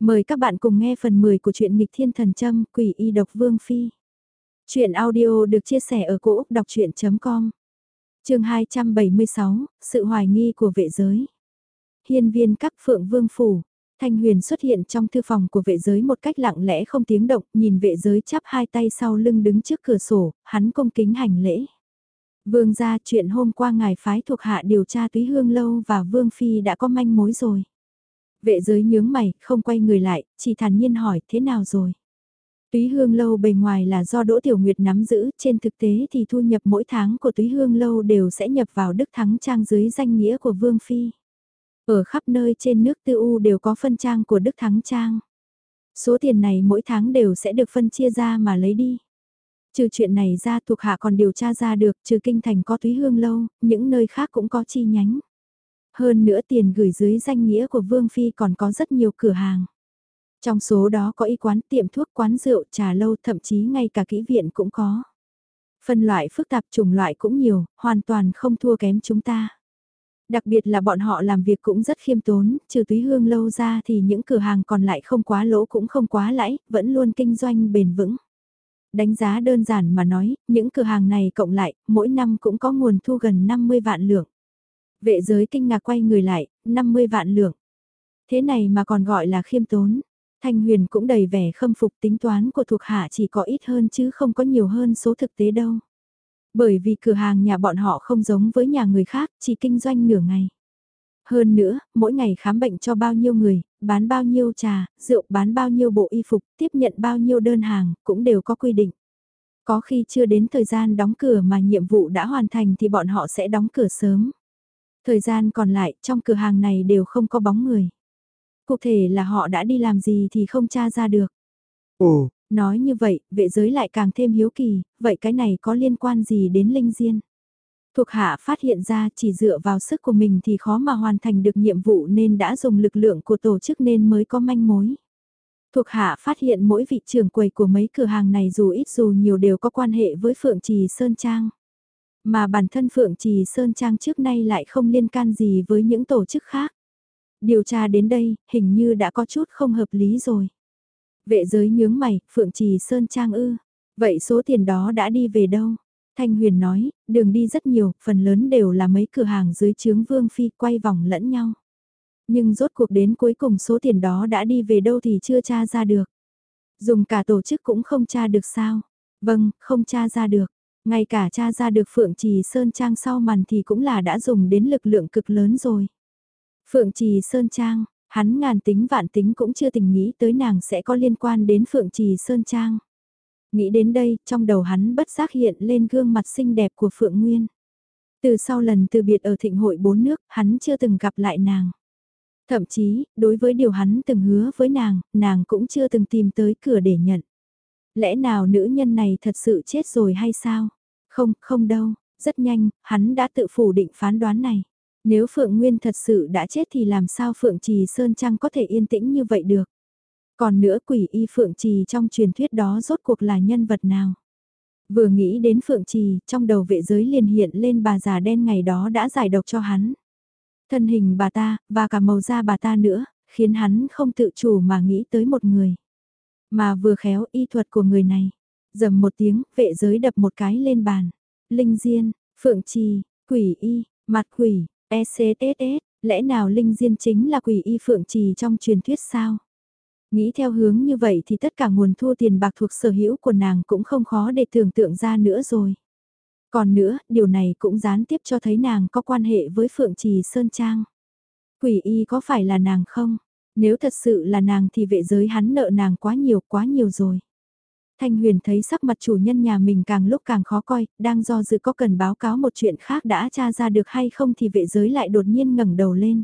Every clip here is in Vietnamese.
Mời các bạn cùng nghe phần 10 của truyện nghịch thiên thần châm quỷ y độc vương phi. Chuyện audio được chia sẻ ở cỗ đọc chuyện.com Trường 276, Sự hoài nghi của vệ giới. Hiên viên các phượng vương phủ. Thanh huyền xuất hiện trong thư phòng của vệ giới một cách lặng lẽ không tiếng động, nhìn vệ giới chắp hai tay sau lưng đứng trước cửa sổ, hắn cung kính hành lễ. Vương ra chuyện hôm qua ngài phái thuộc hạ điều tra túy hương lâu và vương phi đã có manh mối rồi. Vệ giới nhướng mày, không quay người lại, chỉ thản nhiên hỏi thế nào rồi. Túy Hương Lâu bề ngoài là do Đỗ Tiểu Nguyệt nắm giữ, trên thực tế thì thu nhập mỗi tháng của Túy Hương Lâu đều sẽ nhập vào Đức Thắng Trang dưới danh nghĩa của Vương Phi. Ở khắp nơi trên nước tư u đều có phân trang của Đức Thắng Trang. Số tiền này mỗi tháng đều sẽ được phân chia ra mà lấy đi. Trừ chuyện này ra thuộc hạ còn điều tra ra được, trừ kinh thành có Túy Hương Lâu, những nơi khác cũng có chi nhánh. Hơn nữa tiền gửi dưới danh nghĩa của Vương Phi còn có rất nhiều cửa hàng. Trong số đó có y quán, tiệm thuốc, quán rượu, trà lâu, thậm chí ngay cả kỹ viện cũng có. Phân loại phức tạp chủng loại cũng nhiều, hoàn toàn không thua kém chúng ta. Đặc biệt là bọn họ làm việc cũng rất khiêm tốn, trừ túy hương lâu ra thì những cửa hàng còn lại không quá lỗ cũng không quá lãi, vẫn luôn kinh doanh bền vững. Đánh giá đơn giản mà nói, những cửa hàng này cộng lại, mỗi năm cũng có nguồn thu gần 50 vạn lượng. Vệ giới kinh ngạc quay người lại, 50 vạn lượng. Thế này mà còn gọi là khiêm tốn. Thanh Huyền cũng đầy vẻ khâm phục tính toán của thuộc hạ chỉ có ít hơn chứ không có nhiều hơn số thực tế đâu. Bởi vì cửa hàng nhà bọn họ không giống với nhà người khác, chỉ kinh doanh nửa ngày. Hơn nữa, mỗi ngày khám bệnh cho bao nhiêu người, bán bao nhiêu trà, rượu, bán bao nhiêu bộ y phục, tiếp nhận bao nhiêu đơn hàng, cũng đều có quy định. Có khi chưa đến thời gian đóng cửa mà nhiệm vụ đã hoàn thành thì bọn họ sẽ đóng cửa sớm. Thời gian còn lại trong cửa hàng này đều không có bóng người. Cụ thể là họ đã đi làm gì thì không tra ra được. Ồ, nói như vậy, vệ giới lại càng thêm hiếu kỳ, vậy cái này có liên quan gì đến linh diên? Thuộc hạ phát hiện ra chỉ dựa vào sức của mình thì khó mà hoàn thành được nhiệm vụ nên đã dùng lực lượng của tổ chức nên mới có manh mối. Thuộc hạ phát hiện mỗi vị trưởng quầy của mấy cửa hàng này dù ít dù nhiều đều có quan hệ với Phượng Trì Sơn Trang. Mà bản thân Phượng Trì Sơn Trang trước nay lại không liên can gì với những tổ chức khác. Điều tra đến đây, hình như đã có chút không hợp lý rồi. Vệ giới nhướng mày, Phượng Trì Sơn Trang ư. Vậy số tiền đó đã đi về đâu? Thanh Huyền nói, đường đi rất nhiều, phần lớn đều là mấy cửa hàng dưới chướng Vương Phi quay vòng lẫn nhau. Nhưng rốt cuộc đến cuối cùng số tiền đó đã đi về đâu thì chưa tra ra được. Dùng cả tổ chức cũng không tra được sao? Vâng, không tra ra được. Ngay cả cha ra được Phượng Trì Sơn Trang sau màn thì cũng là đã dùng đến lực lượng cực lớn rồi. Phượng Trì Sơn Trang, hắn ngàn tính vạn tính cũng chưa tình nghĩ tới nàng sẽ có liên quan đến Phượng Trì Sơn Trang. Nghĩ đến đây, trong đầu hắn bất giác hiện lên gương mặt xinh đẹp của Phượng Nguyên. Từ sau lần từ biệt ở thịnh hội bốn nước, hắn chưa từng gặp lại nàng. Thậm chí, đối với điều hắn từng hứa với nàng, nàng cũng chưa từng tìm tới cửa để nhận. Lẽ nào nữ nhân này thật sự chết rồi hay sao? Không, không đâu, rất nhanh, hắn đã tự phủ định phán đoán này. Nếu Phượng Nguyên thật sự đã chết thì làm sao Phượng Trì Sơn Trăng có thể yên tĩnh như vậy được? Còn nữa quỷ y Phượng Trì trong truyền thuyết đó rốt cuộc là nhân vật nào? Vừa nghĩ đến Phượng Trì, trong đầu vệ giới liền hiện lên bà già đen ngày đó đã giải độc cho hắn. Thân hình bà ta, và cả màu da bà ta nữa, khiến hắn không tự chủ mà nghĩ tới một người. Mà vừa khéo y thuật của người này. Dầm một tiếng, vệ giới đập một cái lên bàn. Linh Diên, Phượng Trì, Quỷ Y, Mặt Quỷ, ECSS, lẽ nào Linh Diên chính là Quỷ Y Phượng Trì trong truyền thuyết sao? Nghĩ theo hướng như vậy thì tất cả nguồn thua tiền bạc thuộc sở hữu của nàng cũng không khó để tưởng tượng ra nữa rồi. Còn nữa, điều này cũng gián tiếp cho thấy nàng có quan hệ với Phượng Trì Sơn Trang. Quỷ y có phải là nàng không? Nếu thật sự là nàng thì vệ giới hắn nợ nàng quá nhiều quá nhiều rồi. Thanh Huyền thấy sắc mặt chủ nhân nhà mình càng lúc càng khó coi, đang do dự có cần báo cáo một chuyện khác đã tra ra được hay không thì vệ giới lại đột nhiên ngẩng đầu lên.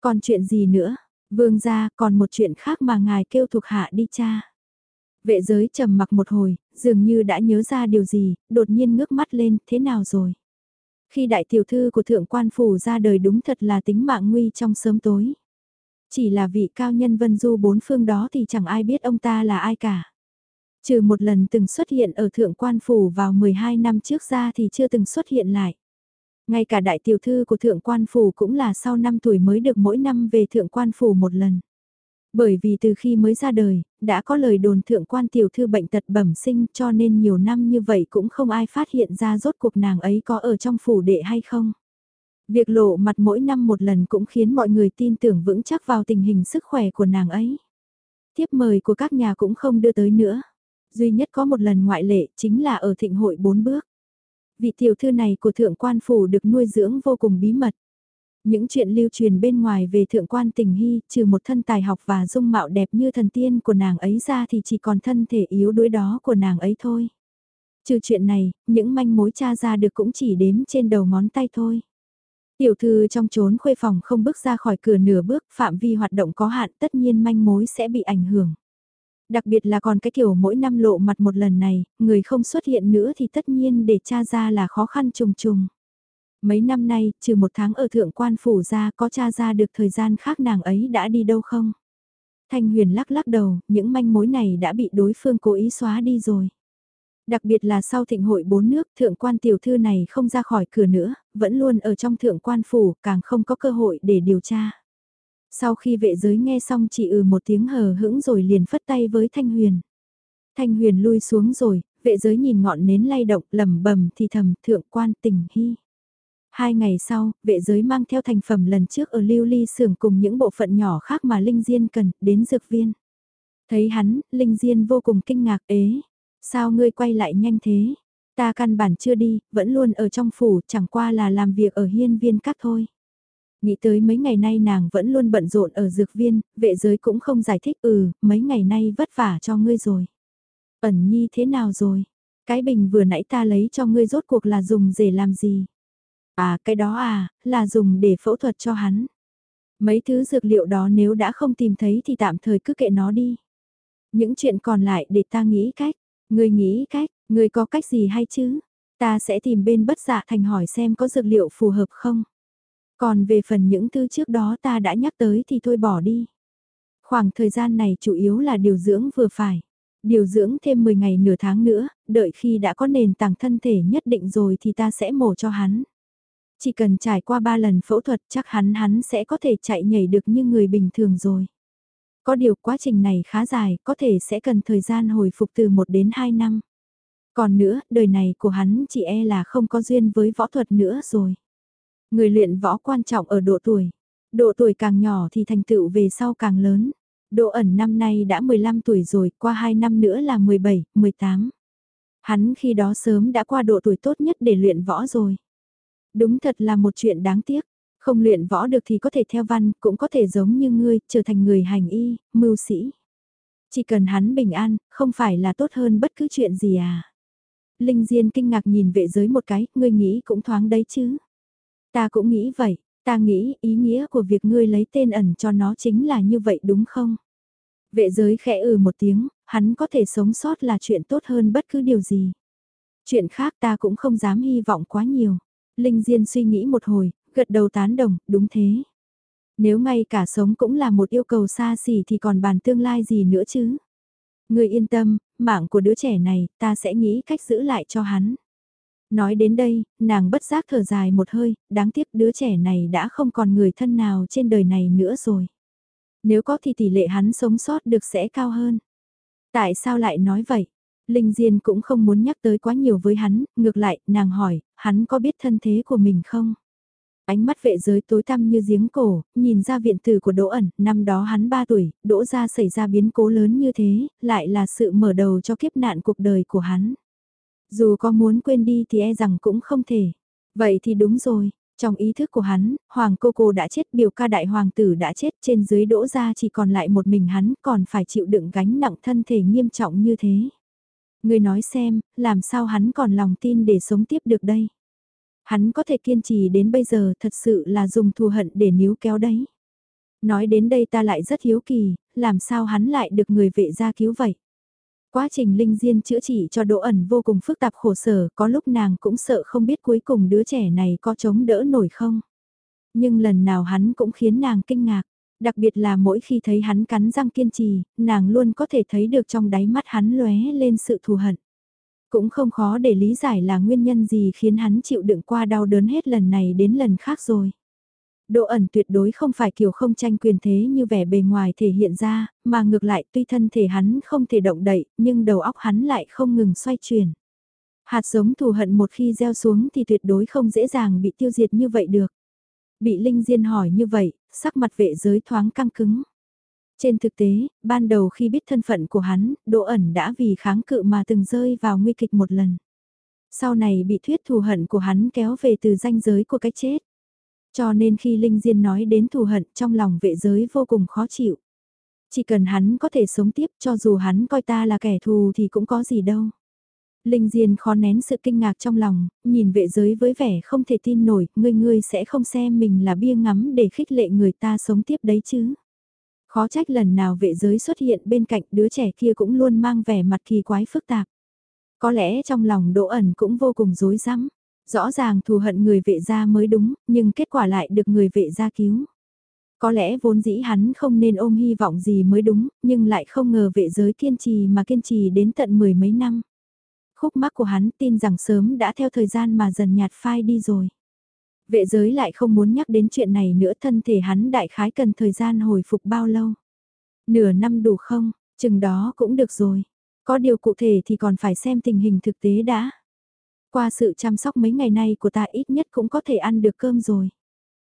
Còn chuyện gì nữa? Vương gia còn một chuyện khác mà ngài kêu thuộc hạ đi cha. Vệ giới trầm mặc một hồi, dường như đã nhớ ra điều gì, đột nhiên ngước mắt lên, thế nào rồi? Khi đại tiểu thư của thượng quan phủ ra đời đúng thật là tính mạng nguy trong sớm tối. Chỉ là vị cao nhân vân du bốn phương đó thì chẳng ai biết ông ta là ai cả. Trừ một lần từng xuất hiện ở thượng quan phủ vào 12 năm trước ra thì chưa từng xuất hiện lại. Ngay cả đại tiểu thư của thượng quan phủ cũng là sau 5 tuổi mới được mỗi năm về thượng quan phủ một lần. Bởi vì từ khi mới ra đời, đã có lời đồn thượng quan tiểu thư bệnh tật bẩm sinh cho nên nhiều năm như vậy cũng không ai phát hiện ra rốt cuộc nàng ấy có ở trong phủ đệ hay không. Việc lộ mặt mỗi năm một lần cũng khiến mọi người tin tưởng vững chắc vào tình hình sức khỏe của nàng ấy. Tiếp mời của các nhà cũng không đưa tới nữa. Duy nhất có một lần ngoại lệ chính là ở thịnh hội bốn bước. Vị tiểu thư này của thượng quan phủ được nuôi dưỡng vô cùng bí mật. Những chuyện lưu truyền bên ngoài về thượng quan tình hy, trừ một thân tài học và dung mạo đẹp như thần tiên của nàng ấy ra thì chỉ còn thân thể yếu đuối đó của nàng ấy thôi. Trừ chuyện này, những manh mối tra ra được cũng chỉ đếm trên đầu ngón tay thôi. Tiểu thư trong trốn khuê phòng không bước ra khỏi cửa nửa bước, phạm vi hoạt động có hạn tất nhiên manh mối sẽ bị ảnh hưởng. Đặc biệt là còn cái kiểu mỗi năm lộ mặt một lần này, người không xuất hiện nữa thì tất nhiên để tra ra là khó khăn trùng trùng. Mấy năm nay, trừ một tháng ở thượng quan phủ ra có tra ra được thời gian khác nàng ấy đã đi đâu không? Thanh huyền lắc lắc đầu, những manh mối này đã bị đối phương cố ý xóa đi rồi. Đặc biệt là sau thịnh hội bốn nước, thượng quan tiểu thư này không ra khỏi cửa nữa, vẫn luôn ở trong thượng quan phủ, càng không có cơ hội để điều tra. Sau khi vệ giới nghe xong chỉ ừ một tiếng hờ hững rồi liền phất tay với Thanh Huyền. Thanh Huyền lui xuống rồi, vệ giới nhìn ngọn nến lay động lầm bầm thì thầm thượng quan tình hy. Hai ngày sau, vệ giới mang theo thành phẩm lần trước ở lưu ly xưởng cùng những bộ phận nhỏ khác mà Linh Diên cần, đến dược viên. Thấy hắn, Linh Diên vô cùng kinh ngạc ế. Sao ngươi quay lại nhanh thế? Ta căn bản chưa đi, vẫn luôn ở trong phủ, chẳng qua là làm việc ở hiên viên các thôi. Nghĩ tới mấy ngày nay nàng vẫn luôn bận rộn ở dược viên, vệ giới cũng không giải thích ừ, mấy ngày nay vất vả cho ngươi rồi. Ẩn nhi thế nào rồi? Cái bình vừa nãy ta lấy cho ngươi rốt cuộc là dùng để làm gì? À cái đó à, là dùng để phẫu thuật cho hắn. Mấy thứ dược liệu đó nếu đã không tìm thấy thì tạm thời cứ kệ nó đi. Những chuyện còn lại để ta nghĩ cách. Ngươi nghĩ cách, ngươi có cách gì hay chứ? Ta sẽ tìm bên bất dạ thành hỏi xem có dược liệu phù hợp không. Còn về phần những thứ trước đó ta đã nhắc tới thì thôi bỏ đi. Khoảng thời gian này chủ yếu là điều dưỡng vừa phải. Điều dưỡng thêm 10 ngày nửa tháng nữa, đợi khi đã có nền tảng thân thể nhất định rồi thì ta sẽ mổ cho hắn. Chỉ cần trải qua 3 lần phẫu thuật chắc hắn hắn sẽ có thể chạy nhảy được như người bình thường rồi. Có điều quá trình này khá dài, có thể sẽ cần thời gian hồi phục từ 1 đến 2 năm. Còn nữa, đời này của hắn chỉ e là không có duyên với võ thuật nữa rồi. Người luyện võ quan trọng ở độ tuổi. Độ tuổi càng nhỏ thì thành tựu về sau càng lớn. Độ ẩn năm nay đã 15 tuổi rồi, qua 2 năm nữa là 17, 18. Hắn khi đó sớm đã qua độ tuổi tốt nhất để luyện võ rồi. Đúng thật là một chuyện đáng tiếc. Không luyện võ được thì có thể theo văn, cũng có thể giống như ngươi, trở thành người hành y, mưu sĩ. Chỉ cần hắn bình an, không phải là tốt hơn bất cứ chuyện gì à. Linh Diên kinh ngạc nhìn vệ giới một cái, ngươi nghĩ cũng thoáng đấy chứ. Ta cũng nghĩ vậy, ta nghĩ ý nghĩa của việc ngươi lấy tên ẩn cho nó chính là như vậy đúng không? Vệ giới khẽ ừ một tiếng, hắn có thể sống sót là chuyện tốt hơn bất cứ điều gì. Chuyện khác ta cũng không dám hy vọng quá nhiều. Linh Diên suy nghĩ một hồi, gật đầu tán đồng, đúng thế. Nếu ngay cả sống cũng là một yêu cầu xa xỉ thì còn bàn tương lai gì nữa chứ? Người yên tâm, mạng của đứa trẻ này, ta sẽ nghĩ cách giữ lại cho hắn. Nói đến đây, nàng bất giác thở dài một hơi, đáng tiếc đứa trẻ này đã không còn người thân nào trên đời này nữa rồi. Nếu có thì tỷ lệ hắn sống sót được sẽ cao hơn. Tại sao lại nói vậy? Linh Diên cũng không muốn nhắc tới quá nhiều với hắn, ngược lại, nàng hỏi, hắn có biết thân thế của mình không? Ánh mắt vệ giới tối tăm như giếng cổ, nhìn ra viện tử của Đỗ ẩn, năm đó hắn 3 tuổi, Đỗ ra xảy ra biến cố lớn như thế, lại là sự mở đầu cho kiếp nạn cuộc đời của hắn. Dù có muốn quên đi thì e rằng cũng không thể. Vậy thì đúng rồi, trong ý thức của hắn, Hoàng cô cô đã chết, biểu ca đại hoàng tử đã chết, trên dưới đỗ ra chỉ còn lại một mình hắn, còn phải chịu đựng gánh nặng thân thể nghiêm trọng như thế. Người nói xem, làm sao hắn còn lòng tin để sống tiếp được đây? Hắn có thể kiên trì đến bây giờ thật sự là dùng thù hận để níu kéo đấy. Nói đến đây ta lại rất hiếu kỳ, làm sao hắn lại được người vệ gia cứu vậy? Quá trình Linh Diên chữa trị cho Đỗ ẩn vô cùng phức tạp khổ sở, có lúc nàng cũng sợ không biết cuối cùng đứa trẻ này có chống đỡ nổi không. Nhưng lần nào hắn cũng khiến nàng kinh ngạc, đặc biệt là mỗi khi thấy hắn cắn răng kiên trì, nàng luôn có thể thấy được trong đáy mắt hắn lóe lên sự thù hận. Cũng không khó để lý giải là nguyên nhân gì khiến hắn chịu đựng qua đau đớn hết lần này đến lần khác rồi. Độ ẩn tuyệt đối không phải kiểu không tranh quyền thế như vẻ bề ngoài thể hiện ra, mà ngược lại tuy thân thể hắn không thể động đậy, nhưng đầu óc hắn lại không ngừng xoay chuyển. Hạt giống thù hận một khi gieo xuống thì tuyệt đối không dễ dàng bị tiêu diệt như vậy được. Bị Linh Diên hỏi như vậy, sắc mặt vệ giới thoáng căng cứng. Trên thực tế, ban đầu khi biết thân phận của hắn, Đỗ ẩn đã vì kháng cự mà từng rơi vào nguy kịch một lần. Sau này bị thuyết thù hận của hắn kéo về từ ranh giới của cái chết. Cho nên khi Linh Diên nói đến thù hận trong lòng vệ giới vô cùng khó chịu. Chỉ cần hắn có thể sống tiếp cho dù hắn coi ta là kẻ thù thì cũng có gì đâu. Linh Diên khó nén sự kinh ngạc trong lòng, nhìn vệ giới với vẻ không thể tin nổi, ngươi ngươi sẽ không xem mình là bia ngắm để khích lệ người ta sống tiếp đấy chứ. Khó trách lần nào vệ giới xuất hiện bên cạnh đứa trẻ kia cũng luôn mang vẻ mặt kỳ quái phức tạp. Có lẽ trong lòng Đỗ ẩn cũng vô cùng rối rắm. Rõ ràng thù hận người vệ gia mới đúng, nhưng kết quả lại được người vệ gia cứu. Có lẽ vốn dĩ hắn không nên ôm hy vọng gì mới đúng, nhưng lại không ngờ vệ giới kiên trì mà kiên trì đến tận mười mấy năm. Khúc mắc của hắn tin rằng sớm đã theo thời gian mà dần nhạt phai đi rồi. Vệ giới lại không muốn nhắc đến chuyện này nữa thân thể hắn đại khái cần thời gian hồi phục bao lâu. Nửa năm đủ không, chừng đó cũng được rồi. Có điều cụ thể thì còn phải xem tình hình thực tế đã. Qua sự chăm sóc mấy ngày nay của ta ít nhất cũng có thể ăn được cơm rồi.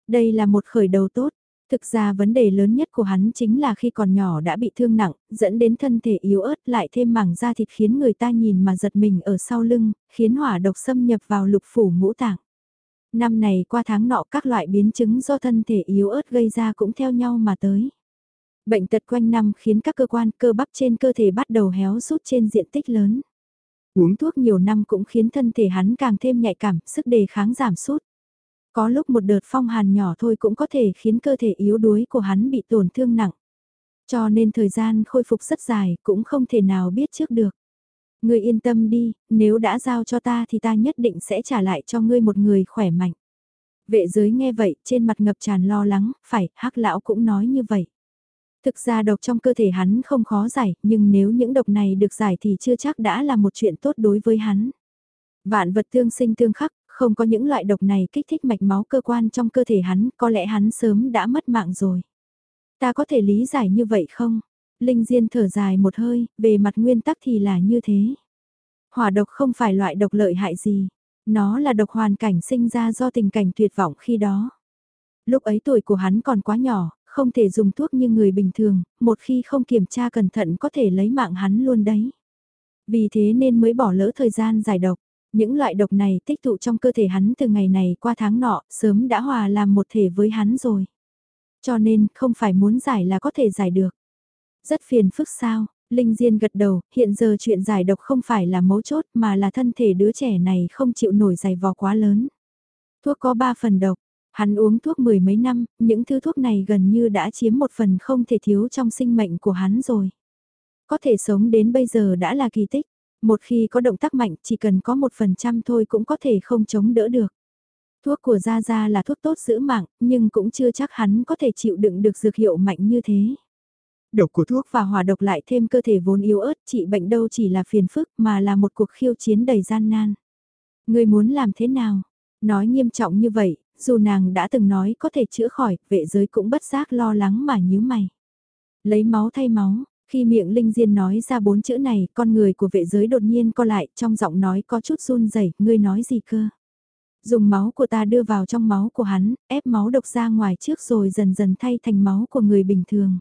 Đây là một khởi đầu tốt. Thực ra vấn đề lớn nhất của hắn chính là khi còn nhỏ đã bị thương nặng, dẫn đến thân thể yếu ớt lại thêm mảng da thịt khiến người ta nhìn mà giật mình ở sau lưng, khiến hỏa độc xâm nhập vào lục phủ ngũ tạng. Năm này qua tháng nọ các loại biến chứng do thân thể yếu ớt gây ra cũng theo nhau mà tới. Bệnh tật quanh năm khiến các cơ quan cơ bắp trên cơ thể bắt đầu héo rút trên diện tích lớn. Uống thuốc nhiều năm cũng khiến thân thể hắn càng thêm nhạy cảm, sức đề kháng giảm sút. Có lúc một đợt phong hàn nhỏ thôi cũng có thể khiến cơ thể yếu đuối của hắn bị tổn thương nặng. Cho nên thời gian khôi phục rất dài cũng không thể nào biết trước được. Ngươi yên tâm đi, nếu đã giao cho ta thì ta nhất định sẽ trả lại cho ngươi một người khỏe mạnh. Vệ giới nghe vậy, trên mặt ngập tràn lo lắng, phải, hắc lão cũng nói như vậy. Thực ra độc trong cơ thể hắn không khó giải, nhưng nếu những độc này được giải thì chưa chắc đã là một chuyện tốt đối với hắn. Vạn vật tương sinh tương khắc, không có những loại độc này kích thích mạch máu cơ quan trong cơ thể hắn, có lẽ hắn sớm đã mất mạng rồi. Ta có thể lý giải như vậy không? Linh Diên thở dài một hơi, về mặt nguyên tắc thì là như thế. Hỏa độc không phải loại độc lợi hại gì, nó là độc hoàn cảnh sinh ra do tình cảnh tuyệt vọng khi đó. Lúc ấy tuổi của hắn còn quá nhỏ, không thể dùng thuốc như người bình thường, một khi không kiểm tra cẩn thận có thể lấy mạng hắn luôn đấy. Vì thế nên mới bỏ lỡ thời gian giải độc. Những loại độc này tích tụ trong cơ thể hắn từ ngày này qua tháng nọ, sớm đã hòa làm một thể với hắn rồi. Cho nên, không phải muốn giải là có thể giải được. Rất phiền phức sao, Linh Diên gật đầu, hiện giờ chuyện giải độc không phải là mấu chốt mà là thân thể đứa trẻ này không chịu nổi dày vò quá lớn. Thuốc có 3 phần độc, hắn uống thuốc mười mấy năm, những thứ thuốc này gần như đã chiếm một phần không thể thiếu trong sinh mệnh của hắn rồi. Có thể sống đến bây giờ đã là kỳ tích, một khi có động tác mạnh chỉ cần có một phần trăm thôi cũng có thể không chống đỡ được. Thuốc của Gia Gia là thuốc tốt giữ mạng, nhưng cũng chưa chắc hắn có thể chịu đựng được dược hiệu mạnh như thế. Độc của thuốc và hòa độc lại thêm cơ thể vốn yếu ớt trị bệnh đâu chỉ là phiền phức mà là một cuộc khiêu chiến đầy gian nan. Người muốn làm thế nào? Nói nghiêm trọng như vậy, dù nàng đã từng nói có thể chữa khỏi, vệ giới cũng bất giác lo lắng mà nhíu mày. Lấy máu thay máu, khi miệng Linh Diên nói ra bốn chữ này, con người của vệ giới đột nhiên co lại, trong giọng nói có chút run rẩy, ngươi nói gì cơ? Dùng máu của ta đưa vào trong máu của hắn, ép máu độc ra ngoài trước rồi dần dần thay thành máu của người bình thường.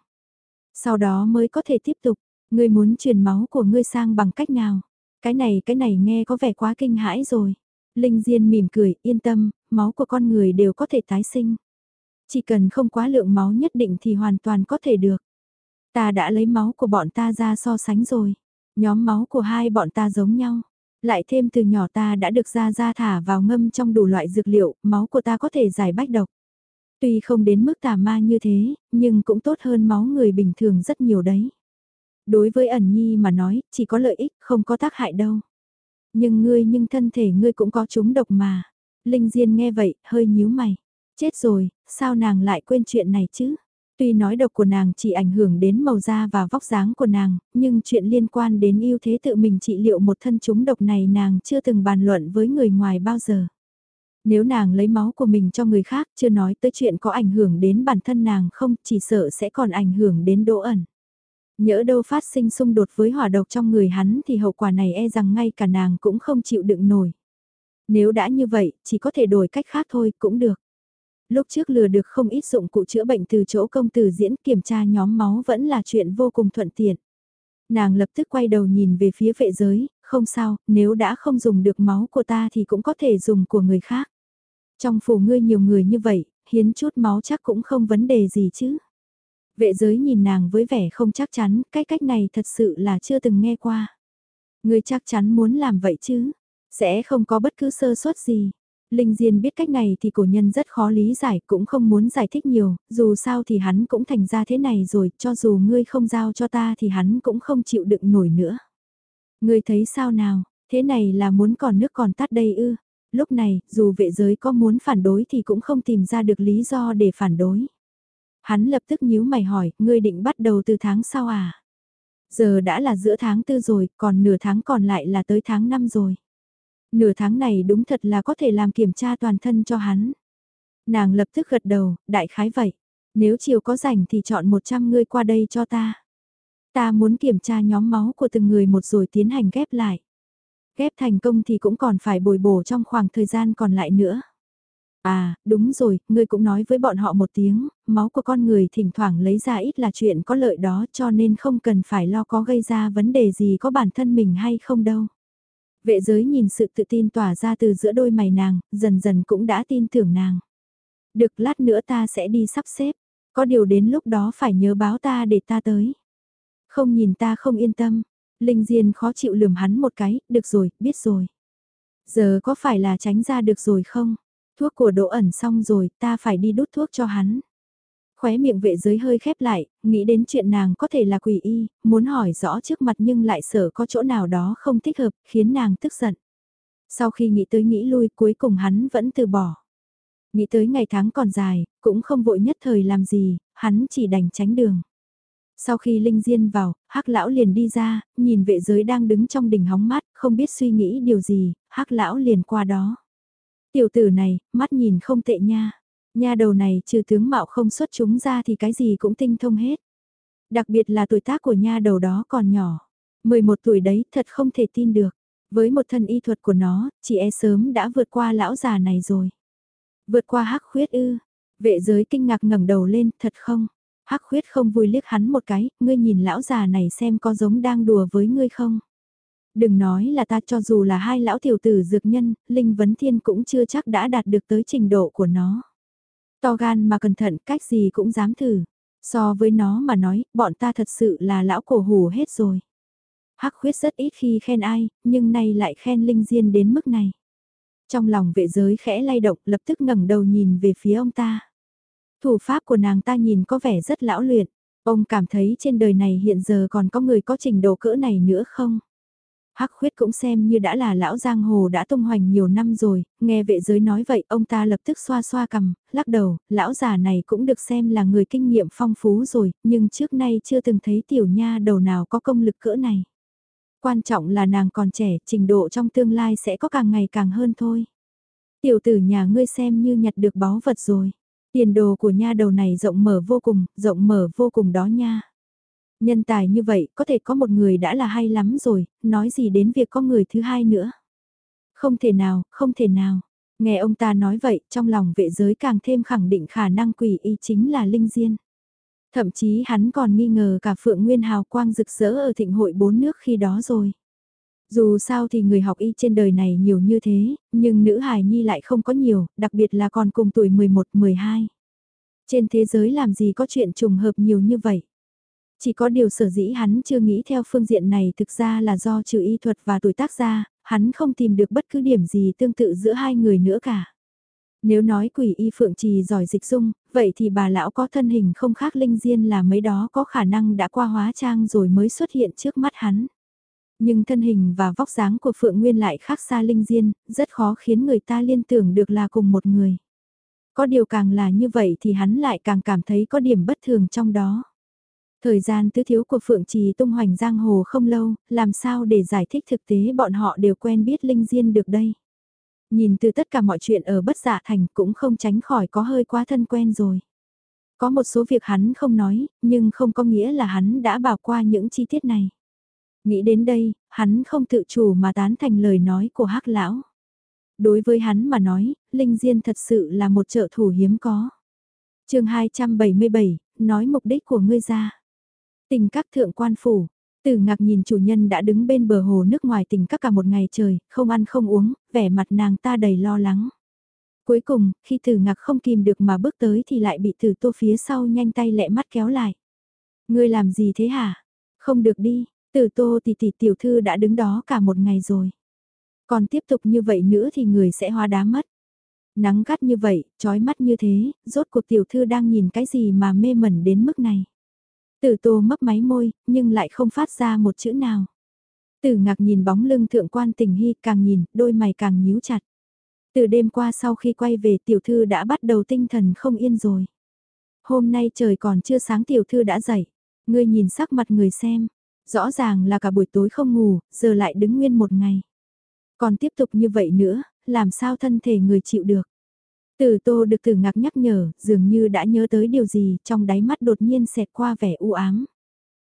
Sau đó mới có thể tiếp tục, ngươi muốn truyền máu của ngươi sang bằng cách nào? Cái này cái này nghe có vẻ quá kinh hãi rồi. Linh Diên mỉm cười, yên tâm, máu của con người đều có thể tái sinh. Chỉ cần không quá lượng máu nhất định thì hoàn toàn có thể được. Ta đã lấy máu của bọn ta ra so sánh rồi. Nhóm máu của hai bọn ta giống nhau. Lại thêm từ nhỏ ta đã được ra ra thả vào ngâm trong đủ loại dược liệu, máu của ta có thể giải bách độc. Tuy không đến mức tà ma như thế, nhưng cũng tốt hơn máu người bình thường rất nhiều đấy. Đối với ẩn nhi mà nói, chỉ có lợi ích, không có tác hại đâu. Nhưng ngươi nhưng thân thể ngươi cũng có chúng độc mà. Linh Diên nghe vậy, hơi nhíu mày. Chết rồi, sao nàng lại quên chuyện này chứ? Tuy nói độc của nàng chỉ ảnh hưởng đến màu da và vóc dáng của nàng, nhưng chuyện liên quan đến ưu thế tự mình trị liệu một thân chúng độc này nàng chưa từng bàn luận với người ngoài bao giờ. Nếu nàng lấy máu của mình cho người khác, chưa nói tới chuyện có ảnh hưởng đến bản thân nàng không, chỉ sợ sẽ còn ảnh hưởng đến đỗ ẩn. Nhỡ đâu phát sinh xung đột với hỏa độc trong người hắn thì hậu quả này e rằng ngay cả nàng cũng không chịu đựng nổi. Nếu đã như vậy, chỉ có thể đổi cách khác thôi, cũng được. Lúc trước lừa được không ít dụng cụ chữa bệnh từ chỗ công tử diễn kiểm tra nhóm máu vẫn là chuyện vô cùng thuận tiện. Nàng lập tức quay đầu nhìn về phía vệ giới, không sao, nếu đã không dùng được máu của ta thì cũng có thể dùng của người khác. Trong phủ ngươi nhiều người như vậy, hiến chút máu chắc cũng không vấn đề gì chứ. Vệ giới nhìn nàng với vẻ không chắc chắn, cái cách này thật sự là chưa từng nghe qua. Ngươi chắc chắn muốn làm vậy chứ, sẽ không có bất cứ sơ suất gì. Linh Diên biết cách này thì cổ nhân rất khó lý giải cũng không muốn giải thích nhiều, dù sao thì hắn cũng thành ra thế này rồi, cho dù ngươi không giao cho ta thì hắn cũng không chịu đựng nổi nữa. Ngươi thấy sao nào, thế này là muốn còn nước còn tắt đây ư, lúc này dù vệ giới có muốn phản đối thì cũng không tìm ra được lý do để phản đối. Hắn lập tức nhíu mày hỏi, ngươi định bắt đầu từ tháng sau à? Giờ đã là giữa tháng tư rồi, còn nửa tháng còn lại là tới tháng năm rồi. Nửa tháng này đúng thật là có thể làm kiểm tra toàn thân cho hắn. Nàng lập tức gật đầu, đại khái vậy. Nếu chiều có rảnh thì chọn 100 người qua đây cho ta. Ta muốn kiểm tra nhóm máu của từng người một rồi tiến hành ghép lại. Ghép thành công thì cũng còn phải bồi bổ trong khoảng thời gian còn lại nữa. À, đúng rồi, ngươi cũng nói với bọn họ một tiếng, máu của con người thỉnh thoảng lấy ra ít là chuyện có lợi đó cho nên không cần phải lo có gây ra vấn đề gì có bản thân mình hay không đâu. Vệ giới nhìn sự tự tin tỏa ra từ giữa đôi mày nàng, dần dần cũng đã tin tưởng nàng. Được lát nữa ta sẽ đi sắp xếp, có điều đến lúc đó phải nhớ báo ta để ta tới. Không nhìn ta không yên tâm, Linh Diên khó chịu lườm hắn một cái, được rồi, biết rồi. Giờ có phải là tránh ra được rồi không? Thuốc của đỗ ẩn xong rồi, ta phải đi đút thuốc cho hắn. Khóe miệng vệ giới hơi khép lại, nghĩ đến chuyện nàng có thể là quỷ y, muốn hỏi rõ trước mặt nhưng lại sợ có chỗ nào đó không thích hợp, khiến nàng tức giận. Sau khi nghĩ tới nghĩ lui cuối cùng hắn vẫn từ bỏ. Nghĩ tới ngày tháng còn dài, cũng không vội nhất thời làm gì, hắn chỉ đành tránh đường. Sau khi Linh Diên vào, hắc lão liền đi ra, nhìn vệ giới đang đứng trong đỉnh hóng mắt, không biết suy nghĩ điều gì, hắc lão liền qua đó. Tiểu tử này, mắt nhìn không tệ nha. Nha đầu này trừ tướng mạo không xuất chúng ra thì cái gì cũng tinh thông hết. Đặc biệt là tuổi tác của nha đầu đó còn nhỏ. 11 tuổi đấy thật không thể tin được. Với một thân y thuật của nó, chị e sớm đã vượt qua lão già này rồi. Vượt qua hắc khuyết ư. Vệ giới kinh ngạc ngẩng đầu lên, thật không? Hắc khuyết không vui liếc hắn một cái, ngươi nhìn lão già này xem có giống đang đùa với ngươi không? Đừng nói là ta cho dù là hai lão tiểu tử dược nhân, Linh Vấn Thiên cũng chưa chắc đã đạt được tới trình độ của nó. To gan mà cẩn thận cách gì cũng dám thử. So với nó mà nói, bọn ta thật sự là lão cổ hủ hết rồi. Hắc khuyết rất ít khi khen ai, nhưng nay lại khen Linh Diên đến mức này. Trong lòng vệ giới khẽ lay động lập tức ngẩng đầu nhìn về phía ông ta. Thủ pháp của nàng ta nhìn có vẻ rất lão luyện. Ông cảm thấy trên đời này hiện giờ còn có người có trình độ cỡ này nữa không? Hắc khuyết cũng xem như đã là lão giang hồ đã tung hoành nhiều năm rồi, nghe vệ giới nói vậy ông ta lập tức xoa xoa cầm, lắc đầu, lão già này cũng được xem là người kinh nghiệm phong phú rồi, nhưng trước nay chưa từng thấy tiểu nha đầu nào có công lực cỡ này. Quan trọng là nàng còn trẻ, trình độ trong tương lai sẽ có càng ngày càng hơn thôi. Tiểu tử nhà ngươi xem như nhặt được báu vật rồi. Tiền đồ của nha đầu này rộng mở vô cùng, rộng mở vô cùng đó nha. Nhân tài như vậy có thể có một người đã là hay lắm rồi, nói gì đến việc có người thứ hai nữa. Không thể nào, không thể nào. Nghe ông ta nói vậy, trong lòng vệ giới càng thêm khẳng định khả năng quỷ y chính là Linh Diên. Thậm chí hắn còn nghi ngờ cả Phượng Nguyên hào quang rực rỡ ở thịnh hội bốn nước khi đó rồi. Dù sao thì người học y trên đời này nhiều như thế, nhưng nữ hài nhi lại không có nhiều, đặc biệt là còn cùng tuổi 11-12. Trên thế giới làm gì có chuyện trùng hợp nhiều như vậy? Chỉ có điều sở dĩ hắn chưa nghĩ theo phương diện này thực ra là do trừ y thuật và tuổi tác ra, hắn không tìm được bất cứ điểm gì tương tự giữa hai người nữa cả. Nếu nói quỷ y phượng trì giỏi dịch dung, vậy thì bà lão có thân hình không khác linh diên là mấy đó có khả năng đã qua hóa trang rồi mới xuất hiện trước mắt hắn. Nhưng thân hình và vóc dáng của Phượng Nguyên lại khác xa linh diên, rất khó khiến người ta liên tưởng được là cùng một người. Có điều càng là như vậy thì hắn lại càng cảm thấy có điểm bất thường trong đó. Thời gian tứ thiếu của Phượng Trì tung hoành giang hồ không lâu, làm sao để giải thích thực tế bọn họ đều quen biết Linh Diên được đây. Nhìn từ tất cả mọi chuyện ở bất dạ thành cũng không tránh khỏi có hơi quá thân quen rồi. Có một số việc hắn không nói, nhưng không có nghĩa là hắn đã bảo qua những chi tiết này. Nghĩ đến đây, hắn không tự chủ mà tán thành lời nói của hắc lão. Đối với hắn mà nói, Linh Diên thật sự là một trợ thủ hiếm có. chương 277, nói mục đích của ngươi ra. Tình các thượng quan phủ, từ ngạc nhìn chủ nhân đã đứng bên bờ hồ nước ngoài tình các cả một ngày trời, không ăn không uống, vẻ mặt nàng ta đầy lo lắng. Cuối cùng, khi từ ngạc không kìm được mà bước tới thì lại bị từ tô phía sau nhanh tay lẹ mắt kéo lại. Ngươi làm gì thế hả? Không được đi, từ tô thì tỷ tiểu thư đã đứng đó cả một ngày rồi. Còn tiếp tục như vậy nữa thì người sẽ hoa đá mất. Nắng gắt như vậy, trói mắt như thế, rốt cuộc tiểu thư đang nhìn cái gì mà mê mẩn đến mức này. Tử tô mấp máy môi, nhưng lại không phát ra một chữ nào. Tử ngạc nhìn bóng lưng thượng quan tình hy càng nhìn, đôi mày càng nhíu chặt. Từ đêm qua sau khi quay về tiểu thư đã bắt đầu tinh thần không yên rồi. Hôm nay trời còn chưa sáng tiểu thư đã dậy. Ngươi nhìn sắc mặt người xem. Rõ ràng là cả buổi tối không ngủ, giờ lại đứng nguyên một ngày. Còn tiếp tục như vậy nữa, làm sao thân thể người chịu được. Từ tô được tử ngạc nhắc nhở, dường như đã nhớ tới điều gì, trong đáy mắt đột nhiên xẹt qua vẻ u ám.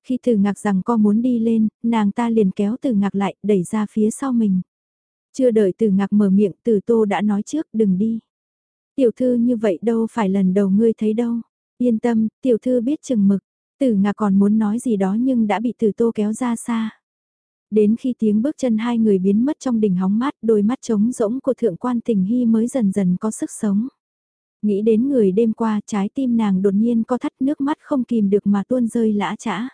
Khi từ ngạc rằng co muốn đi lên, nàng ta liền kéo từ ngạc lại, đẩy ra phía sau mình. Chưa đợi từ ngạc mở miệng, từ tô đã nói trước, đừng đi. Tiểu thư như vậy đâu phải lần đầu ngươi thấy đâu. Yên tâm, tiểu thư biết chừng mực. Từ ngà còn muốn nói gì đó nhưng đã bị từ tô kéo ra xa. Đến khi tiếng bước chân hai người biến mất trong đỉnh hóng mát, đôi mắt trống rỗng của thượng quan tình hy mới dần dần có sức sống. Nghĩ đến người đêm qua trái tim nàng đột nhiên có thắt nước mắt không kìm được mà tuôn rơi lã chã.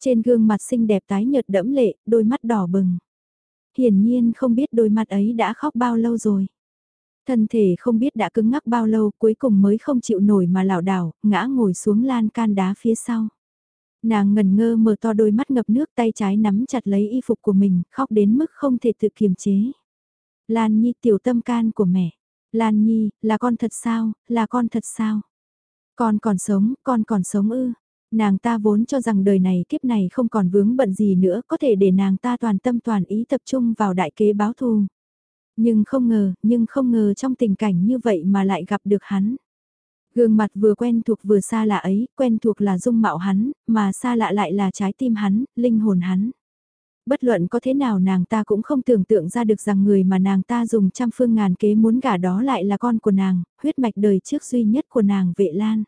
Trên gương mặt xinh đẹp tái nhợt đẫm lệ, đôi mắt đỏ bừng. Hiển nhiên không biết đôi mặt ấy đã khóc bao lâu rồi. Thân thể không biết đã cứng ngắc bao lâu cuối cùng mới không chịu nổi mà lảo đảo, ngã ngồi xuống lan can đá phía sau. Nàng ngần ngơ mở to đôi mắt ngập nước tay trái nắm chặt lấy y phục của mình, khóc đến mức không thể tự kiềm chế. Lan Nhi tiểu tâm can của mẹ. Lan Nhi, là con thật sao, là con thật sao? Con còn sống, con còn sống ư. Nàng ta vốn cho rằng đời này kiếp này không còn vướng bận gì nữa có thể để nàng ta toàn tâm toàn ý tập trung vào đại kế báo thù. Nhưng không ngờ, nhưng không ngờ trong tình cảnh như vậy mà lại gặp được hắn. Gương mặt vừa quen thuộc vừa xa lạ ấy, quen thuộc là dung mạo hắn, mà xa lạ lại là trái tim hắn, linh hồn hắn. Bất luận có thế nào nàng ta cũng không tưởng tượng ra được rằng người mà nàng ta dùng trăm phương ngàn kế muốn gả đó lại là con của nàng, huyết mạch đời trước duy nhất của nàng vệ lan.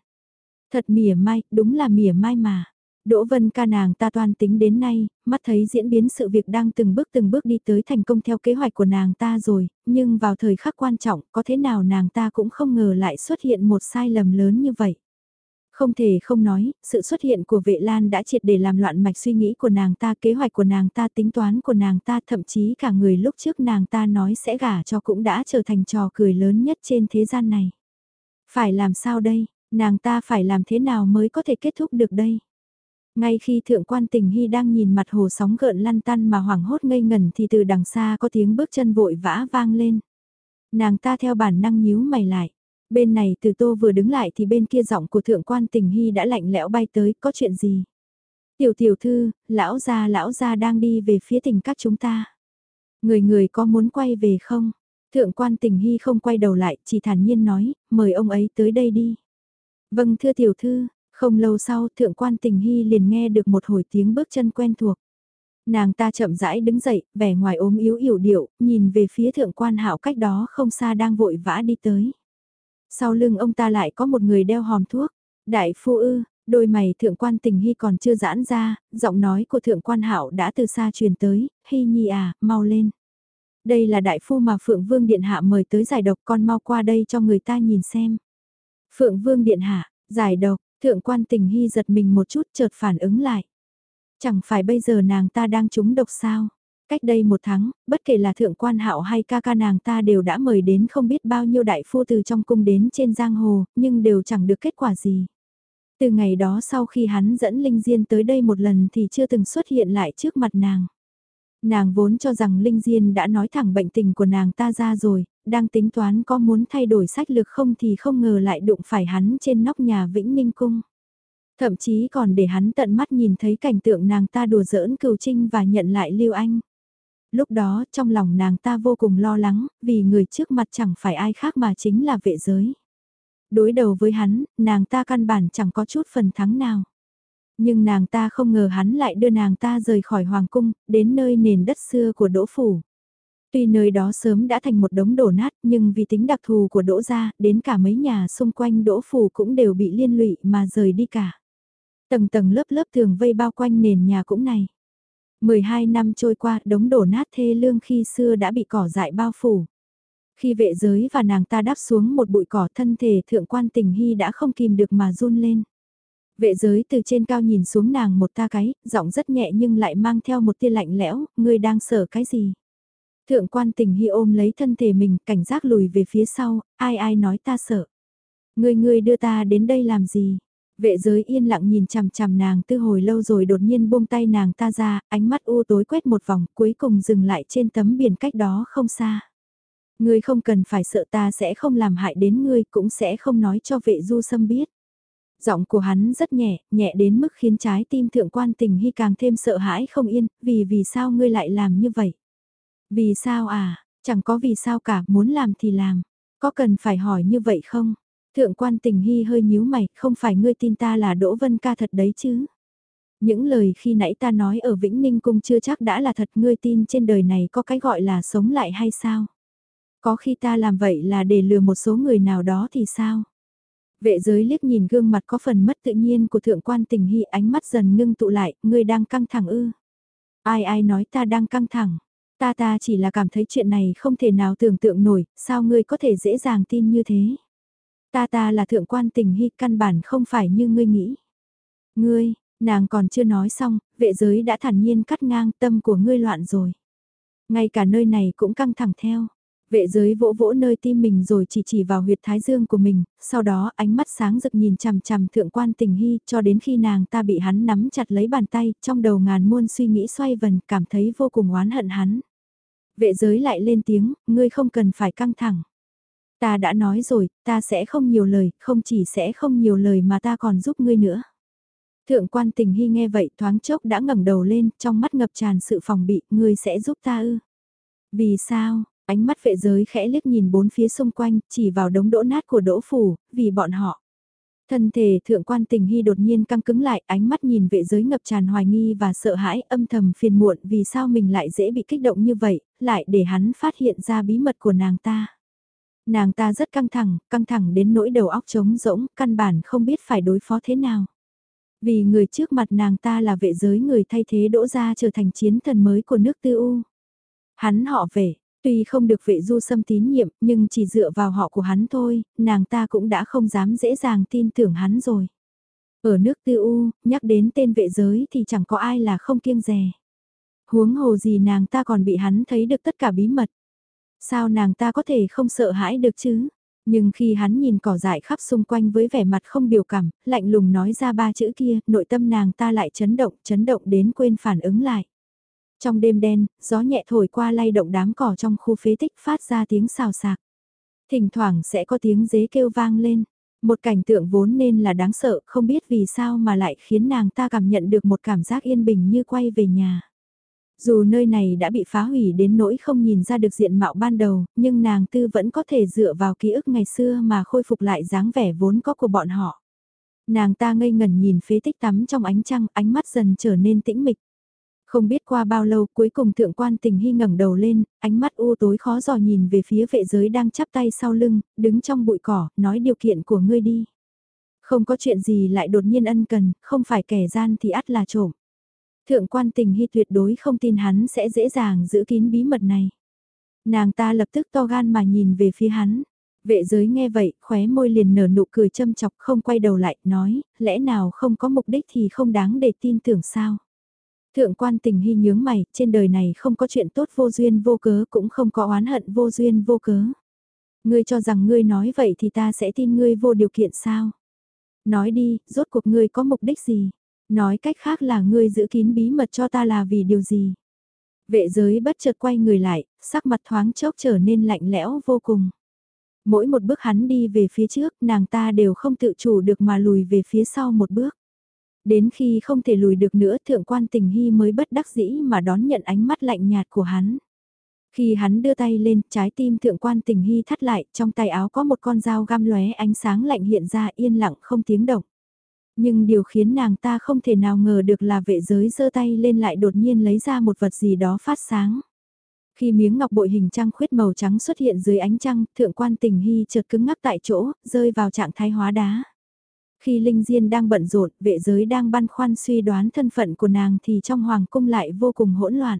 Thật mỉa mai, đúng là mỉa mai mà. Đỗ Vân ca nàng ta toan tính đến nay, mắt thấy diễn biến sự việc đang từng bước từng bước đi tới thành công theo kế hoạch của nàng ta rồi, nhưng vào thời khắc quan trọng có thế nào nàng ta cũng không ngờ lại xuất hiện một sai lầm lớn như vậy. Không thể không nói, sự xuất hiện của vệ lan đã triệt để làm loạn mạch suy nghĩ của nàng ta, kế hoạch của nàng ta, tính toán của nàng ta, thậm chí cả người lúc trước nàng ta nói sẽ gả cho cũng đã trở thành trò cười lớn nhất trên thế gian này. Phải làm sao đây, nàng ta phải làm thế nào mới có thể kết thúc được đây? Ngay khi thượng quan tình hy đang nhìn mặt hồ sóng gợn lăn tăn mà hoảng hốt ngây ngẩn thì từ đằng xa có tiếng bước chân vội vã vang lên. Nàng ta theo bản năng nhíu mày lại. Bên này từ tô vừa đứng lại thì bên kia giọng của thượng quan tình hy đã lạnh lẽo bay tới, có chuyện gì? Tiểu tiểu thư, lão gia lão gia đang đi về phía tình các chúng ta. Người người có muốn quay về không? Thượng quan tình hy không quay đầu lại, chỉ thản nhiên nói, mời ông ấy tới đây đi. Vâng thưa tiểu thư, không lâu sau thượng quan tình hy liền nghe được một hồi tiếng bước chân quen thuộc. Nàng ta chậm rãi đứng dậy, vẻ ngoài ốm yếu yểu điệu, nhìn về phía thượng quan hạo cách đó không xa đang vội vã đi tới. Sau lưng ông ta lại có một người đeo hòm thuốc. Đại phu ư, đôi mày thượng quan tình hy còn chưa giãn ra, giọng nói của thượng quan hạo đã từ xa truyền tới, hy nhi à, mau lên. Đây là đại phu mà Phượng Vương Điện Hạ mời tới giải độc con mau qua đây cho người ta nhìn xem. Phượng Vương Điện Hạ, giải độc, thượng quan tình hy giật mình một chút chợt phản ứng lại. Chẳng phải bây giờ nàng ta đang trúng độc sao? Cách đây một tháng, bất kể là thượng quan hạo hay ca ca nàng ta đều đã mời đến không biết bao nhiêu đại phu từ trong cung đến trên giang hồ, nhưng đều chẳng được kết quả gì. Từ ngày đó sau khi hắn dẫn Linh Diên tới đây một lần thì chưa từng xuất hiện lại trước mặt nàng. Nàng vốn cho rằng Linh Diên đã nói thẳng bệnh tình của nàng ta ra rồi, đang tính toán có muốn thay đổi sách lược không thì không ngờ lại đụng phải hắn trên nóc nhà Vĩnh Ninh Cung. Thậm chí còn để hắn tận mắt nhìn thấy cảnh tượng nàng ta đùa giỡn cừu trinh và nhận lại Lưu Anh. Lúc đó trong lòng nàng ta vô cùng lo lắng, vì người trước mặt chẳng phải ai khác mà chính là vệ giới. Đối đầu với hắn, nàng ta căn bản chẳng có chút phần thắng nào. Nhưng nàng ta không ngờ hắn lại đưa nàng ta rời khỏi hoàng cung, đến nơi nền đất xưa của Đỗ Phủ. Tuy nơi đó sớm đã thành một đống đổ nát nhưng vì tính đặc thù của Đỗ gia, đến cả mấy nhà xung quanh Đỗ Phủ cũng đều bị liên lụy mà rời đi cả. Tầng tầng lớp lớp tường vây bao quanh nền nhà cũng này. 12 năm trôi qua, đống đổ nát thê lương khi xưa đã bị cỏ dại bao phủ. Khi vệ giới và nàng ta đáp xuống một bụi cỏ thân thể thượng quan tình hy đã không kìm được mà run lên. Vệ giới từ trên cao nhìn xuống nàng một ta cái, giọng rất nhẹ nhưng lại mang theo một tia lạnh lẽo, ngươi đang sợ cái gì? Thượng quan tình hy ôm lấy thân thể mình, cảnh giác lùi về phía sau, ai ai nói ta sợ. người người đưa ta đến đây làm gì? Vệ giới yên lặng nhìn chằm chằm nàng tư hồi lâu rồi đột nhiên buông tay nàng ta ra, ánh mắt u tối quét một vòng cuối cùng dừng lại trên tấm biển cách đó không xa. Ngươi không cần phải sợ ta sẽ không làm hại đến ngươi cũng sẽ không nói cho vệ du sâm biết. Giọng của hắn rất nhẹ, nhẹ đến mức khiến trái tim thượng quan tình hy càng thêm sợ hãi không yên, vì vì sao ngươi lại làm như vậy? Vì sao à, chẳng có vì sao cả, muốn làm thì làm. Có cần phải hỏi như vậy không? Thượng quan tình hy hơi nhíu mày, không phải ngươi tin ta là Đỗ Vân Ca thật đấy chứ? Những lời khi nãy ta nói ở Vĩnh Ninh Cung chưa chắc đã là thật ngươi tin trên đời này có cái gọi là sống lại hay sao? Có khi ta làm vậy là để lừa một số người nào đó thì sao? Vệ giới liếc nhìn gương mặt có phần mất tự nhiên của thượng quan tình hy ánh mắt dần ngưng tụ lại, ngươi đang căng thẳng ư. Ai ai nói ta đang căng thẳng, ta ta chỉ là cảm thấy chuyện này không thể nào tưởng tượng nổi, sao ngươi có thể dễ dàng tin như thế. Ta ta là thượng quan tình hy căn bản không phải như ngươi nghĩ. Ngươi, nàng còn chưa nói xong, vệ giới đã thản nhiên cắt ngang tâm của ngươi loạn rồi. Ngay cả nơi này cũng căng thẳng theo. Vệ giới vỗ vỗ nơi tim mình rồi chỉ chỉ vào huyệt thái dương của mình, sau đó ánh mắt sáng rực nhìn chằm chằm thượng quan tình hy cho đến khi nàng ta bị hắn nắm chặt lấy bàn tay, trong đầu ngàn muôn suy nghĩ xoay vần cảm thấy vô cùng oán hận hắn. Vệ giới lại lên tiếng, ngươi không cần phải căng thẳng. Ta đã nói rồi, ta sẽ không nhiều lời, không chỉ sẽ không nhiều lời mà ta còn giúp ngươi nữa. Thượng quan tình hy nghe vậy thoáng chốc đã ngẩng đầu lên, trong mắt ngập tràn sự phòng bị, ngươi sẽ giúp ta ư. Vì sao, ánh mắt vệ giới khẽ liếc nhìn bốn phía xung quanh, chỉ vào đống đỗ nát của đỗ phủ, vì bọn họ. Thân thể thượng quan tình hy đột nhiên căng cứng lại, ánh mắt nhìn vệ giới ngập tràn hoài nghi và sợ hãi âm thầm phiền muộn vì sao mình lại dễ bị kích động như vậy, lại để hắn phát hiện ra bí mật của nàng ta. Nàng ta rất căng thẳng, căng thẳng đến nỗi đầu óc trống rỗng, căn bản không biết phải đối phó thế nào. Vì người trước mặt nàng ta là vệ giới người thay thế đỗ ra trở thành chiến thần mới của nước tư u. Hắn họ về, tuy không được vệ du xâm tín nhiệm nhưng chỉ dựa vào họ của hắn thôi, nàng ta cũng đã không dám dễ dàng tin tưởng hắn rồi. Ở nước tư u, nhắc đến tên vệ giới thì chẳng có ai là không kiêng rè. Huống hồ gì nàng ta còn bị hắn thấy được tất cả bí mật. Sao nàng ta có thể không sợ hãi được chứ? Nhưng khi hắn nhìn cỏ dại khắp xung quanh với vẻ mặt không biểu cảm, lạnh lùng nói ra ba chữ kia, nội tâm nàng ta lại chấn động, chấn động đến quên phản ứng lại. Trong đêm đen, gió nhẹ thổi qua lay động đám cỏ trong khu phế tích phát ra tiếng xào xạc. Thỉnh thoảng sẽ có tiếng dế kêu vang lên. Một cảnh tượng vốn nên là đáng sợ, không biết vì sao mà lại khiến nàng ta cảm nhận được một cảm giác yên bình như quay về nhà. Dù nơi này đã bị phá hủy đến nỗi không nhìn ra được diện mạo ban đầu, nhưng nàng tư vẫn có thể dựa vào ký ức ngày xưa mà khôi phục lại dáng vẻ vốn có của bọn họ. Nàng ta ngây ngẩn nhìn phế tích tắm trong ánh trăng, ánh mắt dần trở nên tĩnh mịch. Không biết qua bao lâu cuối cùng thượng quan tình hy ngẩng đầu lên, ánh mắt u tối khó dò nhìn về phía vệ giới đang chắp tay sau lưng, đứng trong bụi cỏ, nói điều kiện của ngươi đi. Không có chuyện gì lại đột nhiên ân cần, không phải kẻ gian thì ắt là trộm. Thượng quan tình hy tuyệt đối không tin hắn sẽ dễ dàng giữ kín bí mật này. Nàng ta lập tức to gan mà nhìn về phía hắn. Vệ giới nghe vậy, khóe môi liền nở nụ cười châm chọc không quay đầu lại, nói, lẽ nào không có mục đích thì không đáng để tin tưởng sao. Thượng quan tình hy nhướng mày, trên đời này không có chuyện tốt vô duyên vô cớ cũng không có oán hận vô duyên vô cớ. Ngươi cho rằng ngươi nói vậy thì ta sẽ tin ngươi vô điều kiện sao? Nói đi, rốt cuộc ngươi có mục đích gì? Nói cách khác là ngươi giữ kín bí mật cho ta là vì điều gì? Vệ giới bất chợt quay người lại, sắc mặt thoáng chốc trở nên lạnh lẽo vô cùng. Mỗi một bước hắn đi về phía trước, nàng ta đều không tự chủ được mà lùi về phía sau một bước. Đến khi không thể lùi được nữa thượng quan tình hy mới bất đắc dĩ mà đón nhận ánh mắt lạnh nhạt của hắn. Khi hắn đưa tay lên, trái tim thượng quan tình hy thắt lại, trong tay áo có một con dao găm lóe ánh sáng lạnh hiện ra yên lặng không tiếng động. Nhưng điều khiến nàng ta không thể nào ngờ được là vệ giới giơ tay lên lại đột nhiên lấy ra một vật gì đó phát sáng. Khi miếng ngọc bội hình trăng khuyết màu trắng xuất hiện dưới ánh trăng, thượng quan tình hy chợt cứng ngắc tại chỗ, rơi vào trạng thái hóa đá. Khi Linh Diên đang bận rộn, vệ giới đang băn khoăn suy đoán thân phận của nàng thì trong hoàng cung lại vô cùng hỗn loạn.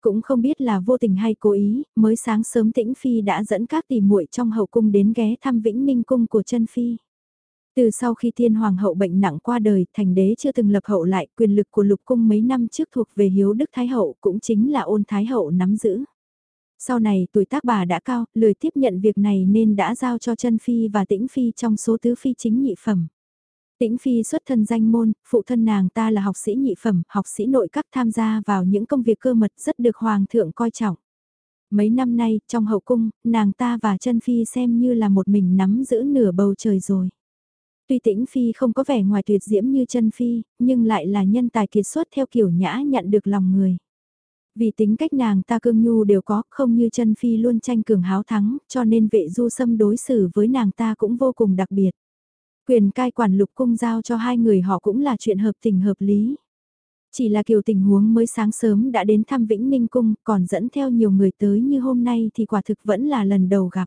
Cũng không biết là vô tình hay cố ý, mới sáng sớm tĩnh Phi đã dẫn các tỷ muội trong hậu cung đến ghé thăm Vĩnh Ninh cung của chân Phi. Từ sau khi tiên hoàng hậu bệnh nặng qua đời, thành đế chưa từng lập hậu lại, quyền lực của lục cung mấy năm trước thuộc về hiếu đức thái hậu cũng chính là ôn thái hậu nắm giữ. Sau này tuổi tác bà đã cao, lười tiếp nhận việc này nên đã giao cho chân phi và tĩnh phi trong số tứ phi chính nhị phẩm. Tĩnh Phi xuất thân danh môn, phụ thân nàng ta là học sĩ nhị phẩm, học sĩ nội các tham gia vào những công việc cơ mật rất được Hoàng thượng coi trọng. Mấy năm nay, trong hậu cung, nàng ta và chân Phi xem như là một mình nắm giữ nửa bầu trời rồi. Tuy tĩnh Phi không có vẻ ngoài tuyệt diễm như chân Phi, nhưng lại là nhân tài kiệt xuất theo kiểu nhã nhận được lòng người. Vì tính cách nàng ta cương nhu đều có, không như chân Phi luôn tranh cường háo thắng, cho nên vệ du xâm đối xử với nàng ta cũng vô cùng đặc biệt. Quyền cai quản lục cung giao cho hai người họ cũng là chuyện hợp tình hợp lý. Chỉ là kiểu tình huống mới sáng sớm đã đến thăm Vĩnh Ninh Cung, còn dẫn theo nhiều người tới như hôm nay thì quả thực vẫn là lần đầu gặp.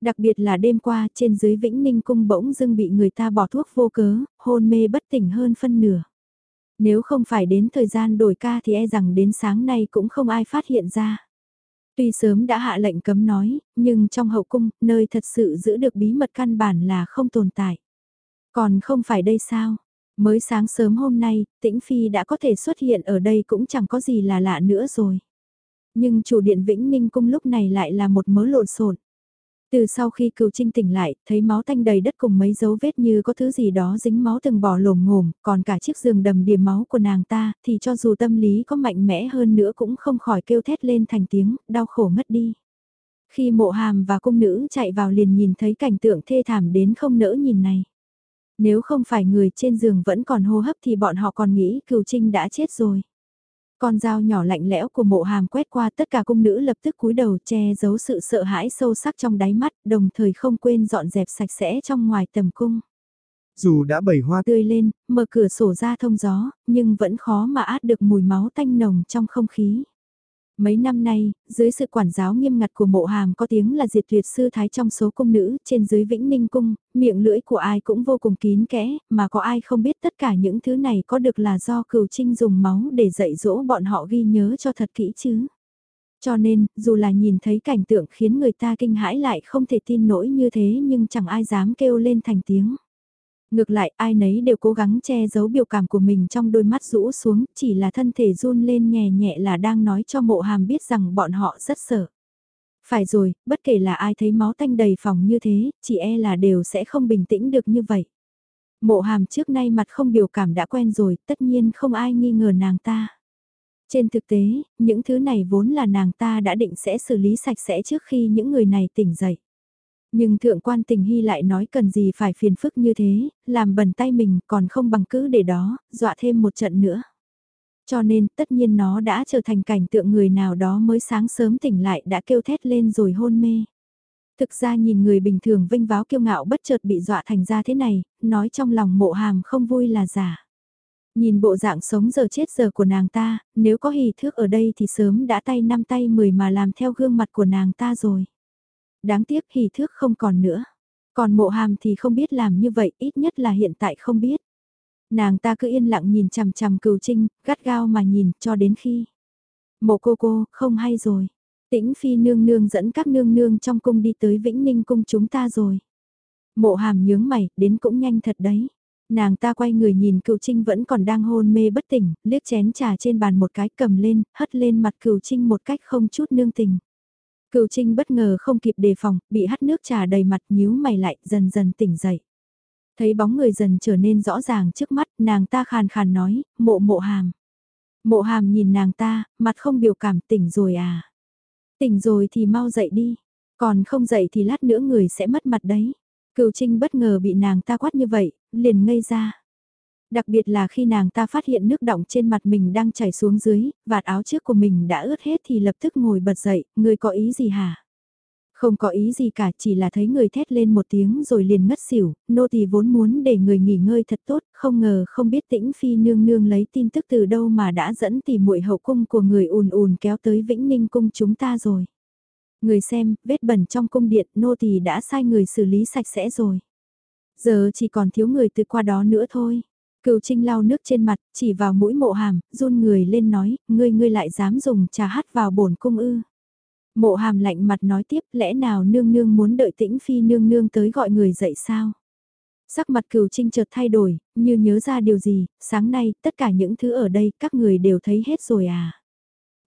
Đặc biệt là đêm qua trên dưới Vĩnh Ninh Cung bỗng dưng bị người ta bỏ thuốc vô cớ, hôn mê bất tỉnh hơn phân nửa. Nếu không phải đến thời gian đổi ca thì e rằng đến sáng nay cũng không ai phát hiện ra. Tuy sớm đã hạ lệnh cấm nói, nhưng trong hậu cung, nơi thật sự giữ được bí mật căn bản là không tồn tại. Còn không phải đây sao? Mới sáng sớm hôm nay, Tĩnh Phi đã có thể xuất hiện ở đây cũng chẳng có gì là lạ nữa rồi. Nhưng chủ điện Vĩnh Ninh Cung lúc này lại là một mớ lộn xộn. Từ sau khi cựu trinh tỉnh lại, thấy máu tanh đầy đất cùng mấy dấu vết như có thứ gì đó dính máu từng bỏ lồm ngồm, còn cả chiếc giường đầm điểm máu của nàng ta, thì cho dù tâm lý có mạnh mẽ hơn nữa cũng không khỏi kêu thét lên thành tiếng, đau khổ ngất đi. Khi mộ hàm và cung nữ chạy vào liền nhìn thấy cảnh tượng thê thảm đến không nỡ nhìn này. Nếu không phải người trên giường vẫn còn hô hấp thì bọn họ còn nghĩ cửu trinh đã chết rồi. Con dao nhỏ lạnh lẽo của mộ hàm quét qua tất cả cung nữ lập tức cúi đầu che giấu sự sợ hãi sâu sắc trong đáy mắt, đồng thời không quên dọn dẹp sạch sẽ trong ngoài tầm cung. Dù đã bầy hoa tươi lên, mở cửa sổ ra thông gió, nhưng vẫn khó mà át được mùi máu tanh nồng trong không khí. Mấy năm nay, dưới sự quản giáo nghiêm ngặt của mộ hàm có tiếng là diệt tuyệt sư thái trong số cung nữ trên dưới vĩnh ninh cung, miệng lưỡi của ai cũng vô cùng kín kẽ, mà có ai không biết tất cả những thứ này có được là do cừu trinh dùng máu để dạy dỗ bọn họ ghi nhớ cho thật kỹ chứ. Cho nên, dù là nhìn thấy cảnh tượng khiến người ta kinh hãi lại không thể tin nổi như thế nhưng chẳng ai dám kêu lên thành tiếng. Ngược lại ai nấy đều cố gắng che giấu biểu cảm của mình trong đôi mắt rũ xuống, chỉ là thân thể run lên nhẹ nhẹ là đang nói cho mộ hàm biết rằng bọn họ rất sợ. Phải rồi, bất kể là ai thấy máu tanh đầy phòng như thế, chỉ e là đều sẽ không bình tĩnh được như vậy. Mộ hàm trước nay mặt không biểu cảm đã quen rồi, tất nhiên không ai nghi ngờ nàng ta. Trên thực tế, những thứ này vốn là nàng ta đã định sẽ xử lý sạch sẽ trước khi những người này tỉnh dậy. Nhưng thượng quan tình hy lại nói cần gì phải phiền phức như thế, làm bẩn tay mình còn không bằng cứ để đó, dọa thêm một trận nữa. Cho nên tất nhiên nó đã trở thành cảnh tượng người nào đó mới sáng sớm tỉnh lại đã kêu thét lên rồi hôn mê. Thực ra nhìn người bình thường vinh váo kiêu ngạo bất chợt bị dọa thành ra thế này, nói trong lòng mộ hàm không vui là giả. Nhìn bộ dạng sống giờ chết giờ của nàng ta, nếu có hì thước ở đây thì sớm đã tay năm tay mười mà làm theo gương mặt của nàng ta rồi. Đáng tiếc hỷ thước không còn nữa. Còn mộ hàm thì không biết làm như vậy, ít nhất là hiện tại không biết. Nàng ta cứ yên lặng nhìn chằm chằm cừu trinh, gắt gao mà nhìn cho đến khi. Mộ cô cô, không hay rồi. Tĩnh phi nương nương dẫn các nương nương trong cung đi tới Vĩnh Ninh cung chúng ta rồi. Mộ hàm nhướng mày, đến cũng nhanh thật đấy. Nàng ta quay người nhìn cựu trinh vẫn còn đang hôn mê bất tỉnh, liếc chén trà trên bàn một cái cầm lên, hất lên mặt cựu trinh một cách không chút nương tình. Cựu Trinh bất ngờ không kịp đề phòng, bị hắt nước trà đầy mặt nhíu mày lại, dần dần tỉnh dậy. Thấy bóng người dần trở nên rõ ràng trước mắt, nàng ta khàn khàn nói, mộ mộ hàm. Mộ hàm nhìn nàng ta, mặt không biểu cảm tỉnh rồi à. Tỉnh rồi thì mau dậy đi, còn không dậy thì lát nữa người sẽ mất mặt đấy. Cựu Trinh bất ngờ bị nàng ta quát như vậy, liền ngây ra. Đặc biệt là khi nàng ta phát hiện nước đọng trên mặt mình đang chảy xuống dưới, vạt áo trước của mình đã ướt hết thì lập tức ngồi bật dậy, người có ý gì hả? Không có ý gì cả, chỉ là thấy người thét lên một tiếng rồi liền ngất xỉu, nô tỳ vốn muốn để người nghỉ ngơi thật tốt, không ngờ không biết tĩnh phi nương nương lấy tin tức từ đâu mà đã dẫn tỉ muội hậu cung của người ùn ùn kéo tới Vĩnh Ninh cung chúng ta rồi. Người xem, vết bẩn trong cung điện, nô tỳ đã sai người xử lý sạch sẽ rồi. Giờ chỉ còn thiếu người từ qua đó nữa thôi. Cựu Trinh lau nước trên mặt, chỉ vào mũi mộ hàm, run người lên nói, ngươi ngươi lại dám dùng trà hát vào bổn cung ư. Mộ hàm lạnh mặt nói tiếp, lẽ nào nương nương muốn đợi tĩnh phi nương nương tới gọi người dậy sao? Sắc mặt cửu trinh chợt thay đổi, như nhớ ra điều gì, sáng nay, tất cả những thứ ở đây, các người đều thấy hết rồi à?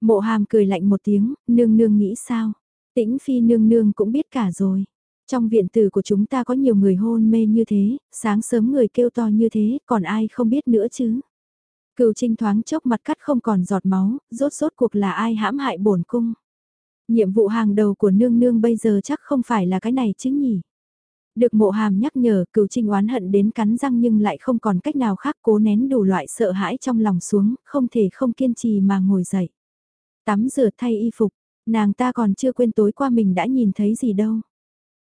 Mộ hàm cười lạnh một tiếng, nương nương nghĩ sao? Tĩnh phi nương nương cũng biết cả rồi. Trong viện tử của chúng ta có nhiều người hôn mê như thế, sáng sớm người kêu to như thế, còn ai không biết nữa chứ? Cửu trinh thoáng chốc mặt cắt không còn giọt máu, rốt rốt cuộc là ai hãm hại bổn cung? Nhiệm vụ hàng đầu của nương nương bây giờ chắc không phải là cái này chứ nhỉ? Được mộ hàm nhắc nhở, cửu trinh oán hận đến cắn răng nhưng lại không còn cách nào khác cố nén đủ loại sợ hãi trong lòng xuống, không thể không kiên trì mà ngồi dậy. Tắm rửa thay y phục, nàng ta còn chưa quên tối qua mình đã nhìn thấy gì đâu.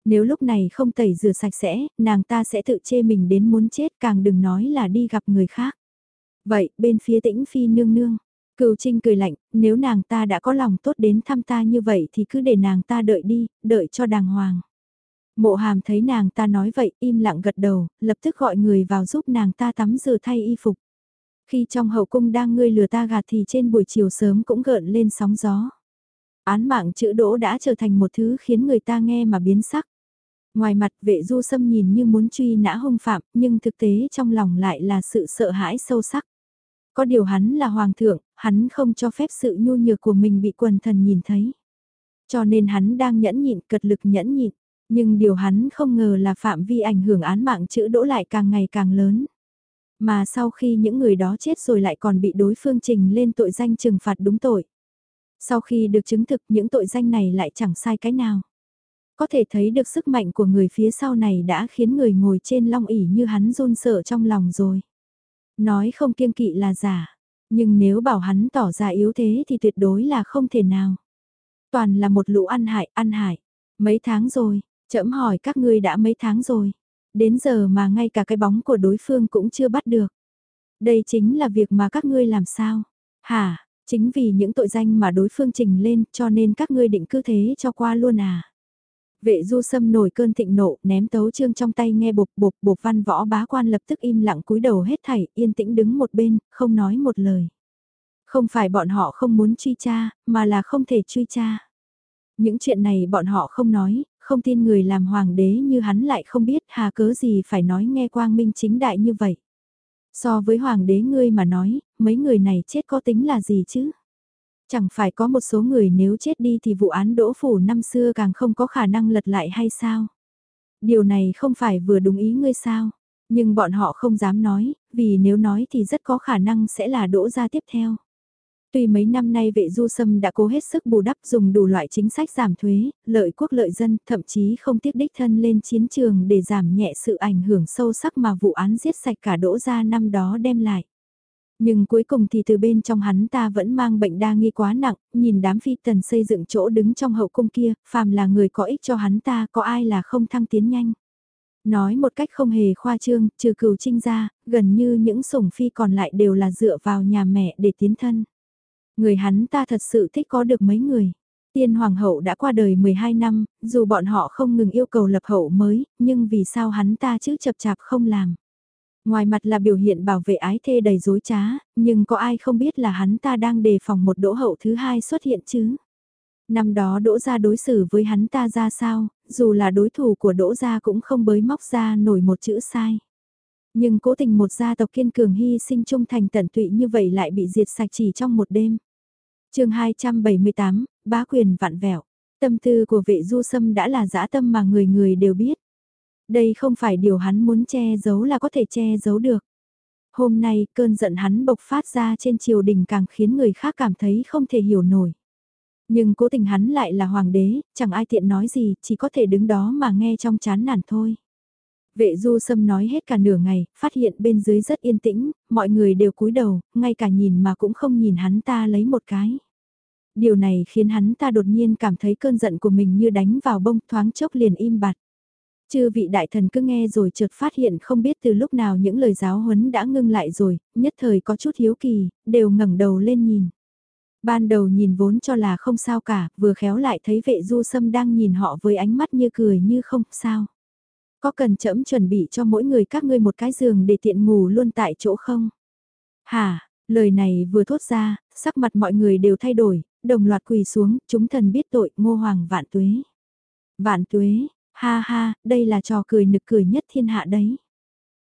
Nếu lúc này không tẩy rửa sạch sẽ, nàng ta sẽ tự chê mình đến muốn chết càng đừng nói là đi gặp người khác. Vậy, bên phía tĩnh phi nương nương, Cửu Trinh cười lạnh, nếu nàng ta đã có lòng tốt đến thăm ta như vậy thì cứ để nàng ta đợi đi, đợi cho đàng hoàng. Mộ hàm thấy nàng ta nói vậy, im lặng gật đầu, lập tức gọi người vào giúp nàng ta tắm rửa thay y phục. Khi trong hậu cung đang ngươi lừa ta gạt thì trên buổi chiều sớm cũng gợn lên sóng gió. Án mạng chữ đỗ đã trở thành một thứ khiến người ta nghe mà biến sắc. Ngoài mặt vệ du sâm nhìn như muốn truy nã hung phạm, nhưng thực tế trong lòng lại là sự sợ hãi sâu sắc. Có điều hắn là hoàng thượng, hắn không cho phép sự nhu nhược của mình bị quần thần nhìn thấy. Cho nên hắn đang nhẫn nhịn cật lực nhẫn nhịn, nhưng điều hắn không ngờ là phạm vi ảnh hưởng án mạng chữ đỗ lại càng ngày càng lớn. Mà sau khi những người đó chết rồi lại còn bị đối phương trình lên tội danh trừng phạt đúng tội. Sau khi được chứng thực những tội danh này lại chẳng sai cái nào. Có thể thấy được sức mạnh của người phía sau này đã khiến người ngồi trên long ỉ như hắn run sợ trong lòng rồi. Nói không kiêng kỵ là giả, nhưng nếu bảo hắn tỏ ra yếu thế thì tuyệt đối là không thể nào. Toàn là một lũ ăn hại, ăn hại. Mấy tháng rồi, chậm hỏi các ngươi đã mấy tháng rồi. Đến giờ mà ngay cả cái bóng của đối phương cũng chưa bắt được. Đây chính là việc mà các ngươi làm sao? Hả, chính vì những tội danh mà đối phương trình lên cho nên các ngươi định cứ thế cho qua luôn à? Vệ du sâm nổi cơn thịnh nộ, ném tấu trương trong tay nghe bột bột bột văn võ bá quan lập tức im lặng cúi đầu hết thảy, yên tĩnh đứng một bên, không nói một lời. Không phải bọn họ không muốn truy tra, mà là không thể truy tra. Những chuyện này bọn họ không nói, không tin người làm hoàng đế như hắn lại không biết hà cớ gì phải nói nghe quang minh chính đại như vậy. So với hoàng đế ngươi mà nói, mấy người này chết có tính là gì chứ? Chẳng phải có một số người nếu chết đi thì vụ án đỗ phủ năm xưa càng không có khả năng lật lại hay sao? Điều này không phải vừa đúng ý ngươi sao? Nhưng bọn họ không dám nói, vì nếu nói thì rất có khả năng sẽ là đỗ ra tiếp theo. Tuy mấy năm nay vệ du sâm đã cố hết sức bù đắp dùng đủ loại chính sách giảm thuế, lợi quốc lợi dân, thậm chí không tiếc đích thân lên chiến trường để giảm nhẹ sự ảnh hưởng sâu sắc mà vụ án giết sạch cả đỗ gia năm đó đem lại. Nhưng cuối cùng thì từ bên trong hắn ta vẫn mang bệnh đa nghi quá nặng, nhìn đám phi tần xây dựng chỗ đứng trong hậu cung kia, phàm là người có ích cho hắn ta, có ai là không thăng tiến nhanh. Nói một cách không hề khoa trương, trừ cừu trinh ra, gần như những sủng phi còn lại đều là dựa vào nhà mẹ để tiến thân. Người hắn ta thật sự thích có được mấy người. Tiên hoàng hậu đã qua đời 12 năm, dù bọn họ không ngừng yêu cầu lập hậu mới, nhưng vì sao hắn ta chứ chập chạp không làm. Ngoài mặt là biểu hiện bảo vệ ái thê đầy dối trá, nhưng có ai không biết là hắn ta đang đề phòng một đỗ hậu thứ hai xuất hiện chứ? Năm đó đỗ gia đối xử với hắn ta ra sao, dù là đối thủ của đỗ gia cũng không bới móc ra nổi một chữ sai. Nhưng cố tình một gia tộc kiên cường hy sinh trung thành tận tụy như vậy lại bị diệt sạch chỉ trong một đêm. chương 278, bá quyền vạn vẹo. Tâm tư của vệ du sâm đã là dã tâm mà người người đều biết. Đây không phải điều hắn muốn che giấu là có thể che giấu được. Hôm nay cơn giận hắn bộc phát ra trên triều đình càng khiến người khác cảm thấy không thể hiểu nổi. Nhưng cố tình hắn lại là hoàng đế, chẳng ai tiện nói gì, chỉ có thể đứng đó mà nghe trong chán nản thôi. Vệ du sâm nói hết cả nửa ngày, phát hiện bên dưới rất yên tĩnh, mọi người đều cúi đầu, ngay cả nhìn mà cũng không nhìn hắn ta lấy một cái. Điều này khiến hắn ta đột nhiên cảm thấy cơn giận của mình như đánh vào bông thoáng chốc liền im bặt. Chư vị đại thần cứ nghe rồi chợt phát hiện không biết từ lúc nào những lời giáo huấn đã ngưng lại rồi, nhất thời có chút hiếu kỳ, đều ngẩng đầu lên nhìn. Ban đầu nhìn vốn cho là không sao cả, vừa khéo lại thấy vệ du sâm đang nhìn họ với ánh mắt như cười như không sao. Có cần chậm chuẩn bị cho mỗi người các ngươi một cái giường để tiện ngủ luôn tại chỗ không? Hả, lời này vừa thốt ra, sắc mặt mọi người đều thay đổi, đồng loạt quỳ xuống, chúng thần biết tội, ngô hoàng vạn tuế. Vạn tuế, ha ha, đây là trò cười nực cười nhất thiên hạ đấy.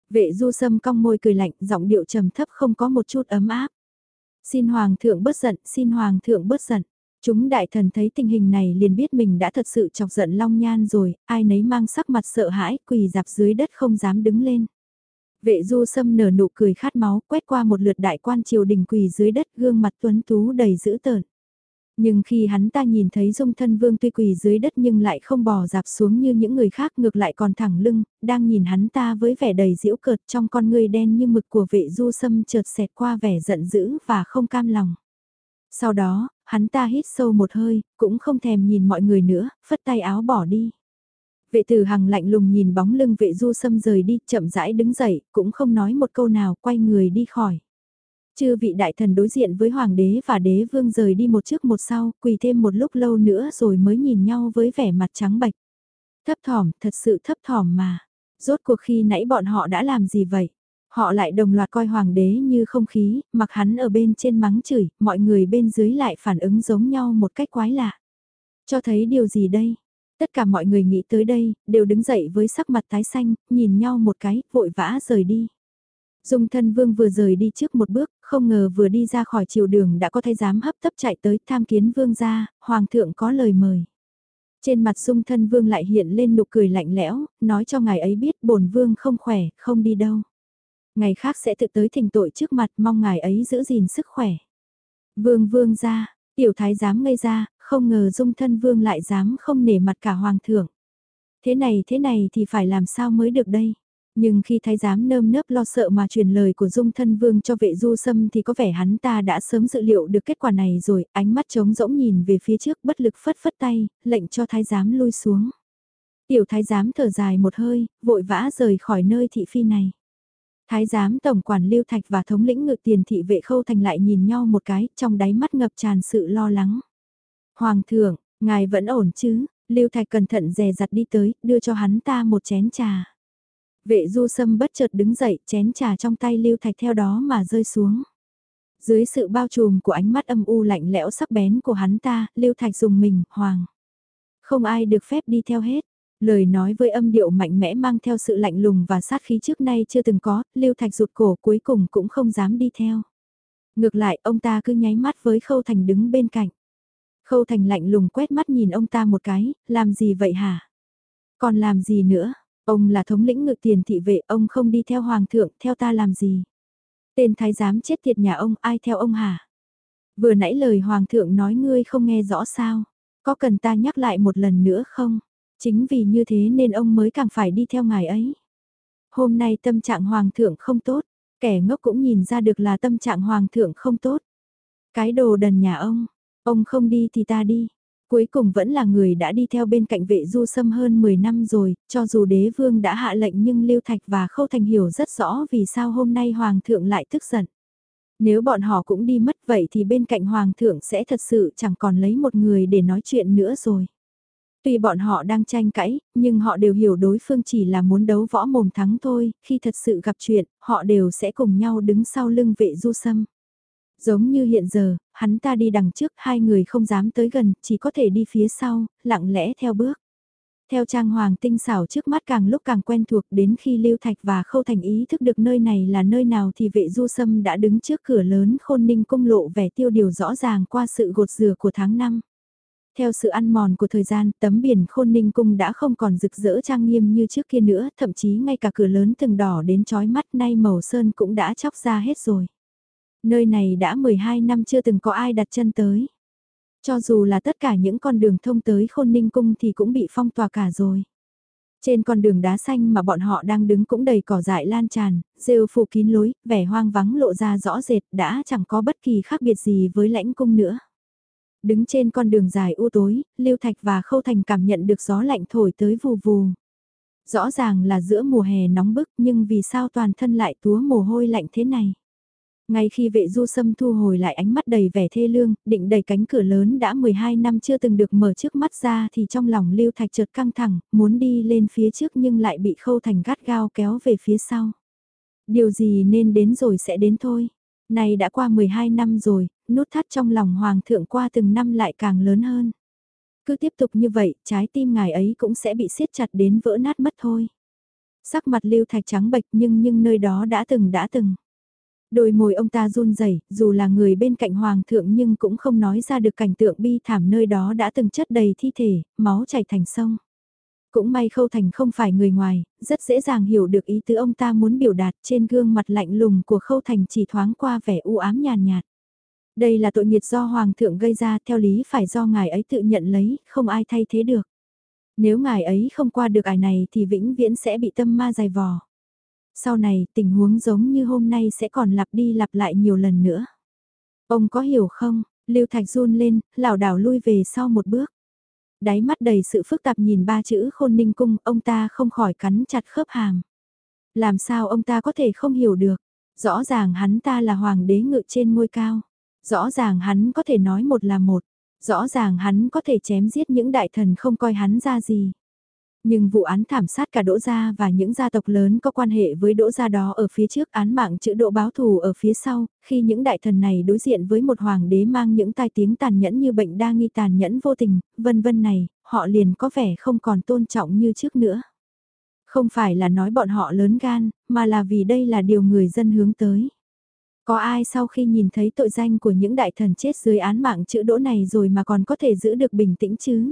Vệ du sâm cong môi cười lạnh, giọng điệu trầm thấp không có một chút ấm áp. Xin hoàng thượng bớt giận, xin hoàng thượng bớt giận. Chúng đại thần thấy tình hình này liền biết mình đã thật sự chọc giận Long Nhan rồi, ai nấy mang sắc mặt sợ hãi, quỳ dạp dưới đất không dám đứng lên. Vệ du sâm nở nụ cười khát máu, quét qua một lượt đại quan triều đình quỳ dưới đất gương mặt tuấn tú đầy dữ tợn. Nhưng khi hắn ta nhìn thấy dung thân vương tuy quỳ dưới đất nhưng lại không bò dạp xuống như những người khác ngược lại còn thẳng lưng, đang nhìn hắn ta với vẻ đầy diễu cợt trong con người đen như mực của vệ du sâm chợt xẹt qua vẻ giận dữ và không cam lòng. Sau đó, hắn ta hít sâu một hơi, cũng không thèm nhìn mọi người nữa, phất tay áo bỏ đi. Vệ tử hằng lạnh lùng nhìn bóng lưng vệ du sâm rời đi, chậm rãi đứng dậy, cũng không nói một câu nào, quay người đi khỏi. Chư vị đại thần đối diện với hoàng đế và đế vương rời đi một trước một sau, quỳ thêm một lúc lâu nữa rồi mới nhìn nhau với vẻ mặt trắng bạch. Thấp thỏm, thật sự thấp thỏm mà. Rốt cuộc khi nãy bọn họ đã làm gì vậy? Họ lại đồng loạt coi hoàng đế như không khí, mặc hắn ở bên trên mắng chửi, mọi người bên dưới lại phản ứng giống nhau một cách quái lạ. Cho thấy điều gì đây? Tất cả mọi người nghĩ tới đây, đều đứng dậy với sắc mặt tái xanh, nhìn nhau một cái, vội vã rời đi. Dung thân vương vừa rời đi trước một bước, không ngờ vừa đi ra khỏi chiều đường đã có thái dám hấp tấp chạy tới tham kiến vương gia, hoàng thượng có lời mời. Trên mặt dung thân vương lại hiện lên nụ cười lạnh lẽo, nói cho ngài ấy biết bổn vương không khỏe, không đi đâu. Ngày khác sẽ tự tới thỉnh tội trước mặt mong ngài ấy giữ gìn sức khỏe. Vương vương ra, tiểu thái dám ngây ra, không ngờ dung thân vương lại dám không nể mặt cả hoàng thượng. Thế này thế này thì phải làm sao mới được đây? Nhưng khi thái giám nơm nớp lo sợ mà truyền lời của dung thân vương cho vệ du sâm thì có vẻ hắn ta đã sớm dự liệu được kết quả này rồi, ánh mắt trống rỗng nhìn về phía trước bất lực phất phất tay, lệnh cho thái giám lui xuống. Tiểu thái giám thở dài một hơi, vội vã rời khỏi nơi thị phi này. Thái giám tổng quản lưu thạch và thống lĩnh ngự tiền thị vệ khâu thành lại nhìn nhau một cái, trong đáy mắt ngập tràn sự lo lắng. Hoàng thượng, ngài vẫn ổn chứ, lưu thạch cẩn thận dè dặt đi tới, đưa cho hắn ta một chén trà. Vệ du sâm bất chợt đứng dậy, chén trà trong tay lưu thạch theo đó mà rơi xuống. Dưới sự bao trùm của ánh mắt âm u lạnh lẽo sắc bén của hắn ta, lưu thạch dùng mình, hoàng. Không ai được phép đi theo hết. Lời nói với âm điệu mạnh mẽ mang theo sự lạnh lùng và sát khí trước nay chưa từng có, lưu thạch rụt cổ cuối cùng cũng không dám đi theo. Ngược lại, ông ta cứ nháy mắt với khâu thành đứng bên cạnh. Khâu thành lạnh lùng quét mắt nhìn ông ta một cái, làm gì vậy hả? Còn làm gì nữa? Ông là thống lĩnh ngự tiền thị vệ, ông không đi theo hoàng thượng, theo ta làm gì? Tên thái giám chết tiệt nhà ông, ai theo ông hả? Vừa nãy lời hoàng thượng nói ngươi không nghe rõ sao? Có cần ta nhắc lại một lần nữa không? Chính vì như thế nên ông mới càng phải đi theo ngài ấy. Hôm nay tâm trạng hoàng thượng không tốt, kẻ ngốc cũng nhìn ra được là tâm trạng hoàng thượng không tốt. Cái đồ đần nhà ông, ông không đi thì ta đi. Cuối cùng vẫn là người đã đi theo bên cạnh vệ du sâm hơn 10 năm rồi, cho dù đế vương đã hạ lệnh nhưng Lưu Thạch và Khâu Thành hiểu rất rõ vì sao hôm nay Hoàng thượng lại tức giận. Nếu bọn họ cũng đi mất vậy thì bên cạnh Hoàng thượng sẽ thật sự chẳng còn lấy một người để nói chuyện nữa rồi. Tuy bọn họ đang tranh cãi, nhưng họ đều hiểu đối phương chỉ là muốn đấu võ mồm thắng thôi, khi thật sự gặp chuyện, họ đều sẽ cùng nhau đứng sau lưng vệ du sâm. Giống như hiện giờ, hắn ta đi đằng trước, hai người không dám tới gần, chỉ có thể đi phía sau, lặng lẽ theo bước. Theo trang hoàng tinh xảo trước mắt càng lúc càng quen thuộc đến khi Lưu Thạch và Khâu Thành ý thức được nơi này là nơi nào thì vệ du sâm đã đứng trước cửa lớn khôn ninh cung lộ vẻ tiêu điều rõ ràng qua sự gột rửa của tháng năm. Theo sự ăn mòn của thời gian, tấm biển khôn ninh cung đã không còn rực rỡ trang nghiêm như trước kia nữa, thậm chí ngay cả cửa lớn từng đỏ đến chói mắt nay màu sơn cũng đã chóc ra hết rồi. Nơi này đã 12 năm chưa từng có ai đặt chân tới. Cho dù là tất cả những con đường thông tới khôn ninh cung thì cũng bị phong tỏa cả rồi. Trên con đường đá xanh mà bọn họ đang đứng cũng đầy cỏ dại lan tràn, rêu phủ kín lối, vẻ hoang vắng lộ ra rõ rệt đã chẳng có bất kỳ khác biệt gì với lãnh cung nữa. Đứng trên con đường dài u tối, Lưu Thạch và Khâu Thành cảm nhận được gió lạnh thổi tới vù vù. Rõ ràng là giữa mùa hè nóng bức nhưng vì sao toàn thân lại túa mồ hôi lạnh thế này. Ngay khi vệ du sâm thu hồi lại ánh mắt đầy vẻ thê lương, định đẩy cánh cửa lớn đã 12 năm chưa từng được mở trước mắt ra thì trong lòng lưu thạch chợt căng thẳng, muốn đi lên phía trước nhưng lại bị khâu thành gắt gao kéo về phía sau. Điều gì nên đến rồi sẽ đến thôi. Này đã qua 12 năm rồi, nút thắt trong lòng hoàng thượng qua từng năm lại càng lớn hơn. Cứ tiếp tục như vậy, trái tim ngài ấy cũng sẽ bị siết chặt đến vỡ nát mất thôi. Sắc mặt lưu thạch trắng bệch nhưng nhưng nơi đó đã từng đã từng. Đôi môi ông ta run rẩy, dù là người bên cạnh hoàng thượng nhưng cũng không nói ra được cảnh tượng bi thảm nơi đó đã từng chất đầy thi thể, máu chảy thành sông. Cũng may Khâu Thành không phải người ngoài, rất dễ dàng hiểu được ý tứ ông ta muốn biểu đạt trên gương mặt lạnh lùng của Khâu Thành chỉ thoáng qua vẻ u ám nhàn nhạt. Đây là tội nghiệt do Hoàng thượng gây ra theo lý phải do ngài ấy tự nhận lấy, không ai thay thế được. Nếu ngài ấy không qua được ải này thì vĩnh viễn sẽ bị tâm ma dài vò. Sau này tình huống giống như hôm nay sẽ còn lặp đi lặp lại nhiều lần nữa. Ông có hiểu không? Lưu Thạch run lên, lảo đảo lui về sau một bước. Đáy mắt đầy sự phức tạp nhìn ba chữ khôn ninh cung, ông ta không khỏi cắn chặt khớp hàm. Làm sao ông ta có thể không hiểu được? Rõ ràng hắn ta là hoàng đế ngự trên ngôi cao. Rõ ràng hắn có thể nói một là một. Rõ ràng hắn có thể chém giết những đại thần không coi hắn ra gì. Nhưng vụ án thảm sát cả Đỗ Gia và những gia tộc lớn có quan hệ với Đỗ Gia đó ở phía trước án mạng chữ Đỗ báo thù ở phía sau, khi những đại thần này đối diện với một hoàng đế mang những tai tiếng tàn nhẫn như bệnh đa nghi tàn nhẫn vô tình, vân vân này, họ liền có vẻ không còn tôn trọng như trước nữa. Không phải là nói bọn họ lớn gan, mà là vì đây là điều người dân hướng tới. Có ai sau khi nhìn thấy tội danh của những đại thần chết dưới án mạng chữ Đỗ này rồi mà còn có thể giữ được bình tĩnh chứ?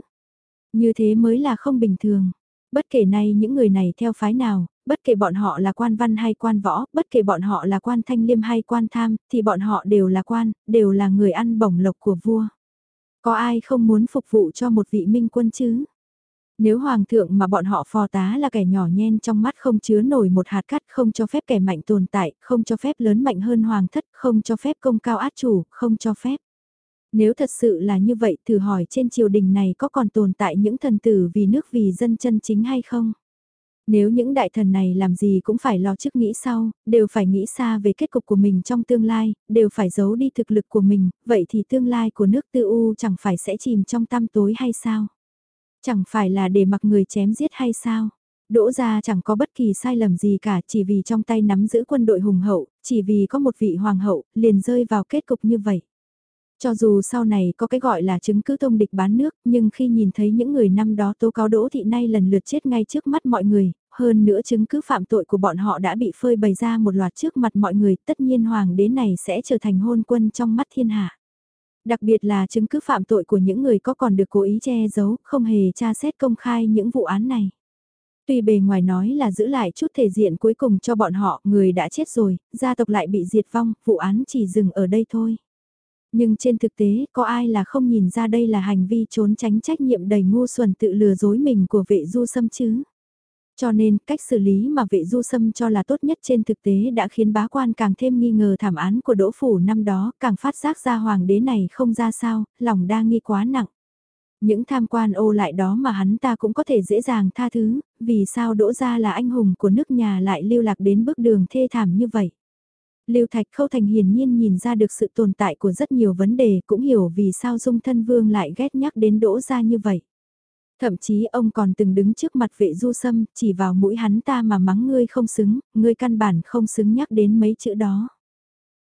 Như thế mới là không bình thường. Bất kể nay những người này theo phái nào, bất kể bọn họ là quan văn hay quan võ, bất kể bọn họ là quan thanh liêm hay quan tham, thì bọn họ đều là quan, đều là người ăn bổng lộc của vua. Có ai không muốn phục vụ cho một vị minh quân chứ? Nếu hoàng thượng mà bọn họ phò tá là kẻ nhỏ nhen trong mắt không chứa nổi một hạt cát, không cho phép kẻ mạnh tồn tại, không cho phép lớn mạnh hơn hoàng thất, không cho phép công cao át chủ, không cho phép. Nếu thật sự là như vậy thử hỏi trên triều đình này có còn tồn tại những thần tử vì nước vì dân chân chính hay không? Nếu những đại thần này làm gì cũng phải lo trước nghĩ sau, đều phải nghĩ xa về kết cục của mình trong tương lai, đều phải giấu đi thực lực của mình, vậy thì tương lai của nước tư u chẳng phải sẽ chìm trong tăm tối hay sao? Chẳng phải là để mặc người chém giết hay sao? Đỗ ra chẳng có bất kỳ sai lầm gì cả chỉ vì trong tay nắm giữ quân đội hùng hậu, chỉ vì có một vị hoàng hậu, liền rơi vào kết cục như vậy. Cho dù sau này có cái gọi là chứng cứ thông địch bán nước, nhưng khi nhìn thấy những người năm đó tố cáo Đỗ Thị nay lần lượt chết ngay trước mắt mọi người, hơn nữa chứng cứ phạm tội của bọn họ đã bị phơi bày ra một loạt trước mặt mọi người, tất nhiên hoàng đế này sẽ trở thành hôn quân trong mắt thiên hạ. Đặc biệt là chứng cứ phạm tội của những người có còn được cố ý che giấu, không hề tra xét công khai những vụ án này. Tuy bề ngoài nói là giữ lại chút thể diện cuối cùng cho bọn họ, người đã chết rồi, gia tộc lại bị diệt vong, vụ án chỉ dừng ở đây thôi. Nhưng trên thực tế, có ai là không nhìn ra đây là hành vi trốn tránh trách nhiệm đầy ngu xuẩn tự lừa dối mình của vệ du sâm chứ? Cho nên, cách xử lý mà vệ du sâm cho là tốt nhất trên thực tế đã khiến bá quan càng thêm nghi ngờ thảm án của đỗ phủ năm đó, càng phát giác ra hoàng đế này không ra sao, lòng đa nghi quá nặng. Những tham quan ô lại đó mà hắn ta cũng có thể dễ dàng tha thứ, vì sao đỗ ra là anh hùng của nước nhà lại lưu lạc đến bước đường thê thảm như vậy. Lưu Thạch Khâu Thành hiển nhiên nhìn ra được sự tồn tại của rất nhiều vấn đề, cũng hiểu vì sao Dung Thân Vương lại ghét nhắc đến Đỗ gia như vậy. Thậm chí ông còn từng đứng trước mặt vệ du sâm, chỉ vào mũi hắn ta mà mắng ngươi không xứng, ngươi căn bản không xứng nhắc đến mấy chữ đó.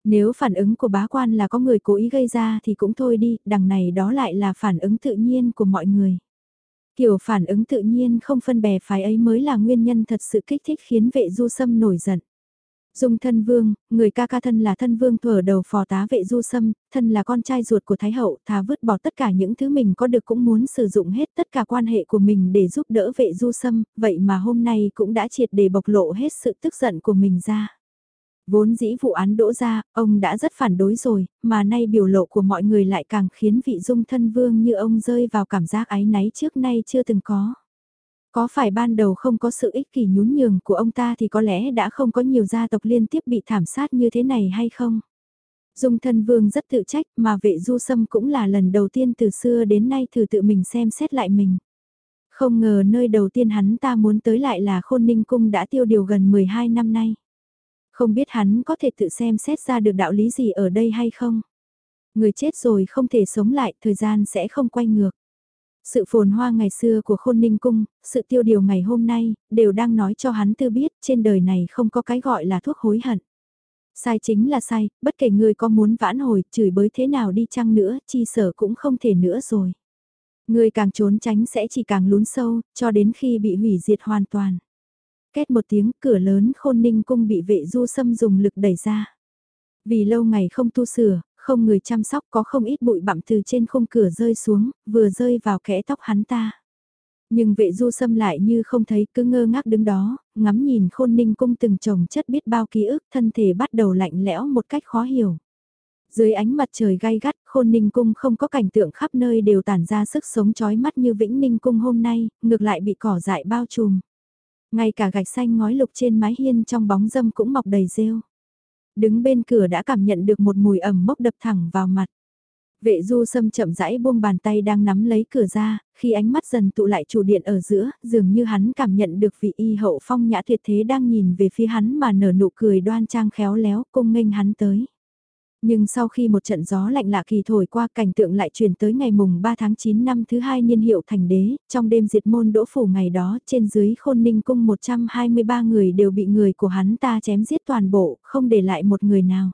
Nếu phản ứng của bá quan là có người cố ý gây ra thì cũng thôi đi, đằng này đó lại là phản ứng tự nhiên của mọi người. Kiểu phản ứng tự nhiên không phân bè phái ấy mới là nguyên nhân thật sự kích thích khiến vệ du sâm nổi giận. Dung thân vương, người ca ca thân là thân vương thuở đầu phò tá vệ du sâm, thân là con trai ruột của Thái hậu, thà vứt bỏ tất cả những thứ mình có được cũng muốn sử dụng hết tất cả quan hệ của mình để giúp đỡ vệ du sâm, vậy mà hôm nay cũng đã triệt để bộc lộ hết sự tức giận của mình ra. Vốn dĩ vụ án đỗ ra, ông đã rất phản đối rồi, mà nay biểu lộ của mọi người lại càng khiến vị dung thân vương như ông rơi vào cảm giác áy náy trước nay chưa từng có. Có phải ban đầu không có sự ích kỷ nhún nhường của ông ta thì có lẽ đã không có nhiều gia tộc liên tiếp bị thảm sát như thế này hay không? Dung thân vương rất tự trách mà vệ du sâm cũng là lần đầu tiên từ xưa đến nay thử tự mình xem xét lại mình. Không ngờ nơi đầu tiên hắn ta muốn tới lại là khôn ninh cung đã tiêu điều gần 12 năm nay. Không biết hắn có thể tự xem xét ra được đạo lý gì ở đây hay không? Người chết rồi không thể sống lại, thời gian sẽ không quay ngược. Sự phồn hoa ngày xưa của khôn ninh cung, sự tiêu điều ngày hôm nay, đều đang nói cho hắn tư biết trên đời này không có cái gọi là thuốc hối hận. Sai chính là sai, bất kể người có muốn vãn hồi, chửi bới thế nào đi chăng nữa, chi sở cũng không thể nữa rồi. Người càng trốn tránh sẽ chỉ càng lún sâu, cho đến khi bị hủy diệt hoàn toàn. Két một tiếng cửa lớn khôn ninh cung bị vệ du xâm dùng lực đẩy ra. Vì lâu ngày không tu sửa, không người chăm sóc có không ít bụi bặm từ trên khung cửa rơi xuống, vừa rơi vào kẽ tóc hắn ta. Nhưng vệ du xâm lại như không thấy cứ ngơ ngác đứng đó, ngắm nhìn khôn ninh cung từng chồng chất biết bao ký ức thân thể bắt đầu lạnh lẽo một cách khó hiểu. Dưới ánh mặt trời gai gắt, khôn ninh cung không có cảnh tượng khắp nơi đều tản ra sức sống chói mắt như vĩnh ninh cung hôm nay, ngược lại bị cỏ dại bao trùm. Ngay cả gạch xanh ngói lục trên mái hiên trong bóng dâm cũng mọc đầy rêu. Đứng bên cửa đã cảm nhận được một mùi ẩm mốc đập thẳng vào mặt. Vệ du sâm chậm rãi buông bàn tay đang nắm lấy cửa ra, khi ánh mắt dần tụ lại chủ điện ở giữa, dường như hắn cảm nhận được vị y hậu phong nhã tuyệt thế đang nhìn về phía hắn mà nở nụ cười đoan trang khéo léo cung nghênh hắn tới. Nhưng sau khi một trận gió lạnh lạ kỳ thổi qua cảnh tượng lại chuyển tới ngày mùng 3 tháng 9 năm thứ hai niên hiệu thành đế, trong đêm diệt môn đỗ phủ ngày đó trên dưới khôn ninh cung 123 người đều bị người của hắn ta chém giết toàn bộ, không để lại một người nào.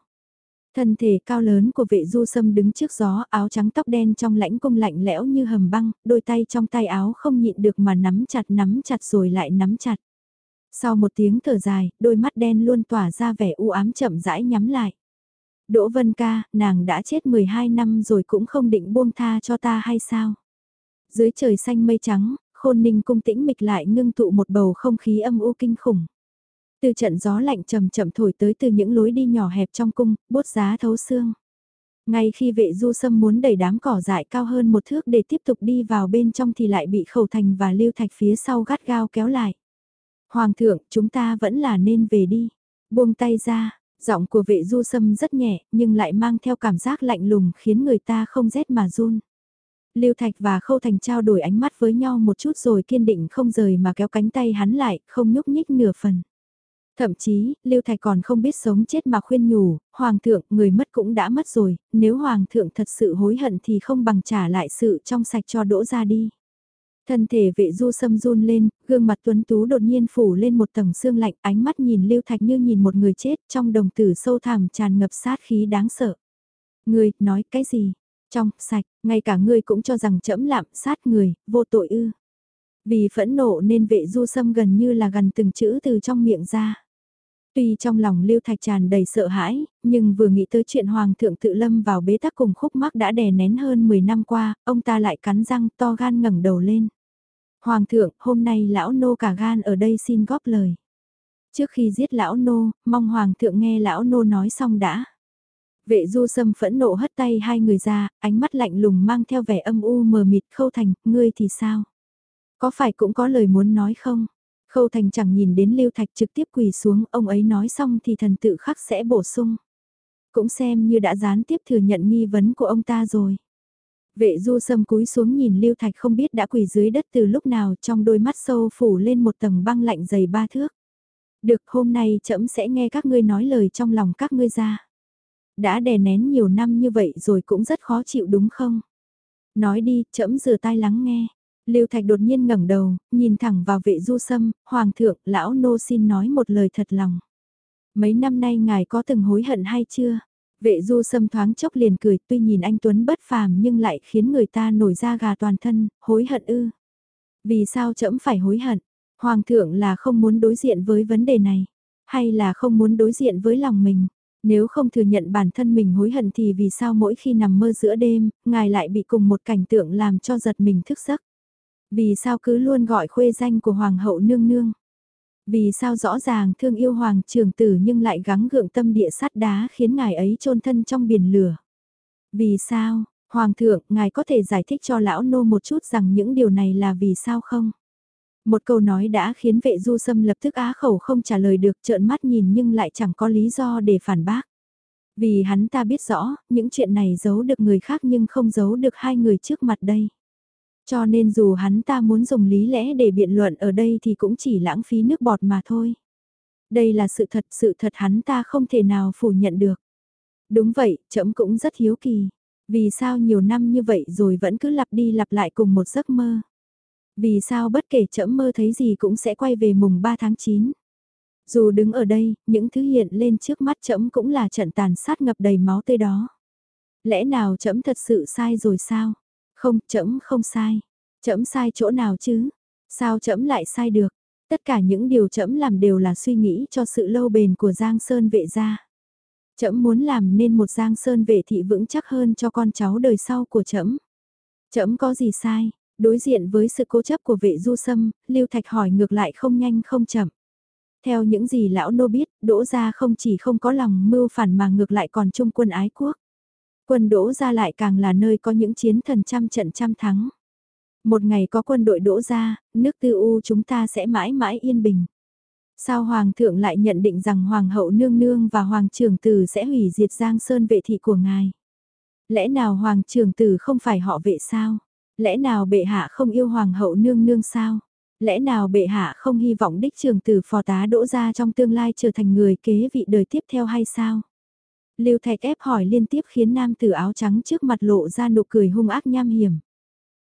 Thân thể cao lớn của vệ du sâm đứng trước gió áo trắng tóc đen trong lãnh cung lạnh lẽo như hầm băng, đôi tay trong tay áo không nhịn được mà nắm chặt nắm chặt rồi lại nắm chặt. Sau một tiếng thở dài, đôi mắt đen luôn tỏa ra vẻ u ám chậm rãi nhắm lại. Đỗ Vân ca, nàng đã chết 12 năm rồi cũng không định buông tha cho ta hay sao? Dưới trời xanh mây trắng, khôn ninh cung tĩnh mịch lại ngưng tụ một bầu không khí âm u kinh khủng. Từ trận gió lạnh chậm chậm thổi tới từ những lối đi nhỏ hẹp trong cung, bốt giá thấu xương. Ngay khi vệ du sâm muốn đẩy đám cỏ dại cao hơn một thước để tiếp tục đi vào bên trong thì lại bị khẩu thành và lưu thạch phía sau gắt gao kéo lại. Hoàng thượng, chúng ta vẫn là nên về đi. Buông tay ra, Giọng của vệ du sâm rất nhẹ, nhưng lại mang theo cảm giác lạnh lùng khiến người ta không rét mà run. Lưu Thạch và Khâu Thành trao đổi ánh mắt với nhau một chút rồi kiên định không rời mà kéo cánh tay hắn lại, không nhúc nhích nửa phần. Thậm chí, Lưu Thạch còn không biết sống chết mà khuyên nhủ, Hoàng thượng, người mất cũng đã mất rồi, nếu Hoàng thượng thật sự hối hận thì không bằng trả lại sự trong sạch cho đỗ ra đi. Thân thể vệ du sâm run lên, gương mặt tuấn tú đột nhiên phủ lên một tầng xương lạnh, ánh mắt nhìn lưu thạch như nhìn một người chết, trong đồng tử sâu thẳm tràn ngập sát khí đáng sợ. Ngươi, nói cái gì? Trong, sạch, ngay cả ngươi cũng cho rằng trẫm lạm sát người, vô tội ư. Vì phẫn nộ nên vệ du sâm gần như là gần từng chữ từ trong miệng ra. Tuy trong lòng Lưu Thạch tràn đầy sợ hãi, nhưng vừa nghĩ tới chuyện Hoàng thượng tự lâm vào bế tắc cùng khúc mắc đã đè nén hơn 10 năm qua, ông ta lại cắn răng to gan ngẩng đầu lên. Hoàng thượng, hôm nay lão nô cả gan ở đây xin góp lời. Trước khi giết lão nô, mong hoàng thượng nghe lão nô nói xong đã. Vệ du sâm phẫn nộ hất tay hai người ra, ánh mắt lạnh lùng mang theo vẻ âm u mờ mịt khâu thành, ngươi thì sao? Có phải cũng có lời muốn nói không? Khâu thành chẳng nhìn đến lưu thạch trực tiếp quỳ xuống, ông ấy nói xong thì thần tự khắc sẽ bổ sung. Cũng xem như đã gián tiếp thừa nhận nghi vấn của ông ta rồi. Vệ du sâm cúi xuống nhìn Lưu Thạch không biết đã quỳ dưới đất từ lúc nào trong đôi mắt sâu phủ lên một tầng băng lạnh dày ba thước. Được hôm nay trẫm sẽ nghe các ngươi nói lời trong lòng các ngươi ra. Đã đè nén nhiều năm như vậy rồi cũng rất khó chịu đúng không? Nói đi, trẫm rửa tai lắng nghe. Lưu Thạch đột nhiên ngẩng đầu, nhìn thẳng vào vệ du sâm, Hoàng thượng, lão nô xin nói một lời thật lòng. Mấy năm nay ngài có từng hối hận hay chưa? Vệ du sâm thoáng chốc liền cười tuy nhìn anh Tuấn bất phàm nhưng lại khiến người ta nổi da gà toàn thân, hối hận ư. Vì sao trẫm phải hối hận? Hoàng thượng là không muốn đối diện với vấn đề này, hay là không muốn đối diện với lòng mình? Nếu không thừa nhận bản thân mình hối hận thì vì sao mỗi khi nằm mơ giữa đêm, ngài lại bị cùng một cảnh tượng làm cho giật mình thức giấc? Vì sao cứ luôn gọi khuê danh của Hoàng hậu nương nương? Vì sao rõ ràng thương yêu hoàng trường tử nhưng lại gắng gượng tâm địa sắt đá khiến ngài ấy chôn thân trong biển lửa? Vì sao, hoàng thượng, ngài có thể giải thích cho lão nô một chút rằng những điều này là vì sao không? Một câu nói đã khiến vệ du sâm lập tức á khẩu không trả lời được trợn mắt nhìn nhưng lại chẳng có lý do để phản bác. Vì hắn ta biết rõ, những chuyện này giấu được người khác nhưng không giấu được hai người trước mặt đây. Cho nên dù hắn ta muốn dùng lý lẽ để biện luận ở đây thì cũng chỉ lãng phí nước bọt mà thôi. Đây là sự thật, sự thật hắn ta không thể nào phủ nhận được. Đúng vậy, trẫm cũng rất hiếu kỳ. Vì sao nhiều năm như vậy rồi vẫn cứ lặp đi lặp lại cùng một giấc mơ? Vì sao bất kể trẫm mơ thấy gì cũng sẽ quay về mùng 3 tháng 9? Dù đứng ở đây, những thứ hiện lên trước mắt trẫm cũng là trận tàn sát ngập đầy máu tươi đó. Lẽ nào trẫm thật sự sai rồi sao? Không, trẫm không sai. Trẫm sai chỗ nào chứ? Sao trẫm lại sai được? Tất cả những điều trẫm làm đều là suy nghĩ cho sự lâu bền của Giang Sơn vệ gia. Trẫm muốn làm nên một Giang Sơn vệ thị vững chắc hơn cho con cháu đời sau của trẫm. Trẫm có gì sai? Đối diện với sự cố chấp của vệ du sâm, Lưu Thạch hỏi ngược lại không nhanh không chậm. Theo những gì lão nô biết, đỗ gia không chỉ không có lòng mưu phản mà ngược lại còn trung quân ái quốc. Quân đỗ gia lại càng là nơi có những chiến thần trăm trận trăm thắng. Một ngày có quân đội đỗ gia, nước tư u chúng ta sẽ mãi mãi yên bình. Sao Hoàng thượng lại nhận định rằng Hoàng hậu nương nương và Hoàng trưởng tử sẽ hủy diệt Giang Sơn vệ thị của ngài? Lẽ nào Hoàng trưởng tử không phải họ vệ sao? Lẽ nào bệ hạ không yêu Hoàng hậu nương nương sao? Lẽ nào bệ hạ không hy vọng đích trưởng tử phò tá đỗ ra trong tương lai trở thành người kế vị đời tiếp theo hay sao? Lưu Thạch ép hỏi liên tiếp khiến nam tử áo trắng trước mặt lộ ra nụ cười hung ác nham hiểm.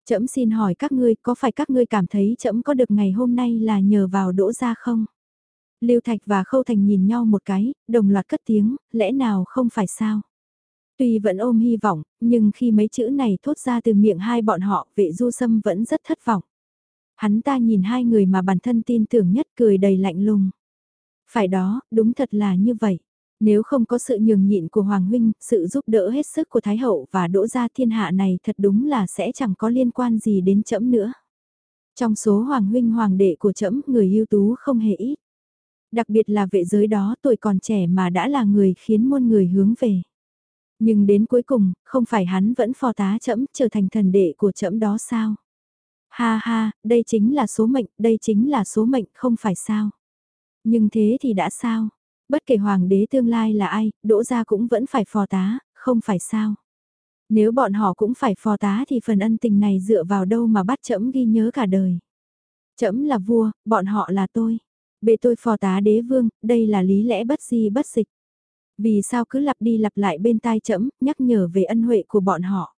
Trẫm xin hỏi các ngươi, có phải các ngươi cảm thấy trẫm có được ngày hôm nay là nhờ vào đỗ ra không? Lưu Thạch và Khâu Thành nhìn nhau một cái, đồng loạt cất tiếng, lẽ nào không phải sao? Tuy vẫn ôm hy vọng, nhưng khi mấy chữ này thốt ra từ miệng hai bọn họ, vệ du sâm vẫn rất thất vọng. Hắn ta nhìn hai người mà bản thân tin tưởng nhất cười đầy lạnh lùng. Phải đó, đúng thật là như vậy. Nếu không có sự nhường nhịn của Hoàng Huynh, sự giúp đỡ hết sức của Thái Hậu và đỗ gia thiên hạ này thật đúng là sẽ chẳng có liên quan gì đến trẫm nữa. Trong số Hoàng Huynh Hoàng đệ của trẫm người ưu tú không hề ít. Đặc biệt là vệ giới đó tuổi còn trẻ mà đã là người khiến muôn người hướng về. Nhưng đến cuối cùng, không phải hắn vẫn phò tá trẫm trở thành thần đệ của trẫm đó sao? Ha ha, đây chính là số mệnh, đây chính là số mệnh, không phải sao? Nhưng thế thì đã sao? Bất kể hoàng đế tương lai là ai, đỗ gia cũng vẫn phải phò tá, không phải sao? Nếu bọn họ cũng phải phò tá thì phần ân tình này dựa vào đâu mà bắt chấm ghi nhớ cả đời? Chấm là vua, bọn họ là tôi. Bệ tôi phò tá đế vương, đây là lý lẽ bất di bất dịch. Vì sao cứ lặp đi lặp lại bên tai chấm, nhắc nhở về ân huệ của bọn họ?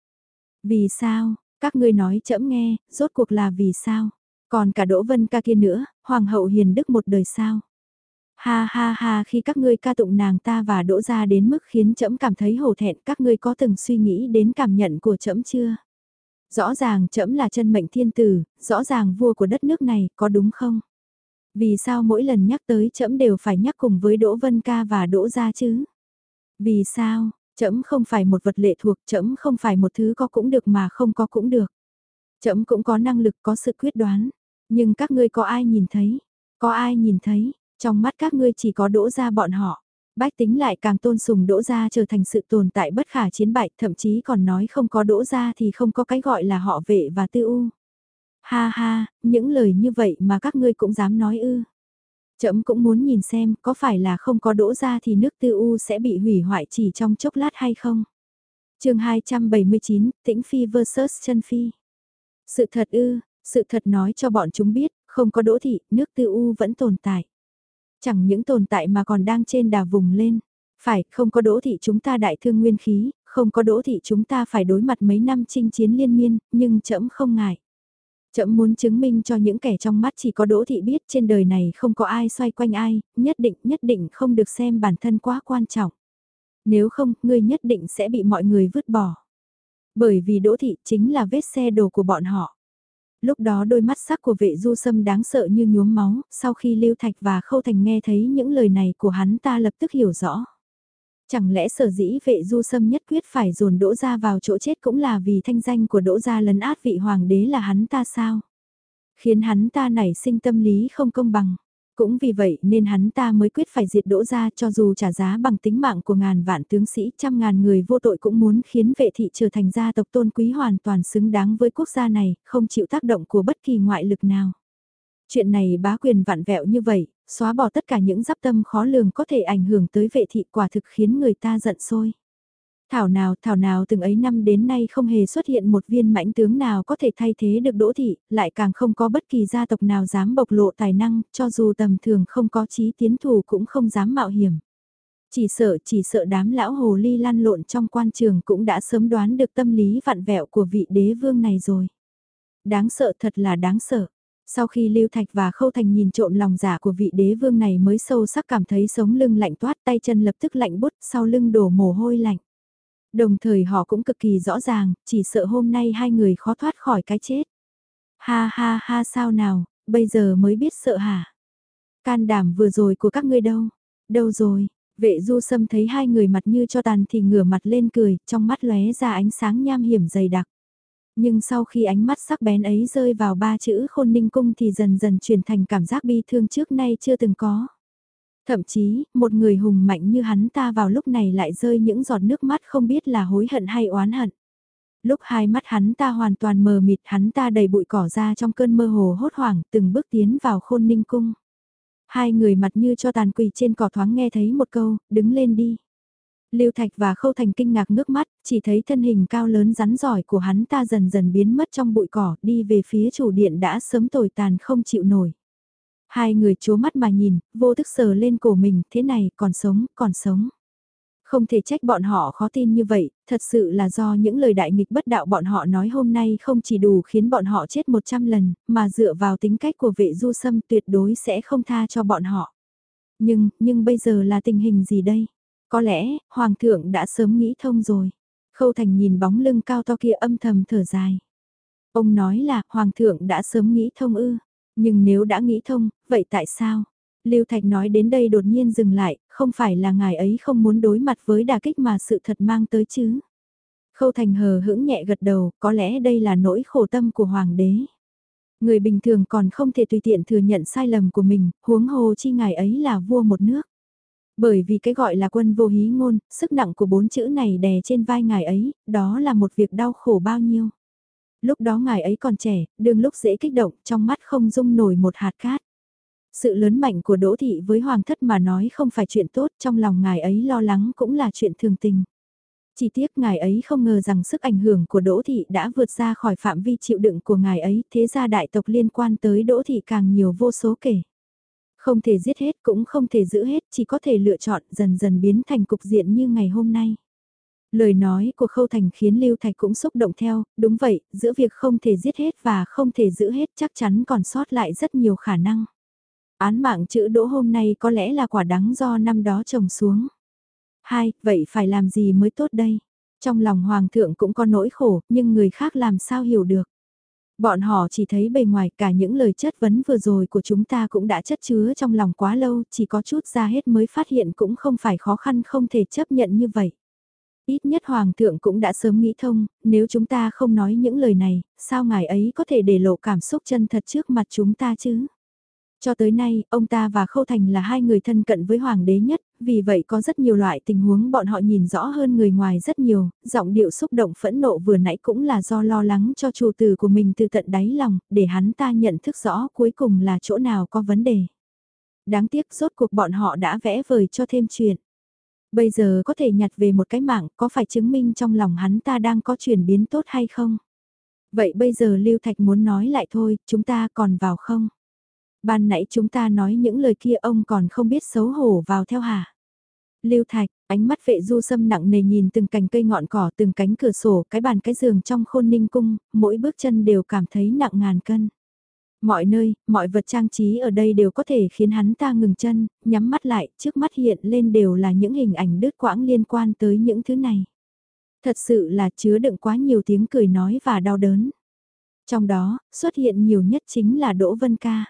Vì sao, các ngươi nói chấm nghe, rốt cuộc là vì sao? Còn cả Đỗ Vân ca kia nữa, Hoàng hậu hiền đức một đời sao? Ha ha ha khi các ngươi ca tụng nàng ta và đỗ ra đến mức khiến trẫm cảm thấy hổ thẹn các ngươi có từng suy nghĩ đến cảm nhận của trẫm chưa? Rõ ràng trẫm là chân mệnh thiên tử, rõ ràng vua của đất nước này, có đúng không? Vì sao mỗi lần nhắc tới trẫm đều phải nhắc cùng với Đỗ Vân Ca và Đỗ Gia chứ? Vì sao, trẫm không phải một vật lệ thuộc, trẫm không phải một thứ có cũng được mà không có cũng được. Trẫm cũng có năng lực có sự quyết đoán, nhưng các ngươi có ai nhìn thấy? Có ai nhìn thấy? Trong mắt các ngươi chỉ có Đỗ Gia bọn họ. Bách tính lại càng tôn sùng Đỗ Gia trở thành sự tồn tại bất khả chiến bại, thậm chí còn nói không có Đỗ Gia thì không có cái gọi là họ vệ và tư u. Ha ha, những lời như vậy mà các ngươi cũng dám nói ư. Trẫm cũng muốn nhìn xem có phải là không có đỗ ra thì nước tư u sẽ bị hủy hoại chỉ trong chốc lát hay không. chương 279, Tĩnh Phi vs chân Phi. Sự thật ư, sự thật nói cho bọn chúng biết, không có đỗ thị, nước tư u vẫn tồn tại. Chẳng những tồn tại mà còn đang trên đà vùng lên. Phải, không có đỗ thị chúng ta đại thương nguyên khí, không có đỗ thị chúng ta phải đối mặt mấy năm chinh chiến liên miên, nhưng trẫm không ngại. Chậm muốn chứng minh cho những kẻ trong mắt chỉ có Đỗ Thị biết trên đời này không có ai xoay quanh ai, nhất định nhất định không được xem bản thân quá quan trọng. Nếu không, ngươi nhất định sẽ bị mọi người vứt bỏ. Bởi vì Đỗ Thị chính là vết xe đồ của bọn họ. Lúc đó đôi mắt sắc của vệ du sâm đáng sợ như nhuốm máu, sau khi Lưu Thạch và Khâu Thành nghe thấy những lời này của hắn ta lập tức hiểu rõ. Chẳng lẽ sở dĩ vệ du sâm nhất quyết phải dồn đỗ ra vào chỗ chết cũng là vì thanh danh của đỗ gia lấn át vị hoàng đế là hắn ta sao? Khiến hắn ta nảy sinh tâm lý không công bằng. Cũng vì vậy nên hắn ta mới quyết phải diệt đỗ ra cho dù trả giá bằng tính mạng của ngàn vạn tướng sĩ trăm ngàn người vô tội cũng muốn khiến vệ thị trở thành gia tộc tôn quý hoàn toàn xứng đáng với quốc gia này, không chịu tác động của bất kỳ ngoại lực nào. Chuyện này bá quyền vạn vẹo như vậy, xóa bỏ tất cả những giáp tâm khó lường có thể ảnh hưởng tới vệ thị quả thực khiến người ta giận sôi. Thảo nào, thảo nào từng ấy năm đến nay không hề xuất hiện một viên mãnh tướng nào có thể thay thế được đỗ thị, lại càng không có bất kỳ gia tộc nào dám bộc lộ tài năng, cho dù tầm thường không có chí tiến thủ cũng không dám mạo hiểm. Chỉ sợ, chỉ sợ đám lão hồ ly lan lộn trong quan trường cũng đã sớm đoán được tâm lý vặn vẹo của vị đế vương này rồi. Đáng sợ thật là đáng sợ. Sau khi Lưu Thạch và Khâu Thành nhìn trộm lòng giả của vị đế vương này mới sâu sắc cảm thấy sống lưng lạnh toát tay chân lập tức lạnh bút sau lưng đổ mồ hôi lạnh. Đồng thời họ cũng cực kỳ rõ ràng, chỉ sợ hôm nay hai người khó thoát khỏi cái chết. Ha ha ha sao nào, bây giờ mới biết sợ hả? Can đảm vừa rồi của các ngươi đâu? Đâu rồi? Vệ du sâm thấy hai người mặt như cho tàn thì ngửa mặt lên cười, trong mắt lóe ra ánh sáng nham hiểm dày đặc. Nhưng sau khi ánh mắt sắc bén ấy rơi vào ba chữ khôn ninh cung thì dần dần chuyển thành cảm giác bi thương trước nay chưa từng có. Thậm chí, một người hùng mạnh như hắn ta vào lúc này lại rơi những giọt nước mắt không biết là hối hận hay oán hận. Lúc hai mắt hắn ta hoàn toàn mờ mịt hắn ta đầy bụi cỏ ra trong cơn mơ hồ hốt hoảng từng bước tiến vào khôn ninh cung. Hai người mặt như cho tàn quỳ trên cỏ thoáng nghe thấy một câu, đứng lên đi. Lưu Thạch và Khâu Thành kinh ngạc nước mắt, chỉ thấy thân hình cao lớn rắn giỏi của hắn ta dần dần biến mất trong bụi cỏ, đi về phía chủ điện đã sớm tồi tàn không chịu nổi. Hai người chố mắt mà nhìn, vô thức sờ lên cổ mình, thế này, còn sống, còn sống. Không thể trách bọn họ khó tin như vậy, thật sự là do những lời đại nghịch bất đạo bọn họ nói hôm nay không chỉ đủ khiến bọn họ chết 100 lần, mà dựa vào tính cách của vệ du sâm tuyệt đối sẽ không tha cho bọn họ. Nhưng, nhưng bây giờ là tình hình gì đây? Có lẽ, Hoàng thượng đã sớm nghĩ thông rồi. Khâu Thành nhìn bóng lưng cao to kia âm thầm thở dài. Ông nói là Hoàng thượng đã sớm nghĩ thông ư. Nhưng nếu đã nghĩ thông, vậy tại sao? Lưu Thạch nói đến đây đột nhiên dừng lại, không phải là ngài ấy không muốn đối mặt với đà kích mà sự thật mang tới chứ. Khâu Thành hờ hững nhẹ gật đầu, có lẽ đây là nỗi khổ tâm của Hoàng đế. Người bình thường còn không thể tùy tiện thừa nhận sai lầm của mình, huống hồ chi ngài ấy là vua một nước. Bởi vì cái gọi là quân vô hí ngôn, sức nặng của bốn chữ này đè trên vai ngài ấy, đó là một việc đau khổ bao nhiêu. Lúc đó ngài ấy còn trẻ, đương lúc dễ kích động, trong mắt không dung nổi một hạt cát. Sự lớn mạnh của Đỗ Thị với Hoàng thất mà nói không phải chuyện tốt, trong lòng ngài ấy lo lắng cũng là chuyện thường tình. Chỉ tiếc ngài ấy không ngờ rằng sức ảnh hưởng của Đỗ Thị đã vượt ra khỏi phạm vi chịu đựng của ngài ấy, thế ra đại tộc liên quan tới Đỗ Thị càng nhiều vô số kể. Không thể giết hết cũng không thể giữ hết, chỉ có thể lựa chọn dần dần biến thành cục diện như ngày hôm nay. Lời nói của Khâu Thành khiến Lưu Thạch cũng xúc động theo, đúng vậy, giữa việc không thể giết hết và không thể giữ hết chắc chắn còn sót lại rất nhiều khả năng. Án mạng chữ đỗ hôm nay có lẽ là quả đắng do năm đó trồng xuống. Hai, vậy phải làm gì mới tốt đây? Trong lòng Hoàng thượng cũng có nỗi khổ, nhưng người khác làm sao hiểu được. Bọn họ chỉ thấy bề ngoài cả những lời chất vấn vừa rồi của chúng ta cũng đã chất chứa trong lòng quá lâu, chỉ có chút ra hết mới phát hiện cũng không phải khó khăn không thể chấp nhận như vậy. Ít nhất Hoàng thượng cũng đã sớm nghĩ thông, nếu chúng ta không nói những lời này, sao ngài ấy có thể để lộ cảm xúc chân thật trước mặt chúng ta chứ? Cho tới nay, ông ta và Khâu Thành là hai người thân cận với Hoàng đế nhất, vì vậy có rất nhiều loại tình huống bọn họ nhìn rõ hơn người ngoài rất nhiều, giọng điệu xúc động phẫn nộ vừa nãy cũng là do lo lắng cho chủ tử của mình từ tận đáy lòng, để hắn ta nhận thức rõ cuối cùng là chỗ nào có vấn đề. Đáng tiếc rốt cuộc bọn họ đã vẽ vời cho thêm chuyện. Bây giờ có thể nhặt về một cái mạng, có phải chứng minh trong lòng hắn ta đang có chuyển biến tốt hay không? Vậy bây giờ Lưu Thạch muốn nói lại thôi, chúng ta còn vào không? Ban nãy chúng ta nói những lời kia ông còn không biết xấu hổ vào theo hả? Lưu Thạch, ánh mắt vệ du sâm nặng nề nhìn từng cành cây ngọn cỏ, từng cánh cửa sổ, cái bàn cái giường trong khôn ninh cung, mỗi bước chân đều cảm thấy nặng ngàn cân. Mọi nơi, mọi vật trang trí ở đây đều có thể khiến hắn ta ngừng chân, nhắm mắt lại, trước mắt hiện lên đều là những hình ảnh đứt quãng liên quan tới những thứ này. Thật sự là chứa đựng quá nhiều tiếng cười nói và đau đớn. Trong đó, xuất hiện nhiều nhất chính là Đỗ Vân Ca.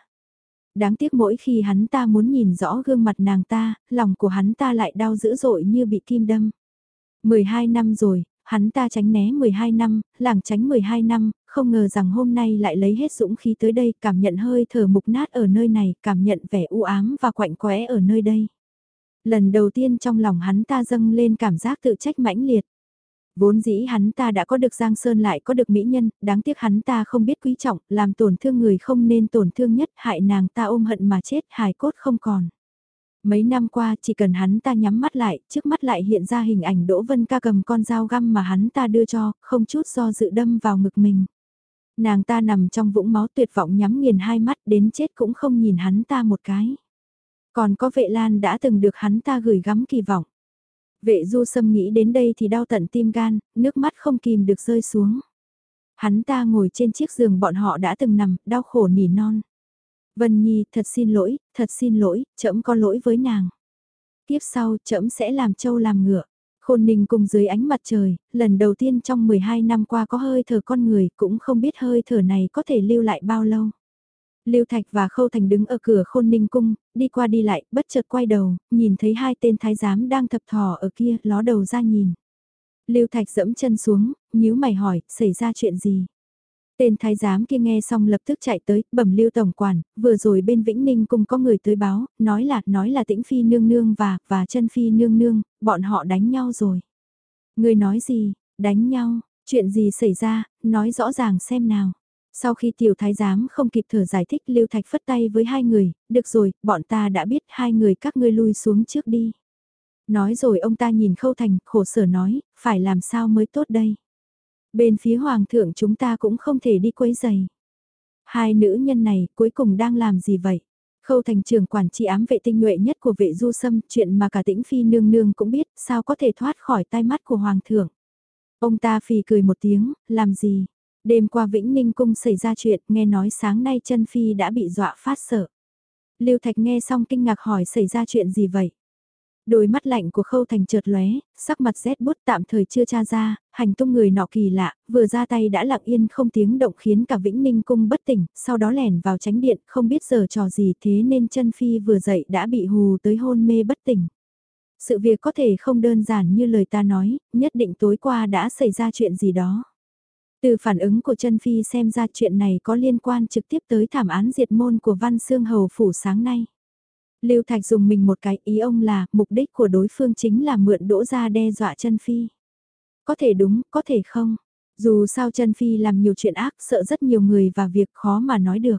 Đáng tiếc mỗi khi hắn ta muốn nhìn rõ gương mặt nàng ta, lòng của hắn ta lại đau dữ dội như bị kim đâm. 12 năm rồi, hắn ta tránh né 12 năm, làng tránh 12 năm, không ngờ rằng hôm nay lại lấy hết dũng khí tới đây, cảm nhận hơi thở mục nát ở nơi này, cảm nhận vẻ u ám và quạnh quẽ ở nơi đây. Lần đầu tiên trong lòng hắn ta dâng lên cảm giác tự trách mãnh liệt. Vốn dĩ hắn ta đã có được Giang Sơn lại có được mỹ nhân, đáng tiếc hắn ta không biết quý trọng, làm tổn thương người không nên tổn thương nhất, hại nàng ta ôm hận mà chết, hài cốt không còn. Mấy năm qua chỉ cần hắn ta nhắm mắt lại, trước mắt lại hiện ra hình ảnh Đỗ Vân ca cầm con dao găm mà hắn ta đưa cho, không chút do dự đâm vào ngực mình. Nàng ta nằm trong vũng máu tuyệt vọng nhắm nghiền hai mắt đến chết cũng không nhìn hắn ta một cái. Còn có vệ lan đã từng được hắn ta gửi gắm kỳ vọng. Vệ du sâm nghĩ đến đây thì đau tận tim gan, nước mắt không kìm được rơi xuống. Hắn ta ngồi trên chiếc giường bọn họ đã từng nằm, đau khổ nỉ non. Vân Nhi, thật xin lỗi, thật xin lỗi, trẫm có lỗi với nàng. Tiếp sau, trẫm sẽ làm trâu làm ngựa. Khôn ninh cùng dưới ánh mặt trời, lần đầu tiên trong 12 năm qua có hơi thở con người, cũng không biết hơi thở này có thể lưu lại bao lâu. Lưu Thạch và Khâu Thành đứng ở cửa khôn ninh cung, đi qua đi lại, bất chợt quay đầu, nhìn thấy hai tên thái giám đang thập thò ở kia, ló đầu ra nhìn. Lưu Thạch dẫm chân xuống, nhíu mày hỏi, xảy ra chuyện gì? Tên thái giám kia nghe xong lập tức chạy tới, bẩm lưu tổng quản, vừa rồi bên Vĩnh Ninh cung có người tới báo, nói là, nói là tĩnh phi nương nương và, và chân phi nương nương, bọn họ đánh nhau rồi. Người nói gì, đánh nhau, chuyện gì xảy ra, nói rõ ràng xem nào. Sau khi tiểu thái giám không kịp thở giải thích Lưu Thạch phất tay với hai người, được rồi, bọn ta đã biết hai người các ngươi lui xuống trước đi. Nói rồi ông ta nhìn Khâu Thành, khổ sở nói, phải làm sao mới tốt đây. Bên phía Hoàng thượng chúng ta cũng không thể đi quấy giày. Hai nữ nhân này cuối cùng đang làm gì vậy? Khâu thành trưởng quản trị ám vệ tinh nhuệ nhất của vệ du sâm, chuyện mà cả tĩnh phi nương nương cũng biết, sao có thể thoát khỏi tai mắt của Hoàng thượng. Ông ta phì cười một tiếng, làm gì? Đêm qua Vĩnh Ninh Cung xảy ra chuyện, nghe nói sáng nay chân Phi đã bị dọa phát sợ. Lưu Thạch nghe xong kinh ngạc hỏi xảy ra chuyện gì vậy? Đôi mắt lạnh của khâu thành chợt lóe, sắc mặt rét bút tạm thời chưa tra ra, hành tung người nọ kỳ lạ, vừa ra tay đã lặng yên không tiếng động khiến cả Vĩnh Ninh Cung bất tỉnh, sau đó lẻn vào tránh điện, không biết giờ trò gì thế nên chân Phi vừa dậy đã bị hù tới hôn mê bất tỉnh. Sự việc có thể không đơn giản như lời ta nói, nhất định tối qua đã xảy ra chuyện gì đó. Từ phản ứng của chân Phi xem ra chuyện này có liên quan trực tiếp tới thảm án diệt môn của Văn Sương Hầu Phủ sáng nay. Lưu Thạch dùng mình một cái ý ông là mục đích của đối phương chính là mượn đỗ ra đe dọa chân Phi. Có thể đúng, có thể không. Dù sao chân Phi làm nhiều chuyện ác sợ rất nhiều người và việc khó mà nói được.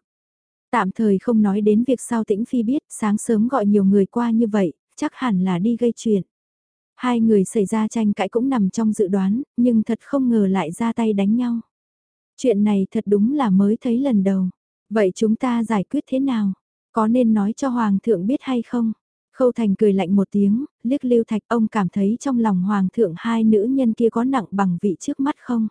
Tạm thời không nói đến việc sao tĩnh Phi biết sáng sớm gọi nhiều người qua như vậy, chắc hẳn là đi gây chuyện. Hai người xảy ra tranh cãi cũng nằm trong dự đoán, nhưng thật không ngờ lại ra tay đánh nhau. Chuyện này thật đúng là mới thấy lần đầu. Vậy chúng ta giải quyết thế nào? Có nên nói cho Hoàng thượng biết hay không? Khâu Thành cười lạnh một tiếng, liếc Lưu Thạch ông cảm thấy trong lòng Hoàng thượng hai nữ nhân kia có nặng bằng vị trước mắt không?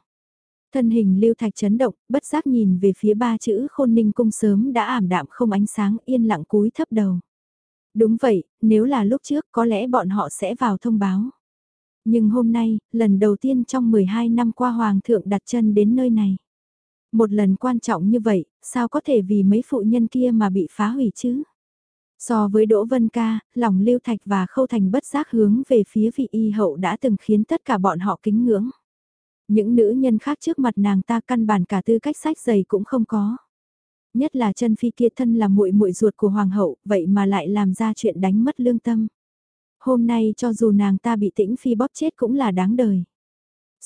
Thân hình Lưu Thạch chấn động, bất giác nhìn về phía ba chữ khôn ninh cung sớm đã ảm đạm không ánh sáng yên lặng cúi thấp đầu. Đúng vậy, nếu là lúc trước có lẽ bọn họ sẽ vào thông báo. Nhưng hôm nay, lần đầu tiên trong 12 năm qua Hoàng thượng đặt chân đến nơi này. Một lần quan trọng như vậy, sao có thể vì mấy phụ nhân kia mà bị phá hủy chứ? So với Đỗ Vân Ca, lòng Lưu Thạch và Khâu Thành bất giác hướng về phía vị y hậu đã từng khiến tất cả bọn họ kính ngưỡng. Những nữ nhân khác trước mặt nàng ta căn bản cả tư cách sách giày cũng không có. Nhất là chân phi kia thân là muội muội ruột của hoàng hậu, vậy mà lại làm ra chuyện đánh mất lương tâm. Hôm nay cho dù nàng ta bị tĩnh phi bóp chết cũng là đáng đời.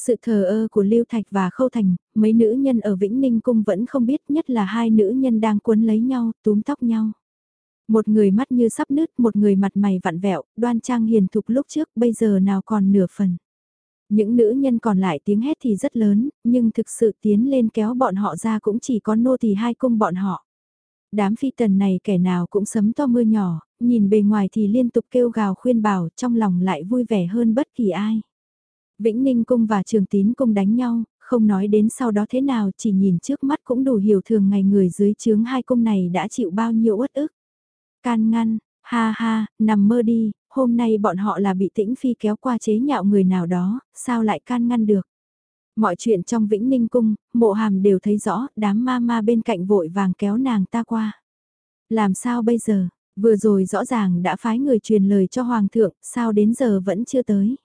Sự thờ ơ của Lưu Thạch và Khâu Thành, mấy nữ nhân ở Vĩnh Ninh Cung vẫn không biết nhất là hai nữ nhân đang cuốn lấy nhau, túm tóc nhau. Một người mắt như sắp nứt, một người mặt mày vặn vẹo, đoan trang hiền thục lúc trước, bây giờ nào còn nửa phần. Những nữ nhân còn lại tiếng hét thì rất lớn, nhưng thực sự tiến lên kéo bọn họ ra cũng chỉ có nô tỳ hai cung bọn họ. Đám phi tần này kẻ nào cũng sấm to mưa nhỏ, nhìn bề ngoài thì liên tục kêu gào khuyên bảo, trong lòng lại vui vẻ hơn bất kỳ ai. Vĩnh Ninh Cung và Trường Tín Cung đánh nhau, không nói đến sau đó thế nào chỉ nhìn trước mắt cũng đủ hiểu thường ngày người dưới chướng hai cung này đã chịu bao nhiêu uất ức. Can ngăn, ha ha, nằm mơ đi, hôm nay bọn họ là bị tĩnh phi kéo qua chế nhạo người nào đó, sao lại can ngăn được. Mọi chuyện trong Vĩnh Ninh Cung, mộ hàm đều thấy rõ, đám ma ma bên cạnh vội vàng kéo nàng ta qua. Làm sao bây giờ, vừa rồi rõ ràng đã phái người truyền lời cho Hoàng thượng, sao đến giờ vẫn chưa tới.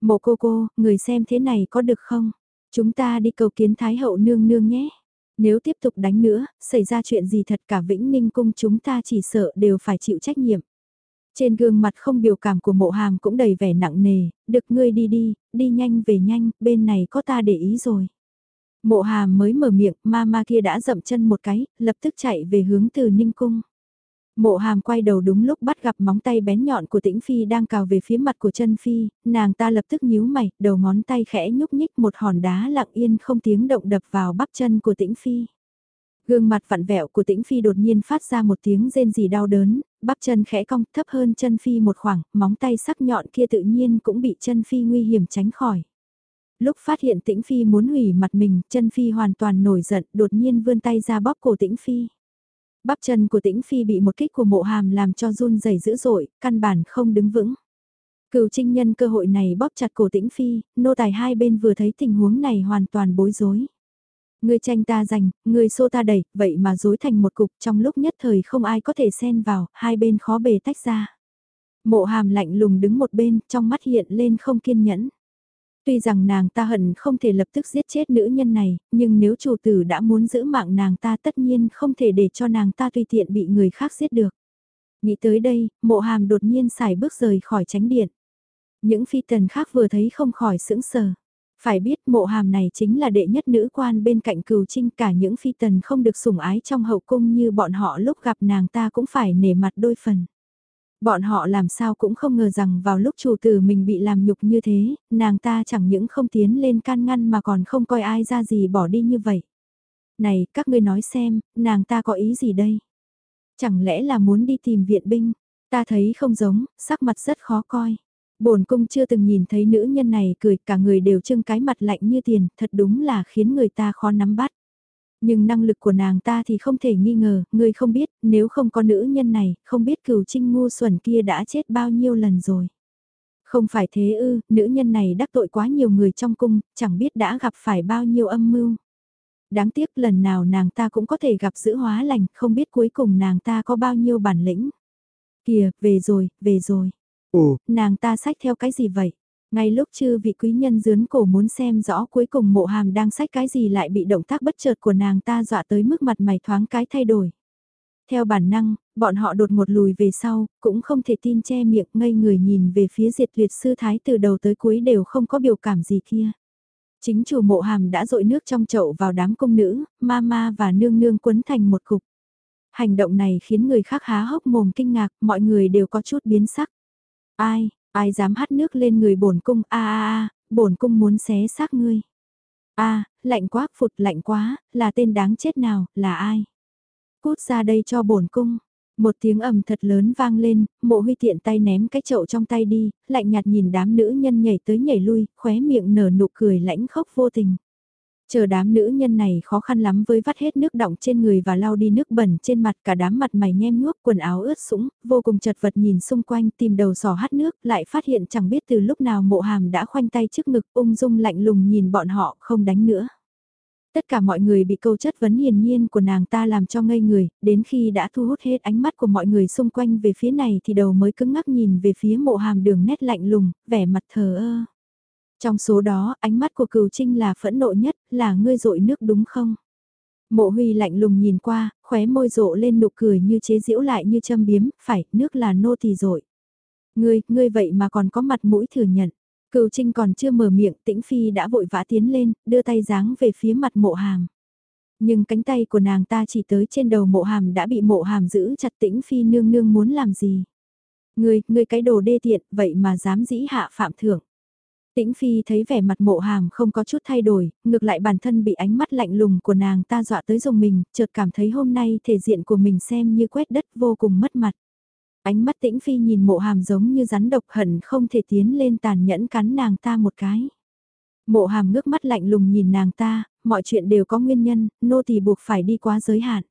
Mộ cô cô, người xem thế này có được không? Chúng ta đi cầu kiến Thái hậu nương nương nhé. Nếu tiếp tục đánh nữa, xảy ra chuyện gì thật cả Vĩnh Ninh cung chúng ta chỉ sợ đều phải chịu trách nhiệm. Trên gương mặt không biểu cảm của mộ hàm cũng đầy vẻ nặng nề, được ngươi đi đi, đi nhanh về nhanh, bên này có ta để ý rồi. Mộ hàm mới mở miệng, ma ma kia đã dậm chân một cái, lập tức chạy về hướng từ Ninh Cung. Mộ hàm quay đầu đúng lúc bắt gặp móng tay bén nhọn của tĩnh Phi đang cào về phía mặt của chân Phi, nàng ta lập tức nhíu mày, đầu ngón tay khẽ nhúc nhích một hòn đá lặng yên không tiếng động đập vào bắp chân của tĩnh Phi. Gương mặt vặn vẹo của tĩnh Phi đột nhiên phát ra một tiếng rên rỉ đau đớn, bắp chân khẽ cong thấp hơn chân Phi một khoảng, móng tay sắc nhọn kia tự nhiên cũng bị chân Phi nguy hiểm tránh khỏi. Lúc phát hiện tĩnh Phi muốn hủy mặt mình, chân Phi hoàn toàn nổi giận, đột nhiên vươn tay ra bóp cổ tĩnh Phi. Bắp chân của tĩnh Phi bị một kích của mộ hàm làm cho run rẩy dữ dội, căn bản không đứng vững. Cựu trinh nhân cơ hội này bóp chặt cổ tĩnh Phi, nô tài hai bên vừa thấy tình huống này hoàn toàn bối rối. Người tranh ta giành, người xô ta đẩy, vậy mà dối thành một cục trong lúc nhất thời không ai có thể xen vào, hai bên khó bề tách ra. Mộ hàm lạnh lùng đứng một bên, trong mắt hiện lên không kiên nhẫn. Tuy rằng nàng ta hận không thể lập tức giết chết nữ nhân này, nhưng nếu chủ tử đã muốn giữ mạng nàng ta tất nhiên không thể để cho nàng ta tùy tiện bị người khác giết được. Nghĩ tới đây, mộ hàm đột nhiên xài bước rời khỏi tránh điện. Những phi tần khác vừa thấy không khỏi sững sờ. Phải biết mộ hàm này chính là đệ nhất nữ quan bên cạnh cừu trinh cả những phi tần không được sủng ái trong hậu cung như bọn họ lúc gặp nàng ta cũng phải nể mặt đôi phần. Bọn họ làm sao cũng không ngờ rằng vào lúc chủ tử mình bị làm nhục như thế, nàng ta chẳng những không tiến lên can ngăn mà còn không coi ai ra gì bỏ đi như vậy. Này, các ngươi nói xem, nàng ta có ý gì đây? Chẳng lẽ là muốn đi tìm viện binh? Ta thấy không giống, sắc mặt rất khó coi. Bổn cung chưa từng nhìn thấy nữ nhân này cười, cả người đều trưng cái mặt lạnh như tiền, thật đúng là khiến người ta khó nắm bắt. Nhưng năng lực của nàng ta thì không thể nghi ngờ, người không biết, nếu không có nữ nhân này, không biết cửu trinh ngu xuẩn kia đã chết bao nhiêu lần rồi. Không phải thế ư, nữ nhân này đắc tội quá nhiều người trong cung, chẳng biết đã gặp phải bao nhiêu âm mưu. Đáng tiếc lần nào nàng ta cũng có thể gặp giữ hóa lành, không biết cuối cùng nàng ta có bao nhiêu bản lĩnh. Kìa, về rồi, về rồi. Ồ, nàng ta sách theo cái gì vậy? Ngay lúc chư vị quý nhân dướn cổ muốn xem rõ cuối cùng mộ hàm đang sách cái gì lại bị động tác bất chợt của nàng ta dọa tới mức mặt mày thoáng cái thay đổi. Theo bản năng, bọn họ đột một lùi về sau, cũng không thể tin che miệng ngây người nhìn về phía diệt tuyệt sư thái từ đầu tới cuối đều không có biểu cảm gì kia. Chính chủ mộ hàm đã dội nước trong chậu vào đám công nữ, ma ma và nương nương quấn thành một cục. Hành động này khiến người khác há hốc mồm kinh ngạc, mọi người đều có chút biến sắc. Ai, ai dám hắt nước lên người bổn cung, a a a, bổn cung muốn xé xác ngươi. A, lạnh quá, phụt lạnh quá, là tên đáng chết nào, là ai? Cút ra đây cho bổn cung. Một tiếng ầm thật lớn vang lên, mộ huy tiện tay ném cái chậu trong tay đi, lạnh nhạt nhìn đám nữ nhân nhảy tới nhảy lui, khóe miệng nở nụ cười lãnh khốc vô tình. Chờ đám nữ nhân này khó khăn lắm với vắt hết nước đọng trên người và lau đi nước bẩn trên mặt cả đám mặt mày nhem nhuốc quần áo ướt sũng, vô cùng chật vật nhìn xung quanh tìm đầu sò hắt nước lại phát hiện chẳng biết từ lúc nào mộ hàm đã khoanh tay trước ngực ung dung lạnh lùng nhìn bọn họ không đánh nữa. Tất cả mọi người bị câu chất vấn hiền nhiên của nàng ta làm cho ngây người, đến khi đã thu hút hết ánh mắt của mọi người xung quanh về phía này thì đầu mới cứng ngắc nhìn về phía mộ hàm đường nét lạnh lùng, vẻ mặt thờ ơ. Trong số đó, ánh mắt của cừu trinh là phẫn nộ nhất, là ngươi dội nước đúng không? Mộ huy lạnh lùng nhìn qua, khóe môi rộ lên nụ cười như chế giễu lại như châm biếm, phải, nước là nô tỳ dội. Ngươi, ngươi vậy mà còn có mặt mũi thừa nhận. Cừu trinh còn chưa mở miệng, tĩnh phi đã vội vã tiến lên, đưa tay giáng về phía mặt mộ hàm. Nhưng cánh tay của nàng ta chỉ tới trên đầu mộ hàm đã bị mộ hàm giữ chặt tĩnh phi nương nương muốn làm gì. Ngươi, ngươi cái đồ đê tiện, vậy mà dám dĩ hạ phạm thưởng. Tĩnh Phi thấy vẻ mặt mộ hàm không có chút thay đổi, ngược lại bản thân bị ánh mắt lạnh lùng của nàng ta dọa tới dùng mình, chợt cảm thấy hôm nay thể diện của mình xem như quét đất vô cùng mất mặt. Ánh mắt tĩnh Phi nhìn mộ hàm giống như rắn độc hận không thể tiến lên tàn nhẫn cắn nàng ta một cái. Mộ hàm ngước mắt lạnh lùng nhìn nàng ta, mọi chuyện đều có nguyên nhân, nô tỳ buộc phải đi quá giới hạn.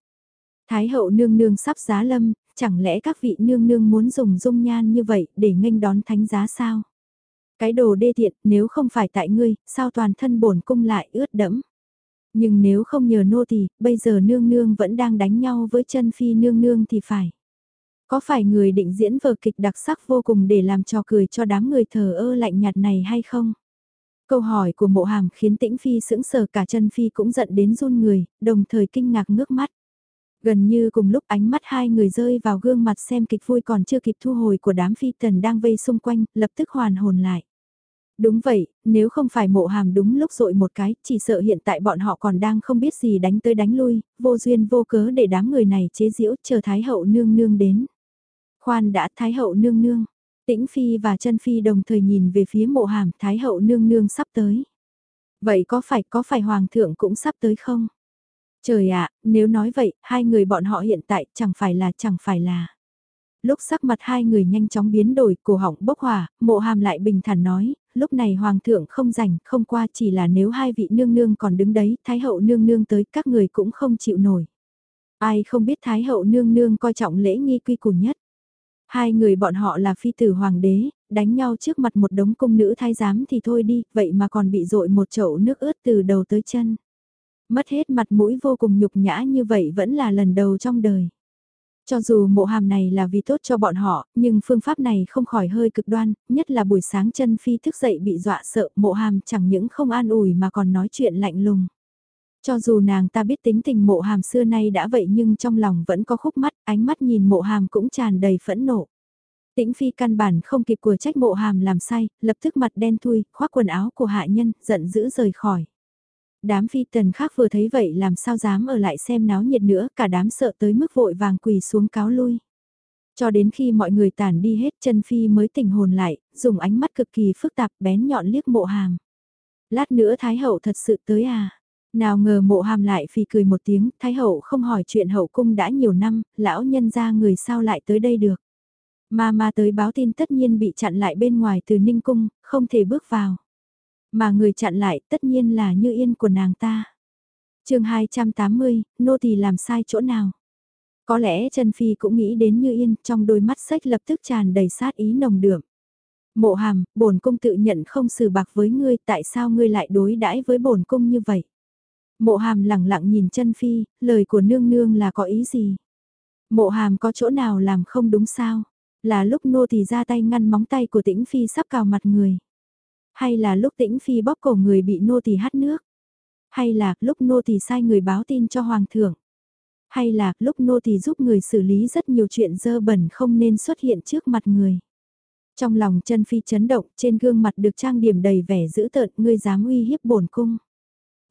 Thái hậu nương nương sắp giá lâm, chẳng lẽ các vị nương nương muốn dùng dung nhan như vậy để nghênh đón thánh giá sao? Cái đồ đê tiện, nếu không phải tại ngươi, sao toàn thân bổn cung lại ướt đẫm. Nhưng nếu không nhờ nô thì bây giờ nương nương vẫn đang đánh nhau với chân phi nương nương thì phải. Có phải người định diễn vở kịch đặc sắc vô cùng để làm trò cười cho đám người thờ ơ lạnh nhạt này hay không? Câu hỏi của mộ hàm khiến tĩnh phi sững sờ cả chân phi cũng giận đến run người, đồng thời kinh ngạc ngước mắt. Gần như cùng lúc ánh mắt hai người rơi vào gương mặt xem kịch vui còn chưa kịp thu hồi của đám phi tần đang vây xung quanh, lập tức hoàn hồn lại. Đúng vậy, nếu không phải mộ hàm đúng lúc rội một cái, chỉ sợ hiện tại bọn họ còn đang không biết gì đánh tới đánh lui, vô duyên vô cớ để đám người này chế giễu chờ Thái hậu nương nương đến. Khoan đã Thái hậu nương nương, tĩnh phi và chân phi đồng thời nhìn về phía mộ hàm Thái hậu nương nương sắp tới. Vậy có phải có phải hoàng thượng cũng sắp tới không? Trời ạ, nếu nói vậy, hai người bọn họ hiện tại chẳng phải là chẳng phải là. Lúc sắc mặt hai người nhanh chóng biến đổi, cổ họng bốc hỏa, mộ hàm lại bình thản nói, lúc này hoàng thượng không rảnh, không qua chỉ là nếu hai vị nương nương còn đứng đấy, thái hậu nương nương tới, các người cũng không chịu nổi. Ai không biết thái hậu nương nương coi trọng lễ nghi quy củ nhất. Hai người bọn họ là phi tử hoàng đế, đánh nhau trước mặt một đống cung nữ thái giám thì thôi đi, vậy mà còn bị dội một chậu nước ướt từ đầu tới chân. Mất hết mặt mũi vô cùng nhục nhã như vậy vẫn là lần đầu trong đời. Cho dù mộ hàm này là vì tốt cho bọn họ, nhưng phương pháp này không khỏi hơi cực đoan, nhất là buổi sáng chân phi thức dậy bị dọa sợ, mộ hàm chẳng những không an ủi mà còn nói chuyện lạnh lùng. Cho dù nàng ta biết tính tình mộ hàm xưa nay đã vậy nhưng trong lòng vẫn có khúc mắt, ánh mắt nhìn mộ hàm cũng tràn đầy phẫn nộ. Tĩnh phi căn bản không kịp của trách mộ hàm làm sai, lập tức mặt đen thui, khoác quần áo của hạ nhân, giận dữ rời khỏi. Đám phi tần khác vừa thấy vậy làm sao dám ở lại xem náo nhiệt nữa, cả đám sợ tới mức vội vàng quỳ xuống cáo lui. Cho đến khi mọi người tản đi hết chân phi mới tỉnh hồn lại, dùng ánh mắt cực kỳ phức tạp bén nhọn liếc mộ hàm. Lát nữa Thái Hậu thật sự tới à? Nào ngờ mộ hàm lại phì cười một tiếng, Thái Hậu không hỏi chuyện hậu cung đã nhiều năm, lão nhân ra người sao lại tới đây được. Ma ma tới báo tin tất nhiên bị chặn lại bên ngoài từ Ninh Cung, không thể bước vào. Mà người chặn lại tất nhiên là như yên của nàng ta. chương 280, nô tỳ làm sai chỗ nào? Có lẽ Trần Phi cũng nghĩ đến như yên, trong đôi mắt sách lập tức tràn đầy sát ý nồng đượm. Mộ hàm, bổn cung tự nhận không xử bạc với ngươi, tại sao ngươi lại đối đãi với bổn cung như vậy? Mộ hàm lẳng lặng nhìn chân phi, lời của nương nương là có ý gì? Mộ hàm có chỗ nào làm không đúng sao? Là lúc nô tỳ ra tay ngăn móng tay của tĩnh phi sắp cào mặt người. Hay là lúc tĩnh phi bóp cổ người bị nô tỳ hắt nước? Hay là lúc nô tỳ sai người báo tin cho hoàng thượng? Hay là lúc nô tỳ giúp người xử lý rất nhiều chuyện dơ bẩn không nên xuất hiện trước mặt người? Trong lòng chân phi chấn động, trên gương mặt được trang điểm đầy vẻ dữ tợn, ngươi dám uy hiếp bổn cung.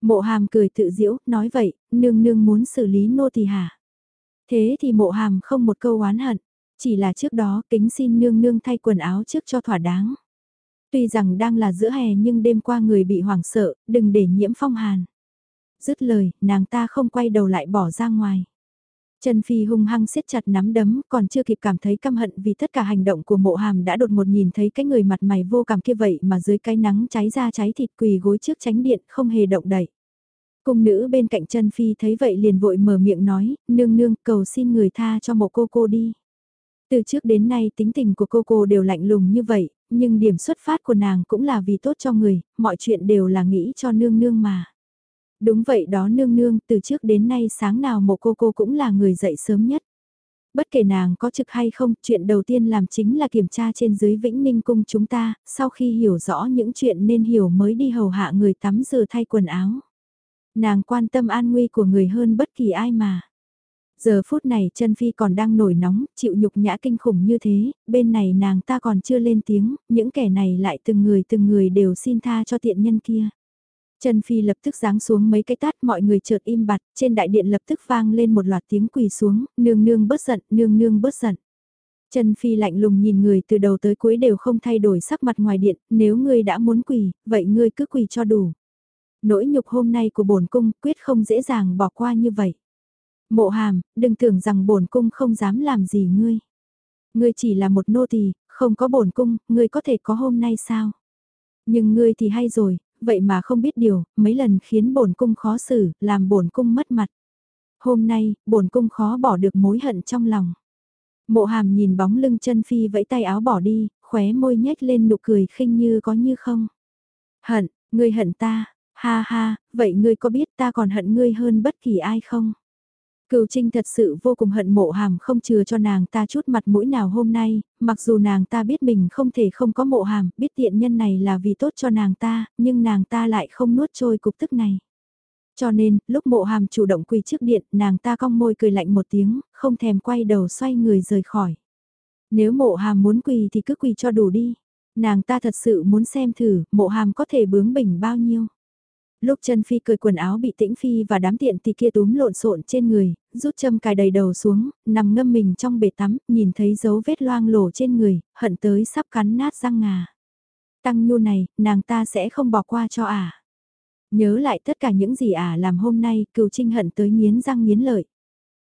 Mộ hàm cười tự diễu, nói vậy, nương nương muốn xử lý nô tỳ hả? Thế thì mộ hàm không một câu oán hận, chỉ là trước đó kính xin nương nương thay quần áo trước cho thỏa đáng. Tuy rằng đang là giữa hè nhưng đêm qua người bị hoảng sợ, đừng để nhiễm phong hàn. Dứt lời, nàng ta không quay đầu lại bỏ ra ngoài. Trần Phi hung hăng siết chặt nắm đấm, còn chưa kịp cảm thấy căm hận vì tất cả hành động của mộ hàm đã đột một nhìn thấy cái người mặt mày vô cảm kia vậy mà dưới cái nắng cháy ra cháy thịt quỳ gối trước tránh điện không hề động đậy. Cung nữ bên cạnh Trần Phi thấy vậy liền vội mở miệng nói, nương nương cầu xin người tha cho mộ cô cô đi. Từ trước đến nay tính tình của cô cô đều lạnh lùng như vậy, nhưng điểm xuất phát của nàng cũng là vì tốt cho người, mọi chuyện đều là nghĩ cho nương nương mà. Đúng vậy đó nương nương, từ trước đến nay sáng nào một cô cô cũng là người dậy sớm nhất. Bất kể nàng có trực hay không, chuyện đầu tiên làm chính là kiểm tra trên dưới Vĩnh Ninh Cung chúng ta, sau khi hiểu rõ những chuyện nên hiểu mới đi hầu hạ người tắm rửa thay quần áo. Nàng quan tâm an nguy của người hơn bất kỳ ai mà. Giờ phút này chân phi còn đang nổi nóng, chịu nhục nhã kinh khủng như thế, bên này nàng ta còn chưa lên tiếng, những kẻ này lại từng người từng người đều xin tha cho tiện nhân kia. Trần Phi lập tức giáng xuống mấy cái tát mọi người chợt im bặt, trên đại điện lập tức vang lên một loạt tiếng quỳ xuống, nương nương bớt giận, nương nương bớt giận. Trần Phi lạnh lùng nhìn người từ đầu tới cuối đều không thay đổi sắc mặt ngoài điện, nếu ngươi đã muốn quỳ, vậy ngươi cứ quỳ cho đủ. Nỗi nhục hôm nay của bổn cung quyết không dễ dàng bỏ qua như vậy. Mộ hàm, đừng tưởng rằng bổn cung không dám làm gì ngươi. Ngươi chỉ là một nô tỳ, không có bổn cung, ngươi có thể có hôm nay sao? Nhưng ngươi thì hay rồi, vậy mà không biết điều, mấy lần khiến bổn cung khó xử, làm bổn cung mất mặt. Hôm nay, bổn cung khó bỏ được mối hận trong lòng. Mộ hàm nhìn bóng lưng chân phi vẫy tay áo bỏ đi, khóe môi nhếch lên nụ cười khinh như có như không. Hận, ngươi hận ta, ha ha, vậy ngươi có biết ta còn hận ngươi hơn bất kỳ ai không? Cựu Trinh thật sự vô cùng hận mộ hàm không chừa cho nàng ta chút mặt mũi nào hôm nay, mặc dù nàng ta biết mình không thể không có mộ hàm, biết tiện nhân này là vì tốt cho nàng ta, nhưng nàng ta lại không nuốt trôi cục tức này. Cho nên, lúc mộ hàm chủ động quỳ trước điện, nàng ta cong môi cười lạnh một tiếng, không thèm quay đầu xoay người rời khỏi. Nếu mộ hàm muốn quỳ thì cứ quỳ cho đủ đi. Nàng ta thật sự muốn xem thử, mộ hàm có thể bướng bỉnh bao nhiêu. Lúc chân phi cười quần áo bị tĩnh phi và đám tiện thì kia túm lộn xộn trên người, rút châm cài đầy đầu xuống, nằm ngâm mình trong bể tắm, nhìn thấy dấu vết loang lổ trên người, hận tới sắp cắn nát răng ngà. Tăng nhu này, nàng ta sẽ không bỏ qua cho ả. À. Nhớ lại tất cả những gì ả à làm hôm nay, cừu trinh hận tới nghiến răng nghiến lợi.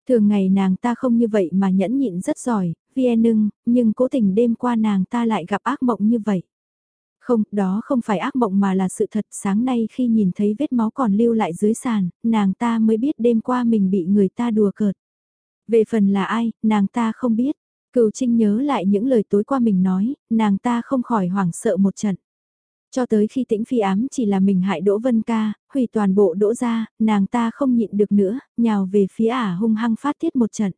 Thường ngày nàng ta không như vậy mà nhẫn nhịn rất giỏi, viên e nưng, nhưng cố tình đêm qua nàng ta lại gặp ác mộng như vậy. Không, đó không phải ác mộng mà là sự thật. Sáng nay khi nhìn thấy vết máu còn lưu lại dưới sàn, nàng ta mới biết đêm qua mình bị người ta đùa cợt. Về phần là ai, nàng ta không biết. Cửu Trinh nhớ lại những lời tối qua mình nói, nàng ta không khỏi hoảng sợ một trận. Cho tới khi tĩnh phi ám chỉ là mình hại Đỗ Vân Ca, hủy toàn bộ đỗ ra, nàng ta không nhịn được nữa, nhào về phía ả hung hăng phát tiết một trận.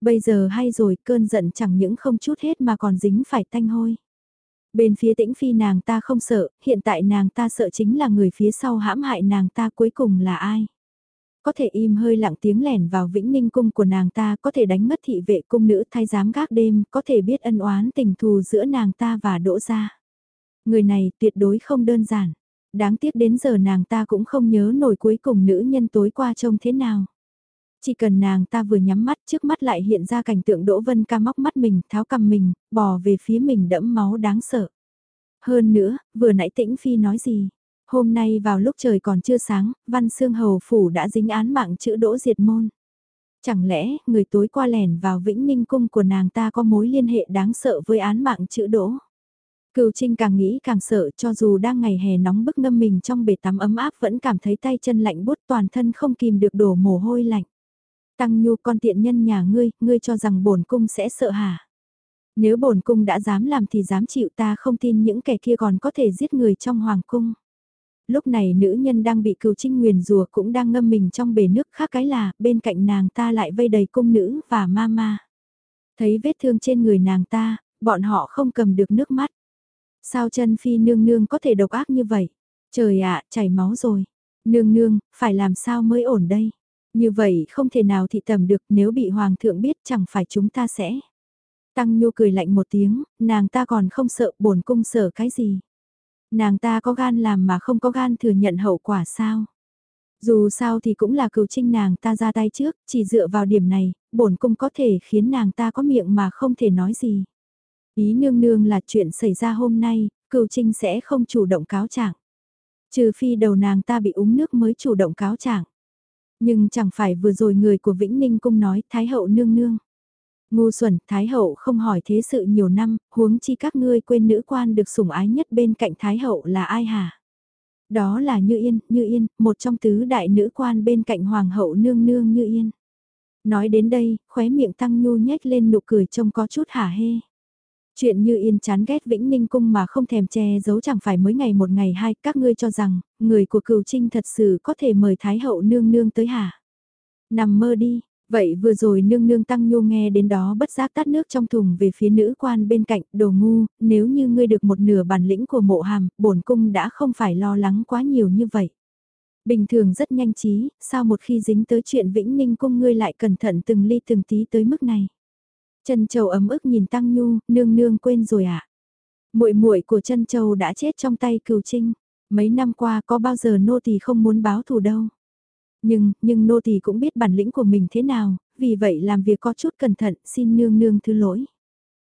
Bây giờ hay rồi, cơn giận chẳng những không chút hết mà còn dính phải tanh hôi. Bên phía tĩnh phi nàng ta không sợ, hiện tại nàng ta sợ chính là người phía sau hãm hại nàng ta cuối cùng là ai. Có thể im hơi lặng tiếng lẻn vào vĩnh ninh cung của nàng ta, có thể đánh mất thị vệ cung nữ thay giám gác đêm, có thể biết ân oán tình thù giữa nàng ta và đỗ gia. Người này tuyệt đối không đơn giản. Đáng tiếc đến giờ nàng ta cũng không nhớ nổi cuối cùng nữ nhân tối qua trông thế nào. Chỉ cần nàng ta vừa nhắm mắt trước mắt lại hiện ra cảnh tượng Đỗ Vân ca móc mắt mình, tháo cầm mình, bò về phía mình đẫm máu đáng sợ. Hơn nữa, vừa nãy tĩnh phi nói gì? Hôm nay vào lúc trời còn chưa sáng, văn xương hầu phủ đã dính án mạng chữ Đỗ diệt môn. Chẳng lẽ, người tối qua lẻn vào vĩnh ninh cung của nàng ta có mối liên hệ đáng sợ với án mạng chữ Đỗ? Cựu Trinh càng nghĩ càng sợ cho dù đang ngày hè nóng bức ngâm mình trong bể tắm ấm áp vẫn cảm thấy tay chân lạnh bút toàn thân không kìm được đổ mồ hôi lạnh. Tăng Nhu con tiện nhân nhà ngươi, ngươi cho rằng bổn cung sẽ sợ hả? Nếu bổn cung đã dám làm thì dám chịu ta không tin những kẻ kia còn có thể giết người trong hoàng cung. Lúc này nữ nhân đang bị cừu trinh nguyền rùa cũng đang ngâm mình trong bể nước khác cái là bên cạnh nàng ta lại vây đầy cung nữ và ma ma. Thấy vết thương trên người nàng ta, bọn họ không cầm được nước mắt. Sao chân phi nương nương có thể độc ác như vậy? Trời ạ, chảy máu rồi. Nương nương, phải làm sao mới ổn đây? Như vậy không thể nào thị tầm được nếu bị hoàng thượng biết chẳng phải chúng ta sẽ. Tăng Nhu cười lạnh một tiếng, nàng ta còn không sợ bổn cung sợ cái gì. Nàng ta có gan làm mà không có gan thừa nhận hậu quả sao. Dù sao thì cũng là cựu trinh nàng ta ra tay trước, chỉ dựa vào điểm này, bổn cung có thể khiến nàng ta có miệng mà không thể nói gì. Ý nương nương là chuyện xảy ra hôm nay, cựu trinh sẽ không chủ động cáo trạng. Trừ phi đầu nàng ta bị uống nước mới chủ động cáo trạng. Nhưng chẳng phải vừa rồi người của Vĩnh Ninh Cung nói Thái hậu nương nương. Ngu xuẩn, Thái hậu không hỏi thế sự nhiều năm, huống chi các ngươi quên nữ quan được sủng ái nhất bên cạnh Thái hậu là ai hả? Đó là Như Yên, Như Yên, một trong tứ đại nữ quan bên cạnh Hoàng hậu nương nương Như Yên. Nói đến đây, khóe miệng tăng nhu nhếch lên nụ cười trông có chút hả hê. Chuyện như yên chán ghét Vĩnh Ninh Cung mà không thèm che giấu chẳng phải mới ngày một ngày hai, các ngươi cho rằng, người của cửu trinh thật sự có thể mời Thái hậu nương nương tới hả? Nằm mơ đi, vậy vừa rồi nương nương tăng nhu nghe đến đó bất giác tắt nước trong thùng về phía nữ quan bên cạnh, đồ ngu, nếu như ngươi được một nửa bản lĩnh của mộ hàm, bổn cung đã không phải lo lắng quá nhiều như vậy. Bình thường rất nhanh trí, sao một khi dính tới chuyện Vĩnh Ninh Cung ngươi lại cẩn thận từng ly từng tí tới mức này? Trân Châu ấm ức nhìn Tăng Nhu, nương nương quên rồi ạ. À? Muội muội của Trân Châu đã chết trong tay Cửu Trinh, mấy năm qua có bao giờ nô tỳ không muốn báo thù đâu. Nhưng, nhưng nô tỳ cũng biết bản lĩnh của mình thế nào, vì vậy làm việc có chút cẩn thận, xin nương nương thứ lỗi.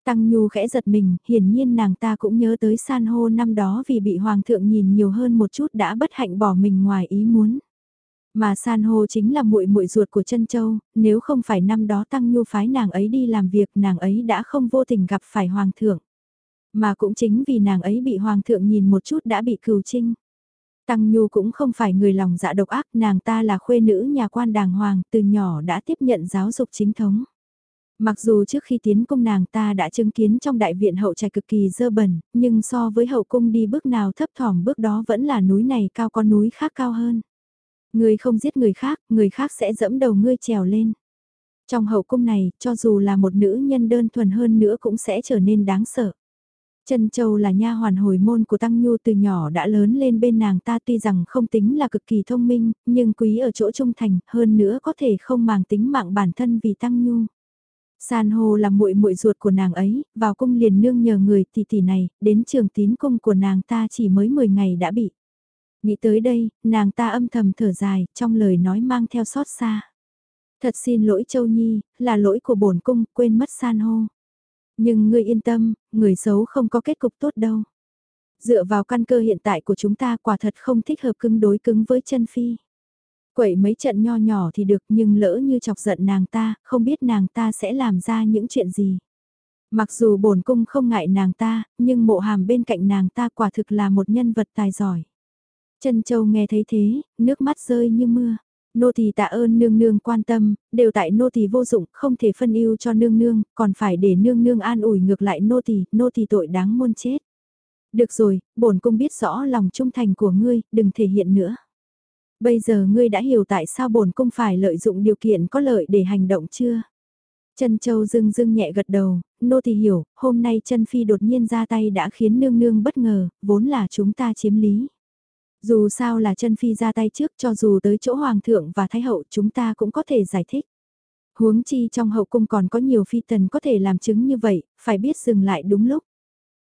Tăng Nhu khẽ giật mình, hiển nhiên nàng ta cũng nhớ tới san hô năm đó vì bị hoàng thượng nhìn nhiều hơn một chút đã bất hạnh bỏ mình ngoài ý muốn. Mà san hô chính là muội muội ruột của chân châu, nếu không phải năm đó tăng nhu phái nàng ấy đi làm việc nàng ấy đã không vô tình gặp phải hoàng thượng. Mà cũng chính vì nàng ấy bị hoàng thượng nhìn một chút đã bị cừu trinh. Tăng Nhu cũng không phải người lòng dạ độc ác, nàng ta là khuê nữ nhà quan đàng hoàng, từ nhỏ đã tiếp nhận giáo dục chính thống. Mặc dù trước khi tiến cung nàng ta đã chứng kiến trong đại viện hậu trạch cực kỳ dơ bẩn, nhưng so với hậu cung đi bước nào thấp thỏm bước đó vẫn là núi này cao con núi khác cao hơn. Ngươi không giết người khác, người khác sẽ dẫm đầu ngươi trèo lên. Trong hậu cung này, cho dù là một nữ nhân đơn thuần hơn nữa cũng sẽ trở nên đáng sợ. Trân Châu là nha hoàn hồi môn của Tăng Nhu từ nhỏ đã lớn lên bên nàng ta tuy rằng không tính là cực kỳ thông minh, nhưng quý ở chỗ trung thành, hơn nữa có thể không màng tính mạng bản thân vì Tăng Nhu. San hô là muội muội ruột của nàng ấy, vào cung liền nương nhờ người tỷ tỷ này, đến trường tín cung của nàng ta chỉ mới 10 ngày đã bị. Nghĩ tới đây, nàng ta âm thầm thở dài, trong lời nói mang theo xót xa. Thật xin lỗi Châu Nhi, là lỗi của bổn cung, quên mất san hô. Nhưng ngươi yên tâm, người xấu không có kết cục tốt đâu. Dựa vào căn cơ hiện tại của chúng ta quả thật không thích hợp cứng đối cứng với chân phi. Quậy mấy trận nho nhỏ thì được nhưng lỡ như chọc giận nàng ta, không biết nàng ta sẽ làm ra những chuyện gì. Mặc dù bổn cung không ngại nàng ta, nhưng mộ hàm bên cạnh nàng ta quả thực là một nhân vật tài giỏi. Trân Châu nghe thấy thế, nước mắt rơi như mưa. Nô tỳ tạ ơn nương nương quan tâm, đều tại nô tỳ vô dụng, không thể phân ưu cho nương nương, còn phải để nương nương an ủi ngược lại nô tỳ, nô tỳ tội đáng muôn chết. Được rồi, bổn cung biết rõ lòng trung thành của ngươi, đừng thể hiện nữa. Bây giờ ngươi đã hiểu tại sao bổn cung phải lợi dụng điều kiện có lợi để hành động chưa? Trân Châu dưng dưng nhẹ gật đầu, nô tỳ hiểu, hôm nay Trân phi đột nhiên ra tay đã khiến nương nương bất ngờ, vốn là chúng ta chiếm lý. Dù sao là chân phi ra tay trước cho dù tới chỗ hoàng thượng và thái hậu chúng ta cũng có thể giải thích. Huống chi trong hậu cung còn có nhiều phi tần có thể làm chứng như vậy, phải biết dừng lại đúng lúc.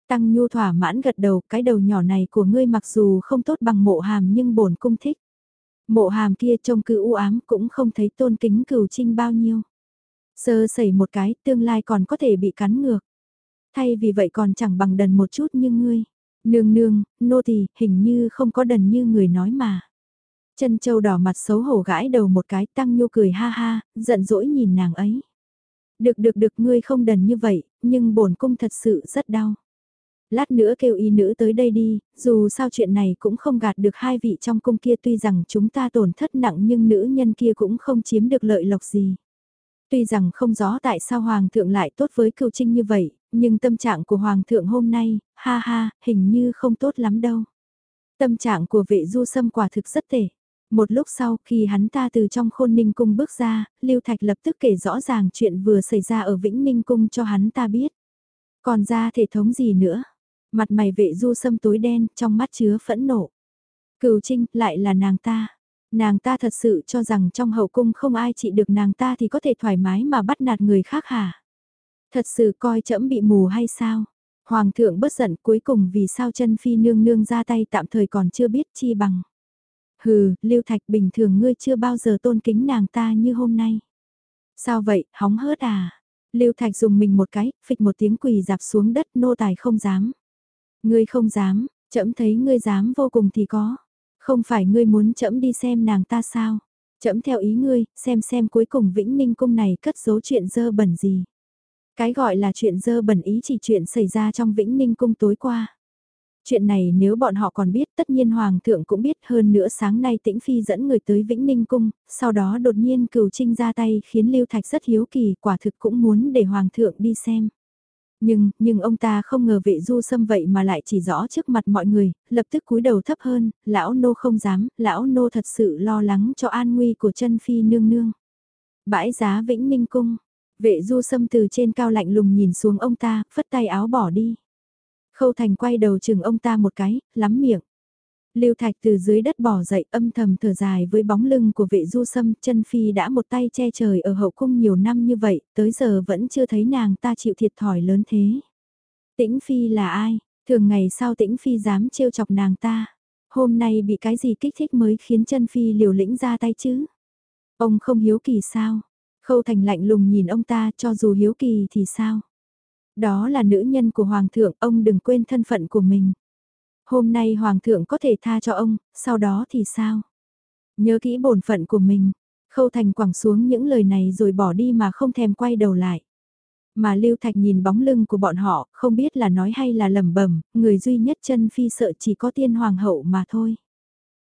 Tăng Nhu thỏa mãn gật đầu, cái đầu nhỏ này của ngươi mặc dù không tốt bằng mộ hàm nhưng bổn cung thích. Mộ hàm kia trông cứ u ám cũng không thấy tôn kính cửu trinh bao nhiêu. Sơ sẩy một cái, tương lai còn có thể bị cắn ngược. Thay vì vậy còn chẳng bằng đần một chút như ngươi. Nương nương, nô tỳ hình như không có đần như người nói mà. Chân châu đỏ mặt xấu hổ gãi đầu một cái tăng nhô cười ha ha, giận dỗi nhìn nàng ấy. Được được được ngươi không đần như vậy, nhưng bổn cung thật sự rất đau. Lát nữa kêu y nữ tới đây đi, dù sao chuyện này cũng không gạt được hai vị trong cung kia tuy rằng chúng ta tổn thất nặng nhưng nữ nhân kia cũng không chiếm được lợi lộc gì. Tuy rằng không rõ tại sao Hoàng thượng lại tốt với cựu trinh như vậy, nhưng tâm trạng của Hoàng thượng hôm nay, ha ha, hình như không tốt lắm đâu. Tâm trạng của vệ du sâm quả thực rất tệ. Một lúc sau khi hắn ta từ trong khôn ninh cung bước ra, Lưu Thạch lập tức kể rõ ràng chuyện vừa xảy ra ở Vĩnh Ninh cung cho hắn ta biết. Còn ra thể thống gì nữa? Mặt mày vệ du sâm tối đen, trong mắt chứa phẫn nộ. Cửu Trinh lại là nàng ta. Nàng ta thật sự cho rằng trong hậu cung không ai trị được nàng ta thì có thể thoải mái mà bắt nạt người khác hả? Thật sự coi trẫm bị mù hay sao? Hoàng thượng bất giận cuối cùng vì sao chân phi nương nương ra tay tạm thời còn chưa biết chi bằng. Hừ, Lưu Thạch bình thường ngươi chưa bao giờ tôn kính nàng ta như hôm nay. Sao vậy, hóng hớt à? Lưu Thạch dùng mình một cái, phịch một tiếng quỳ dạp xuống đất nô tài không dám. Ngươi không dám, trẫm thấy ngươi dám vô cùng thì có. Không phải ngươi muốn trẫm đi xem nàng ta sao? Trẫm theo ý ngươi, xem xem cuối cùng Vĩnh Ninh cung này cất giấu chuyện dơ bẩn gì. Cái gọi là chuyện dơ bẩn ý chỉ chuyện xảy ra trong Vĩnh Ninh cung tối qua. Chuyện này nếu bọn họ còn biết tất nhiên Hoàng thượng cũng biết hơn nữa sáng nay tĩnh phi dẫn người tới Vĩnh Ninh Cung, sau đó đột nhiên cửu trinh ra tay khiến Lưu Thạch rất hiếu kỳ quả thực cũng muốn để Hoàng thượng đi xem. Nhưng, nhưng ông ta không ngờ vệ du xâm vậy mà lại chỉ rõ trước mặt mọi người, lập tức cúi đầu thấp hơn, lão nô không dám, lão nô thật sự lo lắng cho an nguy của chân phi nương nương. Bãi giá Vĩnh Ninh Cung, vệ du Sâm từ trên cao lạnh lùng nhìn xuống ông ta, phất tay áo bỏ đi. Khâu Thành quay đầu chừng ông ta một cái, lắm miệng. Lưu Thạch từ dưới đất bỏ dậy âm thầm thở dài với bóng lưng của vệ du sâm, chân phi đã một tay che trời ở hậu cung nhiều năm như vậy, tới giờ vẫn chưa thấy nàng ta chịu thiệt thòi lớn thế. Tĩnh phi là ai? Thường ngày sau tĩnh phi dám trêu chọc nàng ta. Hôm nay bị cái gì kích thích mới khiến chân phi liều lĩnh ra tay chứ? Ông không hiếu kỳ sao? Khâu thành lạnh lùng nhìn ông ta cho dù hiếu kỳ thì sao? Đó là nữ nhân của Hoàng thượng, ông đừng quên thân phận của mình. Hôm nay Hoàng thượng có thể tha cho ông, sau đó thì sao? Nhớ kỹ bổn phận của mình. Khâu Thành quẳng xuống những lời này rồi bỏ đi mà không thèm quay đầu lại. Mà Lưu Thạch nhìn bóng lưng của bọn họ, không biết là nói hay là lẩm bẩm, người duy nhất chân phi sợ chỉ có tiên hoàng hậu mà thôi.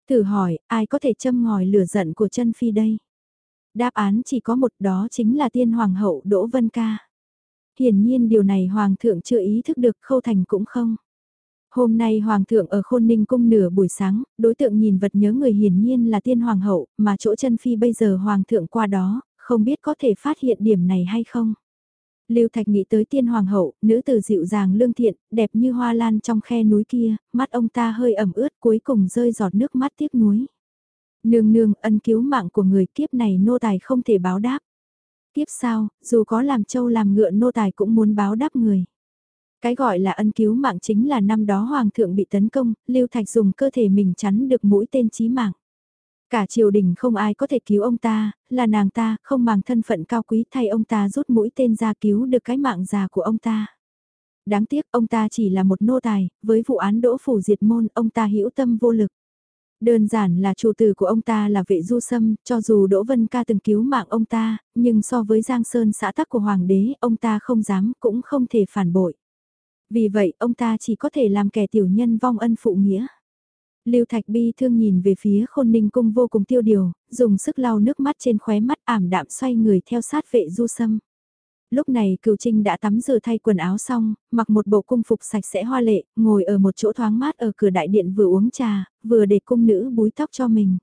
Thử hỏi, ai có thể châm ngòi lửa giận của chân phi đây? Đáp án chỉ có một đó chính là tiên hoàng hậu Đỗ Vân Ca. Hiển nhiên điều này hoàng thượng chưa ý thức được khâu thành cũng không. Hôm nay Hoàng thượng ở khôn ninh cung nửa buổi sáng, đối tượng nhìn vật nhớ người hiển nhiên là tiên hoàng hậu, mà chỗ chân phi bây giờ Hoàng thượng qua đó, không biết có thể phát hiện điểm này hay không. Lưu Thạch nghĩ tới tiên hoàng hậu, nữ tử dịu dàng lương thiện, đẹp như hoa lan trong khe núi kia, mắt ông ta hơi ẩm ướt cuối cùng rơi giọt nước mắt tiếc nuối. Nương nương ân cứu mạng của người kiếp này nô tài không thể báo đáp. Kiếp sao, dù có làm trâu làm ngựa nô tài cũng muốn báo đáp người. Cái gọi là ân cứu mạng chính là năm đó hoàng thượng bị tấn công, Lưu Thạch dùng cơ thể mình chắn được mũi tên chí mạng. Cả triều đình không ai có thể cứu ông ta, là nàng ta, không màng thân phận cao quý thay ông ta rút mũi tên ra cứu được cái mạng già của ông ta. Đáng tiếc ông ta chỉ là một nô tài, với vụ án đỗ phủ diệt môn ông ta hữu tâm vô lực. Đơn giản là chủ tử của ông ta là vệ du sâm, cho dù Đỗ Vân Ca từng cứu mạng ông ta, nhưng so với Giang Sơn xã tắc của Hoàng đế, ông ta không dám cũng không thể phản bội. Vì vậy, ông ta chỉ có thể làm kẻ tiểu nhân vong ân phụ nghĩa. Lưu Thạch Bi thương nhìn về phía khôn ninh cung vô cùng tiêu điều, dùng sức lau nước mắt trên khóe mắt ảm đạm xoay người theo sát vệ du sâm. Lúc này Cửu trinh đã tắm rửa thay quần áo xong, mặc một bộ cung phục sạch sẽ hoa lệ, ngồi ở một chỗ thoáng mát ở cửa đại điện vừa uống trà, vừa để cung nữ búi tóc cho mình.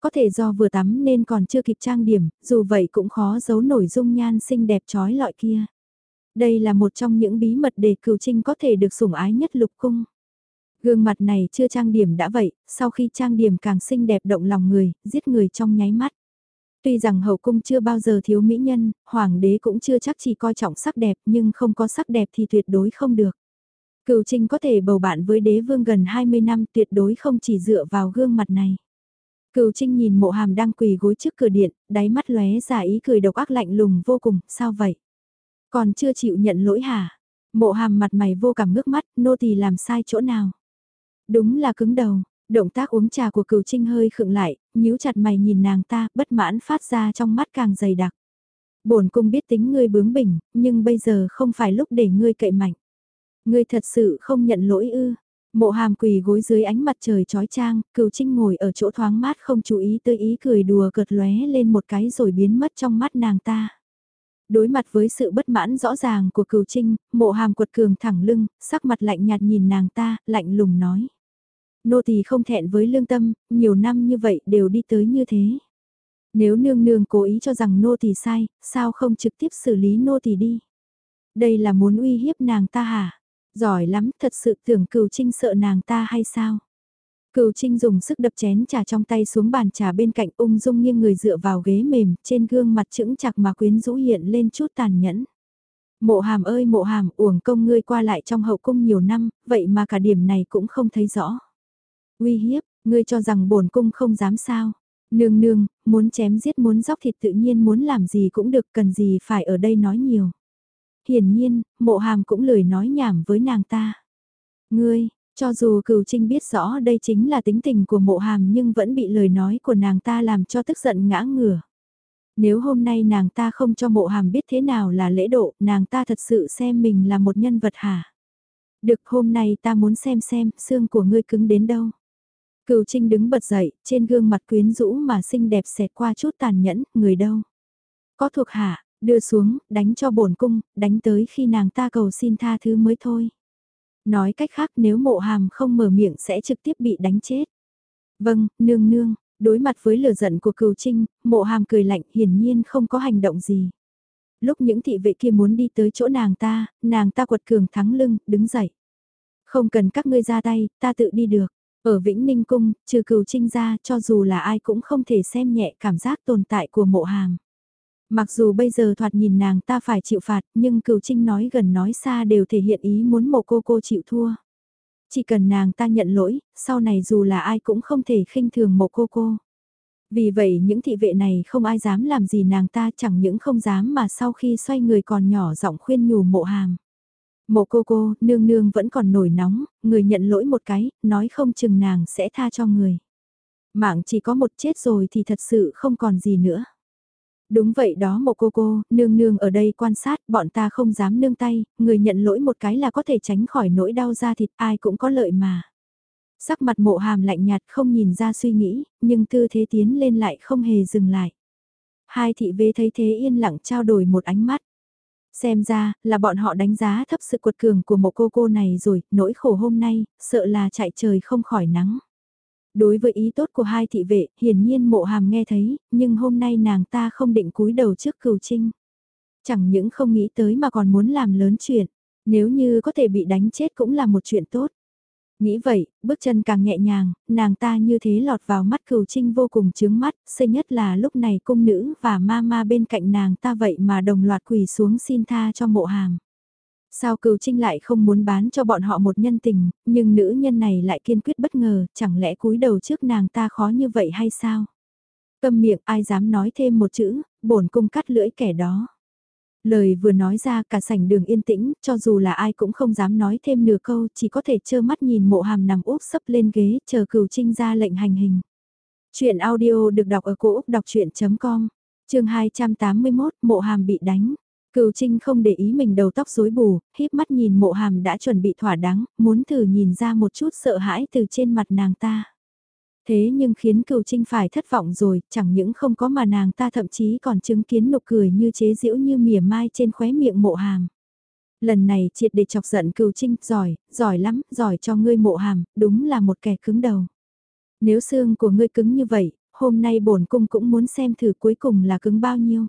Có thể do vừa tắm nên còn chưa kịp trang điểm, dù vậy cũng khó giấu nổi dung nhan xinh đẹp trói lọi kia. Đây là một trong những bí mật để Cửu trinh có thể được sủng ái nhất lục cung. Gương mặt này chưa trang điểm đã vậy, sau khi trang điểm càng xinh đẹp động lòng người, giết người trong nháy mắt. Tuy rằng hậu cung chưa bao giờ thiếu mỹ nhân, hoàng đế cũng chưa chắc chỉ coi trọng sắc đẹp nhưng không có sắc đẹp thì tuyệt đối không được. Cựu Trinh có thể bầu bạn với đế vương gần 20 năm tuyệt đối không chỉ dựa vào gương mặt này. Cựu Trinh nhìn mộ hàm đang quỳ gối trước cửa điện, đáy mắt lóe ra ý cười độc ác lạnh lùng vô cùng, sao vậy? Còn chưa chịu nhận lỗi hả? Mộ hàm mặt mày vô cảm ngước mắt, nô tỳ làm sai chỗ nào? Đúng là cứng đầu, động tác uống trà của cửu trinh hơi khựng lại, nhíu chặt mày nhìn nàng ta, bất mãn phát ra trong mắt càng dày đặc. bổn cung biết tính ngươi bướng bỉnh, nhưng bây giờ không phải lúc để ngươi cậy mạnh. Ngươi thật sự không nhận lỗi ư. Mộ hàm quỳ gối dưới ánh mặt trời trói trang, cửu trinh ngồi ở chỗ thoáng mát không chú ý tới ý cười đùa cợt lóe lên một cái rồi biến mất trong mắt nàng ta. Đối mặt với sự bất mãn rõ ràng của cửu trinh, mộ hàm quật cường thẳng lưng, sắc mặt lạnh nhạt nhìn nàng ta, lạnh lùng nói nô tỳ không thẹn với lương tâm, nhiều năm như vậy đều đi tới như thế. Nếu nương nương cố ý cho rằng nô tỳ sai, sao không trực tiếp xử lý nô tỳ đi? Đây là muốn uy hiếp nàng ta hả? Giỏi lắm, thật sự tưởng cừu trinh sợ nàng ta hay sao? Cừu Trinh dùng sức đập chén trà trong tay xuống bàn trà bên cạnh ung dung nghiêng người dựa vào ghế mềm, trên gương mặt chững chặt mà quyến rũ hiện lên chút tàn nhẫn. Mộ hàm ơi mộ hàm, uổng công ngươi qua lại trong hậu cung nhiều năm, vậy mà cả điểm này cũng không thấy rõ. Uy hiếp, ngươi cho rằng bổn cung không dám sao. Nương nương, muốn chém giết muốn dóc thịt tự nhiên muốn làm gì cũng được cần gì phải ở đây nói nhiều. Hiển nhiên, mộ hàm cũng lười nói nhảm với nàng ta. Ngươi, cho dù cửu trinh biết rõ đây chính là tính tình của mộ hàm nhưng vẫn bị lời nói của nàng ta làm cho tức giận ngã ngửa. Nếu hôm nay nàng ta không cho mộ hàm biết thế nào là lễ độ, nàng ta thật sự xem mình là một nhân vật hả? Được hôm nay ta muốn xem xem xương của ngươi cứng đến đâu. Cửu Trinh đứng bật dậy, trên gương mặt quyến rũ mà xinh đẹp xẹt qua chút tàn nhẫn, người đâu? Có thuộc hạ, đưa xuống, đánh cho bổn cung, đánh tới khi nàng ta cầu xin tha thứ mới thôi. Nói cách khác nếu mộ hàm không mở miệng sẽ trực tiếp bị đánh chết. Vâng, nương nương, đối mặt với lửa giận của cửu trinh, mộ hàm cười lạnh hiển nhiên không có hành động gì. Lúc những thị vệ kia muốn đi tới chỗ nàng ta, nàng ta quật cường thắng lưng, đứng dậy. Không cần các ngươi ra tay, ta tự đi được. Ở Vĩnh Ninh Cung, trừ cừu trinh ra cho dù là ai cũng không thể xem nhẹ cảm giác tồn tại của mộ hàm. Mặc dù bây giờ thoạt nhìn nàng ta phải chịu phạt nhưng cừu trinh nói gần nói xa đều thể hiện ý muốn mộ cô cô chịu thua. Chỉ cần nàng ta nhận lỗi, sau này dù là ai cũng không thể khinh thường mộ cô cô. Vì vậy những thị vệ này không ai dám làm gì nàng ta chẳng những không dám mà sau khi xoay người còn nhỏ giọng khuyên nhủ mộ hàm. Mộ cô cô, nương nương vẫn còn nổi nóng, người nhận lỗi một cái, nói không chừng nàng sẽ tha cho người. Mạng chỉ có một chết rồi thì thật sự không còn gì nữa. Đúng vậy đó mộ cô cô, nương nương ở đây quan sát, bọn ta không dám nương tay, người nhận lỗi một cái là có thể tránh khỏi nỗi đau da thịt ai cũng có lợi mà. Sắc mặt mộ hàm lạnh nhạt không nhìn ra suy nghĩ, nhưng tư thế tiến lên lại không hề dừng lại. Hai thị vế thấy thế yên lặng trao đổi một ánh mắt. Xem ra, là bọn họ đánh giá thấp sự cuột cường của một cô cô này rồi, nỗi khổ hôm nay, sợ là chạy trời không khỏi nắng. Đối với ý tốt của hai thị vệ, hiển nhiên mộ hàm nghe thấy, nhưng hôm nay nàng ta không định cúi đầu trước cửu trinh. Chẳng những không nghĩ tới mà còn muốn làm lớn chuyện. Nếu như có thể bị đánh chết cũng là một chuyện tốt. Nghĩ vậy, bước chân càng nhẹ nhàng, nàng ta như thế lọt vào mắt cừu trinh vô cùng chướng mắt, xây nhất là lúc này cung nữ và ma ma bên cạnh nàng ta vậy mà đồng loạt quỳ xuống xin tha cho mộ hàm. Sao cừu trinh lại không muốn bán cho bọn họ một nhân tình, nhưng nữ nhân này lại kiên quyết bất ngờ, chẳng lẽ cúi đầu trước nàng ta khó như vậy hay sao? Câm miệng ai dám nói thêm một chữ, bổn cung cắt lưỡi kẻ đó. Lời vừa nói ra cả sảnh đường yên tĩnh, cho dù là ai cũng không dám nói thêm nửa câu, chỉ có thể trơ mắt nhìn mộ hàm nằm úp sấp lên ghế, chờ cửu trinh ra lệnh hành hình. Chuyện audio được đọc ở cổ Úc đọc chuyện.com, trường 281, mộ hàm bị đánh. Cửu Trinh không để ý mình đầu tóc rối bù, híp mắt nhìn mộ hàm đã chuẩn bị thỏa đáng, muốn thử nhìn ra một chút sợ hãi từ trên mặt nàng ta. Thế nhưng khiến cựu trinh phải thất vọng rồi, chẳng những không có mà nàng ta thậm chí còn chứng kiến nụ cười như chế giễu như mỉa mai trên khóe miệng mộ hàm. Lần này triệt để chọc giận cựu trinh, giỏi, giỏi lắm, giỏi cho ngươi mộ hàm, đúng là một kẻ cứng đầu. Nếu xương của ngươi cứng như vậy, hôm nay bổn cung cũng muốn xem thử cuối cùng là cứng bao nhiêu.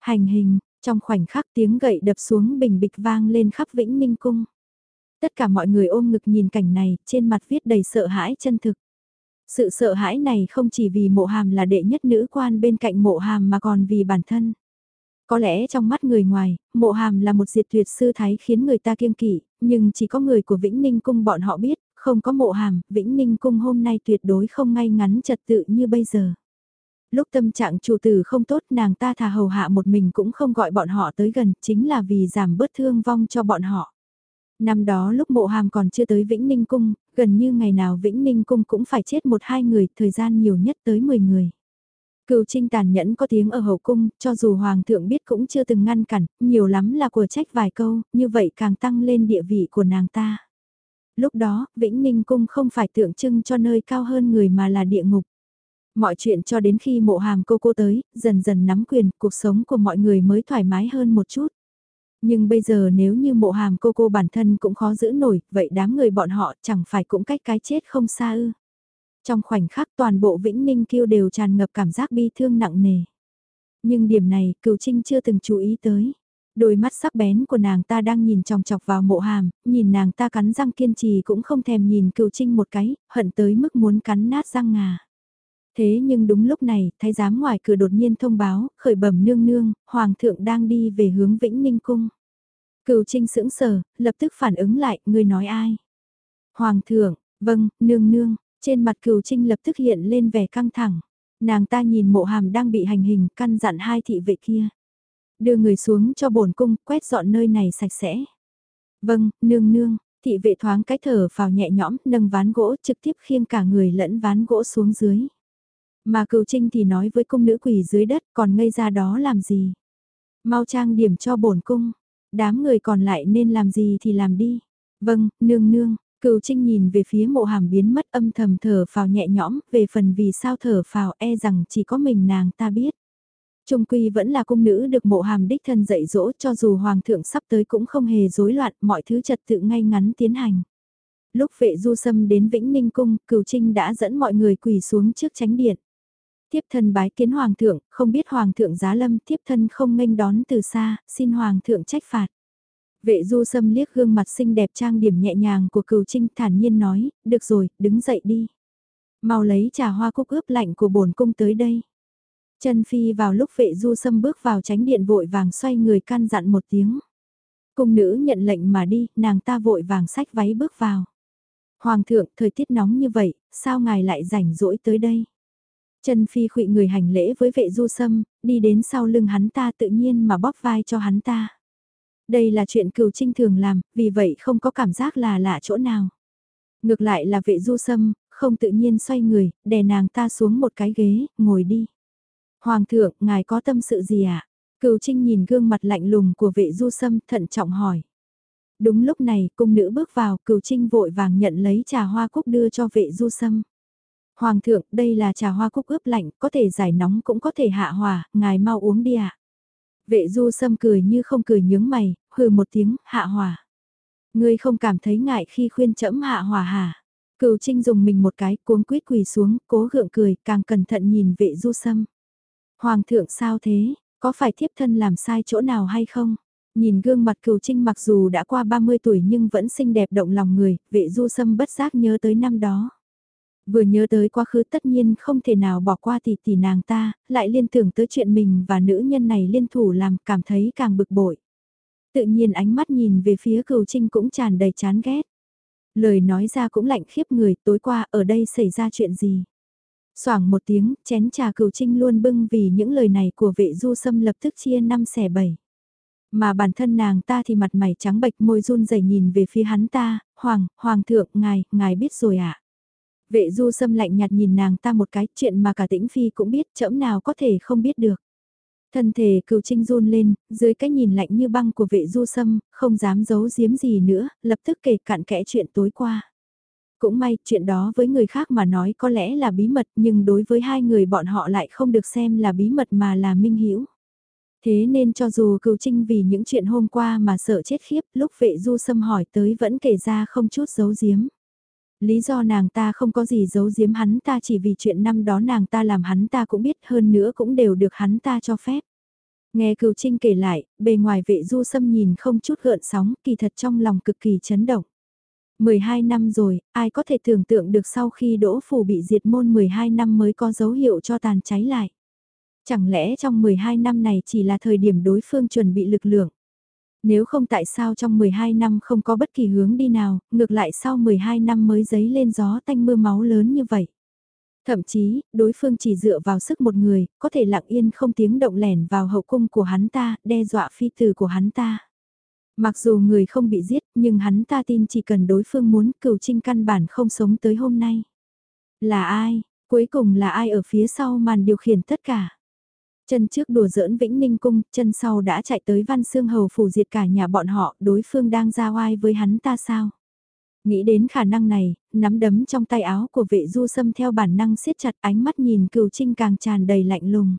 Hành hình, trong khoảnh khắc tiếng gậy đập xuống bình bịch vang lên khắp vĩnh ninh cung. Tất cả mọi người ôm ngực nhìn cảnh này, trên mặt viết đầy sợ hãi chân thực. Sự sợ hãi này không chỉ vì mộ hàm là đệ nhất nữ quan bên cạnh mộ hàm mà còn vì bản thân. Có lẽ trong mắt người ngoài, mộ hàm là một diệt tuyệt sư thái khiến người ta kiêng kỵ, nhưng chỉ có người của Vĩnh Ninh Cung bọn họ biết, không có mộ hàm, Vĩnh Ninh Cung hôm nay tuyệt đối không ngay ngắn trật tự như bây giờ. Lúc tâm trạng chủ tử không tốt nàng ta thà hầu hạ một mình cũng không gọi bọn họ tới gần, chính là vì giảm bớt thương vong cho bọn họ. Năm đó lúc mộ hàm còn chưa tới Vĩnh Ninh Cung, gần như ngày nào Vĩnh Ninh Cung cũng phải chết một hai người, thời gian nhiều nhất tới 10 người. Cựu trinh tàn nhẫn có tiếng ở hậu cung, cho dù hoàng thượng biết cũng chưa từng ngăn cản, nhiều lắm là của trách vài câu, như vậy càng tăng lên địa vị của nàng ta. Lúc đó, Vĩnh Ninh Cung không phải tượng trưng cho nơi cao hơn người mà là địa ngục. Mọi chuyện cho đến khi mộ hàm cô cô tới, dần dần nắm quyền, cuộc sống của mọi người mới thoải mái hơn một chút. Nhưng bây giờ nếu như mộ hàm cô cô bản thân cũng khó giữ nổi, vậy đám người bọn họ chẳng phải cũng cách cái chết không xa ư. Trong khoảnh khắc toàn bộ Vĩnh Ninh Kiêu đều tràn ngập cảm giác bi thương nặng nề. Nhưng điểm này cửu trinh chưa từng chú ý tới. Đôi mắt sắc bén của nàng ta đang nhìn chòng chọc vào mộ hàm, nhìn nàng ta cắn răng kiên trì cũng không thèm nhìn cửu trinh một cái, hận tới mức muốn cắn nát răng ngà. Thế nhưng đúng lúc này, thái giám ngoài cửa đột nhiên thông báo, khởi bẩm nương nương, hoàng thượng đang đi về hướng Vĩnh Ninh Cung. Cửu Trinh sững sờ, lập tức phản ứng lại, người nói ai? Hoàng thượng, vâng, nương nương, trên mặt Cửu Trinh lập tức hiện lên vẻ căng thẳng. Nàng ta nhìn mộ hàm đang bị hành hình, căn dặn hai thị vệ kia. Đưa người xuống cho bổn cung, quét dọn nơi này sạch sẽ. Vâng, nương nương, thị vệ thoáng cái thở vào nhẹ nhõm, nâng ván gỗ trực tiếp khiêng cả người lẫn ván gỗ xuống dưới. Mà cựu trinh thì nói với cung nữ quỷ dưới đất còn ngây ra đó làm gì. Mau trang điểm cho bổn cung, đám người còn lại nên làm gì thì làm đi. Vâng, nương nương, cựu trinh nhìn về phía mộ hàm biến mất âm thầm thở phào nhẹ nhõm, về phần vì sao thở phào e rằng chỉ có mình nàng ta biết. Trung quy vẫn là cung nữ được mộ hàm đích thân dạy dỗ cho dù hoàng thượng sắp tới cũng không hề rối loạn, mọi thứ trật tự ngay ngắn tiến hành. Lúc vệ du sâm đến Vĩnh Ninh Cung, cửu trinh đã dẫn mọi người quỳ xuống trước tránh điện. Tiếp thân bái kiến hoàng thượng, không biết hoàng thượng giá lâm, tiếp thân không nghênh đón từ xa, xin hoàng thượng trách phạt. Vệ du sâm liếc gương mặt xinh đẹp trang điểm nhẹ nhàng của cừu trinh thản nhiên nói, được rồi, đứng dậy đi. Mau lấy trà hoa cúc ướp lạnh của bổn cung tới đây. Chân phi vào lúc vệ du sâm bước vào tránh điện vội vàng xoay người căn dặn một tiếng. Cung nữ nhận lệnh mà đi, nàng ta vội vàng sách váy bước vào. Hoàng thượng, thời tiết nóng như vậy, sao ngài lại rảnh rỗi tới đây? Trần Phi khụy người hành lễ với vệ du sâm, đi đến sau lưng hắn ta tự nhiên mà bóp vai cho hắn ta. Đây là chuyện cừu trinh thường làm, vì vậy không có cảm giác là lạ chỗ nào. Ngược lại là vệ du sâm, không tự nhiên xoay người, đè nàng ta xuống một cái ghế, ngồi đi. Hoàng thượng, ngài có tâm sự gì ạ? À? Cừu trinh nhìn gương mặt lạnh lùng của vệ du sâm thận trọng hỏi. Đúng lúc này, cung nữ bước vào, cừu trinh vội vàng nhận lấy trà hoa cúc đưa cho vệ du sâm. Hoàng thượng, đây là trà hoa cúc ướp lạnh, có thể giải nóng cũng có thể hạ hòa, ngài mau uống đi ạ. Vệ du sâm cười như không cười nhướng mày, hừ một tiếng, hạ hòa. Ngươi không cảm thấy ngại khi khuyên chẫm hạ hòa hả? Cửu Trinh dùng mình một cái, cuống quýt quỳ xuống, cố gượng cười, càng cẩn thận nhìn vệ du sâm. Hoàng thượng sao thế? Có phải thiếp thân làm sai chỗ nào hay không? Nhìn gương mặt cừu trinh mặc dù đã qua 30 tuổi nhưng vẫn xinh đẹp động lòng người, vệ du sâm bất giác nhớ tới năm đó. Vừa nhớ tới quá khứ tất nhiên không thể nào bỏ qua tỷ tỷ nàng ta, lại liên tưởng tới chuyện mình và nữ nhân này liên thủ làm cảm thấy càng bực bội. Tự nhiên ánh mắt nhìn về phía cừu trinh cũng tràn đầy chán ghét. Lời nói ra cũng lạnh khiếp người tối qua ở đây xảy ra chuyện gì. Soảng một tiếng, chén trà cừu trinh luôn bưng vì những lời này của vệ du sâm lập tức chia năm xẻ bảy. Mà bản thân nàng ta thì mặt mày trắng bệch môi run rẩy nhìn về phía hắn ta, hoàng, hoàng thượng, ngài, ngài biết rồi ạ. À? Vệ du sâm lạnh nhạt nhìn nàng ta một cái chuyện mà cả tĩnh phi cũng biết chẫm nào có thể không biết được. Thân thể cừu trinh run lên, dưới cái nhìn lạnh như băng của vệ du sâm, không dám giấu giếm gì nữa, lập tức kể cạn kẽ chuyện tối qua. Cũng may, chuyện đó với người khác mà nói có lẽ là bí mật nhưng đối với hai người bọn họ lại không được xem là bí mật mà là minh hiểu. Thế nên cho dù cừu trinh vì những chuyện hôm qua mà sợ chết khiếp, lúc vệ du sâm hỏi tới vẫn kể ra không chút giấu giếm. Lý do nàng ta không có gì giấu giếm hắn ta chỉ vì chuyện năm đó nàng ta làm hắn ta cũng biết hơn nữa cũng đều được hắn ta cho phép. Nghe cửu trinh kể lại, bề ngoài vệ du sâm nhìn không chút gợn sóng, kỳ thật trong lòng cực kỳ chấn động. 12 năm rồi, ai có thể tưởng tượng được sau khi đỗ phủ bị diệt môn 12 năm mới có dấu hiệu cho tàn cháy lại. Chẳng lẽ trong 12 năm này chỉ là thời điểm đối phương chuẩn bị lực lượng? Nếu không tại sao trong 12 năm không có bất kỳ hướng đi nào, ngược lại sau 12 năm mới giấy lên gió tanh mưa máu lớn như vậy? Thậm chí, đối phương chỉ dựa vào sức một người, có thể lặng yên không tiếng động lẻn vào hậu cung của hắn ta, đe dọa phi tử của hắn ta. Mặc dù người không bị giết, nhưng hắn ta tin chỉ cần đối phương muốn cửu trinh căn bản không sống tới hôm nay. Là ai? Cuối cùng là ai ở phía sau màn điều khiển tất cả? Chân trước đùa giỡn Vĩnh Ninh Cung, chân sau đã chạy tới Văn Xương Hầu phủ diệt cả nhà bọn họ, đối phương đang ra oai với hắn ta sao? Nghĩ đến khả năng này, nắm đấm trong tay áo của vệ du sâm theo bản năng siết chặt ánh mắt nhìn cừu trinh càng tràn đầy lạnh lùng.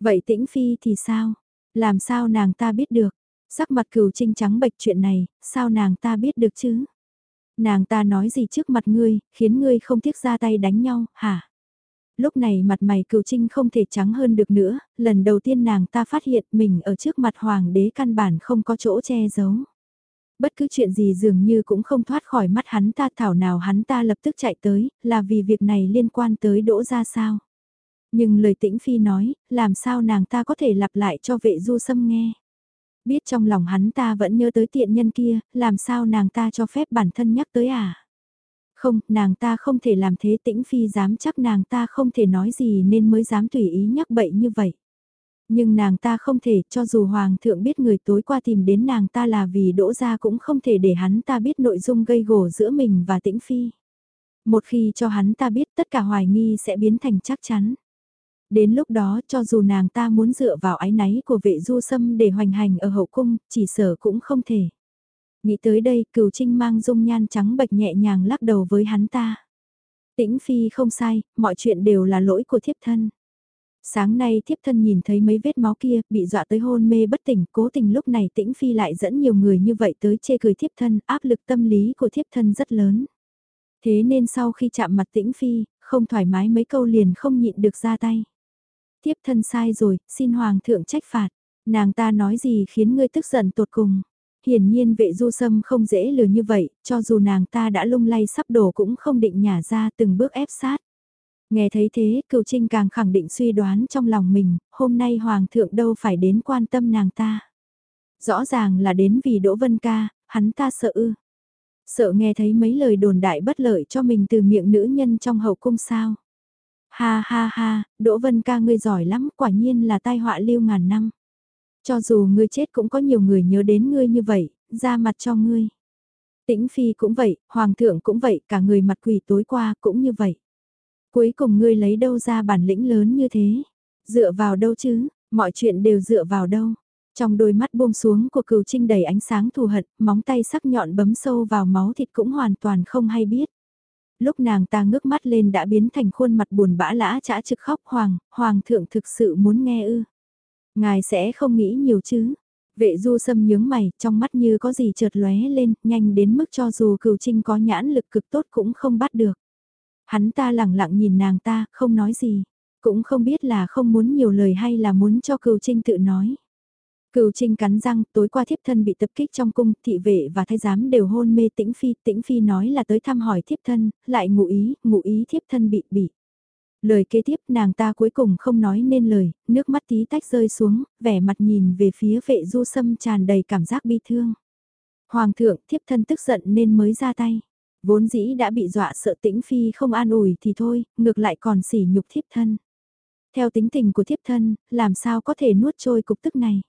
Vậy tĩnh phi thì sao? Làm sao nàng ta biết được? Sắc mặt cừu trinh trắng bệch chuyện này, sao nàng ta biết được chứ? Nàng ta nói gì trước mặt ngươi, khiến ngươi không tiếc ra tay đánh nhau, hả? Lúc này mặt mày cựu trinh không thể trắng hơn được nữa, lần đầu tiên nàng ta phát hiện mình ở trước mặt hoàng đế căn bản không có chỗ che giấu. Bất cứ chuyện gì dường như cũng không thoát khỏi mắt hắn ta thảo nào hắn ta lập tức chạy tới, là vì việc này liên quan tới đỗ ra sao. Nhưng lời tĩnh phi nói, làm sao nàng ta có thể lặp lại cho vệ du sâm nghe. Biết trong lòng hắn ta vẫn nhớ tới tiện nhân kia, làm sao nàng ta cho phép bản thân nhắc tới à. Không, nàng ta không thể làm thế tĩnh phi dám chắc nàng ta không thể nói gì nên mới dám tùy ý nhắc bậy như vậy. Nhưng nàng ta không thể, cho dù hoàng thượng biết người tối qua tìm đến nàng ta là vì đỗ ra cũng không thể để hắn ta biết nội dung gây gổ giữa mình và tĩnh phi. Một khi cho hắn ta biết tất cả hoài nghi sẽ biến thành chắc chắn. Đến lúc đó cho dù nàng ta muốn dựa vào ái náy của vệ du sâm để hoành hành ở hậu cung, chỉ sở cũng không thể. Nghĩ tới đây, cửu trinh mang dung nhan trắng bệch nhẹ nhàng lắc đầu với hắn ta. Tĩnh Phi không sai, mọi chuyện đều là lỗi của thiếp thân. Sáng nay thiếp thân nhìn thấy mấy vết máu kia, bị dọa tới hôn mê bất tỉnh, cố tình lúc này tĩnh Phi lại dẫn nhiều người như vậy tới chê cười thiếp thân, áp lực tâm lý của thiếp thân rất lớn. Thế nên sau khi chạm mặt tĩnh Phi, không thoải mái mấy câu liền không nhịn được ra tay. Thiếp thân sai rồi, xin Hoàng thượng trách phạt. Nàng ta nói gì khiến ngươi tức giận tột cùng. Hiển nhiên vệ du sâm không dễ lừa như vậy, cho dù nàng ta đã lung lay sắp đổ cũng không định nhả ra từng bước ép sát. Nghe thấy thế, cựu trinh càng khẳng định suy đoán trong lòng mình, hôm nay hoàng thượng đâu phải đến quan tâm nàng ta. Rõ ràng là đến vì Đỗ Vân Ca, hắn ta sợ ư. Sợ nghe thấy mấy lời đồn đại bất lợi cho mình từ miệng nữ nhân trong hậu cung sao. Ha ha ha, Đỗ Vân Ca ngươi giỏi lắm, quả nhiên là tai họa lưu ngàn năm. Cho dù ngươi chết cũng có nhiều người nhớ đến ngươi như vậy, ra mặt cho ngươi. Tĩnh Phi cũng vậy, Hoàng thượng cũng vậy, cả người mặt quỷ tối qua cũng như vậy. Cuối cùng ngươi lấy đâu ra bản lĩnh lớn như thế? Dựa vào đâu chứ? Mọi chuyện đều dựa vào đâu? Trong đôi mắt buông xuống của cừu trinh đầy ánh sáng thù hận, móng tay sắc nhọn bấm sâu vào máu thịt cũng hoàn toàn không hay biết. Lúc nàng ta ngước mắt lên đã biến thành khuôn mặt buồn bã lã chả trực khóc hoàng, hoàng thượng thực sự muốn nghe ư. Ngài sẽ không nghĩ nhiều chứ. Vệ du sâm nhướng mày, trong mắt như có gì chợt lóe lên, nhanh đến mức cho dù cửu trinh có nhãn lực cực tốt cũng không bắt được. Hắn ta lẳng lặng nhìn nàng ta, không nói gì. Cũng không biết là không muốn nhiều lời hay là muốn cho cừu trinh tự nói. Cừu Trinh cắn răng, tối qua thiếp thân bị tập kích trong cung, thị vệ và thái giám đều hôn mê tĩnh phi, tĩnh phi nói là tới thăm hỏi thiếp thân, lại ngụ ý, ngụ ý thiếp thân bị bị. Lời kế tiếp nàng ta cuối cùng không nói nên lời, nước mắt tí tách rơi xuống, vẻ mặt nhìn về phía vệ du sâm tràn đầy cảm giác bi thương. Hoàng thượng thiếp thân tức giận nên mới ra tay. Vốn dĩ đã bị dọa sợ tĩnh phi không an ủi thì thôi, ngược lại còn sỉ nhục thiếp thân. Theo tính tình của thiếp thân, làm sao có thể nuốt trôi cục tức này.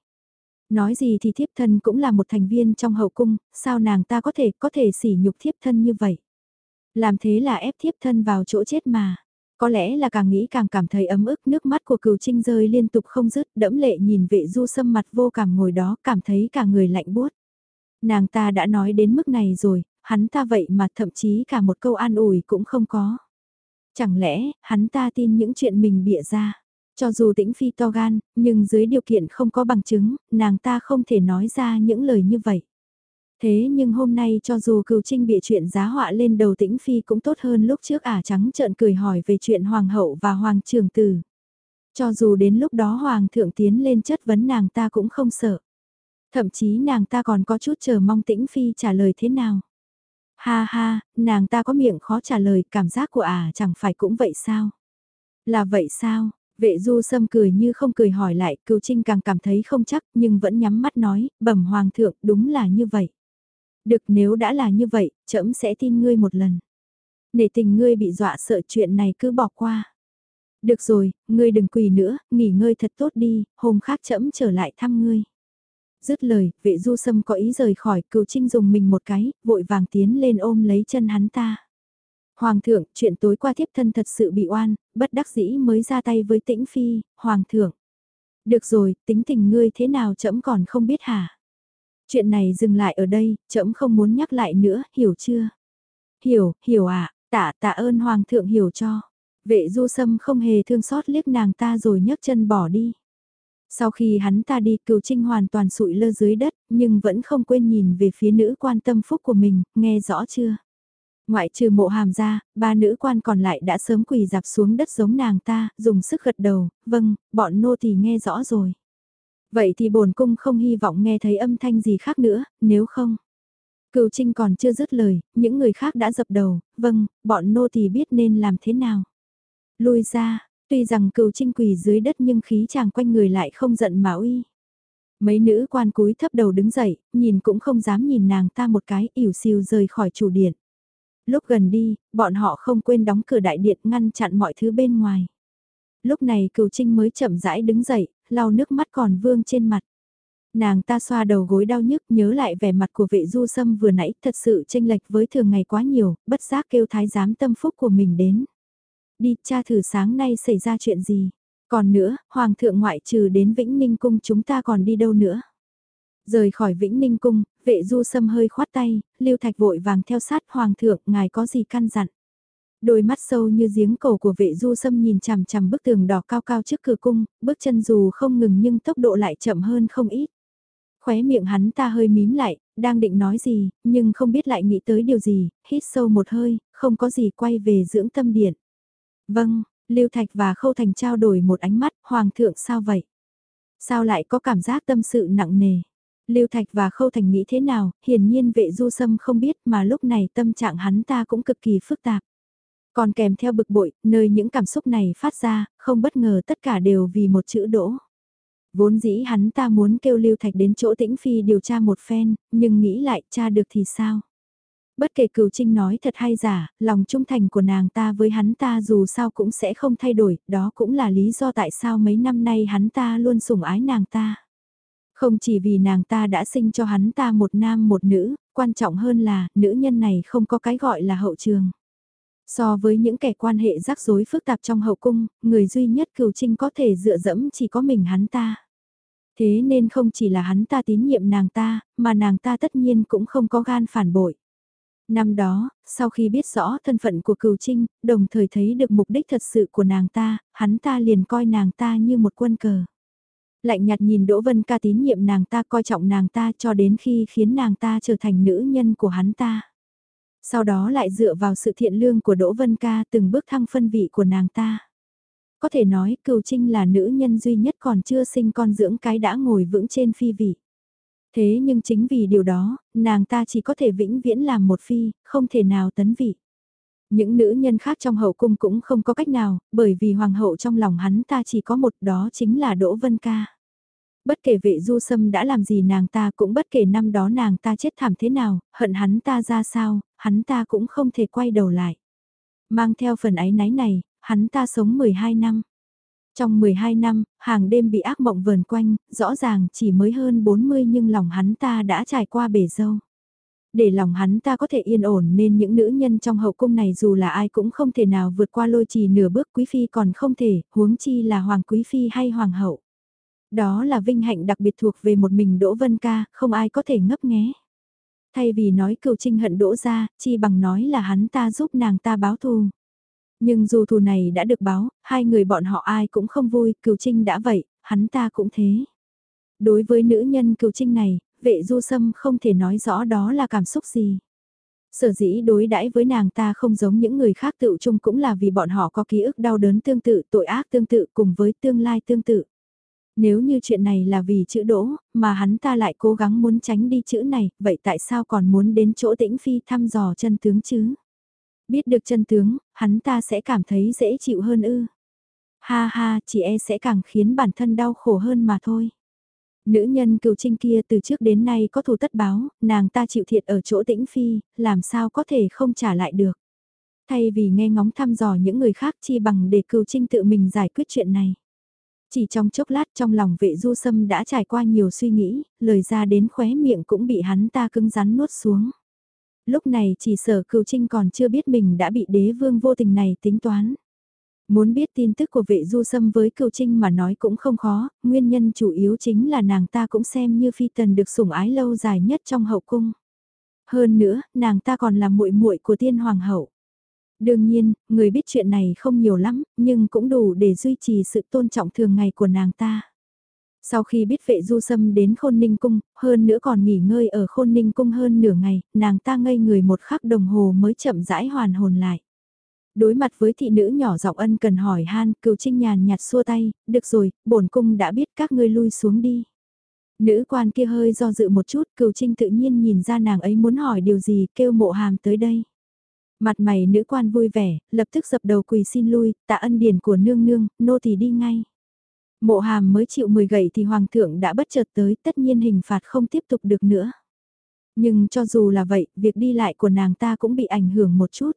Nói gì thì thiếp thân cũng là một thành viên trong hậu cung, sao nàng ta có thể có thể sỉ nhục thiếp thân như vậy. Làm thế là ép thiếp thân vào chỗ chết mà. Có lẽ là càng nghĩ càng cảm thấy ấm ức nước mắt của cừu trinh rơi liên tục không dứt đẫm lệ nhìn vệ du sâm mặt vô cảm ngồi đó cảm thấy cả người lạnh buốt. Nàng ta đã nói đến mức này rồi, hắn ta vậy mà thậm chí cả một câu an ủi cũng không có. Chẳng lẽ hắn ta tin những chuyện mình bịa ra. Cho dù tĩnh phi to gan, nhưng dưới điều kiện không có bằng chứng, nàng ta không thể nói ra những lời như vậy. Thế nhưng hôm nay cho dù cừu trinh bịa chuyện giá họa lên đầu tĩnh phi cũng tốt hơn lúc trước ả trắng trợn cười hỏi về chuyện hoàng hậu và hoàng trường tử. Cho dù đến lúc đó hoàng thượng tiến lên chất vấn nàng ta cũng không sợ. Thậm chí nàng ta còn có chút chờ mong tĩnh phi trả lời thế nào. Ha ha, nàng ta có miệng khó trả lời cảm giác của ả chẳng phải cũng vậy sao? Là vậy sao? Vệ du sâm cười như không cười hỏi lại, cựu trinh càng cảm thấy không chắc nhưng vẫn nhắm mắt nói, bẩm hoàng thượng đúng là như vậy. Được nếu đã là như vậy, trẫm sẽ tin ngươi một lần. Nể tình ngươi bị dọa sợ chuyện này cứ bỏ qua. Được rồi, ngươi đừng quỳ nữa, nghỉ ngơi thật tốt đi, hôm khác trẫm trở lại thăm ngươi. Dứt lời, vệ du sâm có ý rời khỏi, cựu trinh dùng mình một cái, vội vàng tiến lên ôm lấy chân hắn ta. Hoàng thượng, chuyện tối qua thiếp thân thật sự bị oan, bất đắc dĩ mới ra tay với tĩnh phi, hoàng thượng. Được rồi, tính tình ngươi thế nào trẫm còn không biết hả? Chuyện này dừng lại ở đây, trẫm không muốn nhắc lại nữa, hiểu chưa? Hiểu, hiểu ạ, à, tạ tạ ơn hoàng thượng hiểu cho. Vệ du sâm không hề thương xót liếc nàng ta rồi nhấc chân bỏ đi. Sau khi hắn ta đi cừu trinh hoàn toàn sụi lơ dưới đất, nhưng vẫn không quên nhìn về phía nữ quan tâm phúc của mình, nghe rõ chưa? Ngoại trừ mộ hàm ra, ba nữ quan còn lại đã sớm quỳ dạp xuống đất giống nàng ta, dùng sức gật đầu, vâng, bọn nô thì nghe rõ rồi. Vậy thì bổn cung không hy vọng nghe thấy âm thanh gì khác nữa, nếu không. Cựu Trinh còn chưa dứt lời, những người khác đã dập đầu, vâng, bọn nô thì biết nên làm thế nào. Lui ra, tuy rằng cựu Trinh quỳ dưới đất nhưng khí chàng quanh người lại không giận mà uy. Mấy nữ quan cúi thấp đầu đứng dậy, nhìn cũng không dám nhìn nàng ta một cái, ỉu siêu rời khỏi chủ điện. Lúc gần đi, bọn họ không quên đóng cửa đại điện ngăn chặn mọi thứ bên ngoài. Lúc này cửu trinh mới chậm rãi đứng dậy, lau nước mắt còn vương trên mặt. Nàng ta xoa đầu gối đau nhức nhớ lại vẻ mặt của vệ du sâm vừa nãy thật sự tranh lệch với thường ngày quá nhiều, bất giác kêu thái giám tâm phúc của mình đến. Đi cha thử sáng nay xảy ra chuyện gì. Còn nữa, Hoàng thượng ngoại trừ đến Vĩnh Ninh Cung chúng ta còn đi đâu nữa. Rời khỏi Vĩnh Ninh Cung, vệ du sâm hơi khoát tay, Lưu Thạch vội vàng theo sát Hoàng thượng, ngài có gì căn dặn. Đôi mắt sâu như giếng cổ của vệ du sâm nhìn chằm chằm bức tường đỏ cao cao trước cửa cung, bước chân dù không ngừng nhưng tốc độ lại chậm hơn không ít. Khóe miệng hắn ta hơi mím lại, đang định nói gì, nhưng không biết lại nghĩ tới điều gì, hít sâu một hơi, không có gì quay về dưỡng tâm điện. Vâng, Lưu Thạch và Khâu Thành trao đổi một ánh mắt, Hoàng thượng sao vậy? Sao lại có cảm giác tâm sự nặng nề? Lưu Thạch và Khâu Thành nghĩ thế nào, hiển nhiên vệ du sâm không biết mà lúc này tâm trạng hắn ta cũng cực kỳ phức tạp. Còn kèm theo bực bội, nơi những cảm xúc này phát ra, không bất ngờ tất cả đều vì một chữ đỗ. Vốn dĩ hắn ta muốn kêu Lưu Thạch đến chỗ tĩnh phi điều tra một phen, nhưng nghĩ lại tra được thì sao? Bất kể cửu trinh nói thật hay giả, lòng trung thành của nàng ta với hắn ta dù sao cũng sẽ không thay đổi, đó cũng là lý do tại sao mấy năm nay hắn ta luôn sủng ái nàng ta. Không chỉ vì nàng ta đã sinh cho hắn ta một nam một nữ, quan trọng hơn là nữ nhân này không có cái gọi là hậu trường. So với những kẻ quan hệ rắc rối phức tạp trong hậu cung, người duy nhất cửu trinh có thể dựa dẫm chỉ có mình hắn ta. Thế nên không chỉ là hắn ta tín nhiệm nàng ta, mà nàng ta tất nhiên cũng không có gan phản bội. Năm đó, sau khi biết rõ thân phận của cửu trinh, đồng thời thấy được mục đích thật sự của nàng ta, hắn ta liền coi nàng ta như một quân cờ. Lạnh nhạt nhìn Đỗ Vân ca tín nhiệm nàng ta coi trọng nàng ta cho đến khi khiến nàng ta trở thành nữ nhân của hắn ta. Sau đó lại dựa vào sự thiện lương của Đỗ Vân ca từng bước thăng phân vị của nàng ta. Có thể nói Cửu trinh là nữ nhân duy nhất còn chưa sinh con dưỡng cái đã ngồi vững trên phi vị. Thế nhưng chính vì điều đó, nàng ta chỉ có thể vĩnh viễn làm một phi, không thể nào tấn vị. Những nữ nhân khác trong hậu cung cũng không có cách nào, bởi vì hoàng hậu trong lòng hắn ta chỉ có một đó chính là Đỗ Vân Ca. Bất kể vệ du sâm đã làm gì nàng ta cũng bất kể năm đó nàng ta chết thảm thế nào, hận hắn ta ra sao, hắn ta cũng không thể quay đầu lại. Mang theo phần ái náy này, hắn ta sống 12 năm. Trong 12 năm, hàng đêm bị ác mộng vờn quanh, rõ ràng chỉ mới hơn 40 nhưng lòng hắn ta đã trải qua bể dâu. Để lòng hắn ta có thể yên ổn nên những nữ nhân trong hậu cung này dù là ai cũng không thể nào vượt qua lôi trì nửa bước quý phi còn không thể, huống chi là hoàng quý phi hay hoàng hậu. Đó là vinh hạnh đặc biệt thuộc về một mình Đỗ Vân Ca, không ai có thể ngấp nghé. Thay vì nói cựu trinh hận Đỗ ra, chi bằng nói là hắn ta giúp nàng ta báo thù. Nhưng dù thù này đã được báo, hai người bọn họ ai cũng không vui, cựu trinh đã vậy, hắn ta cũng thế. Đối với nữ nhân cựu trinh này, vệ du sâm không thể nói rõ đó là cảm xúc gì. Sở dĩ đối đãi với nàng ta không giống những người khác tự chung cũng là vì bọn họ có ký ức đau đớn tương tự, tội ác tương tự cùng với tương lai tương tự. Nếu như chuyện này là vì chữ đỗ, mà hắn ta lại cố gắng muốn tránh đi chữ này, vậy tại sao còn muốn đến chỗ tĩnh phi thăm dò chân tướng chứ? Biết được chân tướng, hắn ta sẽ cảm thấy dễ chịu hơn ư. Ha ha, chỉ e sẽ càng khiến bản thân đau khổ hơn mà thôi. Nữ nhân cựu trinh kia từ trước đến nay có thù tất báo, nàng ta chịu thiệt ở chỗ tĩnh phi, làm sao có thể không trả lại được. Thay vì nghe ngóng thăm dò những người khác chi bằng để cựu trinh tự mình giải quyết chuyện này. Chỉ trong chốc lát trong lòng vệ du sâm đã trải qua nhiều suy nghĩ, lời ra đến khóe miệng cũng bị hắn ta cứng rắn nuốt xuống. Lúc này chỉ sở cựu trinh còn chưa biết mình đã bị đế vương vô tình này tính toán. Muốn biết tin tức của vệ du sâm với cựu trinh mà nói cũng không khó, nguyên nhân chủ yếu chính là nàng ta cũng xem như phi tần được sủng ái lâu dài nhất trong hậu cung. Hơn nữa, nàng ta còn là muội muội của tiên hoàng hậu. Đương nhiên, người biết chuyện này không nhiều lắm, nhưng cũng đủ để duy trì sự tôn trọng thường ngày của nàng ta. Sau khi biết vệ du sâm đến khôn ninh cung, hơn nữa còn nghỉ ngơi ở khôn ninh cung hơn nửa ngày, nàng ta ngây người một khắc đồng hồ mới chậm rãi hoàn hồn lại. Đối mặt với thị nữ nhỏ giọng ân cần hỏi han, cựu trinh nhàn nhạt xua tay, được rồi, bổn cung đã biết các ngươi lui xuống đi. Nữ quan kia hơi do dự một chút, cựu trinh tự nhiên nhìn ra nàng ấy muốn hỏi điều gì, kêu mộ hàm tới đây. Mặt mày nữ quan vui vẻ, lập tức dập đầu quỳ xin lui, tạ ân điển của nương nương, nô thì đi ngay. Mộ hàm mới chịu 10 gậy thì hoàng thượng đã bất chợt tới, tất nhiên hình phạt không tiếp tục được nữa. Nhưng cho dù là vậy, việc đi lại của nàng ta cũng bị ảnh hưởng một chút.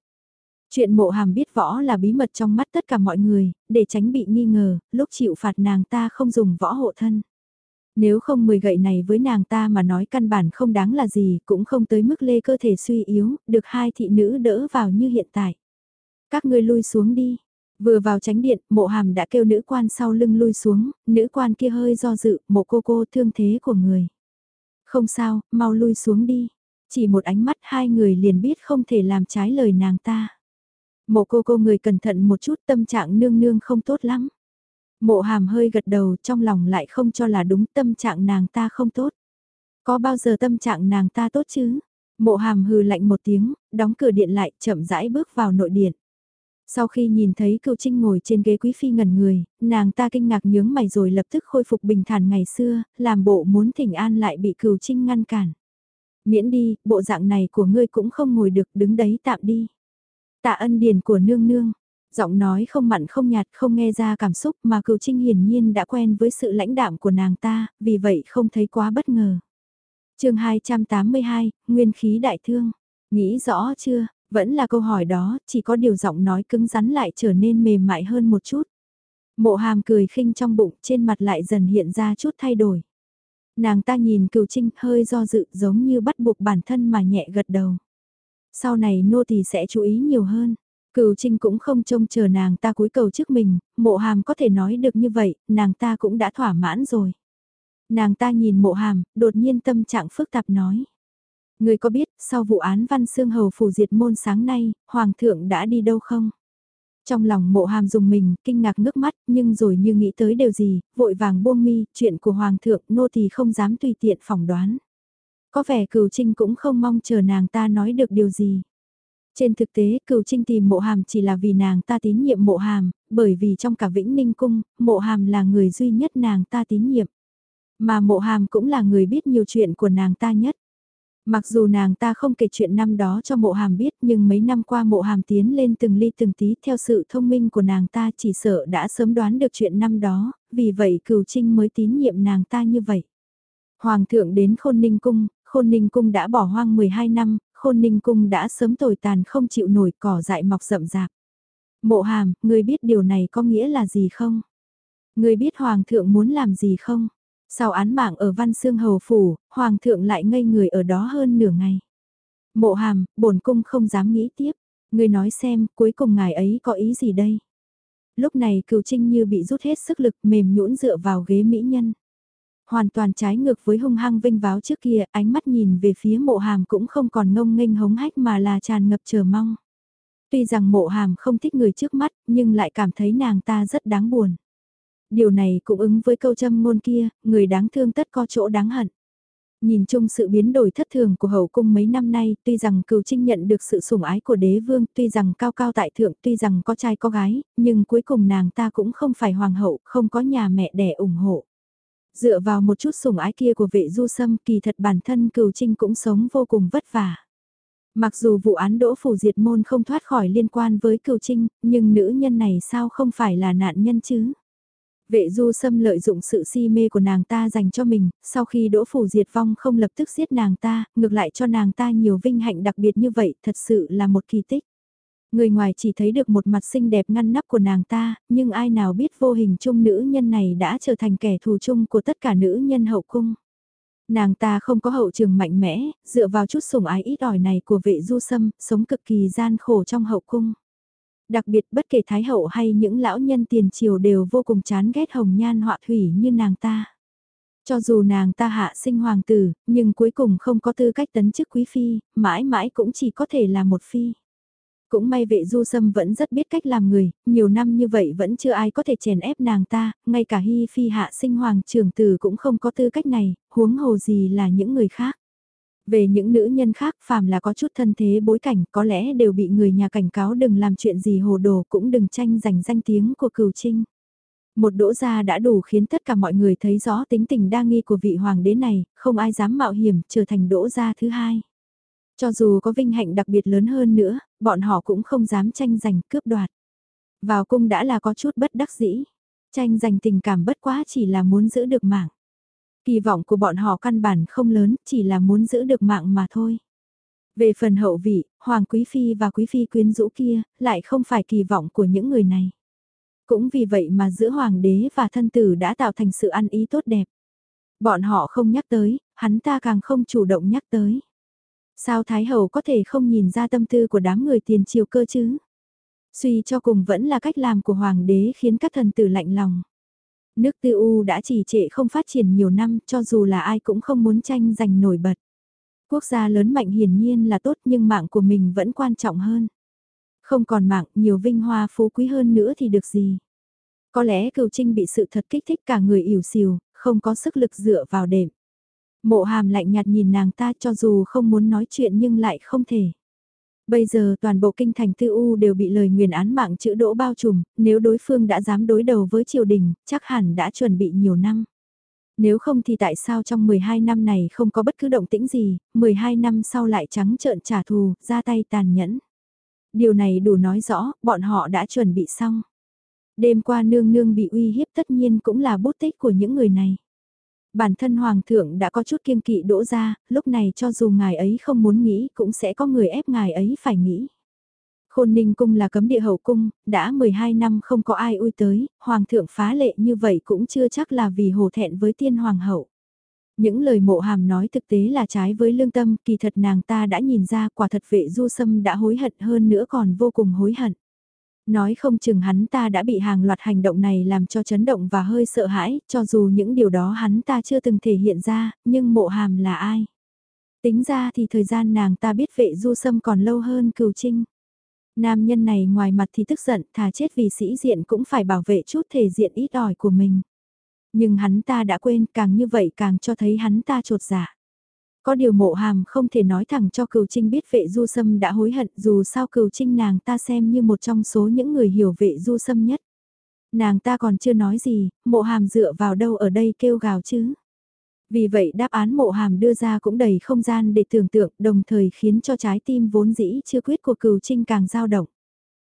Chuyện mộ hàm biết võ là bí mật trong mắt tất cả mọi người, để tránh bị nghi ngờ, lúc chịu phạt nàng ta không dùng võ hộ thân. Nếu không mười gậy này với nàng ta mà nói căn bản không đáng là gì, cũng không tới mức lê cơ thể suy yếu, được hai thị nữ đỡ vào như hiện tại. Các ngươi lui xuống đi. Vừa vào tránh điện, mộ hàm đã kêu nữ quan sau lưng lui xuống, nữ quan kia hơi do dự, mộ cô cô thương thế của người. Không sao, mau lui xuống đi. Chỉ một ánh mắt hai người liền biết không thể làm trái lời nàng ta. Mộ cô cô người cẩn thận một chút tâm trạng nương nương không tốt lắm. Mộ hàm hơi gật đầu trong lòng lại không cho là đúng tâm trạng nàng ta không tốt. Có bao giờ tâm trạng nàng ta tốt chứ? Mộ hàm hừ lạnh một tiếng, đóng cửa điện lại chậm rãi bước vào nội điện. Sau khi nhìn thấy cựu trinh ngồi trên ghế quý phi ngẩn người, nàng ta kinh ngạc nhướng mày rồi lập tức khôi phục bình thản ngày xưa, làm bộ muốn thỉnh an lại bị cựu trinh ngăn cản. Miễn đi, bộ dạng này của ngươi cũng không ngồi được đứng đấy tạm đi. Tạ ân điền của nương nương, giọng nói không mặn không nhạt không nghe ra cảm xúc mà cựu trinh hiển nhiên đã quen với sự lãnh đạm của nàng ta, vì vậy không thấy quá bất ngờ. chương 282, Nguyên khí đại thương, nghĩ rõ chưa, vẫn là câu hỏi đó, chỉ có điều giọng nói cứng rắn lại trở nên mềm mại hơn một chút. Mộ hàm cười khinh trong bụng, trên mặt lại dần hiện ra chút thay đổi. Nàng ta nhìn cựu trinh hơi do dự giống như bắt buộc bản thân mà nhẹ gật đầu. Sau này nô tỳ sẽ chú ý nhiều hơn. Cửu Trinh cũng không trông chờ nàng ta cúi cầu trước mình, mộ hàm có thể nói được như vậy, nàng ta cũng đã thỏa mãn rồi. Nàng ta nhìn mộ hàm, đột nhiên tâm trạng phức tạp nói. Người có biết, sau vụ án Văn Xương Hầu phủ diệt môn sáng nay, Hoàng thượng đã đi đâu không? Trong lòng mộ hàm dùng mình, kinh ngạc ngước mắt, nhưng rồi như nghĩ tới điều gì, vội vàng buông mi, chuyện của Hoàng thượng nô thì không dám tùy tiện phỏng đoán. Có vẻ cửu trinh cũng không mong chờ nàng ta nói được điều gì. Trên thực tế, cửu trinh tìm mộ hàm chỉ là vì nàng ta tín nhiệm mộ hàm, bởi vì trong cả Vĩnh Ninh Cung, mộ hàm là người duy nhất nàng ta tín nhiệm. Mà mộ hàm cũng là người biết nhiều chuyện của nàng ta nhất. Mặc dù nàng ta không kể chuyện năm đó cho mộ hàm biết nhưng mấy năm qua mộ hàm tiến lên từng ly từng tí theo sự thông minh của nàng ta chỉ sợ đã sớm đoán được chuyện năm đó, vì vậy cửu trinh mới tín nhiệm nàng ta như vậy. Hoàng thượng đến khôn ninh cung, khôn ninh cung đã bỏ hoang 12 năm, khôn ninh cung đã sớm tồi tàn không chịu nổi cỏ dại mọc rậm rạp. Mộ hàm, người biết điều này có nghĩa là gì không? Người biết hoàng thượng muốn làm gì không? Sau án mạng ở Văn Xương Hầu Phủ, Hoàng thượng lại ngây người ở đó hơn nửa ngày. Mộ hàm, bổn cung không dám nghĩ tiếp. Người nói xem, cuối cùng ngài ấy có ý gì đây? Lúc này cựu trinh như bị rút hết sức lực mềm nhũn dựa vào ghế mỹ nhân. Hoàn toàn trái ngược với hung hăng vinh váo trước kia, ánh mắt nhìn về phía mộ hàm cũng không còn ngông nghênh hống hách mà là tràn ngập chờ mong. Tuy rằng mộ hàm không thích người trước mắt, nhưng lại cảm thấy nàng ta rất đáng buồn. Điều này cũng ứng với câu châm ngôn kia, người đáng thương tất có chỗ đáng hận. Nhìn chung sự biến đổi thất thường của hậu cung mấy năm nay, tuy rằng cừu trinh nhận được sự sủng ái của đế vương, tuy rằng cao cao tại thượng, tuy rằng có trai có gái, nhưng cuối cùng nàng ta cũng không phải hoàng hậu, không có nhà mẹ đẻ ủng hộ. Dựa vào một chút sủng ái kia của vệ du sâm, kỳ thật bản thân cừu trinh cũng sống vô cùng vất vả. Mặc dù vụ án đỗ phủ diệt môn không thoát khỏi liên quan với cừu trinh, nhưng nữ nhân này sao không phải là nạn nhân chứ? Vệ du sâm lợi dụng sự si mê của nàng ta dành cho mình, sau khi đỗ phủ diệt vong không lập tức giết nàng ta, ngược lại cho nàng ta nhiều vinh hạnh đặc biệt như vậy, thật sự là một kỳ tích. Người ngoài chỉ thấy được một mặt xinh đẹp ngăn nắp của nàng ta, nhưng ai nào biết vô hình chung nữ nhân này đã trở thành kẻ thù chung của tất cả nữ nhân hậu cung. Nàng ta không có hậu trường mạnh mẽ, dựa vào chút sủng ái ít ỏi này của vệ du sâm, sống cực kỳ gian khổ trong hậu cung. Đặc biệt bất kể Thái Hậu hay những lão nhân tiền triều đều vô cùng chán ghét hồng nhan họa thủy như nàng ta. Cho dù nàng ta hạ sinh hoàng tử, nhưng cuối cùng không có tư cách tấn chức quý phi, mãi mãi cũng chỉ có thể là một phi. Cũng may vệ du sâm vẫn rất biết cách làm người, nhiều năm như vậy vẫn chưa ai có thể chèn ép nàng ta, ngay cả hy phi hạ sinh hoàng trưởng tử cũng không có tư cách này, huống hồ gì là những người khác. Về những nữ nhân khác phàm là có chút thân thế bối cảnh có lẽ đều bị người nhà cảnh cáo đừng làm chuyện gì hồ đồ cũng đừng tranh giành danh tiếng của cửu trinh. Một đỗ gia đã đủ khiến tất cả mọi người thấy rõ tính tình đa nghi của vị hoàng đế này, không ai dám mạo hiểm trở thành đỗ gia thứ hai. Cho dù có vinh hạnh đặc biệt lớn hơn nữa, bọn họ cũng không dám tranh giành cướp đoạt. Vào cung đã là có chút bất đắc dĩ. Tranh giành tình cảm bất quá chỉ là muốn giữ được mạng. Kỳ vọng của bọn họ căn bản không lớn, chỉ là muốn giữ được mạng mà thôi. Về phần hậu vị, Hoàng Quý Phi và Quý Phi quyến rũ kia, lại không phải kỳ vọng của những người này. Cũng vì vậy mà giữa Hoàng đế và thân tử đã tạo thành sự ăn ý tốt đẹp. Bọn họ không nhắc tới, hắn ta càng không chủ động nhắc tới. Sao Thái Hậu có thể không nhìn ra tâm tư của đám người tiền triều cơ chứ? Suy cho cùng vẫn là cách làm của Hoàng đế khiến các thần tử lạnh lòng. Nước tư u đã trì trệ không phát triển nhiều năm cho dù là ai cũng không muốn tranh giành nổi bật. Quốc gia lớn mạnh hiển nhiên là tốt nhưng mạng của mình vẫn quan trọng hơn. Không còn mạng nhiều vinh hoa phú quý hơn nữa thì được gì. Có lẽ cựu trinh bị sự thật kích thích cả người ỉu xìu, không có sức lực dựa vào đệm. Mộ hàm lạnh nhạt nhìn nàng ta cho dù không muốn nói chuyện nhưng lại không thể. Bây giờ toàn bộ kinh thành tư u đều bị lời nguyền án mạng chữ đỗ bao trùm, nếu đối phương đã dám đối đầu với triều đình, chắc hẳn đã chuẩn bị nhiều năm. Nếu không thì tại sao trong 12 năm này không có bất cứ động tĩnh gì, 12 năm sau lại trắng trợn trả thù, ra tay tàn nhẫn. Điều này đủ nói rõ, bọn họ đã chuẩn bị xong. Đêm qua nương nương bị uy hiếp tất nhiên cũng là bút tích của những người này. Bản thân Hoàng thượng đã có chút kiêng kỵ đỗ ra, lúc này cho dù ngài ấy không muốn nghĩ cũng sẽ có người ép ngài ấy phải nghĩ. Khôn ninh cung là cấm địa hậu cung, đã 12 năm không có ai ui tới, Hoàng thượng phá lệ như vậy cũng chưa chắc là vì hổ thẹn với tiên Hoàng hậu. Những lời mộ hàm nói thực tế là trái với lương tâm, kỳ thật nàng ta đã nhìn ra quả thật vệ du sâm đã hối hận hơn nữa còn vô cùng hối hận. Nói không chừng hắn ta đã bị hàng loạt hành động này làm cho chấn động và hơi sợ hãi, cho dù những điều đó hắn ta chưa từng thể hiện ra, nhưng mộ hàm là ai? Tính ra thì thời gian nàng ta biết vệ du sâm còn lâu hơn cừu trinh. Nam nhân này ngoài mặt thì tức giận, thà chết vì sĩ diện cũng phải bảo vệ chút thể diện ít ỏi của mình. Nhưng hắn ta đã quên càng như vậy càng cho thấy hắn ta trột dạ. Có điều mộ hàm không thể nói thẳng cho cừu trinh biết vệ du sâm đã hối hận dù sao cừu trinh nàng ta xem như một trong số những người hiểu vệ du sâm nhất. Nàng ta còn chưa nói gì, mộ hàm dựa vào đâu ở đây kêu gào chứ. Vì vậy đáp án mộ hàm đưa ra cũng đầy không gian để tưởng tượng đồng thời khiến cho trái tim vốn dĩ chưa quyết của cừu trinh càng dao động.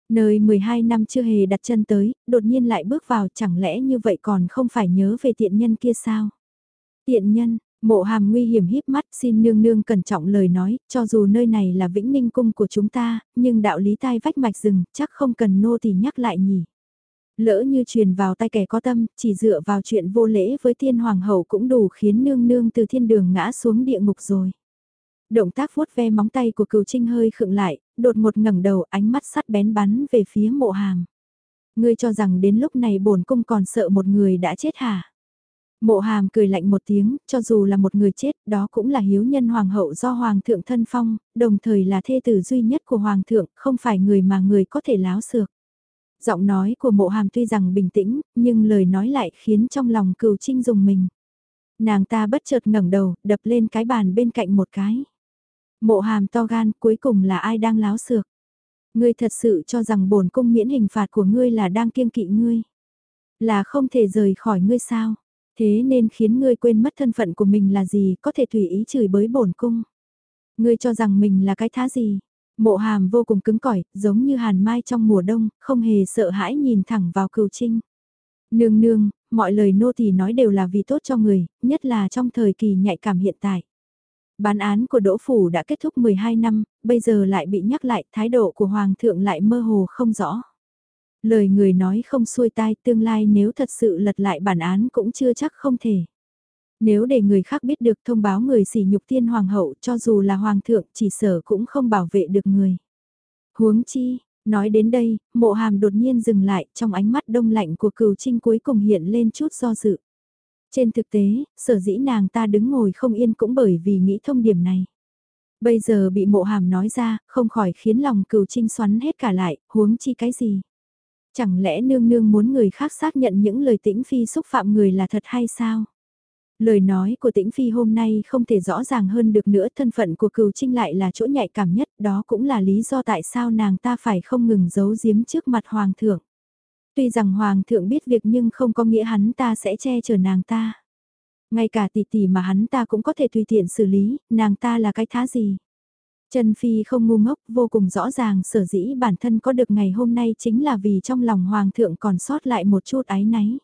Nơi 12 năm chưa hề đặt chân tới, đột nhiên lại bước vào chẳng lẽ như vậy còn không phải nhớ về tiện nhân kia sao? Tiện nhân, mộ hàm nguy hiểm híp mắt xin nương nương cẩn trọng lời nói, cho dù nơi này là vĩnh ninh cung của chúng ta, nhưng đạo lý tai vách mạch rừng chắc không cần nô thì nhắc lại nhỉ. Lỡ như truyền vào tay kẻ có tâm, chỉ dựa vào chuyện vô lễ với thiên hoàng hậu cũng đủ khiến nương nương từ thiên đường ngã xuống địa ngục rồi. Động tác vuốt ve móng tay của cừu trinh hơi khựng lại, đột một ngẩng đầu ánh mắt sắt bén bắn về phía mộ hàm. Ngươi cho rằng đến lúc này bổn cung còn sợ một người đã chết hả? Mộ hàm cười lạnh một tiếng, cho dù là một người chết, đó cũng là hiếu nhân hoàng hậu do hoàng thượng thân phong, đồng thời là thê tử duy nhất của hoàng thượng, không phải người mà người có thể láo xược. Giọng nói của mộ hàm tuy rằng bình tĩnh, nhưng lời nói lại khiến trong lòng cừu trinh dùng mình. Nàng ta bất chợt ngẩng đầu, đập lên cái bàn bên cạnh một cái. Mộ hàm to gan cuối cùng là ai đang láo xược. Ngươi thật sự cho rằng bổn cung miễn hình phạt của ngươi là đang kiêng kỵ ngươi. Là không thể rời khỏi ngươi sao. Thế nên khiến ngươi quên mất thân phận của mình là gì có thể tùy ý chửi bới bổn cung. Ngươi cho rằng mình là cái thá gì. Mộ hàm vô cùng cứng cỏi, giống như hàn mai trong mùa đông, không hề sợ hãi nhìn thẳng vào cừu trinh. Nương nương, mọi lời nô tỳ nói đều là vì tốt cho người, nhất là trong thời kỳ nhạy cảm hiện tại. Bán án của Đỗ Phủ đã kết thúc 12 năm, bây giờ lại bị nhắc lại, thái độ của Hoàng thượng lại mơ hồ không rõ. Lời người nói không xuôi tai tương lai nếu thật sự lật lại bản án cũng chưa chắc không thể. Nếu để người khác biết được thông báo người sỉ nhục tiên hoàng hậu cho dù là hoàng thượng chỉ sở cũng không bảo vệ được người. Huống chi, nói đến đây, mộ hàm đột nhiên dừng lại trong ánh mắt đông lạnh của cừu trinh cuối cùng hiện lên chút do dự. Trên thực tế, sở dĩ nàng ta đứng ngồi không yên cũng bởi vì nghĩ thông điểm này. Bây giờ bị mộ hàm nói ra, không khỏi khiến lòng cừu trinh xoắn hết cả lại, huống chi cái gì. Chẳng lẽ nương nương muốn người khác xác nhận những lời tĩnh phi xúc phạm người là thật hay sao? Lời nói của tĩnh phi hôm nay không thể rõ ràng hơn được nữa thân phận của cừu trinh lại là chỗ nhạy cảm nhất đó cũng là lý do tại sao nàng ta phải không ngừng giấu giếm trước mặt hoàng thượng. Tuy rằng hoàng thượng biết việc nhưng không có nghĩa hắn ta sẽ che chở nàng ta. Ngay cả tỷ tỷ mà hắn ta cũng có thể tùy tiện xử lý, nàng ta là cái thá gì. Trần Phi không ngu ngốc, vô cùng rõ ràng sở dĩ bản thân có được ngày hôm nay chính là vì trong lòng hoàng thượng còn sót lại một chút ái náy.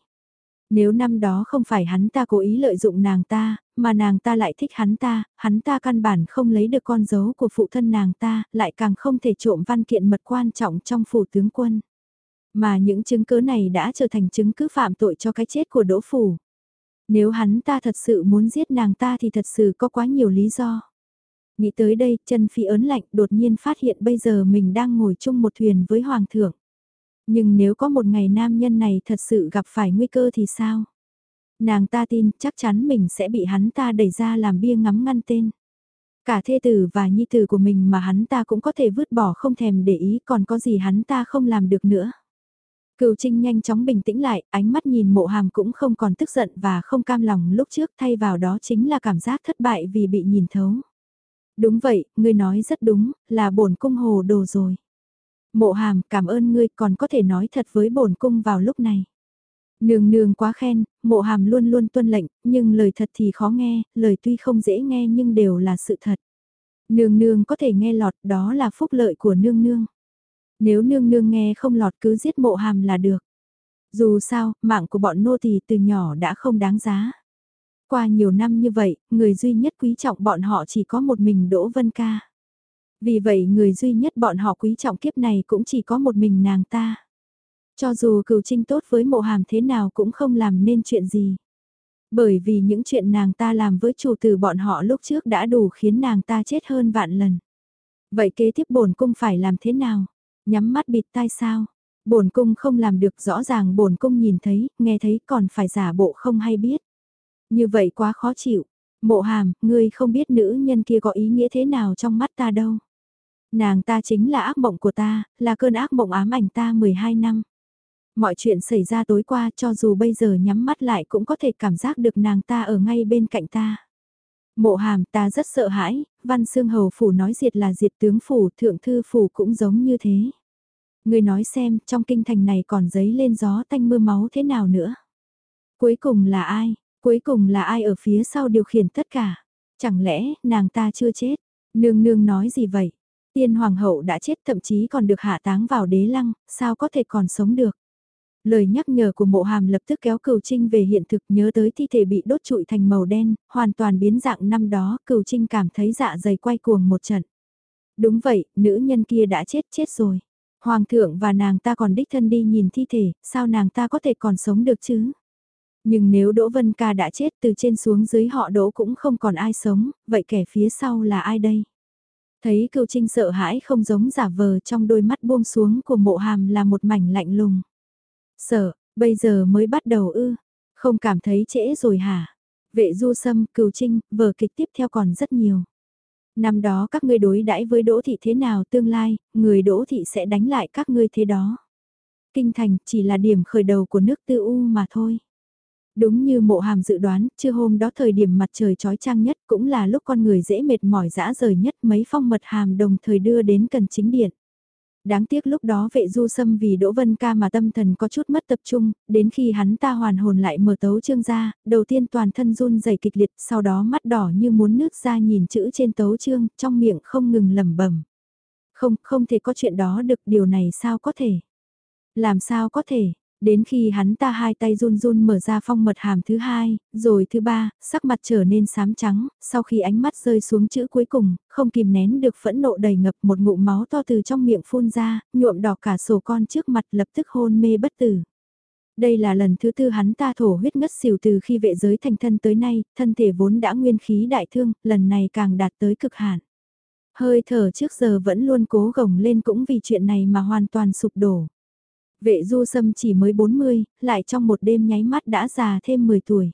Nếu năm đó không phải hắn ta cố ý lợi dụng nàng ta, mà nàng ta lại thích hắn ta, hắn ta căn bản không lấy được con dấu của phụ thân nàng ta, lại càng không thể trộm văn kiện mật quan trọng trong phủ tướng quân. Mà những chứng cứ này đã trở thành chứng cứ phạm tội cho cái chết của Đỗ Phủ. Nếu hắn ta thật sự muốn giết nàng ta thì thật sự có quá nhiều lý do. Nghĩ tới đây, chân phi ớn lạnh đột nhiên phát hiện bây giờ mình đang ngồi chung một thuyền với Hoàng thượng. Nhưng nếu có một ngày nam nhân này thật sự gặp phải nguy cơ thì sao? Nàng ta tin chắc chắn mình sẽ bị hắn ta đẩy ra làm bia ngắm ngăn tên. Cả thê tử và nhi tử của mình mà hắn ta cũng có thể vứt bỏ không thèm để ý còn có gì hắn ta không làm được nữa. Cựu Trinh nhanh chóng bình tĩnh lại, ánh mắt nhìn mộ hàm cũng không còn tức giận và không cam lòng lúc trước thay vào đó chính là cảm giác thất bại vì bị nhìn thấu. Đúng vậy, ngươi nói rất đúng, là bổn cung hồ đồ rồi. Mộ hàm cảm ơn ngươi còn có thể nói thật với bổn cung vào lúc này. Nương nương quá khen, mộ hàm luôn luôn tuân lệnh, nhưng lời thật thì khó nghe, lời tuy không dễ nghe nhưng đều là sự thật. Nương nương có thể nghe lọt đó là phúc lợi của nương nương. Nếu nương nương nghe không lọt cứ giết mộ hàm là được. Dù sao, mạng của bọn nô tỳ từ nhỏ đã không đáng giá. Qua nhiều năm như vậy, người duy nhất quý trọng bọn họ chỉ có một mình Đỗ Vân Ca. Vì vậy người duy nhất bọn họ quý trọng kiếp này cũng chỉ có một mình nàng ta. Cho dù cừu trinh tốt với mộ hàm thế nào cũng không làm nên chuyện gì. Bởi vì những chuyện nàng ta làm với chủ tử bọn họ lúc trước đã đủ khiến nàng ta chết hơn vạn lần. Vậy kế tiếp bổn cung phải làm thế nào? Nhắm mắt bịt tai sao? Bổn cung không làm được rõ ràng bổn cung nhìn thấy, nghe thấy còn phải giả bộ không hay biết. Như vậy quá khó chịu. Mộ hàm, ngươi không biết nữ nhân kia có ý nghĩa thế nào trong mắt ta đâu. Nàng ta chính là ác mộng của ta, là cơn ác mộng ám ảnh ta 12 năm. Mọi chuyện xảy ra tối qua cho dù bây giờ nhắm mắt lại cũng có thể cảm giác được nàng ta ở ngay bên cạnh ta. Mộ hàm ta rất sợ hãi, văn xương hầu phủ nói diệt là diệt tướng phủ, thượng thư phủ cũng giống như thế. Người nói xem, trong kinh thành này còn giấy lên gió tanh mưa máu thế nào nữa. Cuối cùng là ai? Cuối cùng là ai ở phía sau điều khiển tất cả? Chẳng lẽ, nàng ta chưa chết? Nương nương nói gì vậy? Tiên hoàng hậu đã chết thậm chí còn được hạ táng vào đế lăng, sao có thể còn sống được? Lời nhắc nhở của mộ hàm lập tức kéo cửu trinh về hiện thực nhớ tới thi thể bị đốt trụi thành màu đen, hoàn toàn biến dạng năm đó, cửu trinh cảm thấy dạ dày quay cuồng một trận. Đúng vậy, nữ nhân kia đã chết chết rồi. Hoàng thượng và nàng ta còn đích thân đi nhìn thi thể, sao nàng ta có thể còn sống được chứ? Nhưng nếu Đỗ Vân Ca đã chết từ trên xuống dưới họ Đỗ cũng không còn ai sống, vậy kẻ phía sau là ai đây? Thấy cựu trinh sợ hãi không giống giả vờ trong đôi mắt buông xuống của mộ hàm là một mảnh lạnh lùng. Sợ, bây giờ mới bắt đầu ư, không cảm thấy trễ rồi hả? Vệ du sâm, cựu trinh, vở kịch tiếp theo còn rất nhiều. Năm đó các ngươi đối đãi với Đỗ Thị thế nào tương lai, người Đỗ Thị sẽ đánh lại các ngươi thế đó. Kinh thành chỉ là điểm khởi đầu của nước tư u mà thôi. Đúng như mộ hàm dự đoán, chưa hôm đó thời điểm mặt trời trói trang nhất cũng là lúc con người dễ mệt mỏi dã rời nhất mấy phong mật hàm đồng thời đưa đến cần chính điện. Đáng tiếc lúc đó vệ du sâm vì Đỗ Vân Ca mà tâm thần có chút mất tập trung, đến khi hắn ta hoàn hồn lại mở tấu chương ra, đầu tiên toàn thân run rẩy kịch liệt, sau đó mắt đỏ như muốn nước ra nhìn chữ trên tấu chương, trong miệng không ngừng lẩm bẩm. Không, không thể có chuyện đó được, điều này sao có thể? Làm sao có thể? Đến khi hắn ta hai tay run run mở ra phong mật hàm thứ hai, rồi thứ ba, sắc mặt trở nên xám trắng, sau khi ánh mắt rơi xuống chữ cuối cùng, không kìm nén được phẫn nộ đầy ngập một ngụm máu to từ trong miệng phun ra, nhuộm đỏ cả sổ con trước mặt lập tức hôn mê bất tử. Đây là lần thứ tư hắn ta thổ huyết ngất xỉu từ khi vệ giới thành thân tới nay, thân thể vốn đã nguyên khí đại thương, lần này càng đạt tới cực hạn. Hơi thở trước giờ vẫn luôn cố gồng lên cũng vì chuyện này mà hoàn toàn sụp đổ. Vệ du sâm chỉ mới 40, lại trong một đêm nháy mắt đã già thêm 10 tuổi.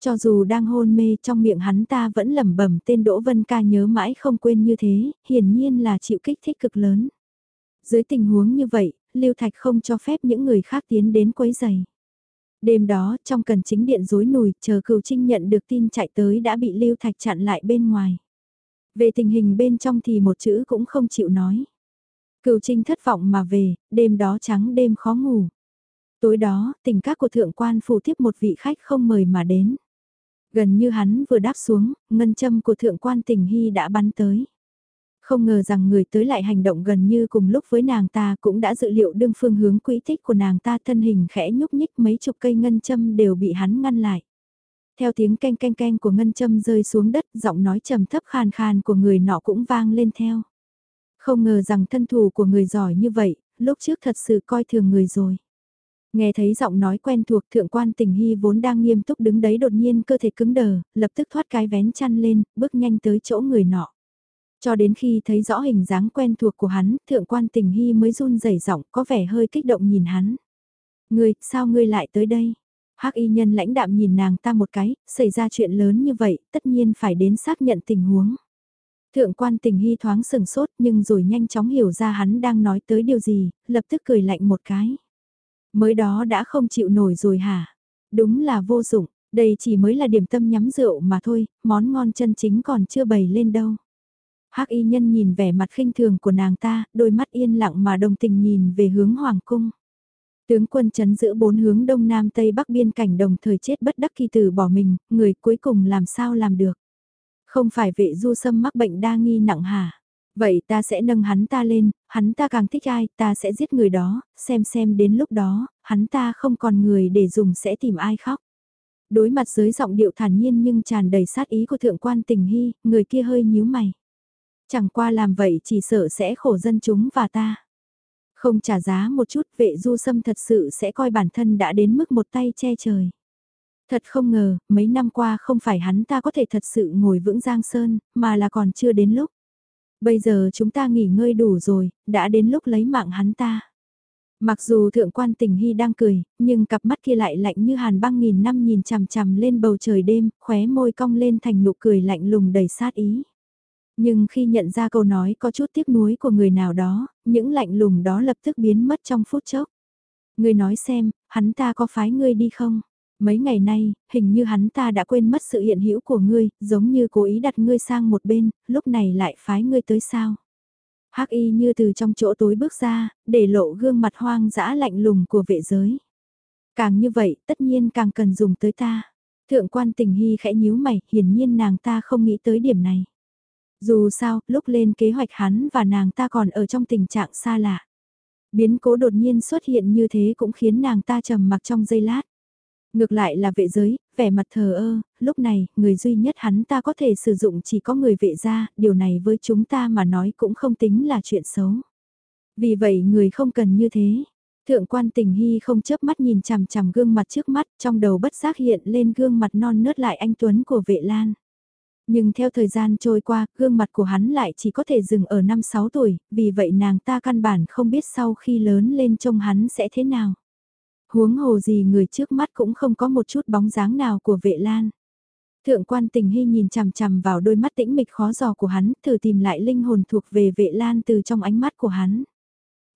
Cho dù đang hôn mê trong miệng hắn ta vẫn lẩm bẩm tên Đỗ Vân Ca nhớ mãi không quên như thế, hiển nhiên là chịu kích thích cực lớn. Dưới tình huống như vậy, Lưu Thạch không cho phép những người khác tiến đến quấy giày. Đêm đó, trong cần chính điện rối nùi, chờ cửu trinh nhận được tin chạy tới đã bị Lưu Thạch chặn lại bên ngoài. Về tình hình bên trong thì một chữ cũng không chịu nói. Cửu Trinh thất vọng mà về, đêm đó trắng đêm khó ngủ. Tối đó, tình các của thượng quan phủ tiếp một vị khách không mời mà đến. Gần như hắn vừa đáp xuống, ngân châm của thượng quan tình hy đã bắn tới. Không ngờ rằng người tới lại hành động gần như cùng lúc với nàng ta cũng đã dự liệu đương phương hướng quỹ tích của nàng ta thân hình khẽ nhúc nhích mấy chục cây ngân châm đều bị hắn ngăn lại. Theo tiếng canh canh canh của ngân châm rơi xuống đất, giọng nói trầm thấp khàn khàn của người nọ cũng vang lên theo. Không ngờ rằng thân thủ của người giỏi như vậy, lúc trước thật sự coi thường người rồi. Nghe thấy giọng nói quen thuộc thượng quan tình hy vốn đang nghiêm túc đứng đấy đột nhiên cơ thể cứng đờ, lập tức thoát cái vén chăn lên, bước nhanh tới chỗ người nọ. Cho đến khi thấy rõ hình dáng quen thuộc của hắn, thượng quan tình hy mới run rẩy giọng có vẻ hơi kích động nhìn hắn. Ngươi, sao ngươi lại tới đây? hắc y nhân lãnh đạm nhìn nàng ta một cái, xảy ra chuyện lớn như vậy, tất nhiên phải đến xác nhận tình huống. Thượng quan tình hy thoáng sừng sốt nhưng rồi nhanh chóng hiểu ra hắn đang nói tới điều gì, lập tức cười lạnh một cái. Mới đó đã không chịu nổi rồi hả? Đúng là vô dụng, đây chỉ mới là điểm tâm nhắm rượu mà thôi, món ngon chân chính còn chưa bày lên đâu. Hắc y nhân nhìn vẻ mặt khinh thường của nàng ta, đôi mắt yên lặng mà đồng tình nhìn về hướng hoàng cung. Tướng quân chấn giữ bốn hướng đông nam tây bắc biên cảnh đồng thời chết bất đắc kỳ tử bỏ mình, người cuối cùng làm sao làm được. Không phải vệ du sâm mắc bệnh đa nghi nặng hả? Vậy ta sẽ nâng hắn ta lên, hắn ta càng thích ai, ta sẽ giết người đó, xem xem đến lúc đó, hắn ta không còn người để dùng sẽ tìm ai khóc. Đối mặt dưới giọng điệu thản nhiên nhưng tràn đầy sát ý của thượng quan tình hy, người kia hơi nhíu mày. Chẳng qua làm vậy chỉ sợ sẽ khổ dân chúng và ta. Không trả giá một chút vệ du sâm thật sự sẽ coi bản thân đã đến mức một tay che trời. Thật không ngờ, mấy năm qua không phải hắn ta có thể thật sự ngồi vững Giang Sơn, mà là còn chưa đến lúc. Bây giờ chúng ta nghỉ ngơi đủ rồi, đã đến lúc lấy mạng hắn ta. Mặc dù thượng quan tình hy đang cười, nhưng cặp mắt kia lại lạnh như hàn băng nghìn năm nhìn chằm chằm lên bầu trời đêm, khóe môi cong lên thành nụ cười lạnh lùng đầy sát ý. Nhưng khi nhận ra câu nói có chút tiếc nuối của người nào đó, những lạnh lùng đó lập tức biến mất trong phút chốc. Người nói xem, hắn ta có phái ngươi đi không? Mấy ngày nay, hình như hắn ta đã quên mất sự hiện hữu của ngươi, giống như cố ý đặt ngươi sang một bên, lúc này lại phái ngươi tới sao. Hắc y như từ trong chỗ tối bước ra, để lộ gương mặt hoang dã lạnh lùng của vệ giới. Càng như vậy, tất nhiên càng cần dùng tới ta. Thượng quan tình hy khẽ nhíu mày, hiển nhiên nàng ta không nghĩ tới điểm này. Dù sao, lúc lên kế hoạch hắn và nàng ta còn ở trong tình trạng xa lạ. Biến cố đột nhiên xuất hiện như thế cũng khiến nàng ta trầm mặc trong giây lát. Ngược lại là vệ giới, vẻ mặt thờ ơ, lúc này, người duy nhất hắn ta có thể sử dụng chỉ có người vệ gia, điều này với chúng ta mà nói cũng không tính là chuyện xấu. Vì vậy người không cần như thế. Thượng quan tình hy không chớp mắt nhìn chằm chằm gương mặt trước mắt, trong đầu bất giác hiện lên gương mặt non nớt lại anh Tuấn của vệ lan. Nhưng theo thời gian trôi qua, gương mặt của hắn lại chỉ có thể dừng ở 5-6 tuổi, vì vậy nàng ta căn bản không biết sau khi lớn lên trông hắn sẽ thế nào. Huống hồ gì người trước mắt cũng không có một chút bóng dáng nào của vệ lan. Thượng quan tình hy nhìn chằm chằm vào đôi mắt tĩnh mịch khó dò của hắn, thử tìm lại linh hồn thuộc về vệ lan từ trong ánh mắt của hắn.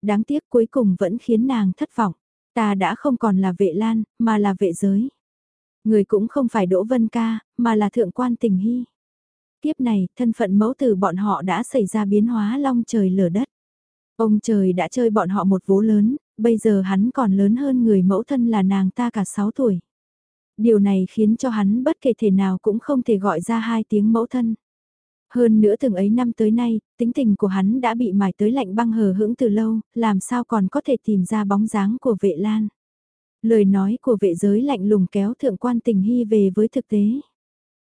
Đáng tiếc cuối cùng vẫn khiến nàng thất vọng. Ta đã không còn là vệ lan, mà là vệ giới. Người cũng không phải Đỗ Vân Ca, mà là thượng quan tình hy. Tiếp này, thân phận mẫu tử bọn họ đã xảy ra biến hóa long trời lở đất. Ông trời đã chơi bọn họ một vố lớn, bây giờ hắn còn lớn hơn người mẫu thân là nàng ta cả 6 tuổi. Điều này khiến cho hắn bất kể thể nào cũng không thể gọi ra hai tiếng mẫu thân. Hơn nữa từng ấy năm tới nay, tính tình của hắn đã bị mài tới lạnh băng hờ hững từ lâu, làm sao còn có thể tìm ra bóng dáng của vệ lan. Lời nói của vệ giới lạnh lùng kéo thượng quan tình hy về với thực tế.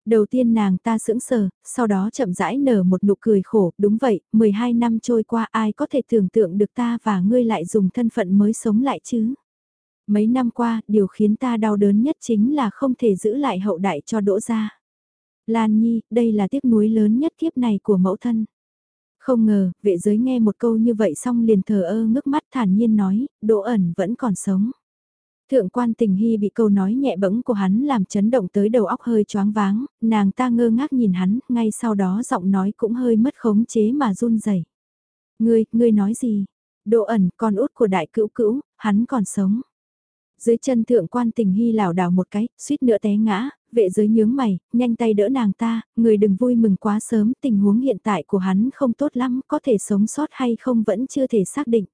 Đầu tiên nàng ta sững sờ, sau đó chậm rãi nở một nụ cười khổ, đúng vậy, 12 năm trôi qua ai có thể tưởng tượng được ta và ngươi lại dùng thân phận mới sống lại chứ. Mấy năm qua, điều khiến ta đau đớn nhất chính là không thể giữ lại hậu đại cho đỗ gia Lan Nhi, đây là tiếc nuối lớn nhất kiếp này của mẫu thân. Không ngờ, vệ giới nghe một câu như vậy xong liền thờ ơ ngước mắt thản nhiên nói, đỗ ẩn vẫn còn sống. Thượng quan tình hy bị câu nói nhẹ bẫng của hắn làm chấn động tới đầu óc hơi choáng váng, nàng ta ngơ ngác nhìn hắn, ngay sau đó giọng nói cũng hơi mất khống chế mà run rẩy. Ngươi, ngươi nói gì? Độ ẩn, con út của đại cữu cữu, hắn còn sống. Dưới chân thượng quan tình hy lảo đảo một cái, suýt nữa té ngã, vệ giới nhướng mày, nhanh tay đỡ nàng ta, người đừng vui mừng quá sớm, tình huống hiện tại của hắn không tốt lắm, có thể sống sót hay không vẫn chưa thể xác định.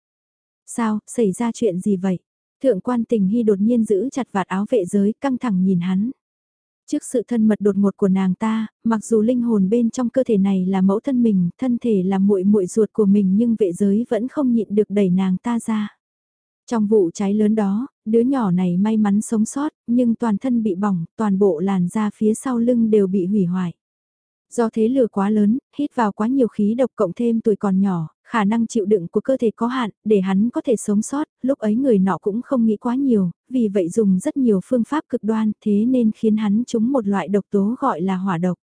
Sao, xảy ra chuyện gì vậy? Thượng quan tình hy đột nhiên giữ chặt vạt áo vệ giới căng thẳng nhìn hắn. Trước sự thân mật đột ngột của nàng ta, mặc dù linh hồn bên trong cơ thể này là mẫu thân mình, thân thể là muội muội ruột của mình nhưng vệ giới vẫn không nhịn được đẩy nàng ta ra. Trong vụ cháy lớn đó, đứa nhỏ này may mắn sống sót, nhưng toàn thân bị bỏng, toàn bộ làn da phía sau lưng đều bị hủy hoại. Do thế lửa quá lớn, hít vào quá nhiều khí độc cộng thêm tuổi còn nhỏ, khả năng chịu đựng của cơ thể có hạn, để hắn có thể sống sót, lúc ấy người nọ cũng không nghĩ quá nhiều, vì vậy dùng rất nhiều phương pháp cực đoan thế nên khiến hắn trúng một loại độc tố gọi là hỏa độc.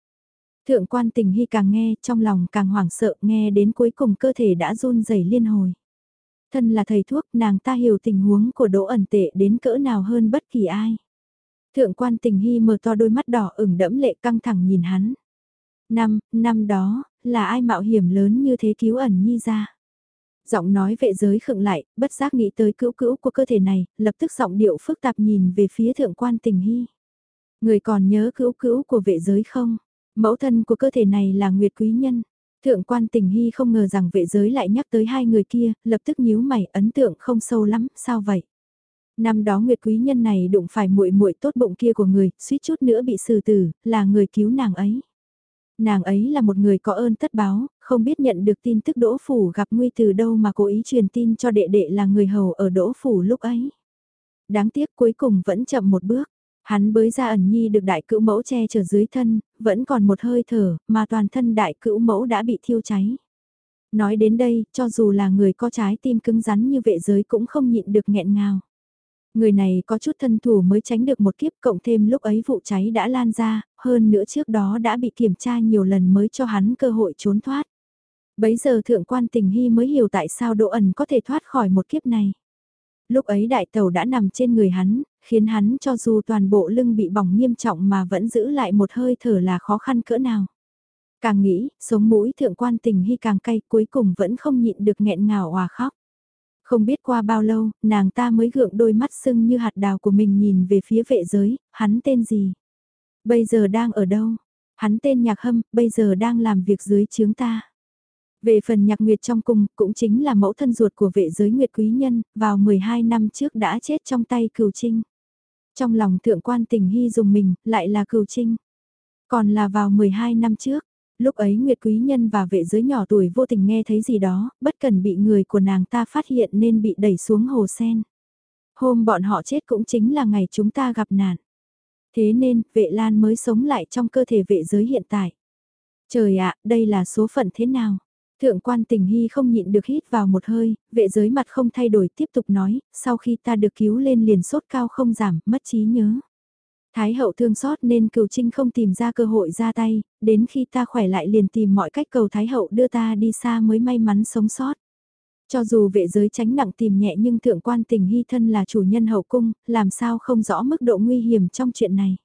Thượng quan tình hy càng nghe, trong lòng càng hoảng sợ nghe đến cuối cùng cơ thể đã run rẩy liên hồi. Thân là thầy thuốc, nàng ta hiểu tình huống của đỗ ẩn tệ đến cỡ nào hơn bất kỳ ai. Thượng quan tình hy mở to đôi mắt đỏ ửng đẫm lệ căng thẳng nhìn hắn. Năm, năm đó, là ai mạo hiểm lớn như thế cứu ẩn nhi ra. Giọng nói vệ giới khựng lại, bất giác nghĩ tới cữu cữu của cơ thể này, lập tức giọng điệu phức tạp nhìn về phía thượng quan tình hy. Người còn nhớ cữu cữu của vệ giới không? Mẫu thân của cơ thể này là Nguyệt Quý Nhân. Thượng quan tình hy không ngờ rằng vệ giới lại nhắc tới hai người kia, lập tức nhíu mày, ấn tượng không sâu lắm, sao vậy? Năm đó Nguyệt Quý Nhân này đụng phải muội muội tốt bụng kia của người, suýt chút nữa bị xử tử, là người cứu nàng ấy. Nàng ấy là một người có ơn tất báo, không biết nhận được tin tức Đỗ Phủ gặp nguy từ đâu mà cố ý truyền tin cho đệ đệ là người hầu ở Đỗ Phủ lúc ấy. Đáng tiếc cuối cùng vẫn chậm một bước. Hắn bới ra ẩn nhi được đại cữu mẫu che chở dưới thân, vẫn còn một hơi thở, mà toàn thân đại cữu mẫu đã bị thiêu cháy. Nói đến đây, cho dù là người có trái tim cứng rắn như vệ giới cũng không nhịn được nghẹn ngào. Người này có chút thân thủ mới tránh được một kiếp cộng thêm lúc ấy vụ cháy đã lan ra, hơn nữa trước đó đã bị kiểm tra nhiều lần mới cho hắn cơ hội trốn thoát. Bấy giờ thượng quan tình hy mới hiểu tại sao Đỗ ẩn có thể thoát khỏi một kiếp này. Lúc ấy đại tàu đã nằm trên người hắn, khiến hắn cho dù toàn bộ lưng bị bỏng nghiêm trọng mà vẫn giữ lại một hơi thở là khó khăn cỡ nào. Càng nghĩ, sống mũi thượng quan tình hy càng cay cuối cùng vẫn không nhịn được nghẹn ngào hòa khóc. Không biết qua bao lâu, nàng ta mới gượng đôi mắt sưng như hạt đào của mình nhìn về phía vệ giới, hắn tên gì? Bây giờ đang ở đâu? Hắn tên nhạc hâm, bây giờ đang làm việc dưới chướng ta. Về phần nhạc nguyệt trong cung, cũng chính là mẫu thân ruột của vệ giới nguyệt quý nhân, vào 12 năm trước đã chết trong tay cừu trinh. Trong lòng thượng quan tình hy dùng mình, lại là cừu trinh. Còn là vào 12 năm trước, lúc ấy Nguyệt Quý Nhân và vệ giới nhỏ tuổi vô tình nghe thấy gì đó, bất cần bị người của nàng ta phát hiện nên bị đẩy xuống hồ sen. Hôm bọn họ chết cũng chính là ngày chúng ta gặp nạn. Thế nên, vệ lan mới sống lại trong cơ thể vệ giới hiện tại. Trời ạ, đây là số phận thế nào? Thượng quan tình hy không nhịn được hít vào một hơi, vệ giới mặt không thay đổi tiếp tục nói, sau khi ta được cứu lên liền sốt cao không giảm, mất trí nhớ. Thái hậu thương xót nên cửu trinh không tìm ra cơ hội ra tay, đến khi ta khỏe lại liền tìm mọi cách cầu Thái hậu đưa ta đi xa mới may mắn sống sót. Cho dù vệ giới tránh nặng tìm nhẹ nhưng thượng quan tình hy thân là chủ nhân hậu cung, làm sao không rõ mức độ nguy hiểm trong chuyện này.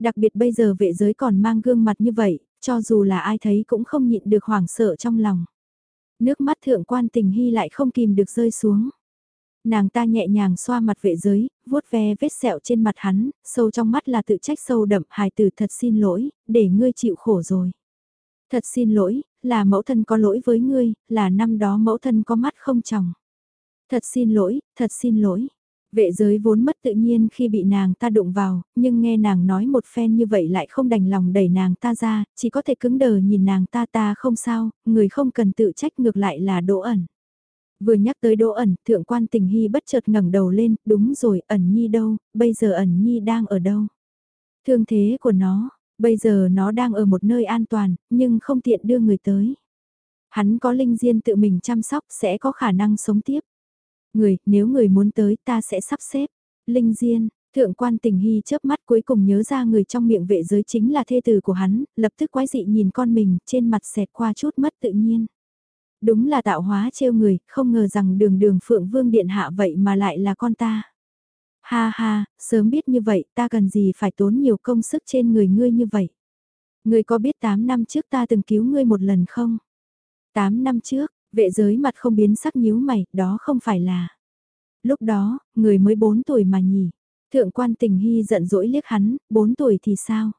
Đặc biệt bây giờ vệ giới còn mang gương mặt như vậy, cho dù là ai thấy cũng không nhịn được hoảng sợ trong lòng. Nước mắt thượng quan tình hy lại không kìm được rơi xuống. Nàng ta nhẹ nhàng xoa mặt vệ giới, vuốt ve vết sẹo trên mặt hắn, sâu trong mắt là tự trách sâu đậm, hài tử thật xin lỗi, để ngươi chịu khổ rồi. Thật xin lỗi, là mẫu thân có lỗi với ngươi, là năm đó mẫu thân có mắt không chồng. Thật xin lỗi, thật xin lỗi. Vệ giới vốn mất tự nhiên khi bị nàng ta đụng vào, nhưng nghe nàng nói một phen như vậy lại không đành lòng đẩy nàng ta ra, chỉ có thể cứng đờ nhìn nàng ta ta không sao, người không cần tự trách ngược lại là đỗ ẩn. Vừa nhắc tới Đỗ ẩn, thượng quan tình hy bất chợt ngẩng đầu lên, đúng rồi, ẩn nhi đâu, bây giờ ẩn nhi đang ở đâu? Thương thế của nó, bây giờ nó đang ở một nơi an toàn, nhưng không tiện đưa người tới. Hắn có linh diên tự mình chăm sóc sẽ có khả năng sống tiếp. Người, nếu người muốn tới ta sẽ sắp xếp. Linh diên, thượng quan tình hy chớp mắt cuối cùng nhớ ra người trong miệng vệ giới chính là thê tử của hắn, lập tức quái dị nhìn con mình, trên mặt xẹt qua chút mất tự nhiên. Đúng là tạo hóa trêu người, không ngờ rằng đường đường phượng vương điện hạ vậy mà lại là con ta. Ha ha, sớm biết như vậy ta cần gì phải tốn nhiều công sức trên người ngươi như vậy. Ngươi có biết 8 năm trước ta từng cứu ngươi một lần không? 8 năm trước, vệ giới mặt không biến sắc nhíu mày, đó không phải là. Lúc đó, người mới 4 tuổi mà nhỉ. Thượng quan tình hy giận dỗi liếc hắn, 4 tuổi thì sao?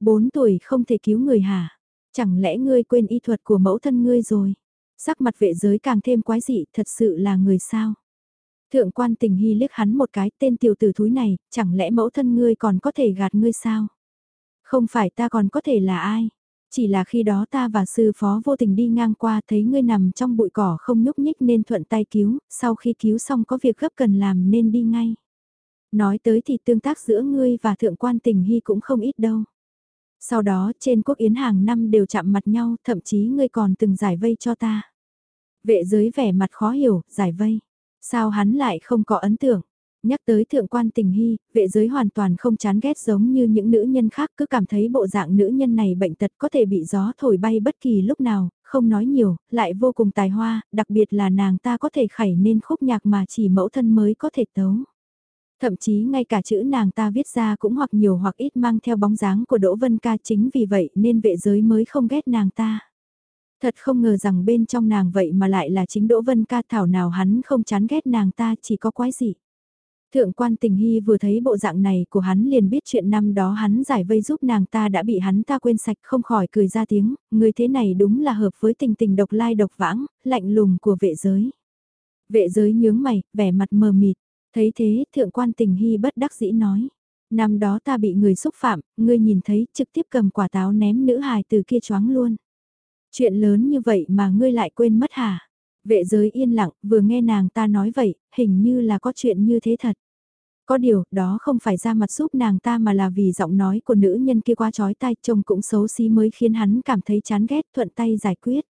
4 tuổi không thể cứu người hả? Chẳng lẽ ngươi quên y thuật của mẫu thân ngươi rồi? Sắc mặt vệ giới càng thêm quái dị, thật sự là người sao. Thượng quan tình hy liếc hắn một cái tên tiểu tử thúi này, chẳng lẽ mẫu thân ngươi còn có thể gạt ngươi sao? Không phải ta còn có thể là ai? Chỉ là khi đó ta và sư phó vô tình đi ngang qua thấy ngươi nằm trong bụi cỏ không nhúc nhích nên thuận tay cứu, sau khi cứu xong có việc gấp cần làm nên đi ngay. Nói tới thì tương tác giữa ngươi và thượng quan tình hy cũng không ít đâu. Sau đó trên quốc yến hàng năm đều chạm mặt nhau, thậm chí ngươi còn từng giải vây cho ta. Vệ giới vẻ mặt khó hiểu, giải vây. Sao hắn lại không có ấn tượng? Nhắc tới thượng quan tình hy, vệ giới hoàn toàn không chán ghét giống như những nữ nhân khác cứ cảm thấy bộ dạng nữ nhân này bệnh tật có thể bị gió thổi bay bất kỳ lúc nào, không nói nhiều, lại vô cùng tài hoa, đặc biệt là nàng ta có thể khảy nên khúc nhạc mà chỉ mẫu thân mới có thể tấu. Thậm chí ngay cả chữ nàng ta viết ra cũng hoặc nhiều hoặc ít mang theo bóng dáng của Đỗ Vân Ca chính vì vậy nên vệ giới mới không ghét nàng ta. Thật không ngờ rằng bên trong nàng vậy mà lại là chính Đỗ Vân Ca thảo nào hắn không chán ghét nàng ta chỉ có quái gì. Thượng quan tình hy vừa thấy bộ dạng này của hắn liền biết chuyện năm đó hắn giải vây giúp nàng ta đã bị hắn ta quên sạch không khỏi cười ra tiếng, người thế này đúng là hợp với tình tình độc lai độc vãng, lạnh lùng của vệ giới. Vệ giới nhướng mày, vẻ mặt mờ mịt, Thấy thế, thượng quan tình hy bất đắc dĩ nói. Năm đó ta bị người xúc phạm, ngươi nhìn thấy trực tiếp cầm quả táo ném nữ hài từ kia choáng luôn. Chuyện lớn như vậy mà ngươi lại quên mất hả? Vệ giới yên lặng, vừa nghe nàng ta nói vậy, hình như là có chuyện như thế thật. Có điều, đó không phải ra mặt giúp nàng ta mà là vì giọng nói của nữ nhân kia qua chói tai trông cũng xấu xí mới khiến hắn cảm thấy chán ghét thuận tay giải quyết.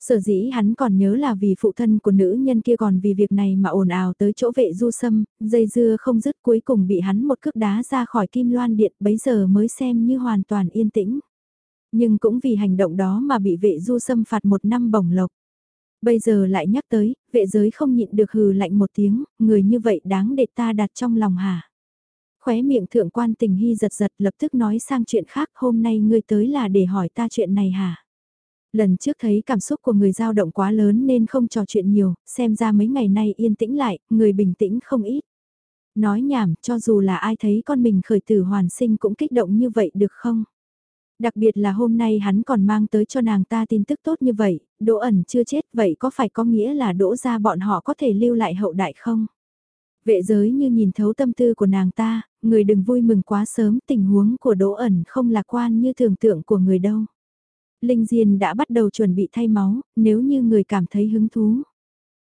Sở dĩ hắn còn nhớ là vì phụ thân của nữ nhân kia còn vì việc này mà ồn ào tới chỗ vệ du sâm, dây dưa không dứt cuối cùng bị hắn một cước đá ra khỏi kim loan điện bấy giờ mới xem như hoàn toàn yên tĩnh. Nhưng cũng vì hành động đó mà bị vệ du xâm phạt một năm bổng lộc. Bây giờ lại nhắc tới, vệ giới không nhịn được hừ lạnh một tiếng, người như vậy đáng để ta đặt trong lòng hả? Khóe miệng thượng quan tình hy giật giật lập tức nói sang chuyện khác hôm nay ngươi tới là để hỏi ta chuyện này hả? Lần trước thấy cảm xúc của người dao động quá lớn nên không trò chuyện nhiều, xem ra mấy ngày nay yên tĩnh lại, người bình tĩnh không ít. Nói nhảm, cho dù là ai thấy con mình khởi tử hoàn sinh cũng kích động như vậy được không? Đặc biệt là hôm nay hắn còn mang tới cho nàng ta tin tức tốt như vậy, đỗ ẩn chưa chết vậy có phải có nghĩa là đỗ ra bọn họ có thể lưu lại hậu đại không? Vệ giới như nhìn thấu tâm tư của nàng ta, người đừng vui mừng quá sớm tình huống của đỗ ẩn không lạc quan như tưởng tượng của người đâu. Linh Diên đã bắt đầu chuẩn bị thay máu, nếu như người cảm thấy hứng thú.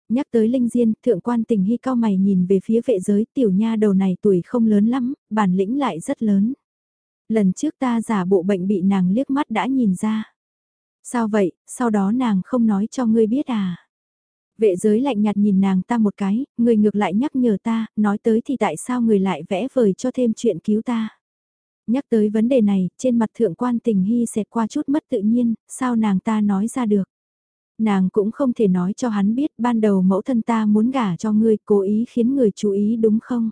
Nhắc tới Linh Diên, thượng quan tình hy cao mày nhìn về phía vệ giới tiểu nha đầu này tuổi không lớn lắm, bản lĩnh lại rất lớn. Lần trước ta giả bộ bệnh bị nàng liếc mắt đã nhìn ra. Sao vậy, sau đó nàng không nói cho ngươi biết à? Vệ giới lạnh nhạt nhìn nàng ta một cái, người ngược lại nhắc nhở ta, nói tới thì tại sao người lại vẽ vời cho thêm chuyện cứu ta. Nhắc tới vấn đề này, trên mặt thượng quan tình hy xẹt qua chút mất tự nhiên, sao nàng ta nói ra được. Nàng cũng không thể nói cho hắn biết ban đầu mẫu thân ta muốn gả cho ngươi cố ý khiến người chú ý đúng không?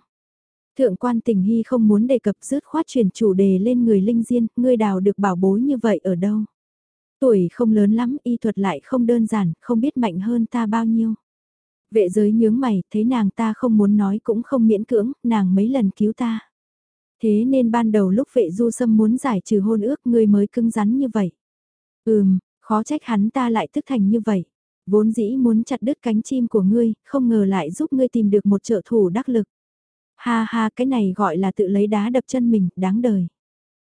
Thượng quan tình hy không muốn đề cập dứt khoát chuyển chủ đề lên người linh diên, ngươi đào được bảo bối như vậy ở đâu? Tuổi không lớn lắm, y thuật lại không đơn giản, không biết mạnh hơn ta bao nhiêu. Vệ giới nhướng mày, thấy nàng ta không muốn nói cũng không miễn cưỡng, nàng mấy lần cứu ta. Thế nên ban đầu lúc vệ du sâm muốn giải trừ hôn ước ngươi mới cứng rắn như vậy. Ừm, khó trách hắn ta lại thức thành như vậy. Vốn dĩ muốn chặt đứt cánh chim của ngươi, không ngờ lại giúp ngươi tìm được một trợ thủ đắc lực. Ha ha cái này gọi là tự lấy đá đập chân mình, đáng đời.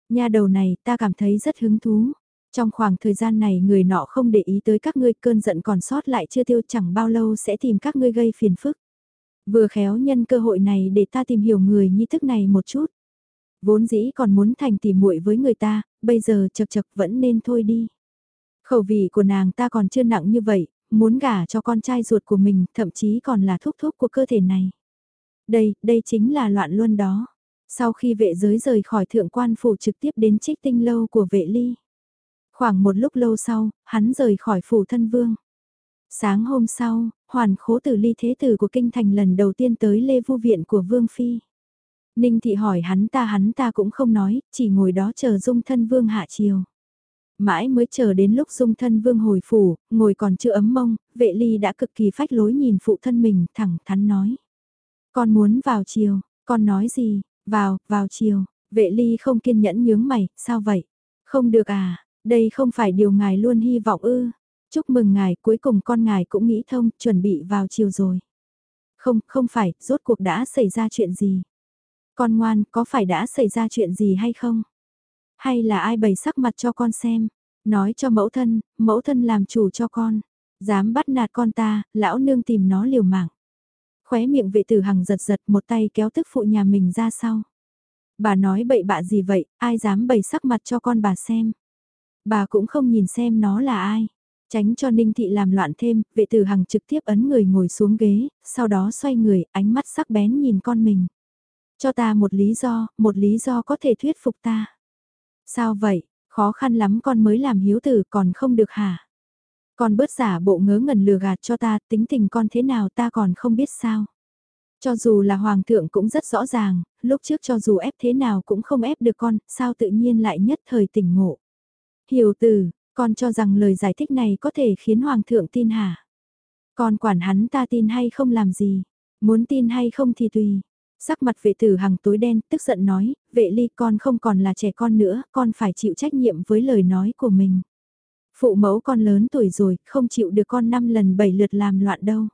Nhà đầu này ta cảm thấy rất hứng thú. Trong khoảng thời gian này người nọ không để ý tới các ngươi cơn giận còn sót lại chưa tiêu chẳng bao lâu sẽ tìm các ngươi gây phiền phức. Vừa khéo nhân cơ hội này để ta tìm hiểu người như thức này một chút. Vốn dĩ còn muốn thành tỉ muội với người ta, bây giờ chật chật vẫn nên thôi đi. Khẩu vị của nàng ta còn chưa nặng như vậy, muốn gả cho con trai ruột của mình, thậm chí còn là thúc thúc của cơ thể này. Đây, đây chính là loạn luân đó. Sau khi vệ giới rời khỏi thượng quan phủ trực tiếp đến trích tinh lâu của vệ ly. Khoảng một lúc lâu sau, hắn rời khỏi phủ thân vương. Sáng hôm sau, hoàn khố tử ly thế tử của kinh thành lần đầu tiên tới lê vu viện của vương phi. Ninh thị hỏi hắn ta hắn ta cũng không nói, chỉ ngồi đó chờ dung thân vương hạ chiều. Mãi mới chờ đến lúc dung thân vương hồi phủ, ngồi còn chưa ấm mông, vệ ly đã cực kỳ phách lối nhìn phụ thân mình thẳng thắn nói. Con muốn vào chiều, con nói gì, vào, vào chiều, vệ ly không kiên nhẫn nhướng mày, sao vậy? Không được à, đây không phải điều ngài luôn hy vọng ư. Chúc mừng ngài, cuối cùng con ngài cũng nghĩ thông, chuẩn bị vào chiều rồi. Không, không phải, rốt cuộc đã xảy ra chuyện gì? Con ngoan, có phải đã xảy ra chuyện gì hay không? Hay là ai bày sắc mặt cho con xem? Nói cho mẫu thân, mẫu thân làm chủ cho con. Dám bắt nạt con ta, lão nương tìm nó liều mạng. Khóe miệng vệ tử hằng giật giật một tay kéo tức phụ nhà mình ra sau. Bà nói bậy bạ gì vậy, ai dám bày sắc mặt cho con bà xem. Bà cũng không nhìn xem nó là ai. Tránh cho Ninh Thị làm loạn thêm, vệ tử hằng trực tiếp ấn người ngồi xuống ghế, sau đó xoay người, ánh mắt sắc bén nhìn con mình. Cho ta một lý do, một lý do có thể thuyết phục ta. Sao vậy, khó khăn lắm con mới làm hiếu tử còn không được hả? Con bớt giả bộ ngớ ngẩn lừa gạt cho ta, tính tình con thế nào ta còn không biết sao. Cho dù là hoàng thượng cũng rất rõ ràng, lúc trước cho dù ép thế nào cũng không ép được con, sao tự nhiên lại nhất thời tỉnh ngộ. Hiểu từ, con cho rằng lời giải thích này có thể khiến hoàng thượng tin hả? Con quản hắn ta tin hay không làm gì? Muốn tin hay không thì tùy. Sắc mặt vệ tử hằng tối đen, tức giận nói, vệ ly con không còn là trẻ con nữa, con phải chịu trách nhiệm với lời nói của mình. Phụ mẫu con lớn tuổi rồi, không chịu được con năm lần bảy lượt làm loạn đâu.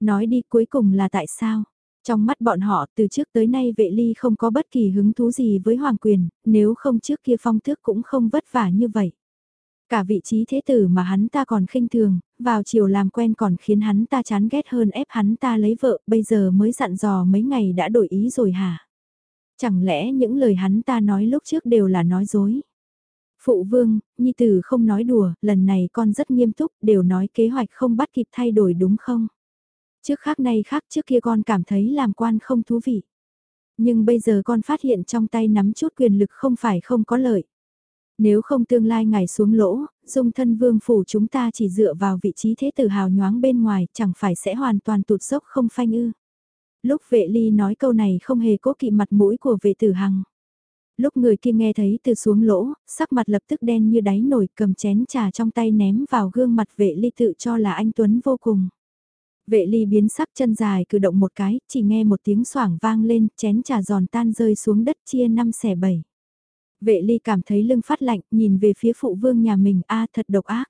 Nói đi cuối cùng là tại sao? Trong mắt bọn họ từ trước tới nay vệ ly không có bất kỳ hứng thú gì với hoàng quyền, nếu không trước kia phong thước cũng không vất vả như vậy. Cả vị trí thế tử mà hắn ta còn khinh thường, vào chiều làm quen còn khiến hắn ta chán ghét hơn ép hắn ta lấy vợ, bây giờ mới dặn dò mấy ngày đã đổi ý rồi hả? Chẳng lẽ những lời hắn ta nói lúc trước đều là nói dối? Phụ vương, Nhi Tử không nói đùa, lần này con rất nghiêm túc, đều nói kế hoạch không bắt kịp thay đổi đúng không? Trước khác nay khác trước kia con cảm thấy làm quan không thú vị. Nhưng bây giờ con phát hiện trong tay nắm chút quyền lực không phải không có lợi. Nếu không tương lai ngài xuống lỗ, dung thân vương phủ chúng ta chỉ dựa vào vị trí thế tử hào nhoáng bên ngoài chẳng phải sẽ hoàn toàn tụt dốc không phanh ư. Lúc vệ ly nói câu này không hề cố kỵ mặt mũi của vệ tử hằng. Lúc người kia nghe thấy từ xuống lỗ, sắc mặt lập tức đen như đáy nổi cầm chén trà trong tay ném vào gương mặt vệ ly tự cho là anh Tuấn vô cùng. Vệ ly biến sắc chân dài cử động một cái, chỉ nghe một tiếng xoảng vang lên, chén trà giòn tan rơi xuống đất chia năm xẻ bảy. Vệ ly cảm thấy lưng phát lạnh, nhìn về phía phụ vương nhà mình, a thật độc ác.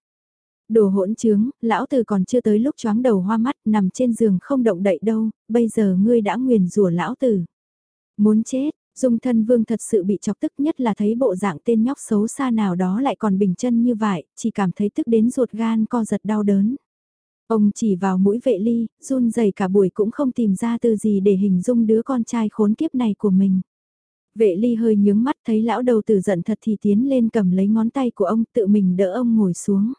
Đồ hỗn trướng, lão tử còn chưa tới lúc choáng đầu hoa mắt, nằm trên giường không động đậy đâu, bây giờ ngươi đã nguyền rủa lão tử. Muốn chết, Dung thân vương thật sự bị chọc tức nhất là thấy bộ dạng tên nhóc xấu xa nào đó lại còn bình chân như vậy, chỉ cảm thấy tức đến ruột gan co giật đau đớn. Ông chỉ vào mũi vệ ly, run rẩy cả buổi cũng không tìm ra từ gì để hình dung đứa con trai khốn kiếp này của mình. Vệ ly hơi nhướng mắt thấy lão đầu tử giận thật thì tiến lên cầm lấy ngón tay của ông tự mình đỡ ông ngồi xuống.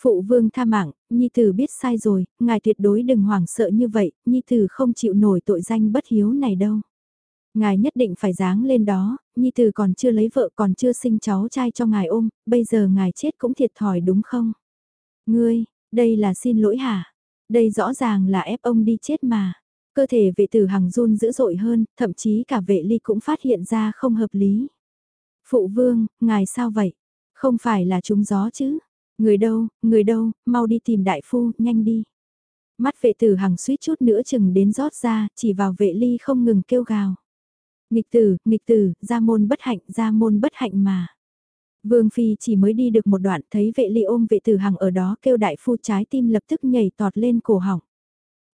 Phụ vương tha mạng, Nhi Tử biết sai rồi, ngài tuyệt đối đừng hoảng sợ như vậy, Nhi Tử không chịu nổi tội danh bất hiếu này đâu. Ngài nhất định phải dáng lên đó, Nhi Tử còn chưa lấy vợ còn chưa sinh cháu trai cho ngài ôm, bây giờ ngài chết cũng thiệt thòi đúng không? Ngươi, đây là xin lỗi hả? Đây rõ ràng là ép ông đi chết mà. Cơ thể vệ tử hằng run dữ dội hơn, thậm chí cả vệ ly cũng phát hiện ra không hợp lý. Phụ vương, ngài sao vậy? Không phải là trúng gió chứ? Người đâu, người đâu, mau đi tìm đại phu, nhanh đi. Mắt vệ tử hằng suýt chút nữa chừng đến rót ra, chỉ vào vệ ly không ngừng kêu gào. Nghịch tử, nghịch tử, ra môn bất hạnh, ra môn bất hạnh mà. Vương Phi chỉ mới đi được một đoạn thấy vệ ly ôm vệ tử hằng ở đó kêu đại phu trái tim lập tức nhảy tọt lên cổ họng.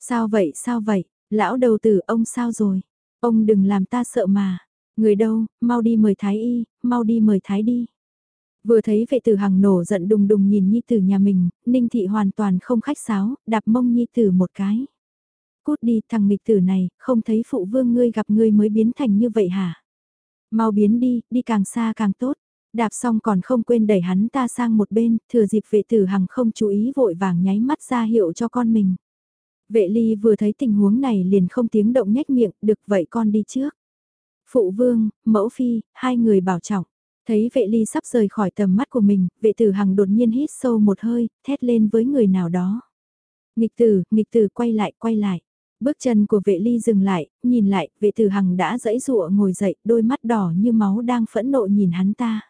Sao vậy, sao vậy, lão đầu tử ông sao rồi? Ông đừng làm ta sợ mà. Người đâu, mau đi mời thái y, mau đi mời thái đi. Vừa thấy vệ tử hằng nổ giận đùng đùng nhìn nhi tử nhà mình, ninh thị hoàn toàn không khách sáo, đạp mông nhi tử một cái. Cút đi thằng nghịch tử này, không thấy phụ vương ngươi gặp ngươi mới biến thành như vậy hả? Mau biến đi, đi càng xa càng tốt. Đạp xong còn không quên đẩy hắn ta sang một bên, thừa dịp vệ tử hằng không chú ý vội vàng nháy mắt ra hiệu cho con mình. Vệ ly vừa thấy tình huống này liền không tiếng động nhếch miệng, được vậy con đi trước. Phụ vương, mẫu phi, hai người bảo trọng. Thấy vệ ly sắp rời khỏi tầm mắt của mình, vệ tử hằng đột nhiên hít sâu một hơi, thét lên với người nào đó. Nghịch tử, nghịch tử quay lại, quay lại. Bước chân của vệ ly dừng lại, nhìn lại, vệ tử hằng đã dẫy dụa ngồi dậy, đôi mắt đỏ như máu đang phẫn nộ nhìn hắn ta.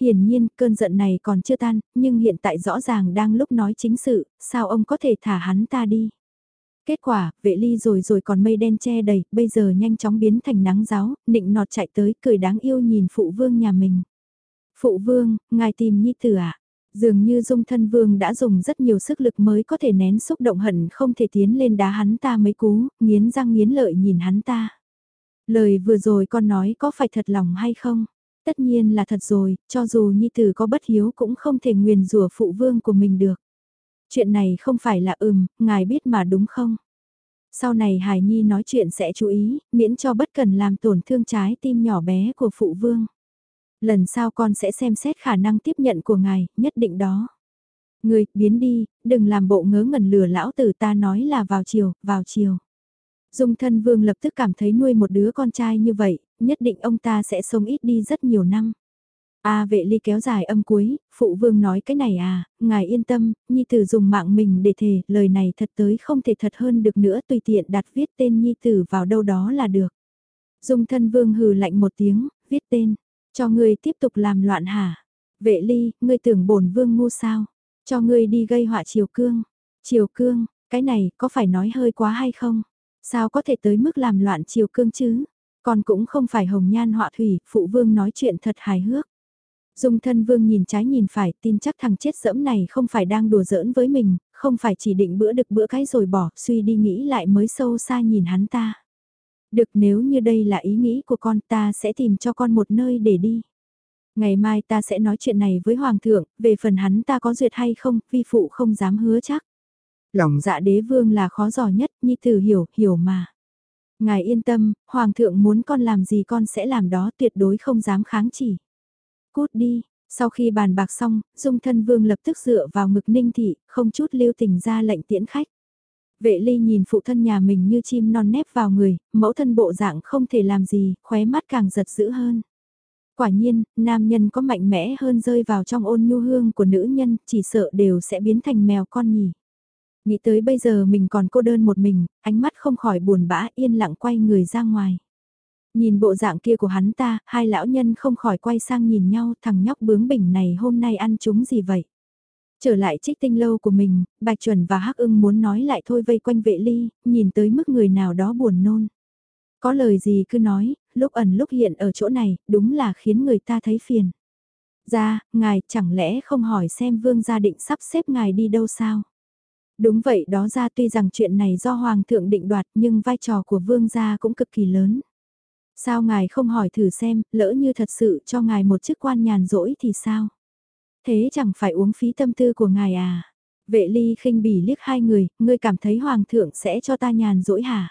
Hiển nhiên, cơn giận này còn chưa tan, nhưng hiện tại rõ ràng đang lúc nói chính sự, sao ông có thể thả hắn ta đi. Kết quả, vệ ly rồi rồi còn mây đen che đầy, bây giờ nhanh chóng biến thành nắng giáo, nịnh nọt chạy tới, cười đáng yêu nhìn phụ vương nhà mình. Phụ vương, ngài tìm nhi tử ạ. À? Dường như dung thân vương đã dùng rất nhiều sức lực mới có thể nén xúc động hận không thể tiến lên đá hắn ta mấy cú, nghiến răng nghiến lợi nhìn hắn ta. Lời vừa rồi con nói có phải thật lòng hay không? Tất nhiên là thật rồi, cho dù nhi tử có bất hiếu cũng không thể nguyền rủa phụ vương của mình được. Chuyện này không phải là ừm, ngài biết mà đúng không? Sau này Hải Nhi nói chuyện sẽ chú ý, miễn cho bất cần làm tổn thương trái tim nhỏ bé của phụ vương. Lần sau con sẽ xem xét khả năng tiếp nhận của ngài, nhất định đó. Người, biến đi, đừng làm bộ ngớ ngẩn lừa lão tử ta nói là vào chiều, vào chiều. Dung thân vương lập tức cảm thấy nuôi một đứa con trai như vậy, nhất định ông ta sẽ sống ít đi rất nhiều năm. A vệ ly kéo dài âm cuối, phụ vương nói cái này à, ngài yên tâm, nhi tử dùng mạng mình để thề, lời này thật tới không thể thật hơn được nữa tùy tiện đặt viết tên nhi tử vào đâu đó là được. Dung thân vương hừ lạnh một tiếng, viết tên, cho ngươi tiếp tục làm loạn hả? Vệ ly, ngươi tưởng bổn vương ngu sao? Cho ngươi đi gây họa triều cương. Triều cương, cái này có phải nói hơi quá hay không? Sao có thể tới mức làm loạn triều cương chứ? Còn cũng không phải hồng nhan họa thủy, phụ vương nói chuyện thật hài hước. Dung thân vương nhìn trái nhìn phải, tin chắc thằng chết dẫm này không phải đang đùa giỡn với mình, không phải chỉ định bữa được bữa cái rồi bỏ, suy đi nghĩ lại mới sâu xa nhìn hắn ta. Được nếu như đây là ý nghĩ của con ta sẽ tìm cho con một nơi để đi. Ngày mai ta sẽ nói chuyện này với Hoàng thượng, về phần hắn ta có duyệt hay không, vi phụ không dám hứa chắc. Lòng dạ đế vương là khó dò nhất, nhi tử hiểu, hiểu mà. Ngài yên tâm, Hoàng thượng muốn con làm gì con sẽ làm đó tuyệt đối không dám kháng chỉ. Cút đi, sau khi bàn bạc xong, dung thân vương lập tức dựa vào ngực ninh thị, không chút lưu tình ra lệnh tiễn khách. Vệ ly nhìn phụ thân nhà mình như chim non nép vào người, mẫu thân bộ dạng không thể làm gì, khóe mắt càng giật dữ hơn. Quả nhiên, nam nhân có mạnh mẽ hơn rơi vào trong ôn nhu hương của nữ nhân, chỉ sợ đều sẽ biến thành mèo con nhỉ. Nghĩ tới bây giờ mình còn cô đơn một mình, ánh mắt không khỏi buồn bã yên lặng quay người ra ngoài. Nhìn bộ dạng kia của hắn ta, hai lão nhân không khỏi quay sang nhìn nhau thằng nhóc bướng bỉnh này hôm nay ăn chúng gì vậy. Trở lại trích tinh lâu của mình, Bạch Chuẩn và Hắc ưng muốn nói lại thôi vây quanh vệ ly, nhìn tới mức người nào đó buồn nôn. Có lời gì cứ nói, lúc ẩn lúc hiện ở chỗ này, đúng là khiến người ta thấy phiền. Ra, ngài chẳng lẽ không hỏi xem vương gia định sắp xếp ngài đi đâu sao? Đúng vậy đó ra tuy rằng chuyện này do Hoàng thượng định đoạt nhưng vai trò của vương gia cũng cực kỳ lớn. Sao ngài không hỏi thử xem, lỡ như thật sự cho ngài một chức quan nhàn rỗi thì sao? Thế chẳng phải uống phí tâm tư của ngài à? Vệ ly khinh bỉ liếc hai người, ngươi cảm thấy hoàng thượng sẽ cho ta nhàn rỗi hả?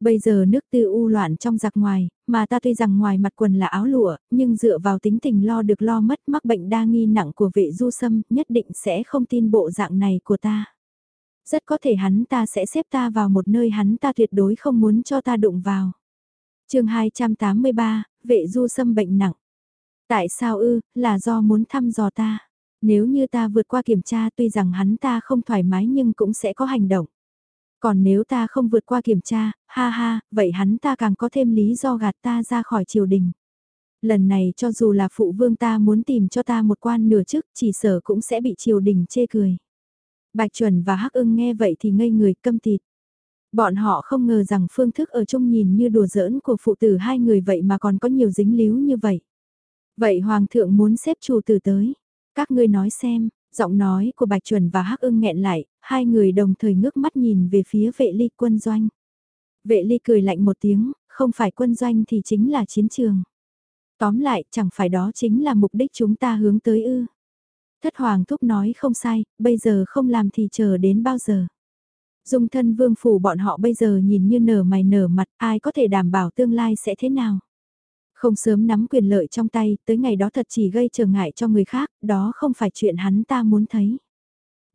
Bây giờ nước tư u loạn trong giặc ngoài, mà ta tuy rằng ngoài mặt quần là áo lụa, nhưng dựa vào tính tình lo được lo mất mắc bệnh đa nghi nặng của vệ du sâm, nhất định sẽ không tin bộ dạng này của ta. Rất có thể hắn ta sẽ xếp ta vào một nơi hắn ta tuyệt đối không muốn cho ta đụng vào. chương 283, vệ du sâm bệnh nặng. Tại sao ư, là do muốn thăm dò ta. Nếu như ta vượt qua kiểm tra tuy rằng hắn ta không thoải mái nhưng cũng sẽ có hành động. Còn nếu ta không vượt qua kiểm tra, ha ha, vậy hắn ta càng có thêm lý do gạt ta ra khỏi triều đình. Lần này cho dù là phụ vương ta muốn tìm cho ta một quan nửa chức, chỉ sở cũng sẽ bị triều đình chê cười. Bạch chuẩn và hắc ưng nghe vậy thì ngây người câm tịt. Bọn họ không ngờ rằng phương thức ở chung nhìn như đùa giỡn của phụ tử hai người vậy mà còn có nhiều dính líu như vậy. Vậy hoàng thượng muốn xếp chủ tử tới. Các ngươi nói xem, giọng nói của Bạch Chuẩn và Hắc ưng nghẹn lại, hai người đồng thời ngước mắt nhìn về phía vệ ly quân doanh. Vệ ly cười lạnh một tiếng, không phải quân doanh thì chính là chiến trường. Tóm lại, chẳng phải đó chính là mục đích chúng ta hướng tới ư. Thất Hoàng Thúc nói không sai, bây giờ không làm thì chờ đến bao giờ. Dung thân vương phủ bọn họ bây giờ nhìn như nở mày nở mặt, ai có thể đảm bảo tương lai sẽ thế nào. Không sớm nắm quyền lợi trong tay, tới ngày đó thật chỉ gây trở ngại cho người khác, đó không phải chuyện hắn ta muốn thấy.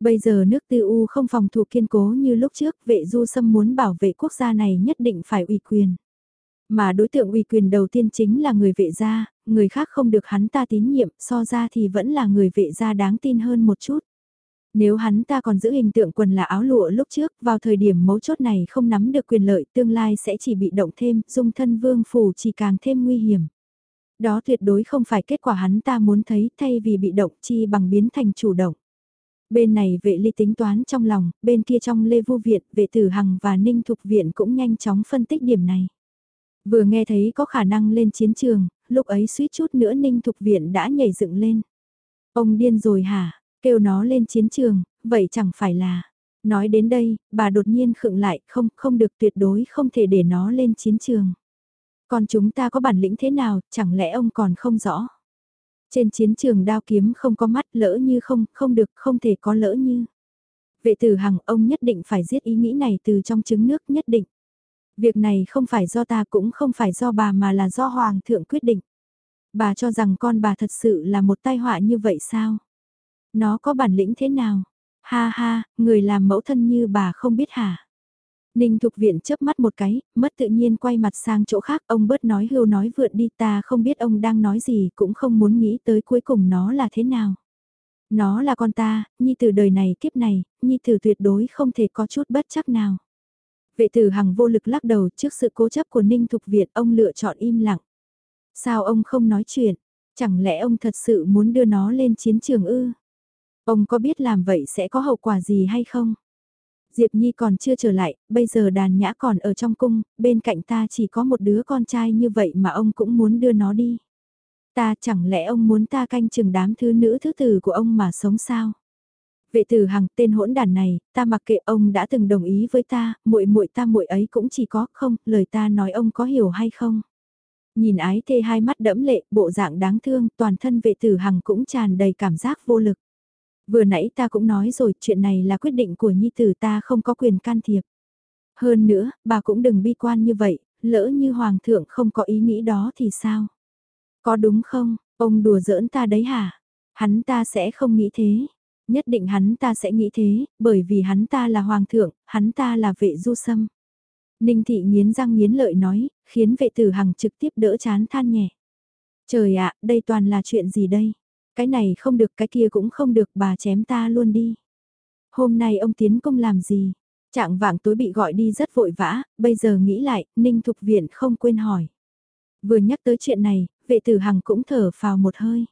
Bây giờ nước tư u không phòng thủ kiên cố như lúc trước, vệ du sâm muốn bảo vệ quốc gia này nhất định phải ủy quyền. Mà đối tượng ủy quyền đầu tiên chính là người vệ gia, người khác không được hắn ta tín nhiệm, so ra thì vẫn là người vệ gia đáng tin hơn một chút. Nếu hắn ta còn giữ hình tượng quần là áo lụa lúc trước, vào thời điểm mấu chốt này không nắm được quyền lợi, tương lai sẽ chỉ bị động thêm, dung thân vương phủ chỉ càng thêm nguy hiểm. Đó tuyệt đối không phải kết quả hắn ta muốn thấy thay vì bị động chi bằng biến thành chủ động. Bên này vệ ly tính toán trong lòng, bên kia trong Lê Vu Viện, vệ tử Hằng và Ninh Thục Viện cũng nhanh chóng phân tích điểm này. Vừa nghe thấy có khả năng lên chiến trường, lúc ấy suýt chút nữa Ninh Thục Viện đã nhảy dựng lên. Ông điên rồi hả, kêu nó lên chiến trường, vậy chẳng phải là... Nói đến đây, bà đột nhiên khựng lại, không, không được tuyệt đối không thể để nó lên chiến trường. Còn chúng ta có bản lĩnh thế nào, chẳng lẽ ông còn không rõ? Trên chiến trường đao kiếm không có mắt lỡ như không, không được, không thể có lỡ như. Vệ tử hằng ông nhất định phải giết ý nghĩ này từ trong trứng nước nhất định. Việc này không phải do ta cũng không phải do bà mà là do Hoàng thượng quyết định. Bà cho rằng con bà thật sự là một tai họa như vậy sao? Nó có bản lĩnh thế nào? Ha ha, người làm mẫu thân như bà không biết hả? Ninh Thục Viện chớp mắt một cái, mất tự nhiên quay mặt sang chỗ khác, ông bớt nói hưu nói vượt đi ta không biết ông đang nói gì cũng không muốn nghĩ tới cuối cùng nó là thế nào. Nó là con ta, nhi từ đời này kiếp này, nhi từ tuyệt đối không thể có chút bất chắc nào. Vệ tử hằng vô lực lắc đầu trước sự cố chấp của Ninh Thục Viện ông lựa chọn im lặng. Sao ông không nói chuyện? Chẳng lẽ ông thật sự muốn đưa nó lên chiến trường ư? Ông có biết làm vậy sẽ có hậu quả gì hay không? Diệp Nhi còn chưa trở lại, bây giờ đàn nhã còn ở trong cung, bên cạnh ta chỉ có một đứa con trai như vậy mà ông cũng muốn đưa nó đi. Ta chẳng lẽ ông muốn ta canh chừng đám thứ nữ thứ tử của ông mà sống sao? Vệ tử hằng tên hỗn đàn này, ta mặc kệ ông đã từng đồng ý với ta, muội muội ta muội ấy cũng chỉ có không, lời ta nói ông có hiểu hay không? Nhìn ái thê hai mắt đẫm lệ, bộ dạng đáng thương, toàn thân vệ tử hằng cũng tràn đầy cảm giác vô lực. Vừa nãy ta cũng nói rồi, chuyện này là quyết định của nhi tử ta không có quyền can thiệp. Hơn nữa, bà cũng đừng bi quan như vậy, lỡ như hoàng thượng không có ý nghĩ đó thì sao? Có đúng không, ông đùa giỡn ta đấy hả? Hắn ta sẽ không nghĩ thế. Nhất định hắn ta sẽ nghĩ thế, bởi vì hắn ta là hoàng thượng, hắn ta là vệ du sâm. Ninh thị nghiến răng nghiến lợi nói, khiến vệ tử hằng trực tiếp đỡ chán than nhẹ. Trời ạ, đây toàn là chuyện gì đây? Cái này không được cái kia cũng không được bà chém ta luôn đi. Hôm nay ông tiến công làm gì? Trạng vạng tối bị gọi đi rất vội vã, bây giờ nghĩ lại, Ninh Thục Viện không quên hỏi. Vừa nhắc tới chuyện này, vệ tử hằng cũng thở phào một hơi.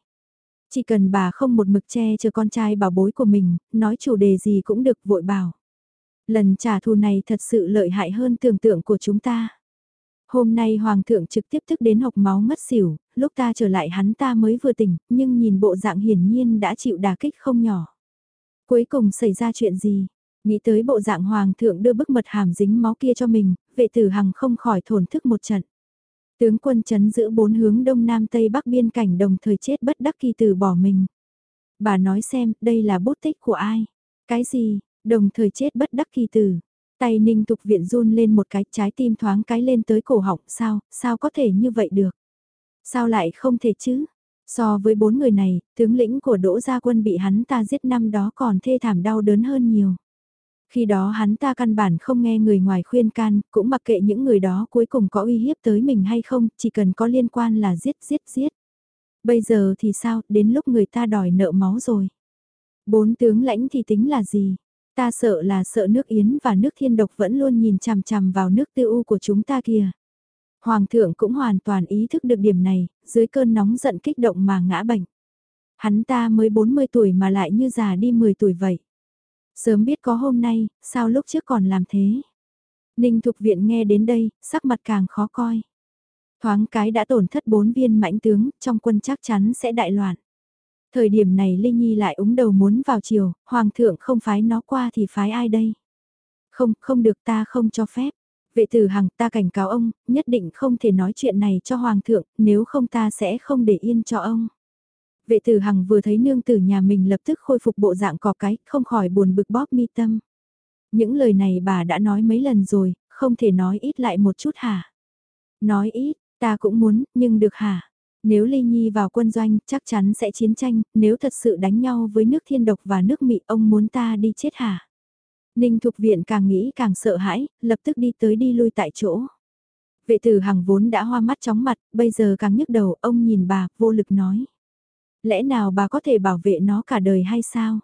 Chỉ cần bà không một mực che chờ con trai bảo bối của mình, nói chủ đề gì cũng được vội bảo. Lần trả thù này thật sự lợi hại hơn tưởng tượng của chúng ta. Hôm nay Hoàng thượng trực tiếp thức đến học máu mất xỉu, lúc ta trở lại hắn ta mới vừa tỉnh, nhưng nhìn bộ dạng hiển nhiên đã chịu đà kích không nhỏ. Cuối cùng xảy ra chuyện gì? Nghĩ tới bộ dạng Hoàng thượng đưa bức mật hàm dính máu kia cho mình, vệ tử hằng không khỏi thổn thức một trận. Tướng quân chấn giữ bốn hướng đông nam tây bắc biên cảnh đồng thời chết bất đắc kỳ từ bỏ mình. Bà nói xem, đây là bút tích của ai? Cái gì, đồng thời chết bất đắc kỳ từ? Tay ninh tục viện run lên một cái trái tim thoáng cái lên tới cổ họng, sao, sao có thể như vậy được? Sao lại không thể chứ? So với bốn người này, tướng lĩnh của Đỗ Gia Quân bị hắn ta giết năm đó còn thê thảm đau đớn hơn nhiều. Khi đó hắn ta căn bản không nghe người ngoài khuyên can, cũng mặc kệ những người đó cuối cùng có uy hiếp tới mình hay không, chỉ cần có liên quan là giết giết giết. Bây giờ thì sao, đến lúc người ta đòi nợ máu rồi. Bốn tướng lãnh thì tính là gì? Ta sợ là sợ nước Yến và nước thiên độc vẫn luôn nhìn chằm chằm vào nước tiêu u của chúng ta kìa. Hoàng thượng cũng hoàn toàn ý thức được điểm này, dưới cơn nóng giận kích động mà ngã bệnh. Hắn ta mới 40 tuổi mà lại như già đi 10 tuổi vậy. Sớm biết có hôm nay, sao lúc trước còn làm thế? Ninh Thục Viện nghe đến đây, sắc mặt càng khó coi. Thoáng cái đã tổn thất bốn viên mãnh tướng, trong quân chắc chắn sẽ đại loạn. Thời điểm này Linh Nhi lại úng đầu muốn vào chiều, Hoàng thượng không phái nó qua thì phái ai đây? Không, không được ta không cho phép. Vệ tử hằng ta cảnh cáo ông, nhất định không thể nói chuyện này cho Hoàng thượng, nếu không ta sẽ không để yên cho ông. Vệ tử hằng vừa thấy nương tử nhà mình lập tức khôi phục bộ dạng cọp cái, không khỏi buồn bực bóp mi tâm. Những lời này bà đã nói mấy lần rồi, không thể nói ít lại một chút hả? Nói ít, ta cũng muốn, nhưng được hả? Nếu Ly Nhi vào quân doanh, chắc chắn sẽ chiến tranh, nếu thật sự đánh nhau với nước thiên độc và nước mị, ông muốn ta đi chết hả? Ninh Thục Viện càng nghĩ càng sợ hãi, lập tức đi tới đi lui tại chỗ. Vệ tử hằng vốn đã hoa mắt chóng mặt, bây giờ càng nhức đầu, ông nhìn bà, vô lực nói. Lẽ nào bà có thể bảo vệ nó cả đời hay sao?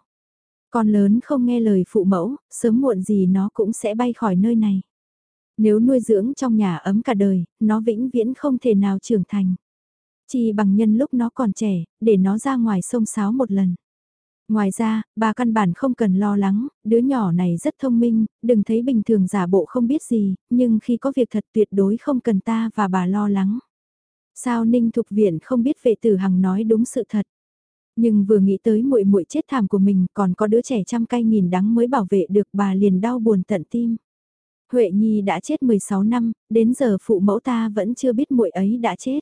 Con lớn không nghe lời phụ mẫu, sớm muộn gì nó cũng sẽ bay khỏi nơi này. Nếu nuôi dưỡng trong nhà ấm cả đời, nó vĩnh viễn không thể nào trưởng thành. Chỉ bằng nhân lúc nó còn trẻ, để nó ra ngoài sông sáo một lần. Ngoài ra, bà căn bản không cần lo lắng, đứa nhỏ này rất thông minh, đừng thấy bình thường giả bộ không biết gì, nhưng khi có việc thật tuyệt đối không cần ta và bà lo lắng. Sao Ninh Thục Viện không biết vệ tử hằng nói đúng sự thật. Nhưng vừa nghĩ tới muội muội chết thảm của mình còn có đứa trẻ trăm cay nghìn đắng mới bảo vệ được bà liền đau buồn tận tim. Huệ Nhi đã chết 16 năm, đến giờ phụ mẫu ta vẫn chưa biết muội ấy đã chết.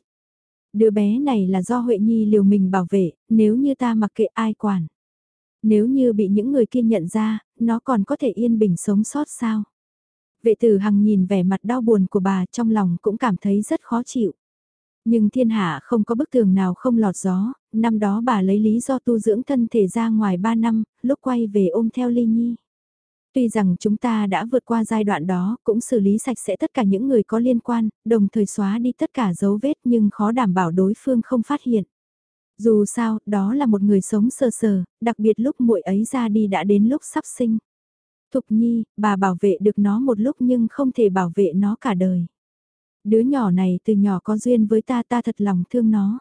Đứa bé này là do Huệ Nhi liều mình bảo vệ, nếu như ta mặc kệ ai quản. Nếu như bị những người kia nhận ra, nó còn có thể yên bình sống sót sao? Vệ tử hằng nhìn vẻ mặt đau buồn của bà trong lòng cũng cảm thấy rất khó chịu. Nhưng thiên hạ không có bức tường nào không lọt gió, năm đó bà lấy lý do tu dưỡng thân thể ra ngoài 3 năm, lúc quay về ôm theo Ly Nhi. Tuy rằng chúng ta đã vượt qua giai đoạn đó, cũng xử lý sạch sẽ tất cả những người có liên quan, đồng thời xóa đi tất cả dấu vết nhưng khó đảm bảo đối phương không phát hiện. Dù sao, đó là một người sống sờ sờ, đặc biệt lúc muội ấy ra đi đã đến lúc sắp sinh. Thục Nhi, bà bảo vệ được nó một lúc nhưng không thể bảo vệ nó cả đời. Đứa nhỏ này từ nhỏ có duyên với ta ta thật lòng thương nó.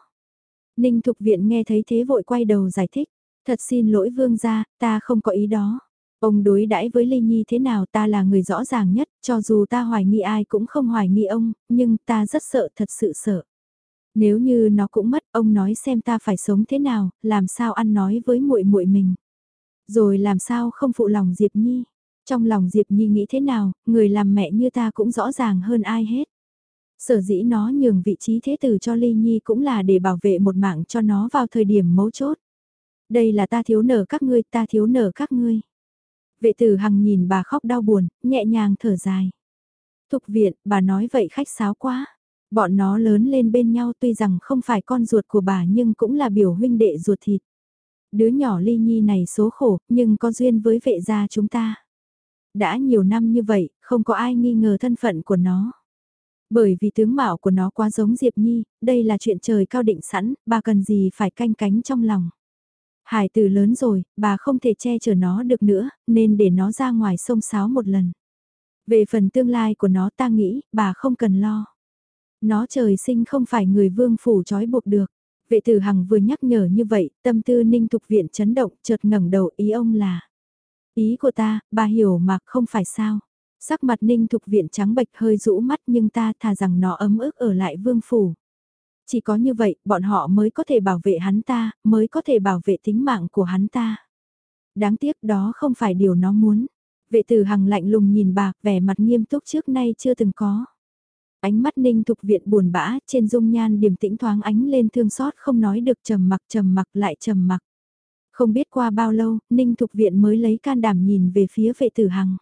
Ninh Thục Viện nghe thấy thế vội quay đầu giải thích. Thật xin lỗi vương gia, ta không có ý đó. Ông đối đãi với Lê Nhi thế nào ta là người rõ ràng nhất, cho dù ta hoài nghi ai cũng không hoài nghi ông, nhưng ta rất sợ thật sự sợ. Nếu như nó cũng mất, ông nói xem ta phải sống thế nào, làm sao ăn nói với muội muội mình. Rồi làm sao không phụ lòng Diệp Nhi. Trong lòng Diệp Nhi nghĩ thế nào, người làm mẹ như ta cũng rõ ràng hơn ai hết. Sở dĩ nó nhường vị trí thế tử cho Ly Nhi cũng là để bảo vệ một mạng cho nó vào thời điểm mấu chốt. Đây là ta thiếu nở các ngươi, ta thiếu nở các ngươi. Vệ tử hằng nhìn bà khóc đau buồn, nhẹ nhàng thở dài. Thục viện, bà nói vậy khách sáo quá. Bọn nó lớn lên bên nhau tuy rằng không phải con ruột của bà nhưng cũng là biểu huynh đệ ruột thịt. Đứa nhỏ ly nhi này số khổ, nhưng có duyên với vệ gia chúng ta. Đã nhiều năm như vậy, không có ai nghi ngờ thân phận của nó. Bởi vì tướng mạo của nó quá giống Diệp Nhi, đây là chuyện trời cao định sẵn, bà cần gì phải canh cánh trong lòng. Hải tử lớn rồi, bà không thể che chở nó được nữa, nên để nó ra ngoài sông sáo một lần. Về phần tương lai của nó ta nghĩ, bà không cần lo. Nó trời sinh không phải người vương phủ trói buộc được. Vệ tử hằng vừa nhắc nhở như vậy, tâm tư ninh thục viện chấn động, chợt ngẩng đầu ý ông là. Ý của ta, bà hiểu mà không phải sao. Sắc mặt ninh thục viện trắng bệch hơi rũ mắt nhưng ta thà rằng nó ấm ức ở lại vương phủ. Chỉ có như vậy, bọn họ mới có thể bảo vệ hắn ta, mới có thể bảo vệ tính mạng của hắn ta. Đáng tiếc đó không phải điều nó muốn. Vệ tử hằng lạnh lùng nhìn bà, vẻ mặt nghiêm túc trước nay chưa từng có. Ánh mắt ninh thục viện buồn bã, trên dung nhan điềm tĩnh thoáng ánh lên thương xót không nói được trầm mặc trầm mặc lại trầm mặc. Không biết qua bao lâu, ninh thục viện mới lấy can đảm nhìn về phía vệ tử hằng.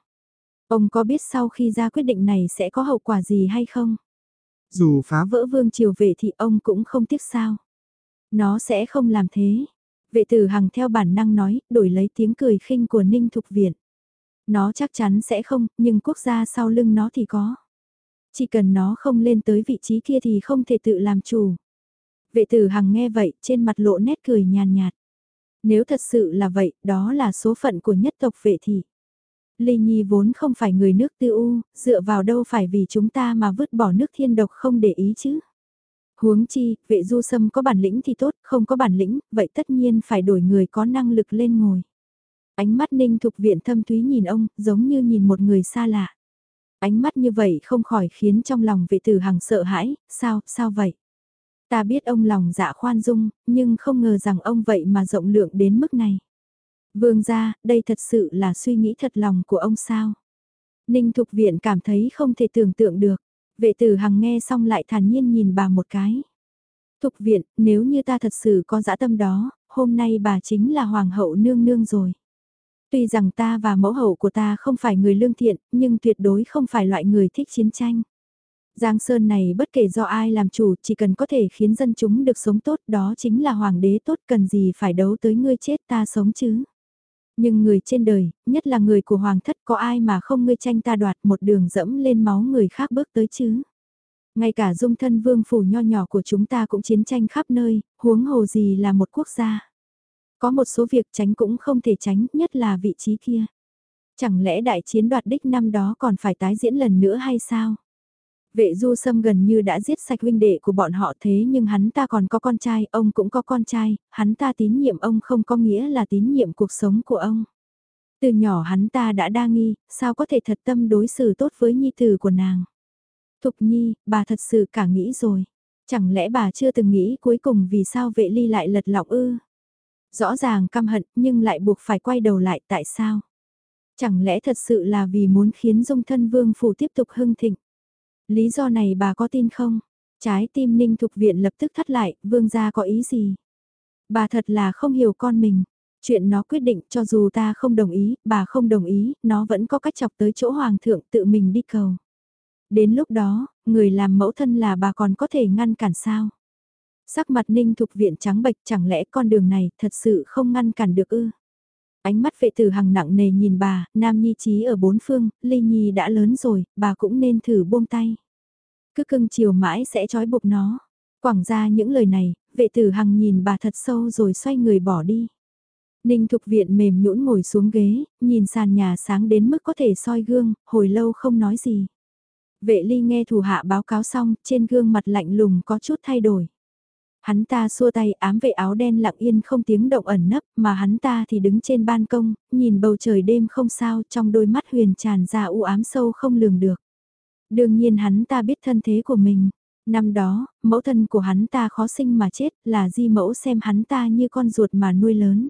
Ông có biết sau khi ra quyết định này sẽ có hậu quả gì hay không? Dù phá vỡ vương triều vệ thì ông cũng không tiếc sao. Nó sẽ không làm thế. Vệ tử hằng theo bản năng nói, đổi lấy tiếng cười khinh của Ninh Thục Viện. Nó chắc chắn sẽ không, nhưng quốc gia sau lưng nó thì có. Chỉ cần nó không lên tới vị trí kia thì không thể tự làm chủ. Vệ tử hằng nghe vậy, trên mặt lộ nét cười nhàn nhạt. Nếu thật sự là vậy, đó là số phận của nhất tộc vệ thị. Ly Nhi vốn không phải người nước tư u, dựa vào đâu phải vì chúng ta mà vứt bỏ nước thiên độc không để ý chứ. Huống chi, vệ du sâm có bản lĩnh thì tốt, không có bản lĩnh, vậy tất nhiên phải đổi người có năng lực lên ngồi. Ánh mắt ninh thục viện thâm thúy nhìn ông, giống như nhìn một người xa lạ. Ánh mắt như vậy không khỏi khiến trong lòng vệ tử hằng sợ hãi, sao, sao vậy? Ta biết ông lòng dạ khoan dung, nhưng không ngờ rằng ông vậy mà rộng lượng đến mức này. Vương gia, đây thật sự là suy nghĩ thật lòng của ông sao? Ninh Thục Viện cảm thấy không thể tưởng tượng được. Vệ tử hằng nghe xong lại thản nhiên nhìn bà một cái. Thục Viện, nếu như ta thật sự có dã tâm đó, hôm nay bà chính là Hoàng hậu nương nương rồi. Tuy rằng ta và mẫu hậu của ta không phải người lương thiện, nhưng tuyệt đối không phải loại người thích chiến tranh. Giang Sơn này bất kể do ai làm chủ, chỉ cần có thể khiến dân chúng được sống tốt đó chính là hoàng đế tốt cần gì phải đấu tới ngươi chết ta sống chứ. Nhưng người trên đời, nhất là người của hoàng thất có ai mà không ngươi tranh ta đoạt một đường dẫm lên máu người khác bước tới chứ. Ngay cả dung thân vương phủ nho nhỏ của chúng ta cũng chiến tranh khắp nơi, huống hồ gì là một quốc gia. Có một số việc tránh cũng không thể tránh, nhất là vị trí kia. Chẳng lẽ đại chiến đoạt đích năm đó còn phải tái diễn lần nữa hay sao? Vệ du sâm gần như đã giết sạch huynh đệ của bọn họ thế nhưng hắn ta còn có con trai, ông cũng có con trai, hắn ta tín nhiệm ông không có nghĩa là tín nhiệm cuộc sống của ông. Từ nhỏ hắn ta đã đa nghi, sao có thể thật tâm đối xử tốt với nhi tử của nàng. Thục nhi, bà thật sự cả nghĩ rồi. Chẳng lẽ bà chưa từng nghĩ cuối cùng vì sao vệ ly lại lật lọc ư? Rõ ràng căm hận nhưng lại buộc phải quay đầu lại tại sao? Chẳng lẽ thật sự là vì muốn khiến dung thân vương phủ tiếp tục hưng thịnh? Lý do này bà có tin không? Trái tim ninh thục viện lập tức thắt lại, vương gia có ý gì? Bà thật là không hiểu con mình. Chuyện nó quyết định cho dù ta không đồng ý, bà không đồng ý, nó vẫn có cách chọc tới chỗ hoàng thượng tự mình đi cầu. Đến lúc đó, người làm mẫu thân là bà còn có thể ngăn cản sao? Sắc mặt ninh thục viện trắng bệch chẳng lẽ con đường này thật sự không ngăn cản được ư? Ánh mắt vệ tử hằng nặng nề nhìn bà, nam nhi trí ở bốn phương, ly nhi đã lớn rồi, bà cũng nên thử buông tay. Cứ cưng chiều mãi sẽ trói buộc nó. Quảng ra những lời này, vệ tử hằng nhìn bà thật sâu rồi xoay người bỏ đi. Ninh Thục Viện mềm nhũn ngồi xuống ghế, nhìn sàn nhà sáng đến mức có thể soi gương, hồi lâu không nói gì. Vệ ly nghe thủ hạ báo cáo xong, trên gương mặt lạnh lùng có chút thay đổi. Hắn ta xua tay ám vệ áo đen lặng yên không tiếng động ẩn nấp mà hắn ta thì đứng trên ban công, nhìn bầu trời đêm không sao trong đôi mắt huyền tràn ra u ám sâu không lường được. Đương nhiên hắn ta biết thân thế của mình. Năm đó, mẫu thân của hắn ta khó sinh mà chết là di mẫu xem hắn ta như con ruột mà nuôi lớn.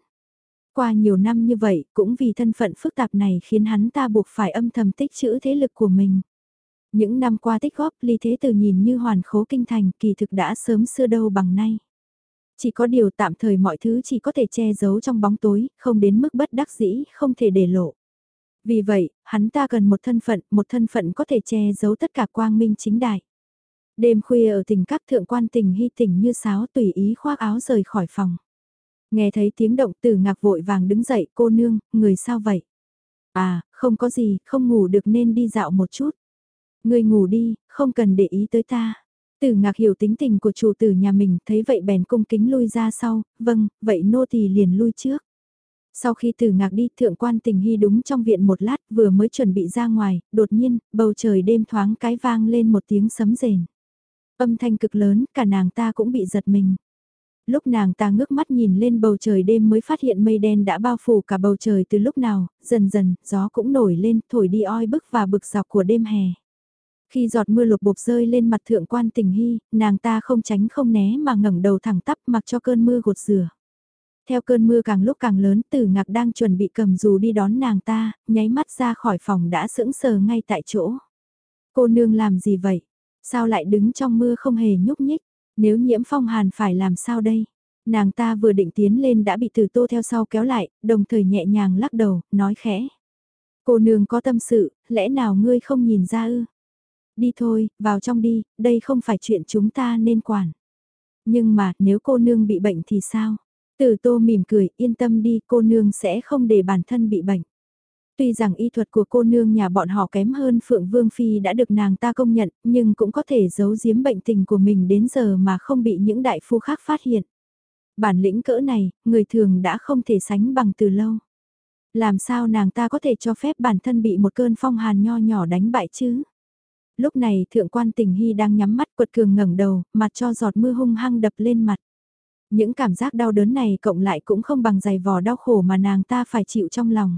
Qua nhiều năm như vậy, cũng vì thân phận phức tạp này khiến hắn ta buộc phải âm thầm tích trữ thế lực của mình. Những năm qua tích góp ly thế từ nhìn như hoàn khố kinh thành kỳ thực đã sớm xưa đâu bằng nay. Chỉ có điều tạm thời mọi thứ chỉ có thể che giấu trong bóng tối, không đến mức bất đắc dĩ, không thể để lộ. Vì vậy, hắn ta cần một thân phận, một thân phận có thể che giấu tất cả quang minh chính đại. Đêm khuya ở tỉnh các thượng quan tình hy tỉnh như sáo tùy ý khoác áo rời khỏi phòng. Nghe thấy tiếng động từ ngạc vội vàng đứng dậy cô nương, người sao vậy? À, không có gì, không ngủ được nên đi dạo một chút. Người ngủ đi, không cần để ý tới ta. Tử ngạc hiểu tính tình của chủ tử nhà mình, thấy vậy bèn cung kính lui ra sau, vâng, vậy nô tỳ liền lui trước. Sau khi tử ngạc đi, thượng quan tình hy đúng trong viện một lát, vừa mới chuẩn bị ra ngoài, đột nhiên, bầu trời đêm thoáng cái vang lên một tiếng sấm rền. Âm thanh cực lớn, cả nàng ta cũng bị giật mình. Lúc nàng ta ngước mắt nhìn lên bầu trời đêm mới phát hiện mây đen đã bao phủ cả bầu trời từ lúc nào, dần dần, gió cũng nổi lên, thổi đi oi bức và bực dọc của đêm hè. Khi giọt mưa lục bột rơi lên mặt thượng quan tình hy, nàng ta không tránh không né mà ngẩng đầu thẳng tắp mặc cho cơn mưa gột rửa. Theo cơn mưa càng lúc càng lớn tử ngạc đang chuẩn bị cầm dù đi đón nàng ta, nháy mắt ra khỏi phòng đã sững sờ ngay tại chỗ. Cô nương làm gì vậy? Sao lại đứng trong mưa không hề nhúc nhích? Nếu nhiễm phong hàn phải làm sao đây? Nàng ta vừa định tiến lên đã bị tử tô theo sau kéo lại, đồng thời nhẹ nhàng lắc đầu, nói khẽ. Cô nương có tâm sự, lẽ nào ngươi không nhìn ra ư? Đi thôi, vào trong đi, đây không phải chuyện chúng ta nên quản. Nhưng mà, nếu cô nương bị bệnh thì sao? Tử tô mỉm cười, yên tâm đi, cô nương sẽ không để bản thân bị bệnh. Tuy rằng y thuật của cô nương nhà bọn họ kém hơn Phượng Vương Phi đã được nàng ta công nhận, nhưng cũng có thể giấu giếm bệnh tình của mình đến giờ mà không bị những đại phu khác phát hiện. Bản lĩnh cỡ này, người thường đã không thể sánh bằng từ lâu. Làm sao nàng ta có thể cho phép bản thân bị một cơn phong hàn nho nhỏ đánh bại chứ? Lúc này thượng quan tình hy đang nhắm mắt quật cường ngẩng đầu, mặt cho giọt mưa hung hăng đập lên mặt. Những cảm giác đau đớn này cộng lại cũng không bằng giày vò đau khổ mà nàng ta phải chịu trong lòng.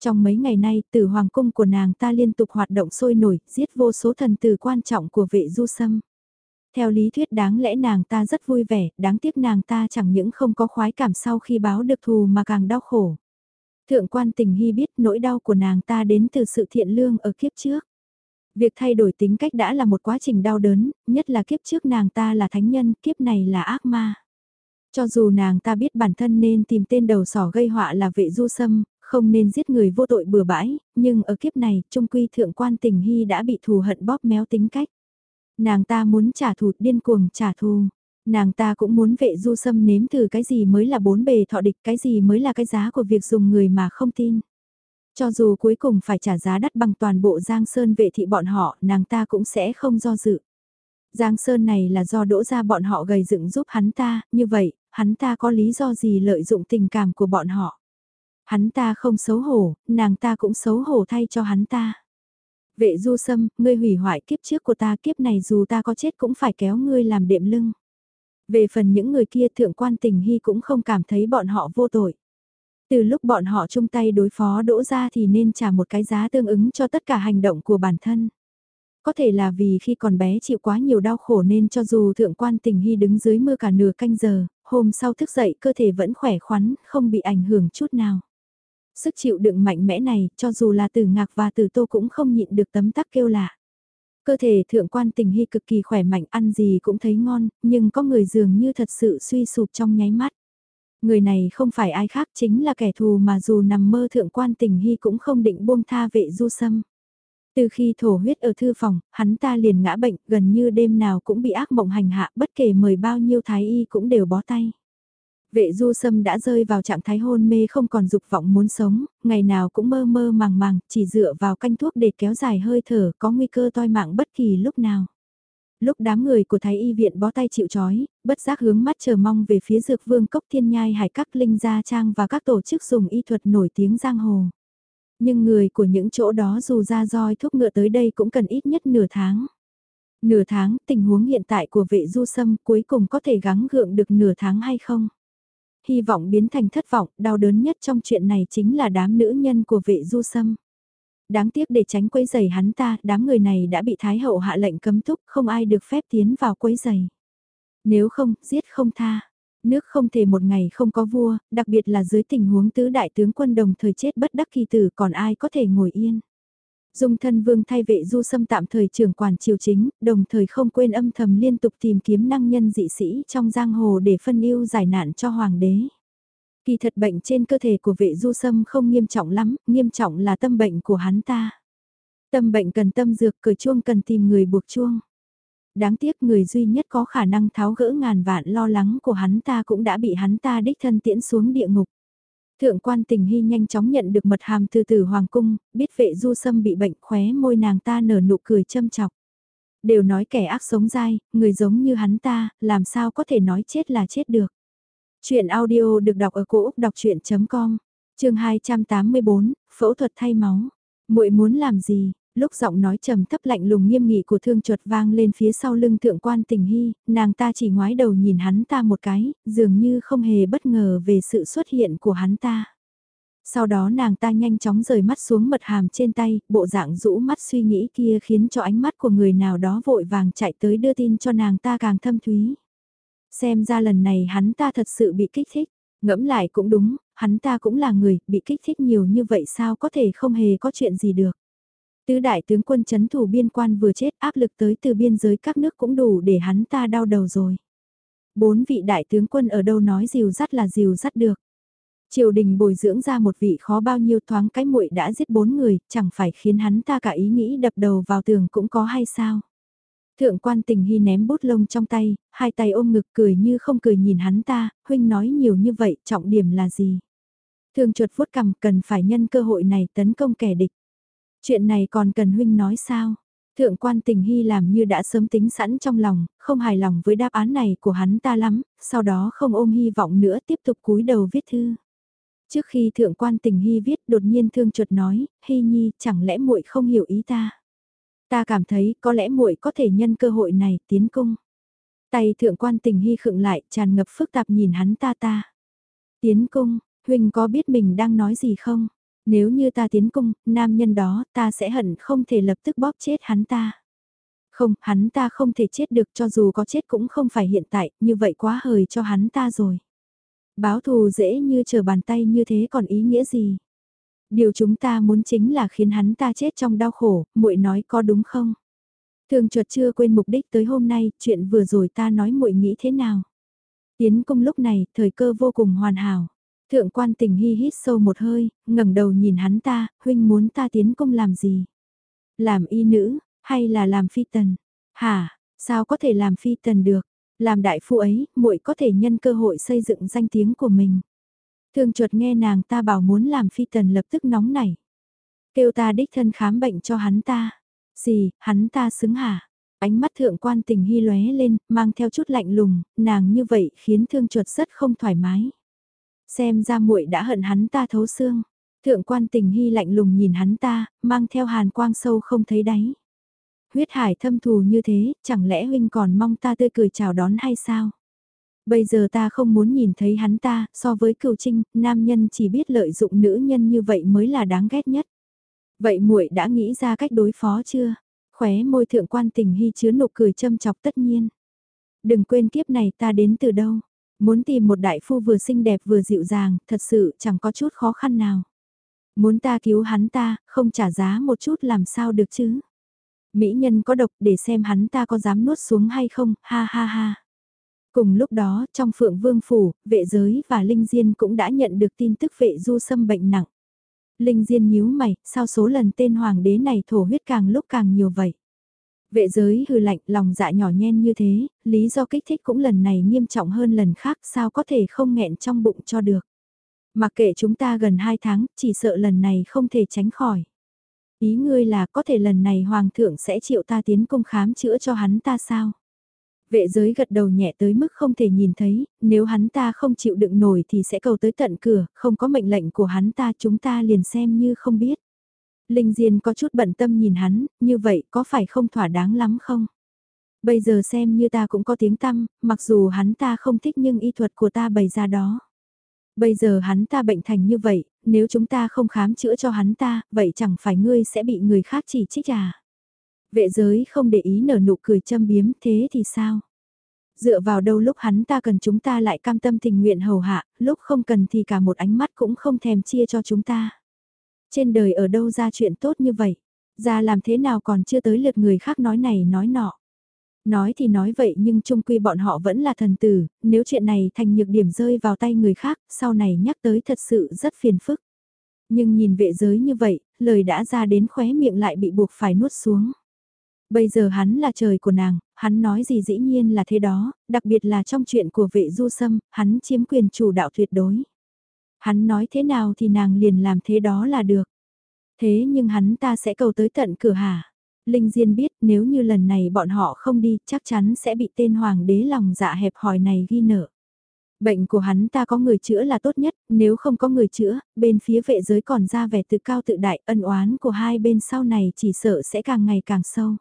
Trong mấy ngày nay, từ hoàng cung của nàng ta liên tục hoạt động sôi nổi, giết vô số thần tử quan trọng của vệ du sâm. Theo lý thuyết đáng lẽ nàng ta rất vui vẻ, đáng tiếc nàng ta chẳng những không có khoái cảm sau khi báo được thù mà càng đau khổ. Thượng quan tình hy biết nỗi đau của nàng ta đến từ sự thiện lương ở kiếp trước. Việc thay đổi tính cách đã là một quá trình đau đớn, nhất là kiếp trước nàng ta là thánh nhân, kiếp này là ác ma. Cho dù nàng ta biết bản thân nên tìm tên đầu sỏ gây họa là vệ du sâm, không nên giết người vô tội bừa bãi, nhưng ở kiếp này, trung quy thượng quan tình hy đã bị thù hận bóp méo tính cách. Nàng ta muốn trả thù điên cuồng trả thù. Nàng ta cũng muốn vệ du sâm nếm thử cái gì mới là bốn bề thọ địch, cái gì mới là cái giá của việc dùng người mà không tin. Cho dù cuối cùng phải trả giá đắt bằng toàn bộ Giang Sơn vệ thị bọn họ, nàng ta cũng sẽ không do dự. Giang Sơn này là do đỗ ra bọn họ gầy dựng giúp hắn ta, như vậy, hắn ta có lý do gì lợi dụng tình cảm của bọn họ. Hắn ta không xấu hổ, nàng ta cũng xấu hổ thay cho hắn ta. Vệ du sâm, ngươi hủy hoại kiếp trước của ta kiếp này dù ta có chết cũng phải kéo ngươi làm đệm lưng. Về phần những người kia thượng quan tình hy cũng không cảm thấy bọn họ vô tội. Từ lúc bọn họ chung tay đối phó đỗ ra thì nên trả một cái giá tương ứng cho tất cả hành động của bản thân. Có thể là vì khi còn bé chịu quá nhiều đau khổ nên cho dù thượng quan tình hy đứng dưới mưa cả nửa canh giờ, hôm sau thức dậy cơ thể vẫn khỏe khoắn, không bị ảnh hưởng chút nào. Sức chịu đựng mạnh mẽ này, cho dù là từ ngạc và từ tô cũng không nhịn được tấm tắc kêu lạ. Cơ thể thượng quan tình hy cực kỳ khỏe mạnh ăn gì cũng thấy ngon, nhưng có người dường như thật sự suy sụp trong nháy mắt. Người này không phải ai khác chính là kẻ thù mà dù nằm mơ thượng quan tình hy cũng không định buông tha vệ du sâm. Từ khi thổ huyết ở thư phòng, hắn ta liền ngã bệnh, gần như đêm nào cũng bị ác mộng hành hạ, bất kể mời bao nhiêu thái y cũng đều bó tay. Vệ du sâm đã rơi vào trạng thái hôn mê không còn dục vọng muốn sống, ngày nào cũng mơ mơ màng màng, chỉ dựa vào canh thuốc để kéo dài hơi thở, có nguy cơ toi mạng bất kỳ lúc nào. Lúc đám người của thái y viện bó tay chịu chói, bất giác hướng mắt chờ mong về phía dược vương cốc thiên nhai hải các linh gia trang và các tổ chức dùng y thuật nổi tiếng giang hồ. Nhưng người của những chỗ đó dù ra roi thuốc ngựa tới đây cũng cần ít nhất nửa tháng. Nửa tháng, tình huống hiện tại của vệ du sâm cuối cùng có thể gắng gượng được nửa tháng hay không? Hy vọng biến thành thất vọng, đau đớn nhất trong chuyện này chính là đám nữ nhân của vệ du sâm. Đáng tiếc để tránh quấy giày hắn ta, đám người này đã bị Thái Hậu hạ lệnh cấm túc, không ai được phép tiến vào quấy giày. Nếu không, giết không tha. Nước không thể một ngày không có vua, đặc biệt là dưới tình huống tứ đại tướng quân đồng thời chết bất đắc kỳ tử còn ai có thể ngồi yên. Dung thân vương thay vệ du xâm tạm thời trưởng quản triều chính, đồng thời không quên âm thầm liên tục tìm kiếm năng nhân dị sĩ trong giang hồ để phân ưu giải nạn cho hoàng đế. Kỳ thật bệnh trên cơ thể của vệ du sâm không nghiêm trọng lắm, nghiêm trọng là tâm bệnh của hắn ta. Tâm bệnh cần tâm dược, cởi chuông cần tìm người buộc chuông. Đáng tiếc người duy nhất có khả năng tháo gỡ ngàn vạn lo lắng của hắn ta cũng đã bị hắn ta đích thân tiễn xuống địa ngục. Thượng quan tình hy nhanh chóng nhận được mật hàm từ từ hoàng cung, biết vệ du sâm bị bệnh khóe môi nàng ta nở nụ cười châm chọc. Đều nói kẻ ác sống dai, người giống như hắn ta, làm sao có thể nói chết là chết được. Chuyện audio được đọc ở cổ đọc chuyện.com, trường 284, phẫu thuật thay máu. muội muốn làm gì? Lúc giọng nói trầm thấp lạnh lùng nghiêm nghị của thương chuột vang lên phía sau lưng thượng quan tình hy, nàng ta chỉ ngoái đầu nhìn hắn ta một cái, dường như không hề bất ngờ về sự xuất hiện của hắn ta. Sau đó nàng ta nhanh chóng rời mắt xuống mật hàm trên tay, bộ dạng rũ mắt suy nghĩ kia khiến cho ánh mắt của người nào đó vội vàng chạy tới đưa tin cho nàng ta càng thâm thúy. Xem ra lần này hắn ta thật sự bị kích thích, ngẫm lại cũng đúng, hắn ta cũng là người, bị kích thích nhiều như vậy sao có thể không hề có chuyện gì được. Tứ đại tướng quân chấn thủ biên quan vừa chết áp lực tới từ biên giới các nước cũng đủ để hắn ta đau đầu rồi. Bốn vị đại tướng quân ở đâu nói dìu dắt là dìu dắt được. Triều đình bồi dưỡng ra một vị khó bao nhiêu thoáng cái muội đã giết bốn người, chẳng phải khiến hắn ta cả ý nghĩ đập đầu vào tường cũng có hay sao. Thượng quan tình hy ném bút lông trong tay, hai tay ôm ngực cười như không cười nhìn hắn ta, huynh nói nhiều như vậy, trọng điểm là gì? Thường chuột vuốt cầm cần phải nhân cơ hội này tấn công kẻ địch. Chuyện này còn cần huynh nói sao? Thượng quan tình hy làm như đã sớm tính sẵn trong lòng, không hài lòng với đáp án này của hắn ta lắm, sau đó không ôm hy vọng nữa tiếp tục cúi đầu viết thư. Trước khi thượng quan tình hy viết đột nhiên thương chuột nói, hy nhi chẳng lẽ muội không hiểu ý ta. Ta cảm thấy có lẽ muội có thể nhân cơ hội này tiến cung. Tay thượng quan tình hy khựng lại tràn ngập phức tạp nhìn hắn ta ta. Tiến cung, huynh có biết mình đang nói gì không? Nếu như ta tiến cung, nam nhân đó ta sẽ hận không thể lập tức bóp chết hắn ta. Không, hắn ta không thể chết được cho dù có chết cũng không phải hiện tại, như vậy quá hời cho hắn ta rồi. Báo thù dễ như chờ bàn tay như thế còn ý nghĩa gì? Điều chúng ta muốn chính là khiến hắn ta chết trong đau khổ, muội nói có đúng không? Thường chuột chưa quên mục đích tới hôm nay, chuyện vừa rồi ta nói muội nghĩ thế nào? Tiến công lúc này, thời cơ vô cùng hoàn hảo. Thượng quan tình hy hít sâu một hơi, ngẩng đầu nhìn hắn ta, huynh muốn ta tiến công làm gì? Làm y nữ, hay là làm phi tần? Hả, sao có thể làm phi tần được? Làm đại phu ấy, muội có thể nhân cơ hội xây dựng danh tiếng của mình. Thương chuột nghe nàng ta bảo muốn làm phi tần lập tức nóng nảy. Kêu ta đích thân khám bệnh cho hắn ta. Gì, hắn ta xứng hả? Ánh mắt thượng quan tình hy lóe lên, mang theo chút lạnh lùng, nàng như vậy khiến thương chuột rất không thoải mái. Xem ra muội đã hận hắn ta thấu xương. Thượng quan tình hy lạnh lùng nhìn hắn ta, mang theo hàn quang sâu không thấy đáy. Huyết hải thâm thù như thế, chẳng lẽ huynh còn mong ta tươi cười chào đón hay sao? Bây giờ ta không muốn nhìn thấy hắn ta, so với cựu trinh, nam nhân chỉ biết lợi dụng nữ nhân như vậy mới là đáng ghét nhất. Vậy muội đã nghĩ ra cách đối phó chưa? Khóe môi thượng quan tình hy chứa nụ cười châm chọc tất nhiên. Đừng quên kiếp này ta đến từ đâu. Muốn tìm một đại phu vừa xinh đẹp vừa dịu dàng, thật sự chẳng có chút khó khăn nào. Muốn ta cứu hắn ta, không trả giá một chút làm sao được chứ. Mỹ nhân có độc để xem hắn ta có dám nuốt xuống hay không, ha ha ha. Cùng lúc đó, trong phượng vương phủ, vệ giới và Linh Diên cũng đã nhận được tin tức vệ du xâm bệnh nặng. Linh Diên nhíu mày, sao số lần tên hoàng đế này thổ huyết càng lúc càng nhiều vậy? Vệ giới hư lạnh lòng dạ nhỏ nhen như thế, lý do kích thích cũng lần này nghiêm trọng hơn lần khác sao có thể không nghẹn trong bụng cho được. Mặc kệ chúng ta gần 2 tháng, chỉ sợ lần này không thể tránh khỏi. Ý ngươi là có thể lần này hoàng thượng sẽ chịu ta tiến công khám chữa cho hắn ta sao? Vệ giới gật đầu nhẹ tới mức không thể nhìn thấy, nếu hắn ta không chịu đựng nổi thì sẽ cầu tới tận cửa, không có mệnh lệnh của hắn ta chúng ta liền xem như không biết. Linh Diên có chút bận tâm nhìn hắn, như vậy có phải không thỏa đáng lắm không? Bây giờ xem như ta cũng có tiếng tăm, mặc dù hắn ta không thích nhưng y thuật của ta bày ra đó. Bây giờ hắn ta bệnh thành như vậy, nếu chúng ta không khám chữa cho hắn ta, vậy chẳng phải ngươi sẽ bị người khác chỉ trích à? Vệ giới không để ý nở nụ cười châm biếm thế thì sao? Dựa vào đâu lúc hắn ta cần chúng ta lại cam tâm tình nguyện hầu hạ, lúc không cần thì cả một ánh mắt cũng không thèm chia cho chúng ta. Trên đời ở đâu ra chuyện tốt như vậy? Ra làm thế nào còn chưa tới lượt người khác nói này nói nọ. Nói thì nói vậy nhưng chung quy bọn họ vẫn là thần tử, nếu chuyện này thành nhược điểm rơi vào tay người khác, sau này nhắc tới thật sự rất phiền phức. Nhưng nhìn vệ giới như vậy, lời đã ra đến khóe miệng lại bị buộc phải nuốt xuống. Bây giờ hắn là trời của nàng, hắn nói gì dĩ nhiên là thế đó, đặc biệt là trong chuyện của vệ du sâm, hắn chiếm quyền chủ đạo tuyệt đối. Hắn nói thế nào thì nàng liền làm thế đó là được. Thế nhưng hắn ta sẽ cầu tới tận cửa hả? Linh Diên biết nếu như lần này bọn họ không đi chắc chắn sẽ bị tên hoàng đế lòng dạ hẹp hòi này ghi nợ. Bệnh của hắn ta có người chữa là tốt nhất, nếu không có người chữa, bên phía vệ giới còn ra vẻ tự cao tự đại, ân oán của hai bên sau này chỉ sợ sẽ càng ngày càng sâu.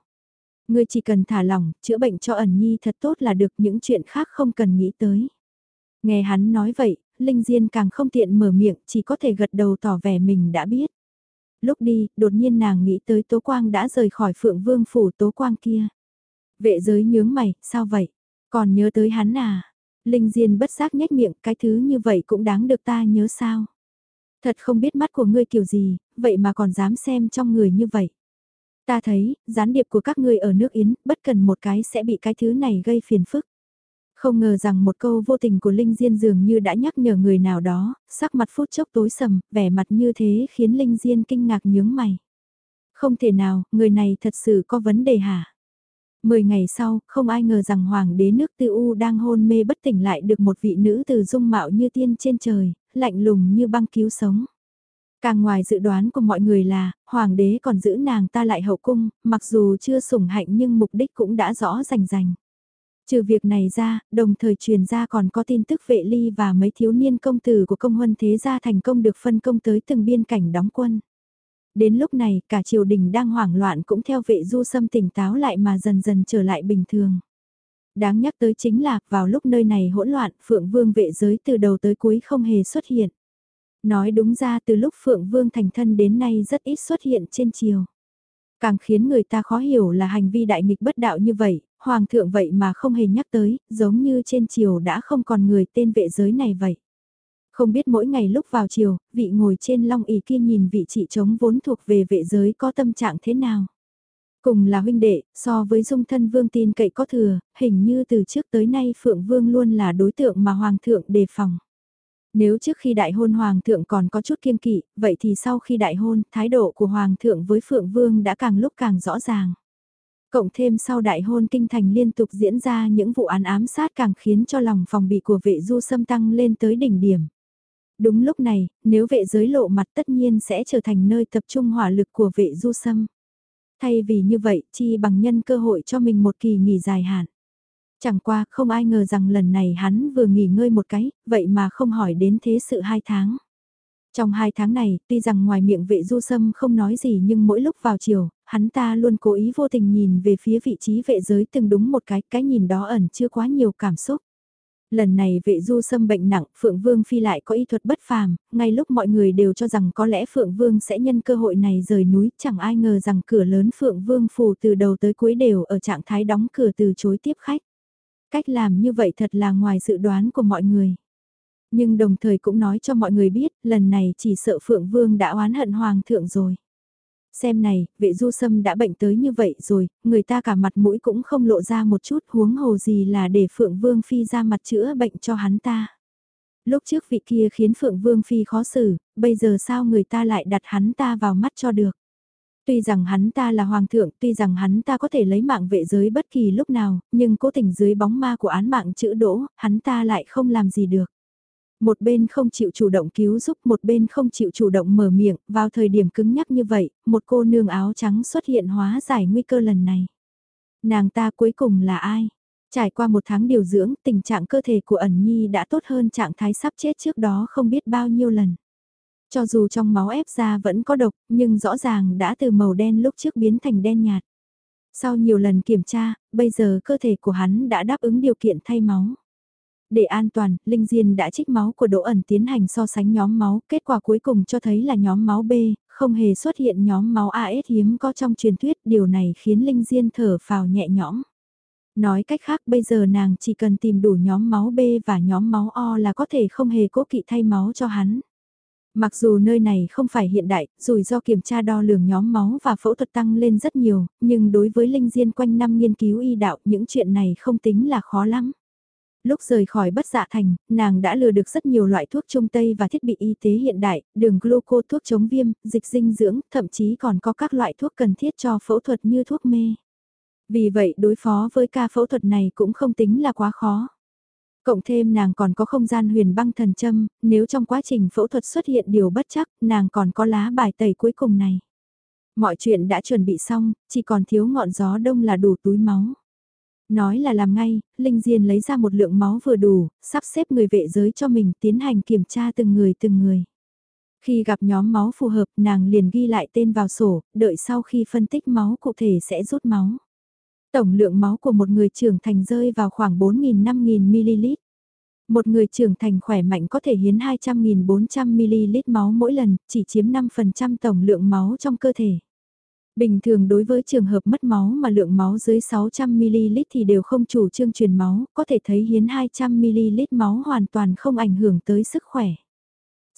Ngươi chỉ cần thả lỏng, chữa bệnh cho ẩn nhi thật tốt là được những chuyện khác không cần nghĩ tới. Nghe hắn nói vậy, Linh Diên càng không tiện mở miệng, chỉ có thể gật đầu tỏ vẻ mình đã biết. Lúc đi, đột nhiên nàng nghĩ tới Tố Quang đã rời khỏi Phượng Vương phủ Tố Quang kia. Vệ giới nhướng mày, sao vậy? Còn nhớ tới hắn à? Linh Diên bất giác nhếch miệng, cái thứ như vậy cũng đáng được ta nhớ sao? Thật không biết mắt của ngươi kiểu gì, vậy mà còn dám xem trong người như vậy. Ta thấy, gián điệp của các ngươi ở nước Yến, bất cần một cái sẽ bị cái thứ này gây phiền phức. Không ngờ rằng một câu vô tình của Linh Diên dường như đã nhắc nhở người nào đó, sắc mặt phút chốc tối sầm, vẻ mặt như thế khiến Linh Diên kinh ngạc nhướng mày. Không thể nào, người này thật sự có vấn đề hả? Mười ngày sau, không ai ngờ rằng Hoàng đế nước tư U đang hôn mê bất tỉnh lại được một vị nữ từ dung mạo như tiên trên trời, lạnh lùng như băng cứu sống. Càng ngoài dự đoán của mọi người là, Hoàng đế còn giữ nàng ta lại hậu cung, mặc dù chưa sủng hạnh nhưng mục đích cũng đã rõ rành rành. Trừ việc này ra, đồng thời truyền ra còn có tin tức vệ ly và mấy thiếu niên công tử của công huân thế gia thành công được phân công tới từng biên cảnh đóng quân. Đến lúc này, cả triều đình đang hoảng loạn cũng theo vệ du sâm tỉnh táo lại mà dần dần trở lại bình thường. Đáng nhắc tới chính là, vào lúc nơi này hỗn loạn, Phượng Vương vệ giới từ đầu tới cuối không hề xuất hiện. Nói đúng ra từ lúc Phượng Vương thành thân đến nay rất ít xuất hiện trên triều. Càng khiến người ta khó hiểu là hành vi đại nghịch bất đạo như vậy, Hoàng thượng vậy mà không hề nhắc tới, giống như trên triều đã không còn người tên vệ giới này vậy. Không biết mỗi ngày lúc vào chiều, vị ngồi trên long ỷ kia nhìn vị chị trống vốn thuộc về vệ giới có tâm trạng thế nào. Cùng là huynh đệ, so với dung thân vương tin cậy có thừa, hình như từ trước tới nay Phượng Vương luôn là đối tượng mà Hoàng thượng đề phòng. Nếu trước khi đại hôn Hoàng thượng còn có chút kiêm kỵ, vậy thì sau khi đại hôn, thái độ của Hoàng thượng với Phượng Vương đã càng lúc càng rõ ràng. Cộng thêm sau đại hôn kinh thành liên tục diễn ra những vụ án ám sát càng khiến cho lòng phòng bị của vệ du xâm tăng lên tới đỉnh điểm. Đúng lúc này, nếu vệ giới lộ mặt tất nhiên sẽ trở thành nơi tập trung hỏa lực của vệ du xâm Thay vì như vậy, chi bằng nhân cơ hội cho mình một kỳ nghỉ dài hạn. Chẳng qua, không ai ngờ rằng lần này hắn vừa nghỉ ngơi một cái, vậy mà không hỏi đến thế sự hai tháng. Trong hai tháng này, tuy rằng ngoài miệng vệ du sâm không nói gì nhưng mỗi lúc vào chiều, hắn ta luôn cố ý vô tình nhìn về phía vị trí vệ giới từng đúng một cái, cái nhìn đó ẩn chưa quá nhiều cảm xúc. Lần này vệ du xâm bệnh nặng, Phượng Vương Phi lại có y thuật bất phàm, ngay lúc mọi người đều cho rằng có lẽ Phượng Vương sẽ nhân cơ hội này rời núi, chẳng ai ngờ rằng cửa lớn Phượng Vương phủ từ đầu tới cuối đều ở trạng thái đóng cửa từ chối tiếp khách. Cách làm như vậy thật là ngoài dự đoán của mọi người. Nhưng đồng thời cũng nói cho mọi người biết, lần này chỉ sợ Phượng Vương đã oán hận Hoàng thượng rồi xem này, vệ du sâm đã bệnh tới như vậy rồi, người ta cả mặt mũi cũng không lộ ra một chút huống hồ gì là để Phượng Vương Phi ra mặt chữa bệnh cho hắn ta. Lúc trước vị kia khiến Phượng Vương Phi khó xử, bây giờ sao người ta lại đặt hắn ta vào mắt cho được. Tuy rằng hắn ta là hoàng thượng, tuy rằng hắn ta có thể lấy mạng vệ giới bất kỳ lúc nào, nhưng cố tình dưới bóng ma của án mạng chữ đỗ, hắn ta lại không làm gì được. Một bên không chịu chủ động cứu giúp, một bên không chịu chủ động mở miệng, vào thời điểm cứng nhắc như vậy, một cô nương áo trắng xuất hiện hóa giải nguy cơ lần này. Nàng ta cuối cùng là ai? Trải qua một tháng điều dưỡng, tình trạng cơ thể của ẩn nhi đã tốt hơn trạng thái sắp chết trước đó không biết bao nhiêu lần. Cho dù trong máu ép ra vẫn có độc, nhưng rõ ràng đã từ màu đen lúc trước biến thành đen nhạt. Sau nhiều lần kiểm tra, bây giờ cơ thể của hắn đã đáp ứng điều kiện thay máu. Để an toàn, Linh Diên đã trích máu của Đỗ ẩn tiến hành so sánh nhóm máu, kết quả cuối cùng cho thấy là nhóm máu B, không hề xuất hiện nhóm máu AS hiếm có trong truyền thuyết, điều này khiến Linh Diên thở phào nhẹ nhõm. Nói cách khác bây giờ nàng chỉ cần tìm đủ nhóm máu B và nhóm máu O là có thể không hề cố kỵ thay máu cho hắn. Mặc dù nơi này không phải hiện đại, rủi ro kiểm tra đo lường nhóm máu và phẫu thuật tăng lên rất nhiều, nhưng đối với Linh Diên quanh năm nghiên cứu y đạo những chuyện này không tính là khó lắm. Lúc rời khỏi bất dạ thành, nàng đã lừa được rất nhiều loại thuốc trung tây và thiết bị y tế hiện đại, đường gluco thuốc chống viêm, dịch dinh dưỡng, thậm chí còn có các loại thuốc cần thiết cho phẫu thuật như thuốc mê. Vì vậy đối phó với ca phẫu thuật này cũng không tính là quá khó. Cộng thêm nàng còn có không gian huyền băng thần châm, nếu trong quá trình phẫu thuật xuất hiện điều bất chắc, nàng còn có lá bài tẩy cuối cùng này. Mọi chuyện đã chuẩn bị xong, chỉ còn thiếu ngọn gió đông là đủ túi máu. Nói là làm ngay, Linh Diên lấy ra một lượng máu vừa đủ, sắp xếp người vệ giới cho mình tiến hành kiểm tra từng người từng người. Khi gặp nhóm máu phù hợp nàng liền ghi lại tên vào sổ, đợi sau khi phân tích máu cụ thể sẽ rút máu. Tổng lượng máu của một người trưởng thành rơi vào khoảng 4.000-5.000ml. Một người trưởng thành khỏe mạnh có thể hiến 200.400ml máu mỗi lần, chỉ chiếm 5% tổng lượng máu trong cơ thể. Bình thường đối với trường hợp mất máu mà lượng máu dưới 600ml thì đều không chủ trương truyền máu, có thể thấy hiến 200ml máu hoàn toàn không ảnh hưởng tới sức khỏe.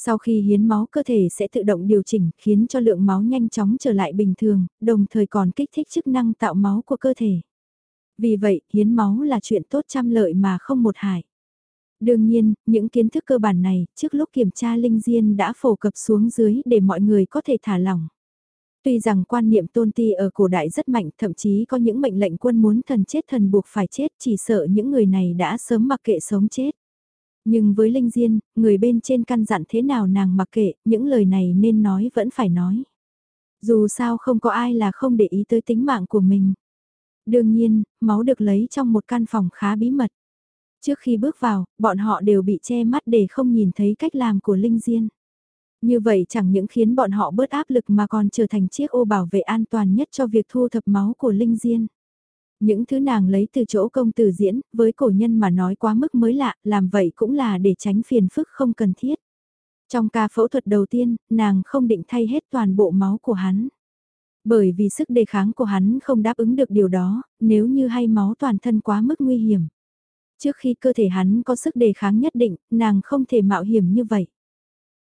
Sau khi hiến máu cơ thể sẽ tự động điều chỉnh khiến cho lượng máu nhanh chóng trở lại bình thường, đồng thời còn kích thích chức năng tạo máu của cơ thể. Vì vậy, hiến máu là chuyện tốt trăm lợi mà không một hại. Đương nhiên, những kiến thức cơ bản này, trước lúc kiểm tra linh diên đã phổ cập xuống dưới để mọi người có thể thả lỏng. Tuy rằng quan niệm tôn ti ở cổ đại rất mạnh, thậm chí có những mệnh lệnh quân muốn thần chết thần buộc phải chết, chỉ sợ những người này đã sớm mặc kệ sống chết. Nhưng với Linh Diên, người bên trên căn dặn thế nào nàng mặc kệ, những lời này nên nói vẫn phải nói. Dù sao không có ai là không để ý tới tính mạng của mình. Đương nhiên, máu được lấy trong một căn phòng khá bí mật. Trước khi bước vào, bọn họ đều bị che mắt để không nhìn thấy cách làm của Linh Diên. Như vậy chẳng những khiến bọn họ bớt áp lực mà còn trở thành chiếc ô bảo vệ an toàn nhất cho việc thu thập máu của Linh Diên. Những thứ nàng lấy từ chỗ công tử diễn, với cổ nhân mà nói quá mức mới lạ, làm vậy cũng là để tránh phiền phức không cần thiết. Trong ca phẫu thuật đầu tiên, nàng không định thay hết toàn bộ máu của hắn. Bởi vì sức đề kháng của hắn không đáp ứng được điều đó, nếu như hay máu toàn thân quá mức nguy hiểm. Trước khi cơ thể hắn có sức đề kháng nhất định, nàng không thể mạo hiểm như vậy.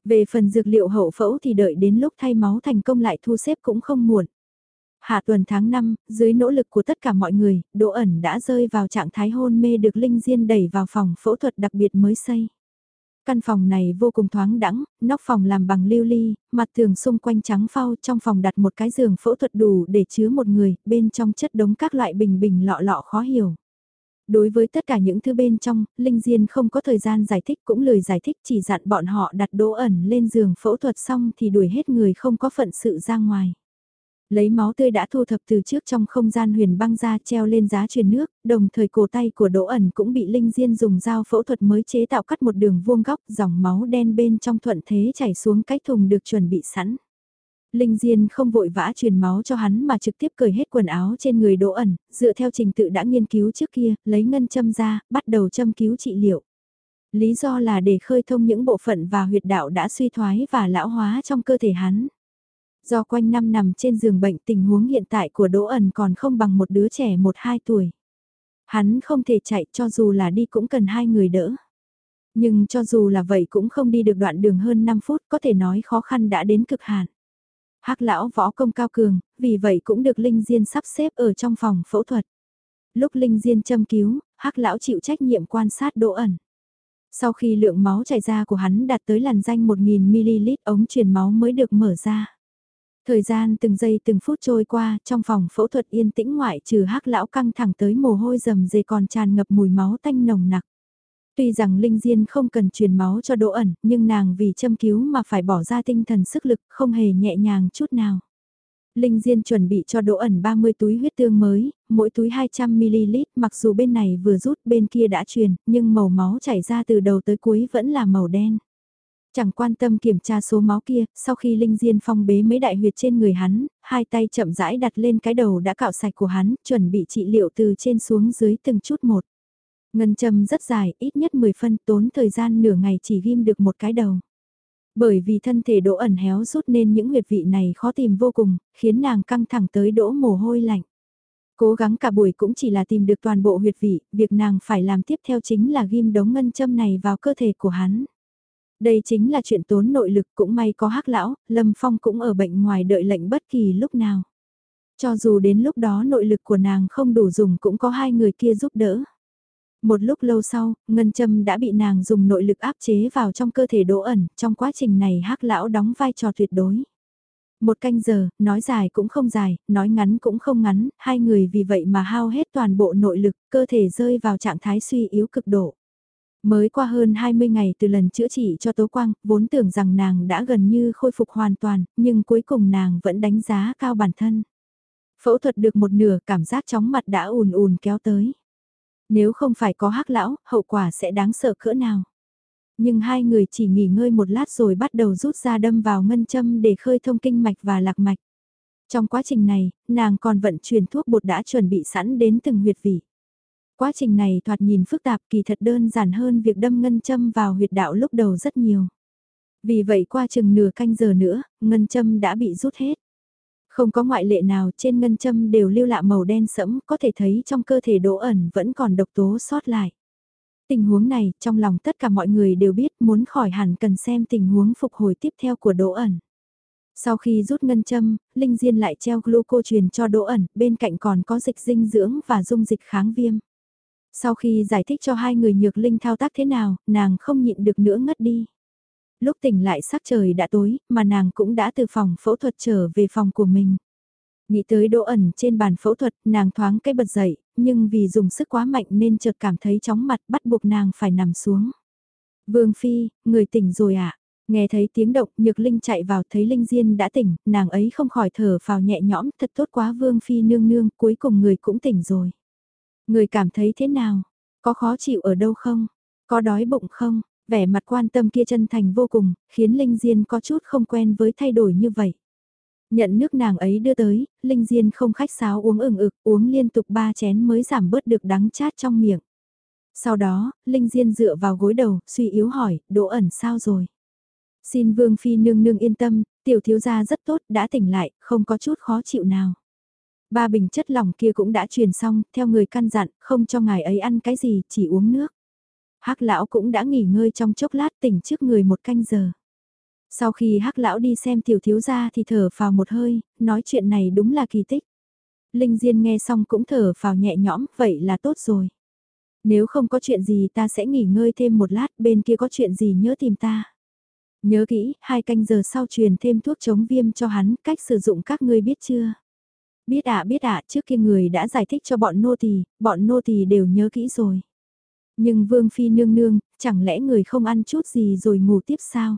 Về phần dược liệu hậu phẫu thì đợi đến lúc thay máu thành công lại thu xếp cũng không muộn. Hạ tuần tháng 5, dưới nỗ lực của tất cả mọi người, Đỗ ẩn đã rơi vào trạng thái hôn mê được Linh Diên đẩy vào phòng phẫu thuật đặc biệt mới xây. Căn phòng này vô cùng thoáng đẳng, nóc phòng làm bằng lưu ly, mặt tường xung quanh trắng phau, trong phòng đặt một cái giường phẫu thuật đủ để chứa một người, bên trong chất đống các loại bình bình lọ lọ khó hiểu. Đối với tất cả những thứ bên trong, Linh Diên không có thời gian giải thích cũng lười giải thích chỉ dặn bọn họ đặt đỗ ẩn lên giường phẫu thuật xong thì đuổi hết người không có phận sự ra ngoài. Lấy máu tươi đã thu thập từ trước trong không gian huyền băng ra treo lên giá truyền nước, đồng thời cổ tay của Đỗ ẩn cũng bị Linh Diên dùng dao phẫu thuật mới chế tạo cắt một đường vuông góc, dòng máu đen bên trong thuận thế chảy xuống cái thùng được chuẩn bị sẵn. Linh Diên không vội vã truyền máu cho hắn mà trực tiếp cởi hết quần áo trên người Đỗ ẩn, dựa theo trình tự đã nghiên cứu trước kia, lấy ngân châm ra, bắt đầu châm cứu trị liệu. Lý do là để khơi thông những bộ phận và huyệt đạo đã suy thoái và lão hóa trong cơ thể hắn. Do quanh năm nằm trên giường bệnh tình huống hiện tại của Đỗ ẩn còn không bằng một đứa trẻ 1-2 tuổi. Hắn không thể chạy cho dù là đi cũng cần hai người đỡ. Nhưng cho dù là vậy cũng không đi được đoạn đường hơn 5 phút có thể nói khó khăn đã đến cực hạn. hắc lão võ công cao cường, vì vậy cũng được Linh Diên sắp xếp ở trong phòng phẫu thuật. Lúc Linh Diên châm cứu, hắc lão chịu trách nhiệm quan sát Đỗ ẩn. Sau khi lượng máu chảy ra của hắn đạt tới làn danh 1000ml ống truyền máu mới được mở ra. Thời gian từng giây từng phút trôi qua, trong phòng phẫu thuật yên tĩnh ngoại trừ hắc lão căng thẳng tới mồ hôi rầm rề còn tràn ngập mùi máu tanh nồng nặc. Tuy rằng Linh Diên không cần truyền máu cho Đỗ ẩn, nhưng nàng vì châm cứu mà phải bỏ ra tinh thần sức lực không hề nhẹ nhàng chút nào. Linh Diên chuẩn bị cho Đỗ ẩn 30 túi huyết tương mới, mỗi túi 200ml, mặc dù bên này vừa rút bên kia đã truyền, nhưng màu máu chảy ra từ đầu tới cuối vẫn là màu đen. Chẳng quan tâm kiểm tra số máu kia, sau khi Linh Diên phong bế mấy đại huyệt trên người hắn, hai tay chậm rãi đặt lên cái đầu đã cạo sạch của hắn, chuẩn bị trị liệu từ trên xuống dưới từng chút một. Ngân châm rất dài, ít nhất 10 phân, tốn thời gian nửa ngày chỉ ghim được một cái đầu. Bởi vì thân thể đỗ ẩn héo rút nên những huyệt vị này khó tìm vô cùng, khiến nàng căng thẳng tới đỗ mồ hôi lạnh. Cố gắng cả buổi cũng chỉ là tìm được toàn bộ huyệt vị, việc nàng phải làm tiếp theo chính là ghim đống ngân châm này vào cơ thể của hắn. Đây chính là chuyện tốn nội lực cũng may có hắc lão, Lâm Phong cũng ở bệnh ngoài đợi lệnh bất kỳ lúc nào. Cho dù đến lúc đó nội lực của nàng không đủ dùng cũng có hai người kia giúp đỡ. Một lúc lâu sau, ngân châm đã bị nàng dùng nội lực áp chế vào trong cơ thể đỗ ẩn, trong quá trình này hắc lão đóng vai trò tuyệt đối. Một canh giờ, nói dài cũng không dài, nói ngắn cũng không ngắn, hai người vì vậy mà hao hết toàn bộ nội lực, cơ thể rơi vào trạng thái suy yếu cực độ. Mới qua hơn 20 ngày từ lần chữa trị cho Tố Quang, vốn tưởng rằng nàng đã gần như khôi phục hoàn toàn, nhưng cuối cùng nàng vẫn đánh giá cao bản thân. Phẫu thuật được một nửa cảm giác chóng mặt đã ùn ùn kéo tới. Nếu không phải có hắc lão, hậu quả sẽ đáng sợ cỡ nào. Nhưng hai người chỉ nghỉ ngơi một lát rồi bắt đầu rút ra đâm vào ngân châm để khơi thông kinh mạch và lạc mạch. Trong quá trình này, nàng còn vận chuyển thuốc bột đã chuẩn bị sẵn đến từng huyệt vị. Quá trình này thoạt nhìn phức tạp kỳ thật đơn giản hơn việc đâm ngân châm vào huyệt đạo lúc đầu rất nhiều. Vì vậy qua chừng nửa canh giờ nữa, ngân châm đã bị rút hết. Không có ngoại lệ nào trên ngân châm đều lưu lạ màu đen sẫm có thể thấy trong cơ thể đỗ ẩn vẫn còn độc tố sót lại. Tình huống này, trong lòng tất cả mọi người đều biết muốn khỏi hẳn cần xem tình huống phục hồi tiếp theo của đỗ ẩn. Sau khi rút ngân châm, Linh Diên lại treo gluco truyền cho đỗ ẩn, bên cạnh còn có dịch dinh dưỡng và dung dịch kháng viêm. Sau khi giải thích cho hai người nhược Linh thao tác thế nào, nàng không nhịn được nữa ngất đi. Lúc tỉnh lại sắc trời đã tối, mà nàng cũng đã từ phòng phẫu thuật trở về phòng của mình. Nghĩ tới đỗ ẩn trên bàn phẫu thuật, nàng thoáng cái bật dậy, nhưng vì dùng sức quá mạnh nên chợt cảm thấy chóng mặt bắt buộc nàng phải nằm xuống. Vương Phi, người tỉnh rồi ạ. À? Nghe thấy tiếng động, Nhược Linh chạy vào thấy Linh Diên đã tỉnh, nàng ấy không khỏi thở vào nhẹ nhõm, thật tốt quá Vương Phi nương nương, cuối cùng người cũng tỉnh rồi. Người cảm thấy thế nào? Có khó chịu ở đâu không? Có đói bụng không? Vẻ mặt quan tâm kia chân thành vô cùng, khiến Linh Diên có chút không quen với thay đổi như vậy. Nhận nước nàng ấy đưa tới, Linh Diên không khách sáo uống ửng ực, uống liên tục ba chén mới giảm bớt được đắng chát trong miệng. Sau đó, Linh Diên dựa vào gối đầu, suy yếu hỏi, đỗ ẩn sao rồi? Xin Vương Phi nương nương yên tâm, tiểu thiếu gia rất tốt, đã tỉnh lại, không có chút khó chịu nào. Ba bình chất lỏng kia cũng đã truyền xong, theo người căn dặn, không cho ngài ấy ăn cái gì, chỉ uống nước. Hắc lão cũng đã nghỉ ngơi trong chốc lát tỉnh trước người một canh giờ. Sau khi hắc lão đi xem tiểu thiếu gia thì thở vào một hơi, nói chuyện này đúng là kỳ tích. Linh Diên nghe xong cũng thở vào nhẹ nhõm, vậy là tốt rồi. Nếu không có chuyện gì ta sẽ nghỉ ngơi thêm một lát, bên kia có chuyện gì nhớ tìm ta. Nhớ kỹ, hai canh giờ sau truyền thêm thuốc chống viêm cho hắn, cách sử dụng các ngươi biết chưa? Biết ạ biết ạ trước kia người đã giải thích cho bọn nô tỳ, bọn nô tỳ đều nhớ kỹ rồi. Nhưng Vương Phi nương nương, chẳng lẽ người không ăn chút gì rồi ngủ tiếp sao?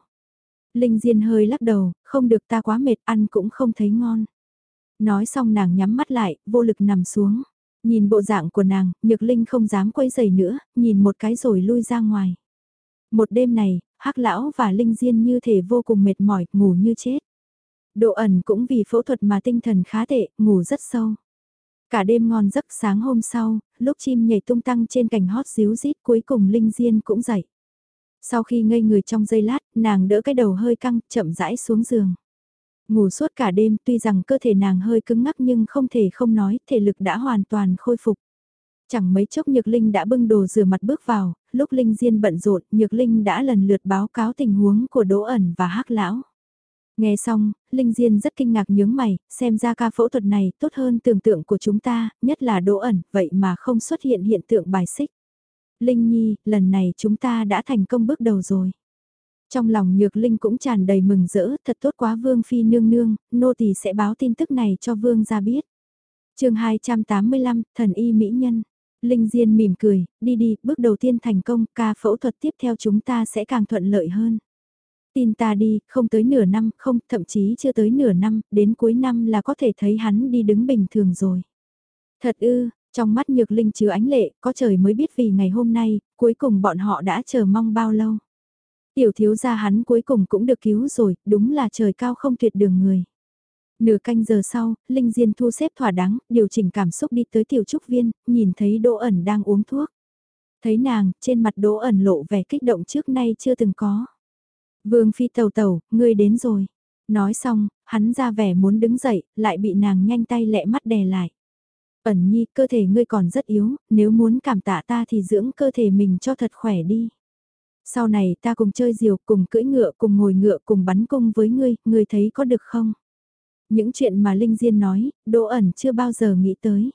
Linh Diên hơi lắc đầu, không được ta quá mệt ăn cũng không thấy ngon. Nói xong nàng nhắm mắt lại, vô lực nằm xuống. Nhìn bộ dạng của nàng, Nhược Linh không dám quay giày nữa, nhìn một cái rồi lui ra ngoài. Một đêm này, hắc lão và Linh Diên như thể vô cùng mệt mỏi, ngủ như chết. Độ ẩn cũng vì phẫu thuật mà tinh thần khá tệ, ngủ rất sâu. Cả đêm ngon giấc sáng hôm sau, lúc chim nhảy tung tăng trên cành hót díu rít cuối cùng Linh Diên cũng dậy. Sau khi ngây người trong giây lát, nàng đỡ cái đầu hơi căng, chậm rãi xuống giường. Ngủ suốt cả đêm tuy rằng cơ thể nàng hơi cứng ngắc nhưng không thể không nói, thể lực đã hoàn toàn khôi phục. Chẳng mấy chốc Nhược Linh đã bưng đồ rửa mặt bước vào, lúc Linh Diên bận rộn, Nhược Linh đã lần lượt báo cáo tình huống của Đỗ ẩn và Hắc Lão. Nghe xong, Linh Diên rất kinh ngạc nhướng mày, xem ra ca phẫu thuật này tốt hơn tưởng tượng của chúng ta, nhất là Đỗ ẩn, vậy mà không xuất hiện hiện tượng bài xích. Linh Nhi, lần này chúng ta đã thành công bước đầu rồi. Trong lòng Nhược Linh cũng tràn đầy mừng rỡ, thật tốt quá Vương Phi nương nương, nô tỳ sẽ báo tin tức này cho Vương ra biết. chương 285, Thần Y Mỹ Nhân. Linh Diên mỉm cười, đi đi, bước đầu tiên thành công, ca phẫu thuật tiếp theo chúng ta sẽ càng thuận lợi hơn. Tin ta đi, không tới nửa năm, không, thậm chí chưa tới nửa năm, đến cuối năm là có thể thấy hắn đi đứng bình thường rồi. Thật ư, trong mắt nhược linh chứa ánh lệ, có trời mới biết vì ngày hôm nay, cuối cùng bọn họ đã chờ mong bao lâu. Tiểu thiếu gia hắn cuối cùng cũng được cứu rồi, đúng là trời cao không tuyệt đường người. Nửa canh giờ sau, Linh Diên thu xếp thỏa đáng, điều chỉnh cảm xúc đi tới tiểu trúc viên, nhìn thấy Đỗ ẩn đang uống thuốc. Thấy nàng, trên mặt Đỗ ẩn lộ vẻ kích động trước nay chưa từng có. Vương Phi tàu tàu, ngươi đến rồi. Nói xong, hắn ra vẻ muốn đứng dậy, lại bị nàng nhanh tay lẹ mắt đè lại. Ẩn nhi, cơ thể ngươi còn rất yếu, nếu muốn cảm tạ ta thì dưỡng cơ thể mình cho thật khỏe đi. Sau này ta cùng chơi diều, cùng cưỡi ngựa, cùng ngồi ngựa, cùng bắn cung với ngươi, ngươi thấy có được không? Những chuyện mà Linh Diên nói, Đỗ ẩn chưa bao giờ nghĩ tới.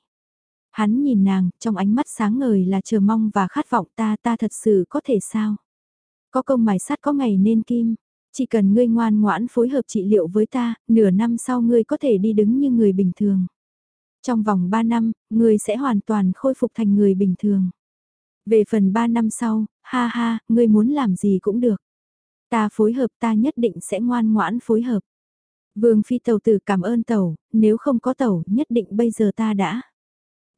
Hắn nhìn nàng, trong ánh mắt sáng ngời là chờ mong và khát vọng ta ta thật sự có thể sao? Có công mài sắt có ngày nên kim, chỉ cần ngươi ngoan ngoãn phối hợp trị liệu với ta, nửa năm sau ngươi có thể đi đứng như người bình thường. Trong vòng 3 năm, ngươi sẽ hoàn toàn khôi phục thành người bình thường. Về phần 3 năm sau, ha ha, ngươi muốn làm gì cũng được. Ta phối hợp ta nhất định sẽ ngoan ngoãn phối hợp. Vương Phi tàu tử cảm ơn tàu, nếu không có tàu nhất định bây giờ ta đã.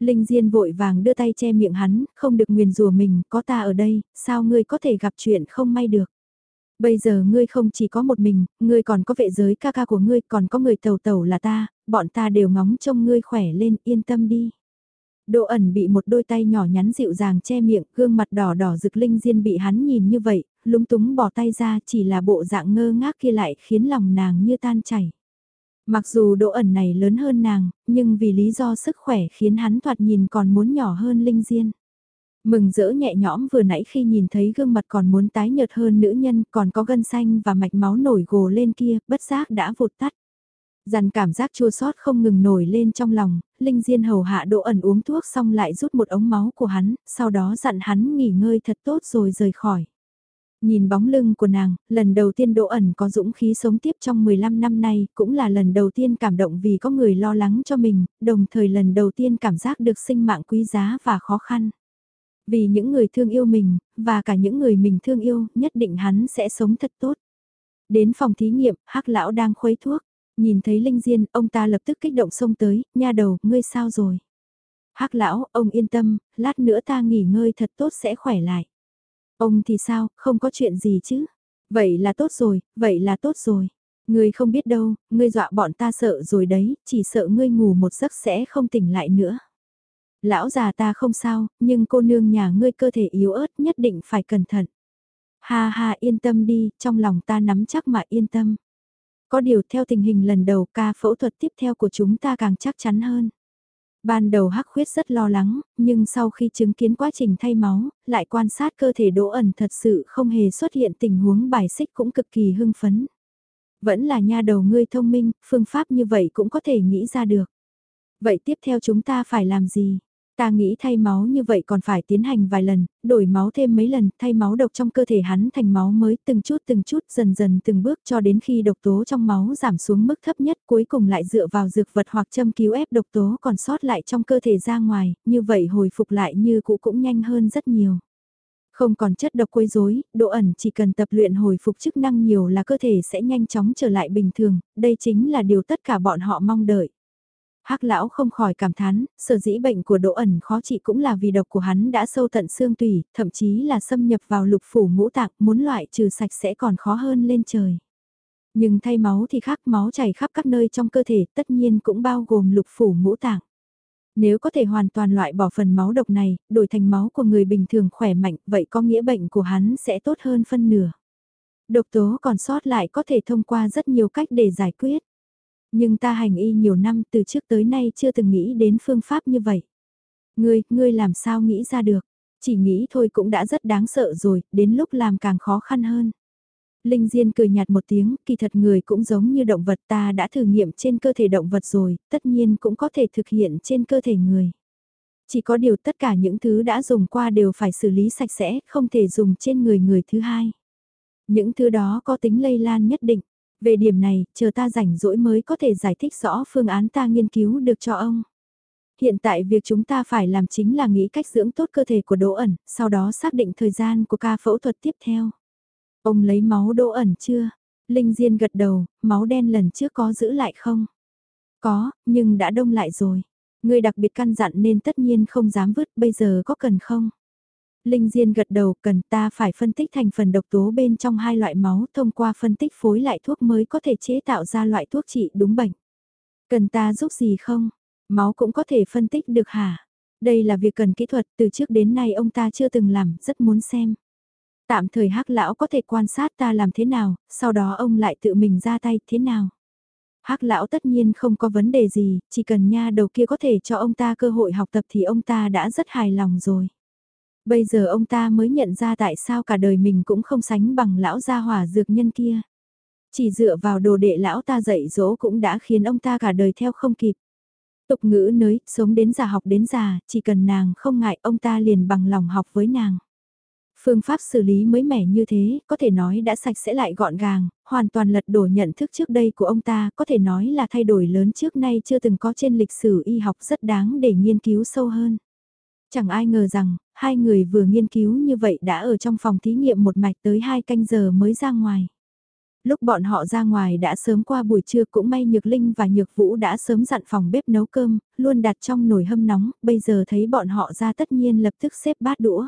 Linh Diên vội vàng đưa tay che miệng hắn, không được nguyền rủa mình, có ta ở đây, sao ngươi có thể gặp chuyện không may được. Bây giờ ngươi không chỉ có một mình, ngươi còn có vệ giới ca ca của ngươi, còn có người tàu tàu là ta, bọn ta đều ngóng trông ngươi khỏe lên, yên tâm đi. Độ ẩn bị một đôi tay nhỏ nhắn dịu dàng che miệng, gương mặt đỏ đỏ rực linh diên bị hắn nhìn như vậy, lúng túng bỏ tay ra chỉ là bộ dạng ngơ ngác kia lại khiến lòng nàng như tan chảy. Mặc dù độ ẩn này lớn hơn nàng, nhưng vì lý do sức khỏe khiến hắn thoạt nhìn còn muốn nhỏ hơn linh diên. Mừng rỡ nhẹ nhõm vừa nãy khi nhìn thấy gương mặt còn muốn tái nhợt hơn nữ nhân còn có gân xanh và mạch máu nổi gồ lên kia, bất giác đã vụt tắt. Dằn cảm giác chua xót không ngừng nổi lên trong lòng, Linh Diên hầu hạ độ ẩn uống thuốc xong lại rút một ống máu của hắn, sau đó dặn hắn nghỉ ngơi thật tốt rồi rời khỏi. Nhìn bóng lưng của nàng, lần đầu tiên Đỗ ẩn có dũng khí sống tiếp trong 15 năm nay, cũng là lần đầu tiên cảm động vì có người lo lắng cho mình, đồng thời lần đầu tiên cảm giác được sinh mạng quý giá và khó khăn. Vì những người thương yêu mình, và cả những người mình thương yêu, nhất định hắn sẽ sống thật tốt. Đến phòng thí nghiệm, hắc lão đang khuấy thuốc. Nhìn thấy Linh Diên, ông ta lập tức kích động xông tới, nha đầu, ngươi sao rồi? hắc lão, ông yên tâm, lát nữa ta nghỉ ngơi thật tốt sẽ khỏe lại. Ông thì sao, không có chuyện gì chứ? Vậy là tốt rồi, vậy là tốt rồi. Ngươi không biết đâu, ngươi dọa bọn ta sợ rồi đấy, chỉ sợ ngươi ngủ một giấc sẽ không tỉnh lại nữa. Lão già ta không sao, nhưng cô nương nhà ngươi cơ thể yếu ớt nhất định phải cẩn thận. Ha ha yên tâm đi, trong lòng ta nắm chắc mà yên tâm. Có điều theo tình hình lần đầu ca phẫu thuật tiếp theo của chúng ta càng chắc chắn hơn. Ban đầu Hắc Khuyết rất lo lắng, nhưng sau khi chứng kiến quá trình thay máu, lại quan sát cơ thể Đỗ ẩn thật sự không hề xuất hiện tình huống bài xích cũng cực kỳ hưng phấn. Vẫn là nha đầu ngươi thông minh, phương pháp như vậy cũng có thể nghĩ ra được. Vậy tiếp theo chúng ta phải làm gì? Ta nghĩ thay máu như vậy còn phải tiến hành vài lần, đổi máu thêm mấy lần, thay máu độc trong cơ thể hắn thành máu mới từng chút từng chút dần dần từng bước cho đến khi độc tố trong máu giảm xuống mức thấp nhất cuối cùng lại dựa vào dược vật hoặc châm cứu ép độc tố còn sót lại trong cơ thể ra ngoài, như vậy hồi phục lại như cũ cũng nhanh hơn rất nhiều. Không còn chất độc quấy rối, độ ẩn chỉ cần tập luyện hồi phục chức năng nhiều là cơ thể sẽ nhanh chóng trở lại bình thường, đây chính là điều tất cả bọn họ mong đợi. Hắc lão không khỏi cảm thán, sở dĩ bệnh của Đỗ ẩn khó trị cũng là vì độc của hắn đã sâu tận xương tủy, thậm chí là xâm nhập vào lục phủ ngũ tạng, muốn loại trừ sạch sẽ còn khó hơn lên trời. Nhưng thay máu thì khác, máu chảy khắp các nơi trong cơ thể, tất nhiên cũng bao gồm lục phủ ngũ tạng. Nếu có thể hoàn toàn loại bỏ phần máu độc này, đổi thành máu của người bình thường khỏe mạnh, vậy có nghĩa bệnh của hắn sẽ tốt hơn phân nửa. Độc tố còn sót lại có thể thông qua rất nhiều cách để giải quyết. Nhưng ta hành y nhiều năm từ trước tới nay chưa từng nghĩ đến phương pháp như vậy. Ngươi, ngươi làm sao nghĩ ra được? Chỉ nghĩ thôi cũng đã rất đáng sợ rồi, đến lúc làm càng khó khăn hơn. Linh Diên cười nhạt một tiếng, kỳ thật người cũng giống như động vật ta đã thử nghiệm trên cơ thể động vật rồi, tất nhiên cũng có thể thực hiện trên cơ thể người. Chỉ có điều tất cả những thứ đã dùng qua đều phải xử lý sạch sẽ, không thể dùng trên người người thứ hai. Những thứ đó có tính lây lan nhất định, về điểm này, chờ ta rảnh rỗi mới có thể giải thích rõ phương án ta nghiên cứu được cho ông. Hiện tại việc chúng ta phải làm chính là nghĩ cách dưỡng tốt cơ thể của Đỗ ẩn, sau đó xác định thời gian của ca phẫu thuật tiếp theo. Ông lấy máu Đỗ ẩn chưa? Linh Diên gật đầu, máu đen lần trước có giữ lại không? Có, nhưng đã đông lại rồi. Người đặc biệt căn dặn nên tất nhiên không dám vứt, bây giờ có cần không? Linh Diên gật đầu cần ta phải phân tích thành phần độc tố bên trong hai loại máu thông qua phân tích phối lại thuốc mới có thể chế tạo ra loại thuốc trị đúng bệnh. Cần ta giúp gì không? Máu cũng có thể phân tích được hả? Đây là việc cần kỹ thuật từ trước đến nay ông ta chưa từng làm, rất muốn xem. Tạm thời hắc lão có thể quan sát ta làm thế nào, sau đó ông lại tự mình ra tay thế nào. hắc lão tất nhiên không có vấn đề gì, chỉ cần nha đầu kia có thể cho ông ta cơ hội học tập thì ông ta đã rất hài lòng rồi. Bây giờ ông ta mới nhận ra tại sao cả đời mình cũng không sánh bằng lão gia hỏa dược nhân kia. Chỉ dựa vào đồ đệ lão ta dạy dỗ cũng đã khiến ông ta cả đời theo không kịp. Tục ngữ nới, sống đến già học đến già, chỉ cần nàng không ngại ông ta liền bằng lòng học với nàng. Phương pháp xử lý mới mẻ như thế, có thể nói đã sạch sẽ lại gọn gàng, hoàn toàn lật đổ nhận thức trước đây của ông ta, có thể nói là thay đổi lớn trước nay chưa từng có trên lịch sử y học rất đáng để nghiên cứu sâu hơn. Chẳng ai ngờ rằng, hai người vừa nghiên cứu như vậy đã ở trong phòng thí nghiệm một mạch tới hai canh giờ mới ra ngoài. Lúc bọn họ ra ngoài đã sớm qua buổi trưa cũng may Nhược Linh và Nhược Vũ đã sớm dặn phòng bếp nấu cơm, luôn đặt trong nồi hâm nóng, bây giờ thấy bọn họ ra tất nhiên lập tức xếp bát đũa.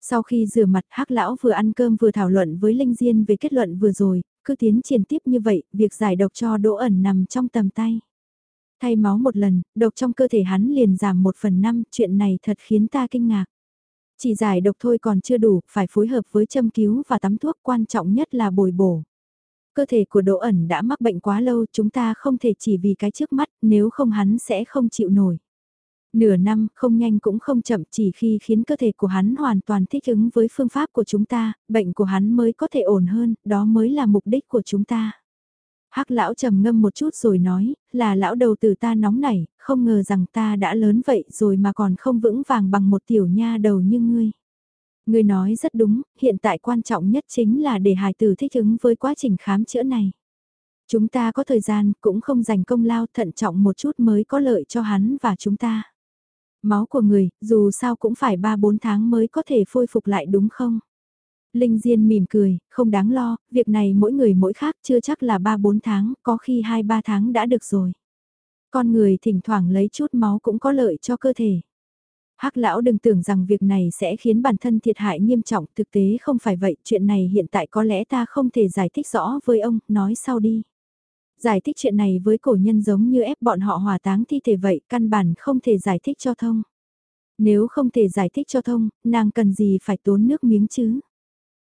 Sau khi rửa mặt hắc lão vừa ăn cơm vừa thảo luận với Linh Diên về kết luận vừa rồi, cứ tiến triển tiếp như vậy, việc giải độc cho đỗ ẩn nằm trong tầm tay. Thay máu một lần, độc trong cơ thể hắn liền giảm một phần năm, chuyện này thật khiến ta kinh ngạc. Chỉ giải độc thôi còn chưa đủ, phải phối hợp với châm cứu và tắm thuốc quan trọng nhất là bồi bổ. Cơ thể của Đỗ ẩn đã mắc bệnh quá lâu chúng ta không thể chỉ vì cái trước mắt nếu không hắn sẽ không chịu nổi. Nửa năm, không nhanh cũng không chậm chỉ khi khiến cơ thể của hắn hoàn toàn thích ứng với phương pháp của chúng ta, bệnh của hắn mới có thể ổn hơn, đó mới là mục đích của chúng ta. Hắc lão trầm ngâm một chút rồi nói, là lão đầu tử ta nóng nảy, không ngờ rằng ta đã lớn vậy rồi mà còn không vững vàng bằng một tiểu nha đầu như ngươi. Ngươi nói rất đúng, hiện tại quan trọng nhất chính là để hài tử thích ứng với quá trình khám chữa này. Chúng ta có thời gian cũng không dành công lao thận trọng một chút mới có lợi cho hắn và chúng ta. Máu của người, dù sao cũng phải 3-4 tháng mới có thể phôi phục lại đúng không? Linh Diên mỉm cười, không đáng lo, việc này mỗi người mỗi khác chưa chắc là 3-4 tháng, có khi 2-3 tháng đã được rồi. Con người thỉnh thoảng lấy chút máu cũng có lợi cho cơ thể. Hắc lão đừng tưởng rằng việc này sẽ khiến bản thân thiệt hại nghiêm trọng, thực tế không phải vậy, chuyện này hiện tại có lẽ ta không thể giải thích rõ với ông, nói sau đi. Giải thích chuyện này với cổ nhân giống như ép bọn họ hòa táng thi thể vậy, căn bản không thể giải thích cho thông. Nếu không thể giải thích cho thông, nàng cần gì phải tốn nước miếng chứ?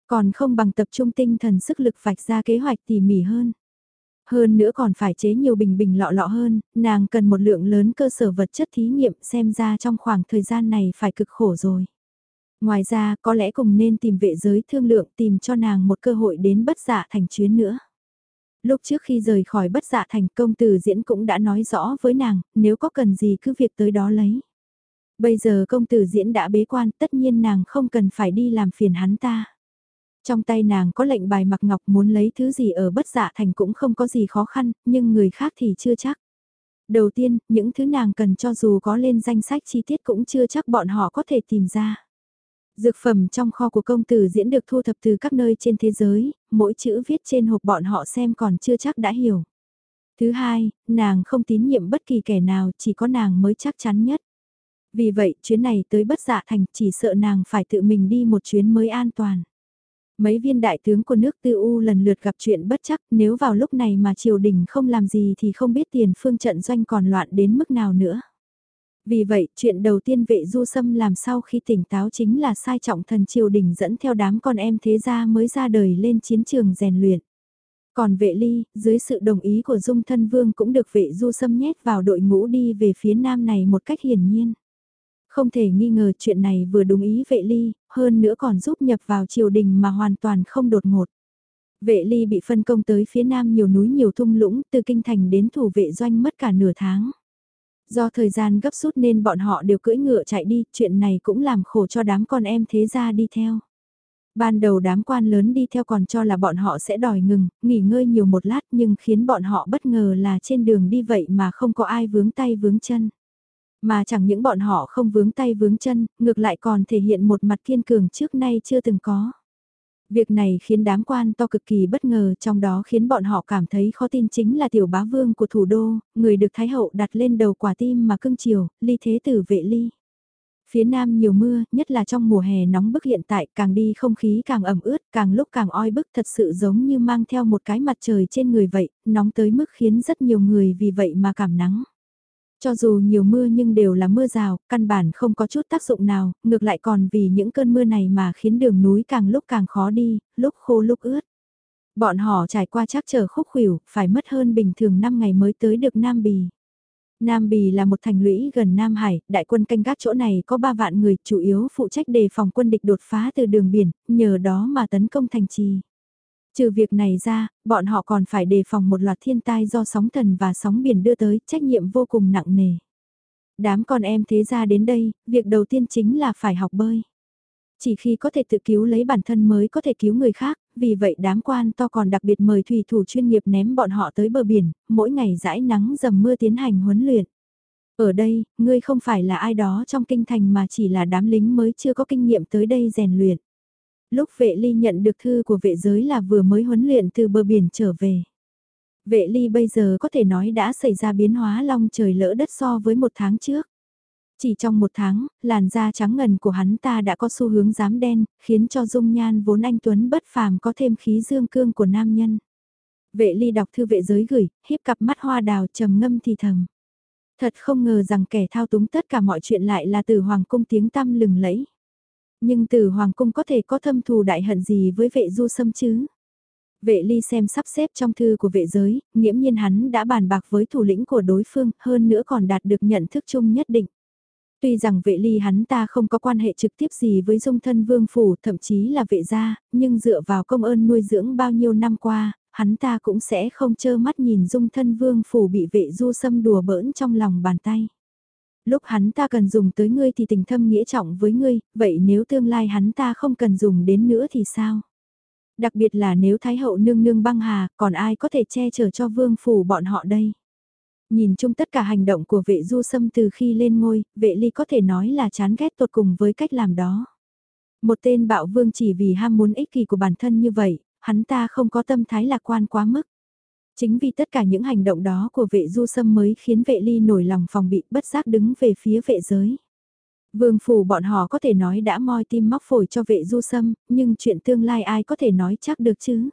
Còn không bằng tập trung tinh thần sức lực vạch ra kế hoạch tỉ mỉ hơn. Hơn nữa còn phải chế nhiều bình bình lọ lọ hơn, nàng cần một lượng lớn cơ sở vật chất thí nghiệm xem ra trong khoảng thời gian này phải cực khổ rồi. Ngoài ra có lẽ cùng nên tìm vệ giới thương lượng tìm cho nàng một cơ hội đến bất dạ thành chuyến nữa. Lúc trước khi rời khỏi bất dạ thành công tử diễn cũng đã nói rõ với nàng, nếu có cần gì cứ việc tới đó lấy. Bây giờ công tử diễn đã bế quan tất nhiên nàng không cần phải đi làm phiền hắn ta. Trong tay nàng có lệnh bài mặc ngọc muốn lấy thứ gì ở bất dạ thành cũng không có gì khó khăn, nhưng người khác thì chưa chắc. Đầu tiên, những thứ nàng cần cho dù có lên danh sách chi tiết cũng chưa chắc bọn họ có thể tìm ra. Dược phẩm trong kho của công tử diễn được thu thập từ các nơi trên thế giới, mỗi chữ viết trên hộp bọn họ xem còn chưa chắc đã hiểu. Thứ hai, nàng không tín nhiệm bất kỳ kẻ nào, chỉ có nàng mới chắc chắn nhất. Vì vậy, chuyến này tới bất dạ thành chỉ sợ nàng phải tự mình đi một chuyến mới an toàn. Mấy viên đại tướng của nước tư U lần lượt gặp chuyện bất chắc nếu vào lúc này mà triều đình không làm gì thì không biết tiền phương trận doanh còn loạn đến mức nào nữa. Vì vậy, chuyện đầu tiên vệ du sâm làm sau khi tỉnh táo chính là sai trọng thần triều đình dẫn theo đám con em thế gia mới ra đời lên chiến trường rèn luyện. Còn vệ ly, dưới sự đồng ý của dung thân vương cũng được vệ du sâm nhét vào đội ngũ đi về phía nam này một cách hiển nhiên. Không thể nghi ngờ chuyện này vừa đúng ý vệ ly, hơn nữa còn giúp nhập vào triều đình mà hoàn toàn không đột ngột. Vệ ly bị phân công tới phía nam nhiều núi nhiều thung lũng từ kinh thành đến thủ vệ doanh mất cả nửa tháng. Do thời gian gấp rút nên bọn họ đều cưỡi ngựa chạy đi, chuyện này cũng làm khổ cho đám con em thế gia đi theo. Ban đầu đám quan lớn đi theo còn cho là bọn họ sẽ đòi ngừng, nghỉ ngơi nhiều một lát nhưng khiến bọn họ bất ngờ là trên đường đi vậy mà không có ai vướng tay vướng chân. Mà chẳng những bọn họ không vướng tay vướng chân, ngược lại còn thể hiện một mặt kiên cường trước nay chưa từng có. Việc này khiến đám quan to cực kỳ bất ngờ trong đó khiến bọn họ cảm thấy khó tin chính là tiểu bá vương của thủ đô, người được Thái Hậu đặt lên đầu quả tim mà cưng chiều, ly thế tử vệ ly. Phía nam nhiều mưa, nhất là trong mùa hè nóng bức hiện tại, càng đi không khí càng ẩm ướt, càng lúc càng oi bức thật sự giống như mang theo một cái mặt trời trên người vậy, nóng tới mức khiến rất nhiều người vì vậy mà cảm nắng. Cho dù nhiều mưa nhưng đều là mưa rào, căn bản không có chút tác dụng nào, ngược lại còn vì những cơn mưa này mà khiến đường núi càng lúc càng khó đi, lúc khô lúc ướt. Bọn họ trải qua chắc chờ khúc khuỷu, phải mất hơn bình thường 5 ngày mới tới được Nam Bì. Nam Bì là một thành lũy gần Nam Hải, đại quân canh gác chỗ này có 3 vạn người, chủ yếu phụ trách đề phòng quân địch đột phá từ đường biển, nhờ đó mà tấn công thành trì. Trừ việc này ra, bọn họ còn phải đề phòng một loạt thiên tai do sóng thần và sóng biển đưa tới, trách nhiệm vô cùng nặng nề. Đám con em thế ra đến đây, việc đầu tiên chính là phải học bơi. Chỉ khi có thể tự cứu lấy bản thân mới có thể cứu người khác, vì vậy đám quan to còn đặc biệt mời thủy thủ chuyên nghiệp ném bọn họ tới bờ biển, mỗi ngày rãi nắng dầm mưa tiến hành huấn luyện. Ở đây, ngươi không phải là ai đó trong kinh thành mà chỉ là đám lính mới chưa có kinh nghiệm tới đây rèn luyện. Lúc vệ ly nhận được thư của vệ giới là vừa mới huấn luyện từ bờ biển trở về. Vệ ly bây giờ có thể nói đã xảy ra biến hóa long trời lỡ đất so với một tháng trước. Chỉ trong một tháng, làn da trắng ngần của hắn ta đã có xu hướng dám đen, khiến cho dung nhan vốn anh Tuấn bất phàm có thêm khí dương cương của nam nhân. Vệ ly đọc thư vệ giới gửi, híp cặp mắt hoa đào trầm ngâm thì thầm. Thật không ngờ rằng kẻ thao túng tất cả mọi chuyện lại là từ Hoàng Cung tiếng tăm lừng lẫy. Nhưng từ Hoàng Cung có thể có thâm thù đại hận gì với vệ du sâm chứ? Vệ ly xem sắp xếp trong thư của vệ giới, nghiễm nhiên hắn đã bàn bạc với thủ lĩnh của đối phương, hơn nữa còn đạt được nhận thức chung nhất định. Tuy rằng vệ ly hắn ta không có quan hệ trực tiếp gì với dung thân vương phủ, thậm chí là vệ gia, nhưng dựa vào công ơn nuôi dưỡng bao nhiêu năm qua, hắn ta cũng sẽ không chơ mắt nhìn dung thân vương phủ bị vệ du xâm đùa bỡn trong lòng bàn tay. Lúc hắn ta cần dùng tới ngươi thì tình thâm nghĩa trọng với ngươi, vậy nếu tương lai hắn ta không cần dùng đến nữa thì sao? Đặc biệt là nếu Thái hậu nương nương băng hà, còn ai có thể che chở cho vương phủ bọn họ đây? Nhìn chung tất cả hành động của vệ du sâm từ khi lên ngôi, vệ ly có thể nói là chán ghét tột cùng với cách làm đó. Một tên bạo vương chỉ vì ham muốn ích kỷ của bản thân như vậy, hắn ta không có tâm thái lạc quan quá mức. Chính vì tất cả những hành động đó của vệ du sâm mới khiến vệ ly nổi lòng phòng bị bất giác đứng về phía vệ giới. Vương phủ bọn họ có thể nói đã moi tim móc phổi cho vệ du sâm, nhưng chuyện tương lai ai có thể nói chắc được chứ.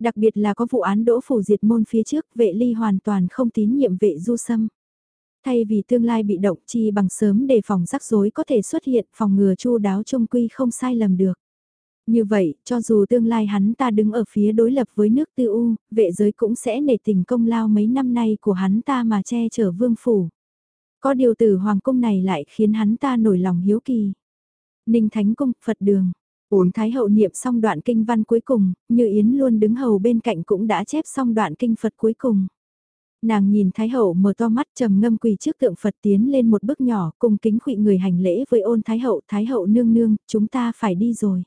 Đặc biệt là có vụ án đỗ phủ diệt môn phía trước, vệ ly hoàn toàn không tín nhiệm vệ du sâm. Thay vì tương lai bị động chi bằng sớm đề phòng rắc rối có thể xuất hiện phòng ngừa chu đáo trung quy không sai lầm được. Như vậy, cho dù tương lai hắn ta đứng ở phía đối lập với nước tư u, vệ giới cũng sẽ nể tình công lao mấy năm nay của hắn ta mà che chở vương phủ. Có điều từ hoàng cung này lại khiến hắn ta nổi lòng hiếu kỳ. Ninh Thánh Cung, Phật Đường. Ổn Thái Hậu niệm xong đoạn kinh văn cuối cùng, như Yến luôn đứng hầu bên cạnh cũng đã chép xong đoạn kinh Phật cuối cùng. Nàng nhìn Thái Hậu mở to mắt trầm ngâm quỳ trước tượng Phật tiến lên một bước nhỏ cùng kính khụy người hành lễ với ôn Thái Hậu. Thái Hậu nương nương, chúng ta phải đi rồi.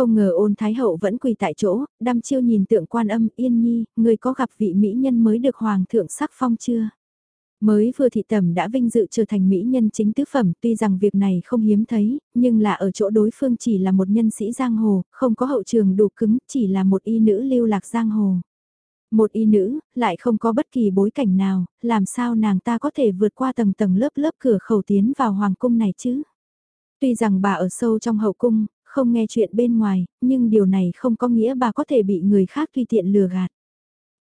Không ngờ ôn Thái Hậu vẫn quỳ tại chỗ, đăm chiêu nhìn tượng quan âm yên nhi, người có gặp vị mỹ nhân mới được Hoàng thượng sắc phong chưa? Mới vừa thị tẩm đã vinh dự trở thành mỹ nhân chính tứ phẩm, tuy rằng việc này không hiếm thấy, nhưng là ở chỗ đối phương chỉ là một nhân sĩ giang hồ, không có hậu trường đủ cứng, chỉ là một y nữ lưu lạc giang hồ. Một y nữ, lại không có bất kỳ bối cảnh nào, làm sao nàng ta có thể vượt qua tầng tầng lớp lớp cửa khẩu tiến vào hoàng cung này chứ? Tuy rằng bà ở sâu trong hậu cung, không nghe chuyện bên ngoài, nhưng điều này không có nghĩa bà có thể bị người khác tùy tiện lừa gạt.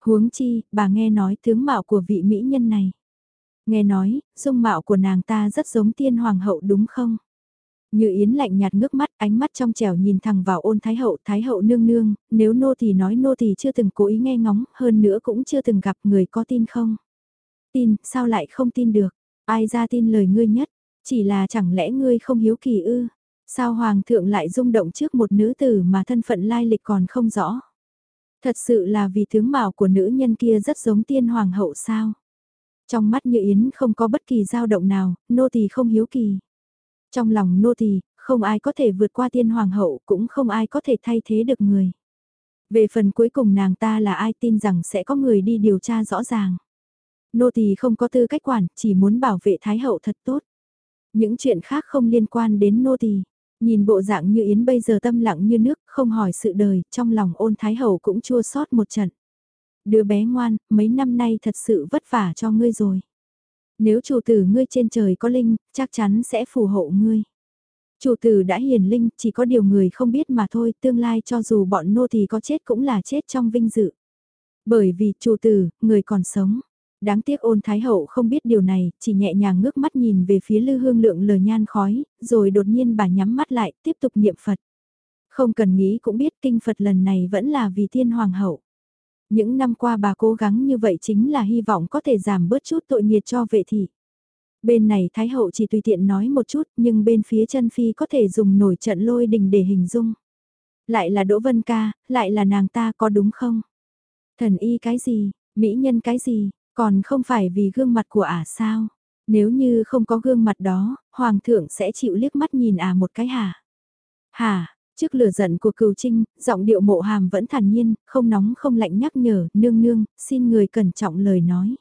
Huống chi, bà nghe nói tướng mạo của vị mỹ nhân này. Nghe nói, dung mạo của nàng ta rất giống tiên hoàng hậu đúng không? Như Yến lạnh nhạt ngước mắt, ánh mắt trong trẻo nhìn thẳng vào ôn Thái hậu, Thái hậu nương nương, nếu nô thì nói nô thì chưa từng cố ý nghe ngóng, hơn nữa cũng chưa từng gặp người có tin không? Tin, sao lại không tin được? Ai ra tin lời ngươi nhất? Chỉ là chẳng lẽ ngươi không hiếu kỳ ư? Sao hoàng thượng lại rung động trước một nữ tử mà thân phận lai lịch còn không rõ? Thật sự là vì tướng mạo của nữ nhân kia rất giống tiên hoàng hậu sao? Trong mắt như Yến không có bất kỳ dao động nào, nô tỳ không hiếu kỳ. Trong lòng nô tỳ, không ai có thể vượt qua tiên hoàng hậu, cũng không ai có thể thay thế được người. Về phần cuối cùng nàng ta là ai tin rằng sẽ có người đi điều tra rõ ràng. Nô tỳ không có tư cách quản, chỉ muốn bảo vệ thái hậu thật tốt. Những chuyện khác không liên quan đến nô tỳ. Nhìn bộ dạng như Yến bây giờ tâm lặng như nước, không hỏi sự đời, trong lòng ôn thái hậu cũng chua xót một trận. Đứa bé ngoan, mấy năm nay thật sự vất vả cho ngươi rồi. Nếu chủ tử ngươi trên trời có linh, chắc chắn sẽ phù hộ ngươi. Chủ tử đã hiền linh, chỉ có điều người không biết mà thôi, tương lai cho dù bọn nô thì có chết cũng là chết trong vinh dự. Bởi vì chủ tử, người còn sống. Đáng tiếc ôn thái hậu không biết điều này, chỉ nhẹ nhàng ngước mắt nhìn về phía lư hương lượng lờ nhan khói, rồi đột nhiên bà nhắm mắt lại, tiếp tục niệm Phật. Không cần nghĩ cũng biết kinh Phật lần này vẫn là vì thiên hoàng hậu. Những năm qua bà cố gắng như vậy chính là hy vọng có thể giảm bớt chút tội nghiệt cho vệ thị. Bên này Thái Hậu chỉ tùy tiện nói một chút nhưng bên phía chân Phi có thể dùng nổi trận lôi đình để hình dung. Lại là Đỗ Vân Ca, lại là nàng ta có đúng không? Thần y cái gì, mỹ nhân cái gì, còn không phải vì gương mặt của ả sao? Nếu như không có gương mặt đó, Hoàng thượng sẽ chịu liếc mắt nhìn ả một cái hả? Hả, Trước lửa giận của cừu trinh, giọng điệu mộ hàm vẫn thản nhiên, không nóng không lạnh nhắc nhở, nương nương, xin người cẩn trọng lời nói.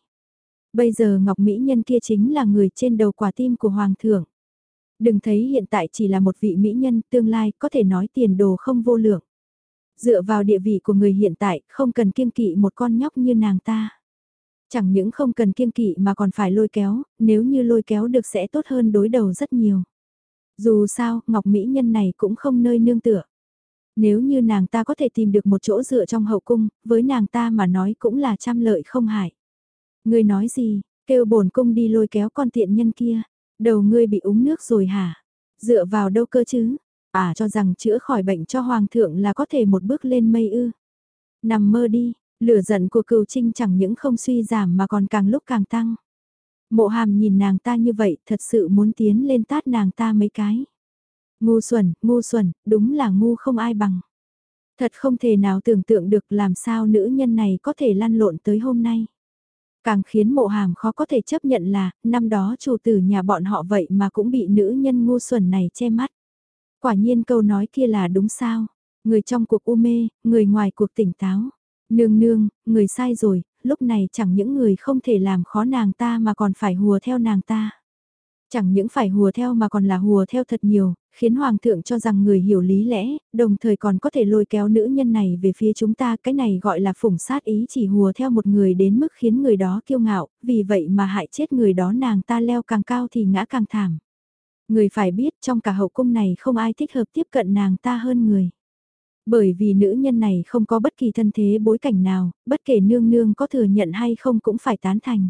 Bây giờ Ngọc Mỹ Nhân kia chính là người trên đầu quả tim của Hoàng thượng. Đừng thấy hiện tại chỉ là một vị mỹ nhân tương lai có thể nói tiền đồ không vô lượng. Dựa vào địa vị của người hiện tại không cần kiêng kỵ một con nhóc như nàng ta. Chẳng những không cần kiêng kỵ mà còn phải lôi kéo, nếu như lôi kéo được sẽ tốt hơn đối đầu rất nhiều. Dù sao, Ngọc Mỹ Nhân này cũng không nơi nương tựa. Nếu như nàng ta có thể tìm được một chỗ dựa trong hậu cung, với nàng ta mà nói cũng là trăm lợi không hại. Ngươi nói gì, kêu bổn cung đi lôi kéo con tiện nhân kia, đầu ngươi bị uống nước rồi hả? Dựa vào đâu cơ chứ? À cho rằng chữa khỏi bệnh cho hoàng thượng là có thể một bước lên mây ư. Nằm mơ đi, lửa giận của cừu trinh chẳng những không suy giảm mà còn càng lúc càng tăng. Mộ hàm nhìn nàng ta như vậy thật sự muốn tiến lên tát nàng ta mấy cái. Ngu xuẩn, ngu xuẩn, đúng là ngu không ai bằng. Thật không thể nào tưởng tượng được làm sao nữ nhân này có thể lăn lộn tới hôm nay. Càng khiến mộ hàm khó có thể chấp nhận là, năm đó chủ tử nhà bọn họ vậy mà cũng bị nữ nhân ngu xuẩn này che mắt. Quả nhiên câu nói kia là đúng sao, người trong cuộc u mê, người ngoài cuộc tỉnh táo. Nương nương, người sai rồi, lúc này chẳng những người không thể làm khó nàng ta mà còn phải hùa theo nàng ta. Chẳng những phải hùa theo mà còn là hùa theo thật nhiều, khiến Hoàng thượng cho rằng người hiểu lý lẽ, đồng thời còn có thể lôi kéo nữ nhân này về phía chúng ta, cái này gọi là phủng sát ý chỉ hùa theo một người đến mức khiến người đó kiêu ngạo, vì vậy mà hại chết người đó nàng ta leo càng cao thì ngã càng thảm. Người phải biết trong cả hậu cung này không ai thích hợp tiếp cận nàng ta hơn người. Bởi vì nữ nhân này không có bất kỳ thân thế bối cảnh nào, bất kể nương nương có thừa nhận hay không cũng phải tán thành.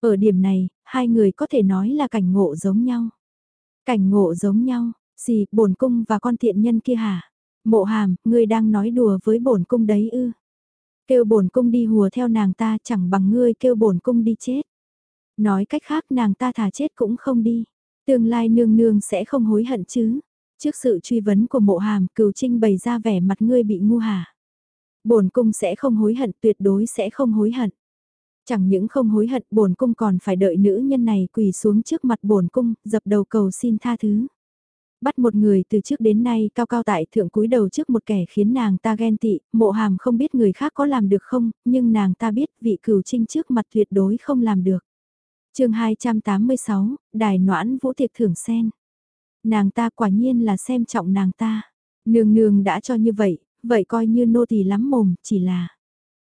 Ở điểm này, hai người có thể nói là cảnh ngộ giống nhau. Cảnh ngộ giống nhau, gì, bổn cung và con thiện nhân kia hả? Mộ hàm, ngươi đang nói đùa với bổn cung đấy ư? Kêu bổn cung đi hùa theo nàng ta chẳng bằng ngươi kêu bổn cung đi chết. Nói cách khác nàng ta thà chết cũng không đi. Tương lai nương nương sẽ không hối hận chứ. Trước sự truy vấn của mộ hàm, cửu trinh bày ra vẻ mặt ngươi bị ngu hả. Bổn cung sẽ không hối hận, tuyệt đối sẽ không hối hận. Chẳng những không hối hận, bổn cung còn phải đợi nữ nhân này quỳ xuống trước mặt bổn cung, dập đầu cầu xin tha thứ. Bắt một người từ trước đến nay cao cao tại thượng cúi đầu trước một kẻ khiến nàng ta ghen tị, mộ hàm không biết người khác có làm được không, nhưng nàng ta biết vị cửu trinh trước mặt tuyệt đối không làm được. chương 286, Đài Noãn Vũ Tiệc Thưởng Sen. Nàng ta quả nhiên là xem trọng nàng ta. Nương nương đã cho như vậy, vậy coi như nô tỳ lắm mồm, chỉ là...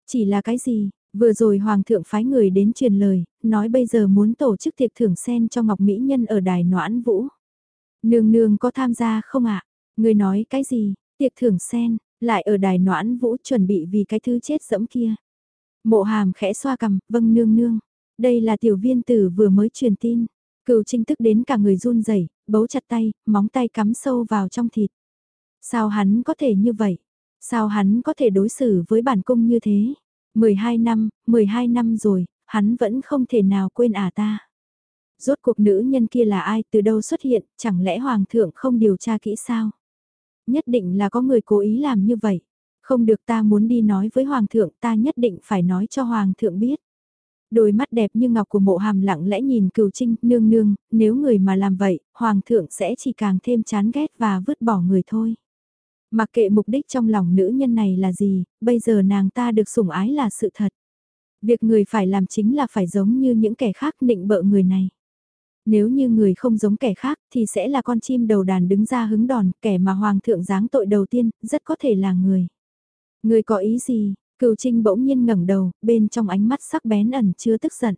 Chỉ là cái gì? Vừa rồi Hoàng thượng phái người đến truyền lời, nói bây giờ muốn tổ chức tiệc thưởng sen cho Ngọc Mỹ Nhân ở đài Noãn Vũ. Nương nương có tham gia không ạ? Người nói cái gì? Tiệc thưởng sen, lại ở đài Noãn Vũ chuẩn bị vì cái thứ chết dẫm kia. Mộ hàm khẽ xoa cằm, vâng nương nương. Đây là tiểu viên tử vừa mới truyền tin. Cựu trinh tức đến cả người run rẩy bấu chặt tay, móng tay cắm sâu vào trong thịt. Sao hắn có thể như vậy? Sao hắn có thể đối xử với bản cung như thế? 12 năm, 12 năm rồi, hắn vẫn không thể nào quên à ta. Rốt cuộc nữ nhân kia là ai, từ đâu xuất hiện, chẳng lẽ hoàng thượng không điều tra kỹ sao? Nhất định là có người cố ý làm như vậy. Không được ta muốn đi nói với hoàng thượng ta nhất định phải nói cho hoàng thượng biết. Đôi mắt đẹp như ngọc của mộ hàm lặng lẽ nhìn cừu trinh nương nương, nếu người mà làm vậy, hoàng thượng sẽ chỉ càng thêm chán ghét và vứt bỏ người thôi. Mặc kệ mục đích trong lòng nữ nhân này là gì, bây giờ nàng ta được sủng ái là sự thật. Việc người phải làm chính là phải giống như những kẻ khác định bợ người này. Nếu như người không giống kẻ khác thì sẽ là con chim đầu đàn đứng ra hứng đòn, kẻ mà hoàng thượng giáng tội đầu tiên, rất có thể là người. Người có ý gì? Cửu Trinh bỗng nhiên ngẩng đầu, bên trong ánh mắt sắc bén ẩn chưa tức giận.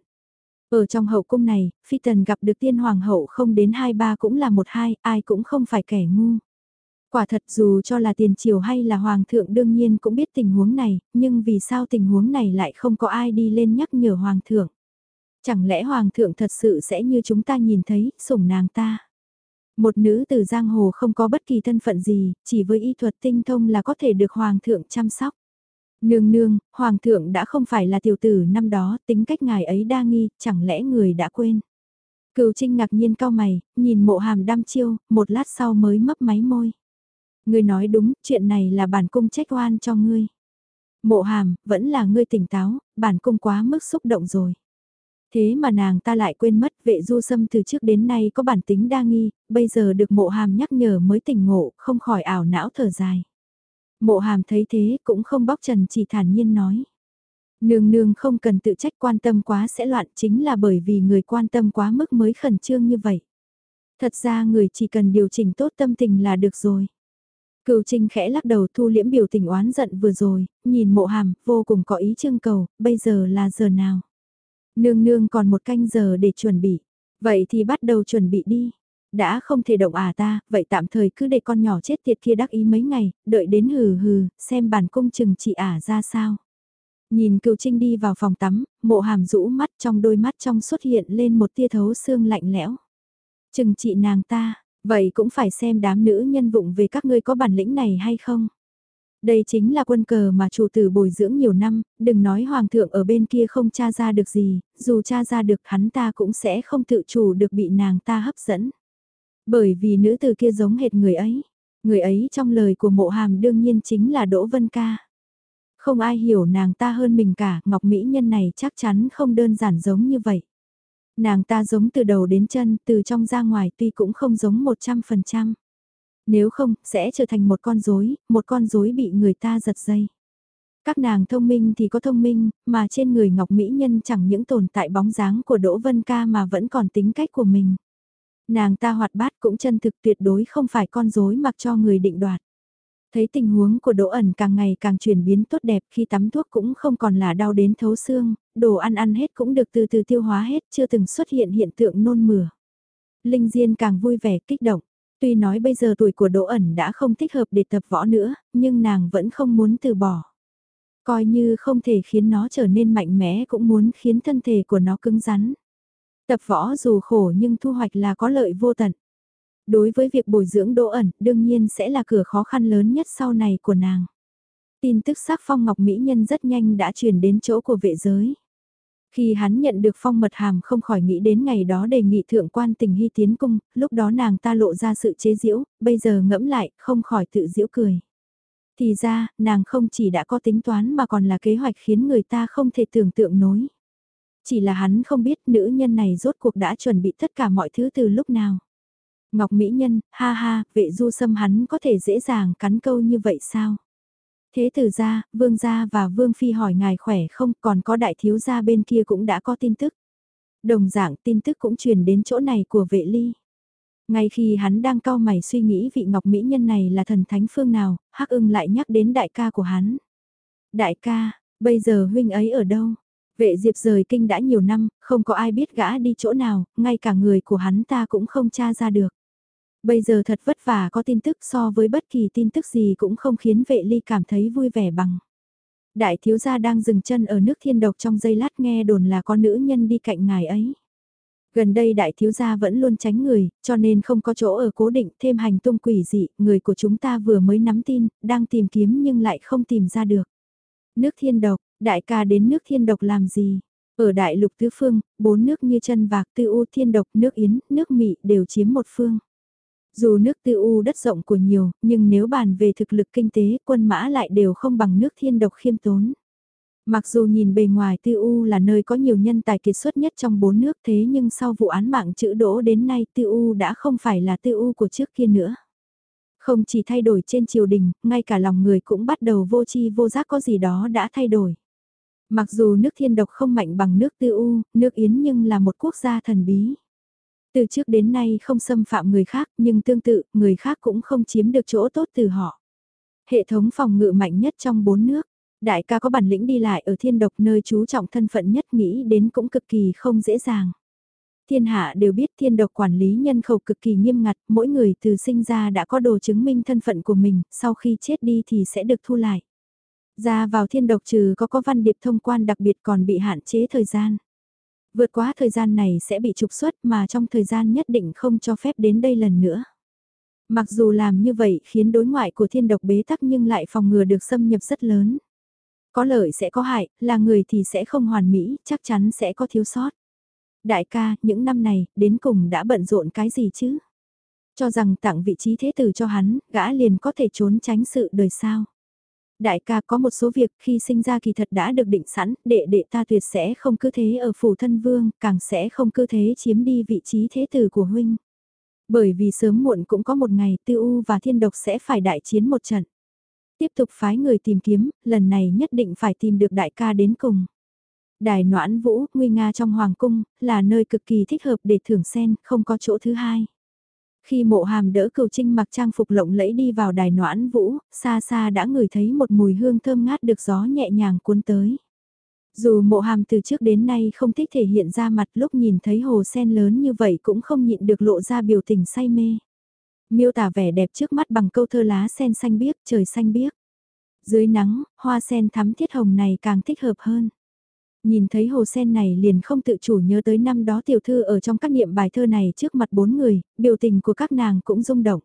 Ở trong hậu cung này, phi tần gặp được tiên hoàng hậu không đến hai ba cũng là một hai, ai cũng không phải kẻ ngu. Quả thật dù cho là tiền triều hay là hoàng thượng đương nhiên cũng biết tình huống này, nhưng vì sao tình huống này lại không có ai đi lên nhắc nhở hoàng thượng. Chẳng lẽ hoàng thượng thật sự sẽ như chúng ta nhìn thấy, sủng nàng ta. Một nữ từ giang hồ không có bất kỳ thân phận gì, chỉ với y thuật tinh thông là có thể được hoàng thượng chăm sóc. Nương nương, hoàng thượng đã không phải là tiểu tử năm đó, tính cách ngài ấy đa nghi, chẳng lẽ người đã quên. Cửu trinh ngạc nhiên cao mày, nhìn mộ hàm đăm chiêu, một lát sau mới mấp máy môi. Ngươi nói đúng, chuyện này là bản cung trách oan cho ngươi. Mộ hàm, vẫn là ngươi tỉnh táo, bản cung quá mức xúc động rồi. Thế mà nàng ta lại quên mất vệ du sâm từ trước đến nay có bản tính đa nghi, bây giờ được mộ hàm nhắc nhở mới tỉnh ngộ, không khỏi ảo não thở dài. Mộ hàm thấy thế cũng không bóc trần chỉ thản nhiên nói. Nương nương không cần tự trách quan tâm quá sẽ loạn chính là bởi vì người quan tâm quá mức mới khẩn trương như vậy. Thật ra người chỉ cần điều chỉnh tốt tâm tình là được rồi. Cựu Trinh khẽ lắc đầu thu liễm biểu tình oán giận vừa rồi, nhìn mộ hàm, vô cùng có ý trưng cầu, bây giờ là giờ nào? Nương nương còn một canh giờ để chuẩn bị. Vậy thì bắt đầu chuẩn bị đi. Đã không thể động à ta, vậy tạm thời cứ để con nhỏ chết tiệt kia đắc ý mấy ngày, đợi đến hừ hừ, xem bản cung chừng chị ả ra sao. Nhìn cựu trinh đi vào phòng tắm, mộ hàm rũ mắt trong đôi mắt trong xuất hiện lên một tia thấu xương lạnh lẽo. Chừng chị nàng ta, vậy cũng phải xem đám nữ nhân vụng về các ngươi có bản lĩnh này hay không. Đây chính là quân cờ mà chủ tử bồi dưỡng nhiều năm, đừng nói hoàng thượng ở bên kia không tra ra được gì, dù tra ra được hắn ta cũng sẽ không tự chủ được bị nàng ta hấp dẫn. Bởi vì nữ từ kia giống hệt người ấy, người ấy trong lời của mộ hàm đương nhiên chính là Đỗ Vân Ca. Không ai hiểu nàng ta hơn mình cả, Ngọc Mỹ Nhân này chắc chắn không đơn giản giống như vậy. Nàng ta giống từ đầu đến chân, từ trong ra ngoài tuy cũng không giống 100%. Nếu không, sẽ trở thành một con rối, một con rối bị người ta giật dây. Các nàng thông minh thì có thông minh, mà trên người Ngọc Mỹ Nhân chẳng những tồn tại bóng dáng của Đỗ Vân Ca mà vẫn còn tính cách của mình. Nàng ta hoạt bát cũng chân thực tuyệt đối không phải con rối mặc cho người định đoạt. Thấy tình huống của Đỗ ẩn càng ngày càng chuyển biến tốt đẹp khi tắm thuốc cũng không còn là đau đến thấu xương, đồ ăn ăn hết cũng được từ từ tiêu hóa hết chưa từng xuất hiện hiện tượng nôn mửa. Linh Diên càng vui vẻ kích động. Tuy nói bây giờ tuổi của Đỗ ẩn đã không thích hợp để tập võ nữa, nhưng nàng vẫn không muốn từ bỏ. Coi như không thể khiến nó trở nên mạnh mẽ cũng muốn khiến thân thể của nó cứng rắn. Tập võ dù khổ nhưng thu hoạch là có lợi vô tận. Đối với việc bồi dưỡng Đỗ ẩn, đương nhiên sẽ là cửa khó khăn lớn nhất sau này của nàng. Tin tức sắc phong ngọc mỹ nhân rất nhanh đã truyền đến chỗ của vệ giới. Khi hắn nhận được phong mật hàm không khỏi nghĩ đến ngày đó đề nghị thượng quan tình hy tiến cung, lúc đó nàng ta lộ ra sự chế giễu, bây giờ ngẫm lại, không khỏi tự giễu cười. Thì ra, nàng không chỉ đã có tính toán mà còn là kế hoạch khiến người ta không thể tưởng tượng nối. Chỉ là hắn không biết nữ nhân này rốt cuộc đã chuẩn bị tất cả mọi thứ từ lúc nào. Ngọc Mỹ Nhân, ha ha, vệ du xâm hắn có thể dễ dàng cắn câu như vậy sao? Thế tử gia, vương gia và vương phi hỏi ngài khỏe không còn có đại thiếu gia bên kia cũng đã có tin tức. Đồng dạng tin tức cũng truyền đến chỗ này của vệ ly. Ngay khi hắn đang cao mày suy nghĩ vị ngọc mỹ nhân này là thần thánh phương nào, hắc ưng lại nhắc đến đại ca của hắn. Đại ca, bây giờ huynh ấy ở đâu? Vệ diệp rời kinh đã nhiều năm, không có ai biết gã đi chỗ nào, ngay cả người của hắn ta cũng không tra ra được. Bây giờ thật vất vả có tin tức so với bất kỳ tin tức gì cũng không khiến vệ ly cảm thấy vui vẻ bằng. Đại thiếu gia đang dừng chân ở nước thiên độc trong giây lát nghe đồn là có nữ nhân đi cạnh ngài ấy. Gần đây đại thiếu gia vẫn luôn tránh người, cho nên không có chỗ ở cố định thêm hành tung quỷ dị, người của chúng ta vừa mới nắm tin, đang tìm kiếm nhưng lại không tìm ra được. Nước thiên độc, đại ca đến nước thiên độc làm gì? Ở đại lục tứ phương, bốn nước như chân vạc tư u thiên độc, nước yến, nước mị đều chiếm một phương. Dù nước tư u đất rộng của nhiều, nhưng nếu bàn về thực lực kinh tế, quân mã lại đều không bằng nước thiên độc khiêm tốn. Mặc dù nhìn bề ngoài tư u là nơi có nhiều nhân tài kiệt xuất nhất trong bốn nước thế nhưng sau vụ án mạng chữ đỗ đến nay tư u đã không phải là tư u của trước kia nữa. Không chỉ thay đổi trên triều đình, ngay cả lòng người cũng bắt đầu vô chi vô giác có gì đó đã thay đổi. Mặc dù nước thiên độc không mạnh bằng nước tư u, nước yến nhưng là một quốc gia thần bí. Từ trước đến nay không xâm phạm người khác nhưng tương tự người khác cũng không chiếm được chỗ tốt từ họ. Hệ thống phòng ngự mạnh nhất trong bốn nước. Đại ca có bản lĩnh đi lại ở thiên độc nơi chú trọng thân phận nhất nghĩ đến cũng cực kỳ không dễ dàng. Thiên hạ đều biết thiên độc quản lý nhân khẩu cực kỳ nghiêm ngặt, mỗi người từ sinh ra đã có đồ chứng minh thân phận của mình, sau khi chết đi thì sẽ được thu lại. Ra vào thiên độc trừ có có văn điệp thông quan đặc biệt còn bị hạn chế thời gian. Vượt quá thời gian này sẽ bị trục xuất mà trong thời gian nhất định không cho phép đến đây lần nữa. Mặc dù làm như vậy khiến đối ngoại của thiên độc bế tắc nhưng lại phòng ngừa được xâm nhập rất lớn. Có lợi sẽ có hại, là người thì sẽ không hoàn mỹ, chắc chắn sẽ có thiếu sót. Đại ca, những năm này, đến cùng đã bận rộn cái gì chứ? Cho rằng tặng vị trí thế tử cho hắn, gã liền có thể trốn tránh sự đời sao. Đại ca có một số việc khi sinh ra kỳ thật đã được định sẵn, đệ đệ ta tuyệt sẽ không cứ thế ở phủ thân vương, càng sẽ không cứ thế chiếm đi vị trí thế tử của huynh. Bởi vì sớm muộn cũng có một ngày tư u và thiên độc sẽ phải đại chiến một trận. Tiếp tục phái người tìm kiếm, lần này nhất định phải tìm được đại ca đến cùng. Đài Noãn Vũ, nguy nga trong Hoàng Cung, là nơi cực kỳ thích hợp để thưởng sen, không có chỗ thứ hai. Khi mộ hàm đỡ cửu trinh mặc trang phục lộng lẫy đi vào đài noãn vũ, xa xa đã ngửi thấy một mùi hương thơm ngát được gió nhẹ nhàng cuốn tới. Dù mộ hàm từ trước đến nay không thích thể hiện ra mặt lúc nhìn thấy hồ sen lớn như vậy cũng không nhịn được lộ ra biểu tình say mê. Miêu tả vẻ đẹp trước mắt bằng câu thơ lá sen xanh biếc, trời xanh biếc. Dưới nắng, hoa sen thắm thiết hồng này càng thích hợp hơn. Nhìn thấy hồ sen này liền không tự chủ nhớ tới năm đó tiểu thư ở trong các niệm bài thơ này trước mặt bốn người, biểu tình của các nàng cũng rung động.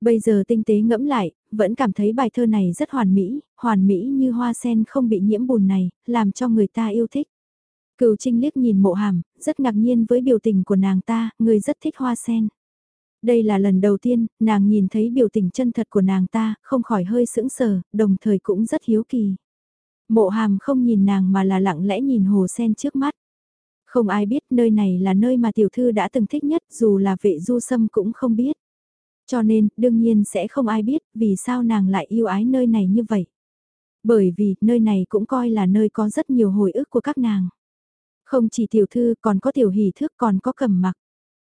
Bây giờ tinh tế ngẫm lại, vẫn cảm thấy bài thơ này rất hoàn mỹ, hoàn mỹ như hoa sen không bị nhiễm bùn này, làm cho người ta yêu thích. Cửu Trinh liếc nhìn mộ hàm, rất ngạc nhiên với biểu tình của nàng ta, người rất thích hoa sen. Đây là lần đầu tiên, nàng nhìn thấy biểu tình chân thật của nàng ta, không khỏi hơi sững sờ, đồng thời cũng rất hiếu kỳ. Mộ hàm không nhìn nàng mà là lặng lẽ nhìn hồ sen trước mắt. Không ai biết nơi này là nơi mà tiểu thư đã từng thích nhất dù là vệ du sâm cũng không biết. Cho nên, đương nhiên sẽ không ai biết vì sao nàng lại yêu ái nơi này như vậy. Bởi vì, nơi này cũng coi là nơi có rất nhiều hồi ức của các nàng. Không chỉ tiểu thư còn có tiểu hỷ thước còn có cầm mặc.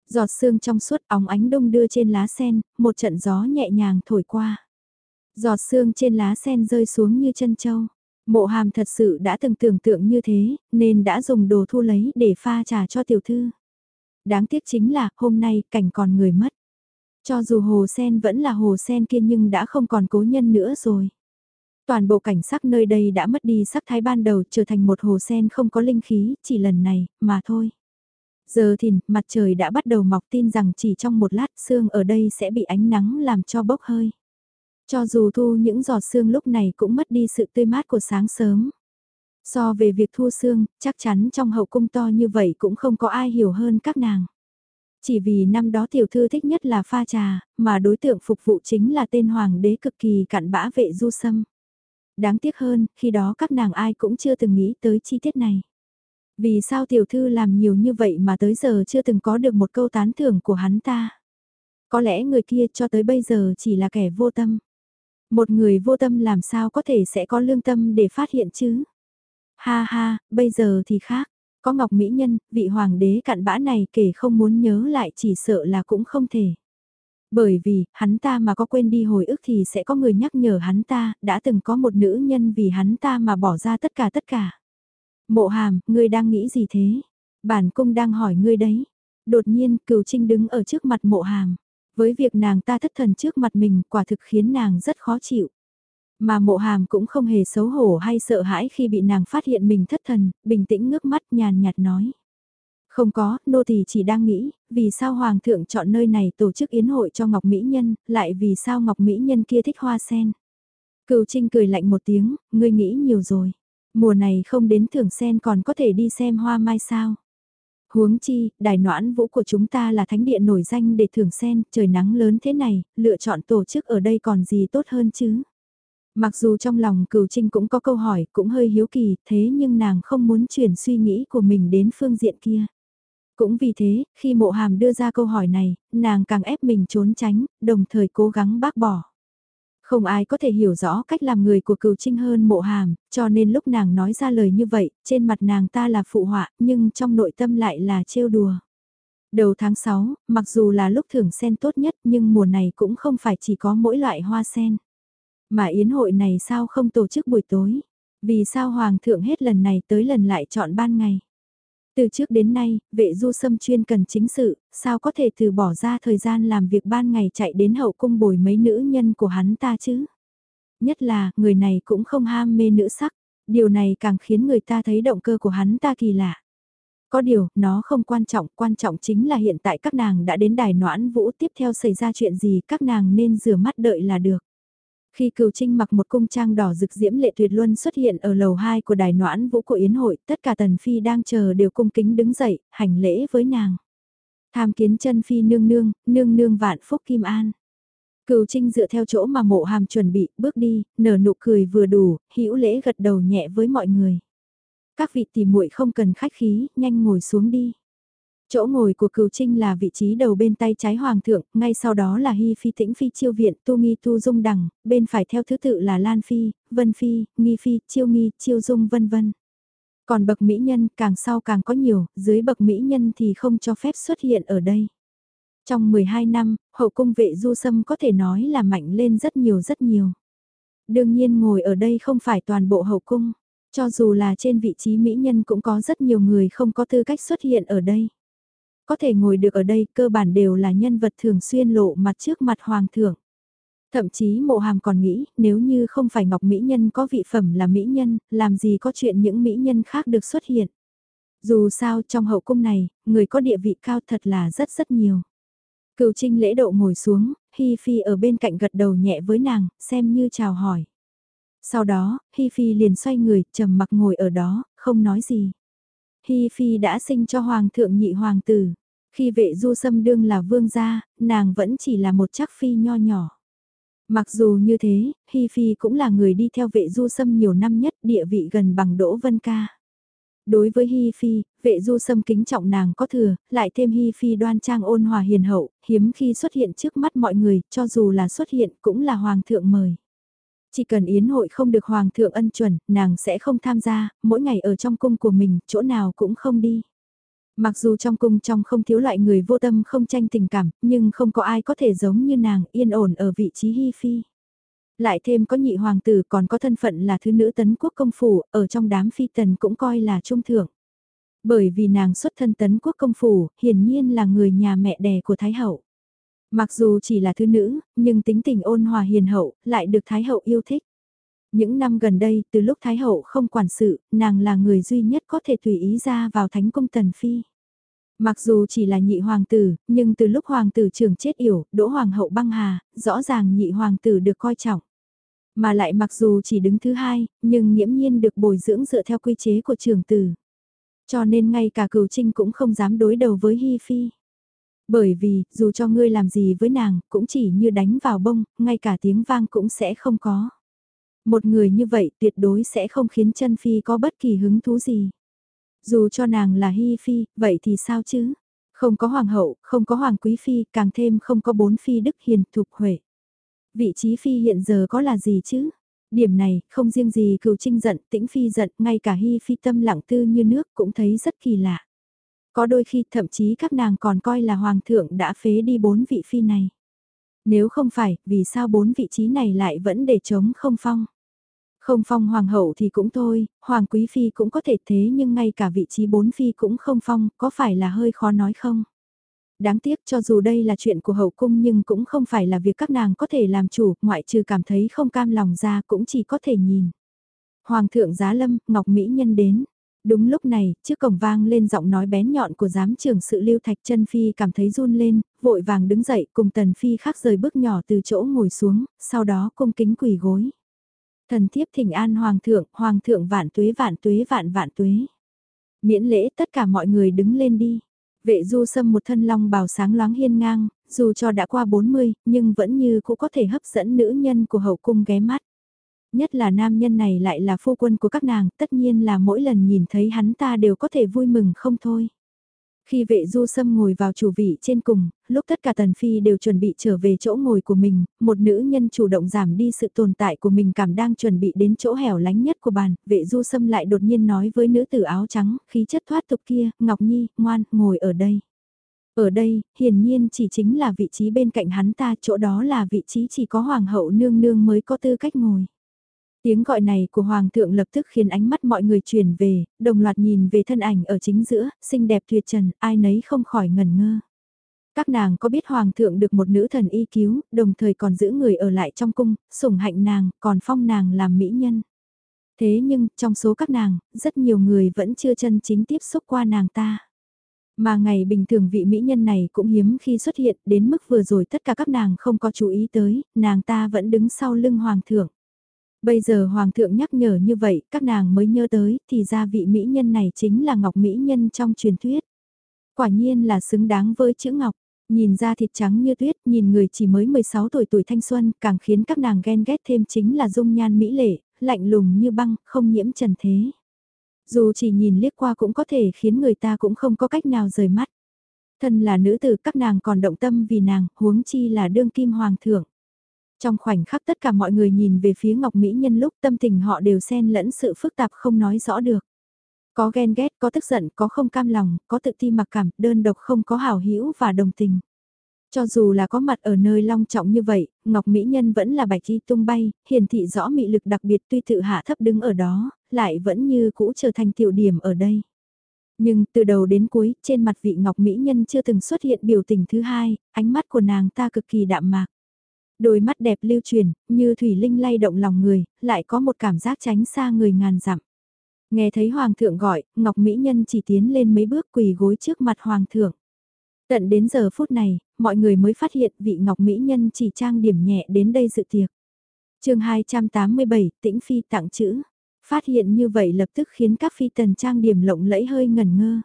Giọt sương trong suốt óng ánh đông đưa trên lá sen, một trận gió nhẹ nhàng thổi qua. Giọt sương trên lá sen rơi xuống như chân châu. Mộ hàm thật sự đã từng tưởng tượng như thế, nên đã dùng đồ thu lấy để pha trà cho tiểu thư. Đáng tiếc chính là, hôm nay, cảnh còn người mất. Cho dù hồ sen vẫn là hồ sen kia nhưng đã không còn cố nhân nữa rồi. Toàn bộ cảnh sắc nơi đây đã mất đi sắc thái ban đầu trở thành một hồ sen không có linh khí, chỉ lần này, mà thôi. Giờ thì mặt trời đã bắt đầu mọc tin rằng chỉ trong một lát xương ở đây sẽ bị ánh nắng làm cho bốc hơi. Cho dù thu những giọt sương lúc này cũng mất đi sự tươi mát của sáng sớm. So về việc thu sương, chắc chắn trong hậu cung to như vậy cũng không có ai hiểu hơn các nàng. Chỉ vì năm đó tiểu thư thích nhất là pha trà, mà đối tượng phục vụ chính là tên hoàng đế cực kỳ cặn bã vệ du sâm. Đáng tiếc hơn, khi đó các nàng ai cũng chưa từng nghĩ tới chi tiết này. Vì sao tiểu thư làm nhiều như vậy mà tới giờ chưa từng có được một câu tán thưởng của hắn ta? Có lẽ người kia cho tới bây giờ chỉ là kẻ vô tâm. Một người vô tâm làm sao có thể sẽ có lương tâm để phát hiện chứ? Ha ha, bây giờ thì khác. Có Ngọc Mỹ Nhân, vị hoàng đế cặn bã này kể không muốn nhớ lại chỉ sợ là cũng không thể. Bởi vì, hắn ta mà có quên đi hồi ức thì sẽ có người nhắc nhở hắn ta, đã từng có một nữ nhân vì hắn ta mà bỏ ra tất cả tất cả. Mộ hàm, ngươi đang nghĩ gì thế? Bản cung đang hỏi ngươi đấy. Đột nhiên, cửu trinh đứng ở trước mặt mộ hàm. Với việc nàng ta thất thần trước mặt mình quả thực khiến nàng rất khó chịu. Mà mộ hàm cũng không hề xấu hổ hay sợ hãi khi bị nàng phát hiện mình thất thần, bình tĩnh ngước mắt nhàn nhạt nói. Không có, nô tỳ chỉ đang nghĩ, vì sao Hoàng thượng chọn nơi này tổ chức yến hội cho Ngọc Mỹ Nhân, lại vì sao Ngọc Mỹ Nhân kia thích hoa sen. cựu Trinh cười lạnh một tiếng, ngươi nghĩ nhiều rồi. Mùa này không đến thưởng sen còn có thể đi xem hoa mai sao. Huống chi, đài noãn vũ của chúng ta là thánh địa nổi danh để thưởng sen, trời nắng lớn thế này, lựa chọn tổ chức ở đây còn gì tốt hơn chứ. Mặc dù trong lòng cửu trinh cũng có câu hỏi, cũng hơi hiếu kỳ, thế nhưng nàng không muốn chuyển suy nghĩ của mình đến phương diện kia. Cũng vì thế, khi mộ hàm đưa ra câu hỏi này, nàng càng ép mình trốn tránh, đồng thời cố gắng bác bỏ. Không ai có thể hiểu rõ cách làm người của cừu trinh hơn mộ hàm, cho nên lúc nàng nói ra lời như vậy, trên mặt nàng ta là phụ họa, nhưng trong nội tâm lại là trêu đùa. Đầu tháng 6, mặc dù là lúc thưởng sen tốt nhất nhưng mùa này cũng không phải chỉ có mỗi loại hoa sen. Mà yến hội này sao không tổ chức buổi tối? Vì sao Hoàng thượng hết lần này tới lần lại chọn ban ngày? Từ trước đến nay, vệ du sâm chuyên cần chính sự, sao có thể từ bỏ ra thời gian làm việc ban ngày chạy đến hậu cung bồi mấy nữ nhân của hắn ta chứ? Nhất là, người này cũng không ham mê nữ sắc, điều này càng khiến người ta thấy động cơ của hắn ta kỳ lạ. Có điều, nó không quan trọng, quan trọng chính là hiện tại các nàng đã đến đài noãn vũ tiếp theo xảy ra chuyện gì các nàng nên rửa mắt đợi là được. Khi cửu trinh mặc một cung trang đỏ rực diễm lệ tuyệt luân xuất hiện ở lầu 2 của đài noãn vũ của Yến hội, tất cả tần phi đang chờ đều cung kính đứng dậy, hành lễ với nàng. Tham kiến chân phi nương nương, nương nương vạn phúc kim an. Cửu trinh dựa theo chỗ mà mộ hàm chuẩn bị, bước đi, nở nụ cười vừa đủ, hữu lễ gật đầu nhẹ với mọi người. Các vị tỷ muội không cần khách khí, nhanh ngồi xuống đi. Chỗ ngồi của cửu trinh là vị trí đầu bên tay trái hoàng thượng, ngay sau đó là hy phi tĩnh phi chiêu viện, tu nghi tu dung đằng, bên phải theo thứ tự là lan phi, vân phi, nghi phi, chiêu nghi, chiêu dung vân vân. Còn bậc mỹ nhân càng sau càng có nhiều, dưới bậc mỹ nhân thì không cho phép xuất hiện ở đây. Trong 12 năm, hậu cung vệ du sâm có thể nói là mạnh lên rất nhiều rất nhiều. Đương nhiên ngồi ở đây không phải toàn bộ hậu cung, cho dù là trên vị trí mỹ nhân cũng có rất nhiều người không có tư cách xuất hiện ở đây. Có thể ngồi được ở đây cơ bản đều là nhân vật thường xuyên lộ mặt trước mặt hoàng thượng. Thậm chí mộ hàm còn nghĩ nếu như không phải ngọc mỹ nhân có vị phẩm là mỹ nhân, làm gì có chuyện những mỹ nhân khác được xuất hiện. Dù sao trong hậu cung này, người có địa vị cao thật là rất rất nhiều. Cựu trinh lễ độ ngồi xuống, Hi Phi ở bên cạnh gật đầu nhẹ với nàng, xem như chào hỏi. Sau đó, Hi Phi liền xoay người, trầm mặc ngồi ở đó, không nói gì. Hi Phi đã sinh cho Hoàng thượng nhị hoàng tử. Khi vệ du sâm đương là vương gia, nàng vẫn chỉ là một chắc phi nho nhỏ. Mặc dù như thế, Hi Phi cũng là người đi theo vệ du sâm nhiều năm nhất địa vị gần bằng Đỗ Vân Ca. Đối với Hi Phi, vệ du sâm kính trọng nàng có thừa, lại thêm Hi Phi đoan trang ôn hòa hiền hậu, hiếm khi xuất hiện trước mắt mọi người, cho dù là xuất hiện cũng là hoàng thượng mời. Chỉ cần yến hội không được hoàng thượng ân chuẩn, nàng sẽ không tham gia, mỗi ngày ở trong cung của mình, chỗ nào cũng không đi. Mặc dù trong cung trong không thiếu loại người vô tâm không tranh tình cảm, nhưng không có ai có thể giống như nàng yên ổn ở vị trí Hi Phi. Lại thêm có nhị hoàng tử còn có thân phận là thứ nữ tấn quốc công phủ, ở trong đám phi tần cũng coi là trung thượng. Bởi vì nàng xuất thân tấn quốc công phủ, hiển nhiên là người nhà mẹ đẻ của Thái Hậu. Mặc dù chỉ là thứ nữ, nhưng tính tình ôn hòa hiền hậu, lại được Thái Hậu yêu thích. Những năm gần đây, từ lúc Thái Hậu không quản sự, nàng là người duy nhất có thể tùy ý ra vào Thánh Cung Tần Phi. Mặc dù chỉ là nhị hoàng tử, nhưng từ lúc hoàng tử trường chết yểu, đỗ hoàng hậu băng hà, rõ ràng nhị hoàng tử được coi trọng. Mà lại mặc dù chỉ đứng thứ hai, nhưng nghiễm nhiên được bồi dưỡng dựa theo quy chế của trường tử. Cho nên ngay cả cửu trinh cũng không dám đối đầu với Hi Phi. Bởi vì, dù cho ngươi làm gì với nàng, cũng chỉ như đánh vào bông, ngay cả tiếng vang cũng sẽ không có. Một người như vậy tuyệt đối sẽ không khiến chân Phi có bất kỳ hứng thú gì. Dù cho nàng là Hi Phi, vậy thì sao chứ? Không có hoàng hậu, không có hoàng quý phi, càng thêm không có bốn phi đức hiền thục huệ. Vị trí phi hiện giờ có là gì chứ? Điểm này, không riêng gì cựu trinh giận, tĩnh phi giận, ngay cả Hi Phi tâm lặng tư như nước cũng thấy rất kỳ lạ. Có đôi khi thậm chí các nàng còn coi là hoàng thượng đã phế đi bốn vị phi này. Nếu không phải, vì sao bốn vị trí này lại vẫn để chống không phong? Không phong hoàng hậu thì cũng thôi, hoàng quý phi cũng có thể thế nhưng ngay cả vị trí bốn phi cũng không phong, có phải là hơi khó nói không? Đáng tiếc cho dù đây là chuyện của hậu cung nhưng cũng không phải là việc các nàng có thể làm chủ, ngoại trừ cảm thấy không cam lòng ra cũng chỉ có thể nhìn. Hoàng thượng giá lâm, Ngọc Mỹ Nhân đến. Đúng lúc này, trước cổng vang lên giọng nói bén nhọn của giám trưởng sự lưu thạch chân phi cảm thấy run lên, vội vàng đứng dậy cùng tần phi khác rời bước nhỏ từ chỗ ngồi xuống, sau đó cung kính quỳ gối. Thần thiếp thỉnh an hoàng thượng, hoàng thượng vạn tuế vạn tuế vạn vạn tuế. Miễn lễ tất cả mọi người đứng lên đi. Vệ du sâm một thân long bào sáng loáng hiên ngang, dù cho đã qua 40, nhưng vẫn như cũng có thể hấp dẫn nữ nhân của hậu cung ghé mắt. Nhất là nam nhân này lại là phu quân của các nàng, tất nhiên là mỗi lần nhìn thấy hắn ta đều có thể vui mừng không thôi. Khi vệ du sâm ngồi vào chủ vị trên cùng, lúc tất cả tần phi đều chuẩn bị trở về chỗ ngồi của mình, một nữ nhân chủ động giảm đi sự tồn tại của mình cảm đang chuẩn bị đến chỗ hẻo lánh nhất của bàn, vệ du sâm lại đột nhiên nói với nữ tử áo trắng, khí chất thoát tục kia, Ngọc Nhi, ngoan, ngồi ở đây. Ở đây, hiển nhiên chỉ chính là vị trí bên cạnh hắn ta, chỗ đó là vị trí chỉ có hoàng hậu nương nương mới có tư cách ngồi. Tiếng gọi này của Hoàng thượng lập tức khiến ánh mắt mọi người chuyển về, đồng loạt nhìn về thân ảnh ở chính giữa, xinh đẹp tuyệt trần, ai nấy không khỏi ngần ngơ. Các nàng có biết Hoàng thượng được một nữ thần y cứu, đồng thời còn giữ người ở lại trong cung, sủng hạnh nàng, còn phong nàng làm mỹ nhân. Thế nhưng, trong số các nàng, rất nhiều người vẫn chưa chân chính tiếp xúc qua nàng ta. Mà ngày bình thường vị mỹ nhân này cũng hiếm khi xuất hiện, đến mức vừa rồi tất cả các nàng không có chú ý tới, nàng ta vẫn đứng sau lưng Hoàng thượng. Bây giờ Hoàng thượng nhắc nhở như vậy, các nàng mới nhớ tới, thì ra vị mỹ nhân này chính là Ngọc Mỹ Nhân trong truyền thuyết. Quả nhiên là xứng đáng với chữ Ngọc, nhìn ra thịt trắng như tuyết, nhìn người chỉ mới 16 tuổi tuổi thanh xuân, càng khiến các nàng ghen ghét thêm chính là dung nhan mỹ lệ, lạnh lùng như băng, không nhiễm trần thế. Dù chỉ nhìn liếc qua cũng có thể khiến người ta cũng không có cách nào rời mắt. Thân là nữ tử các nàng còn động tâm vì nàng, huống chi là đương kim hoàng thượng. Trong khoảnh khắc tất cả mọi người nhìn về phía Ngọc Mỹ Nhân lúc tâm tình họ đều xen lẫn sự phức tạp không nói rõ được. Có ghen ghét, có tức giận, có không cam lòng, có tự ti mặc cảm, đơn độc không có hảo hữu và đồng tình. Cho dù là có mặt ở nơi long trọng như vậy, Ngọc Mỹ Nhân vẫn là bạch y tung bay, hiển thị rõ mị lực đặc biệt tuy tự hạ thấp đứng ở đó, lại vẫn như cũ trở thành tiểu điểm ở đây. Nhưng từ đầu đến cuối, trên mặt vị Ngọc Mỹ Nhân chưa từng xuất hiện biểu tình thứ hai, ánh mắt của nàng ta cực kỳ đạm mạc. Đôi mắt đẹp lưu truyền, như thủy linh lay động lòng người, lại có một cảm giác tránh xa người ngàn dặm. Nghe thấy Hoàng thượng gọi, Ngọc Mỹ Nhân chỉ tiến lên mấy bước quỳ gối trước mặt Hoàng thượng. Tận đến giờ phút này, mọi người mới phát hiện vị Ngọc Mỹ Nhân chỉ trang điểm nhẹ đến đây dự tiệc. chương 287, Tĩnh Phi tặng chữ. Phát hiện như vậy lập tức khiến các phi tần trang điểm lộng lẫy hơi ngẩn ngơ.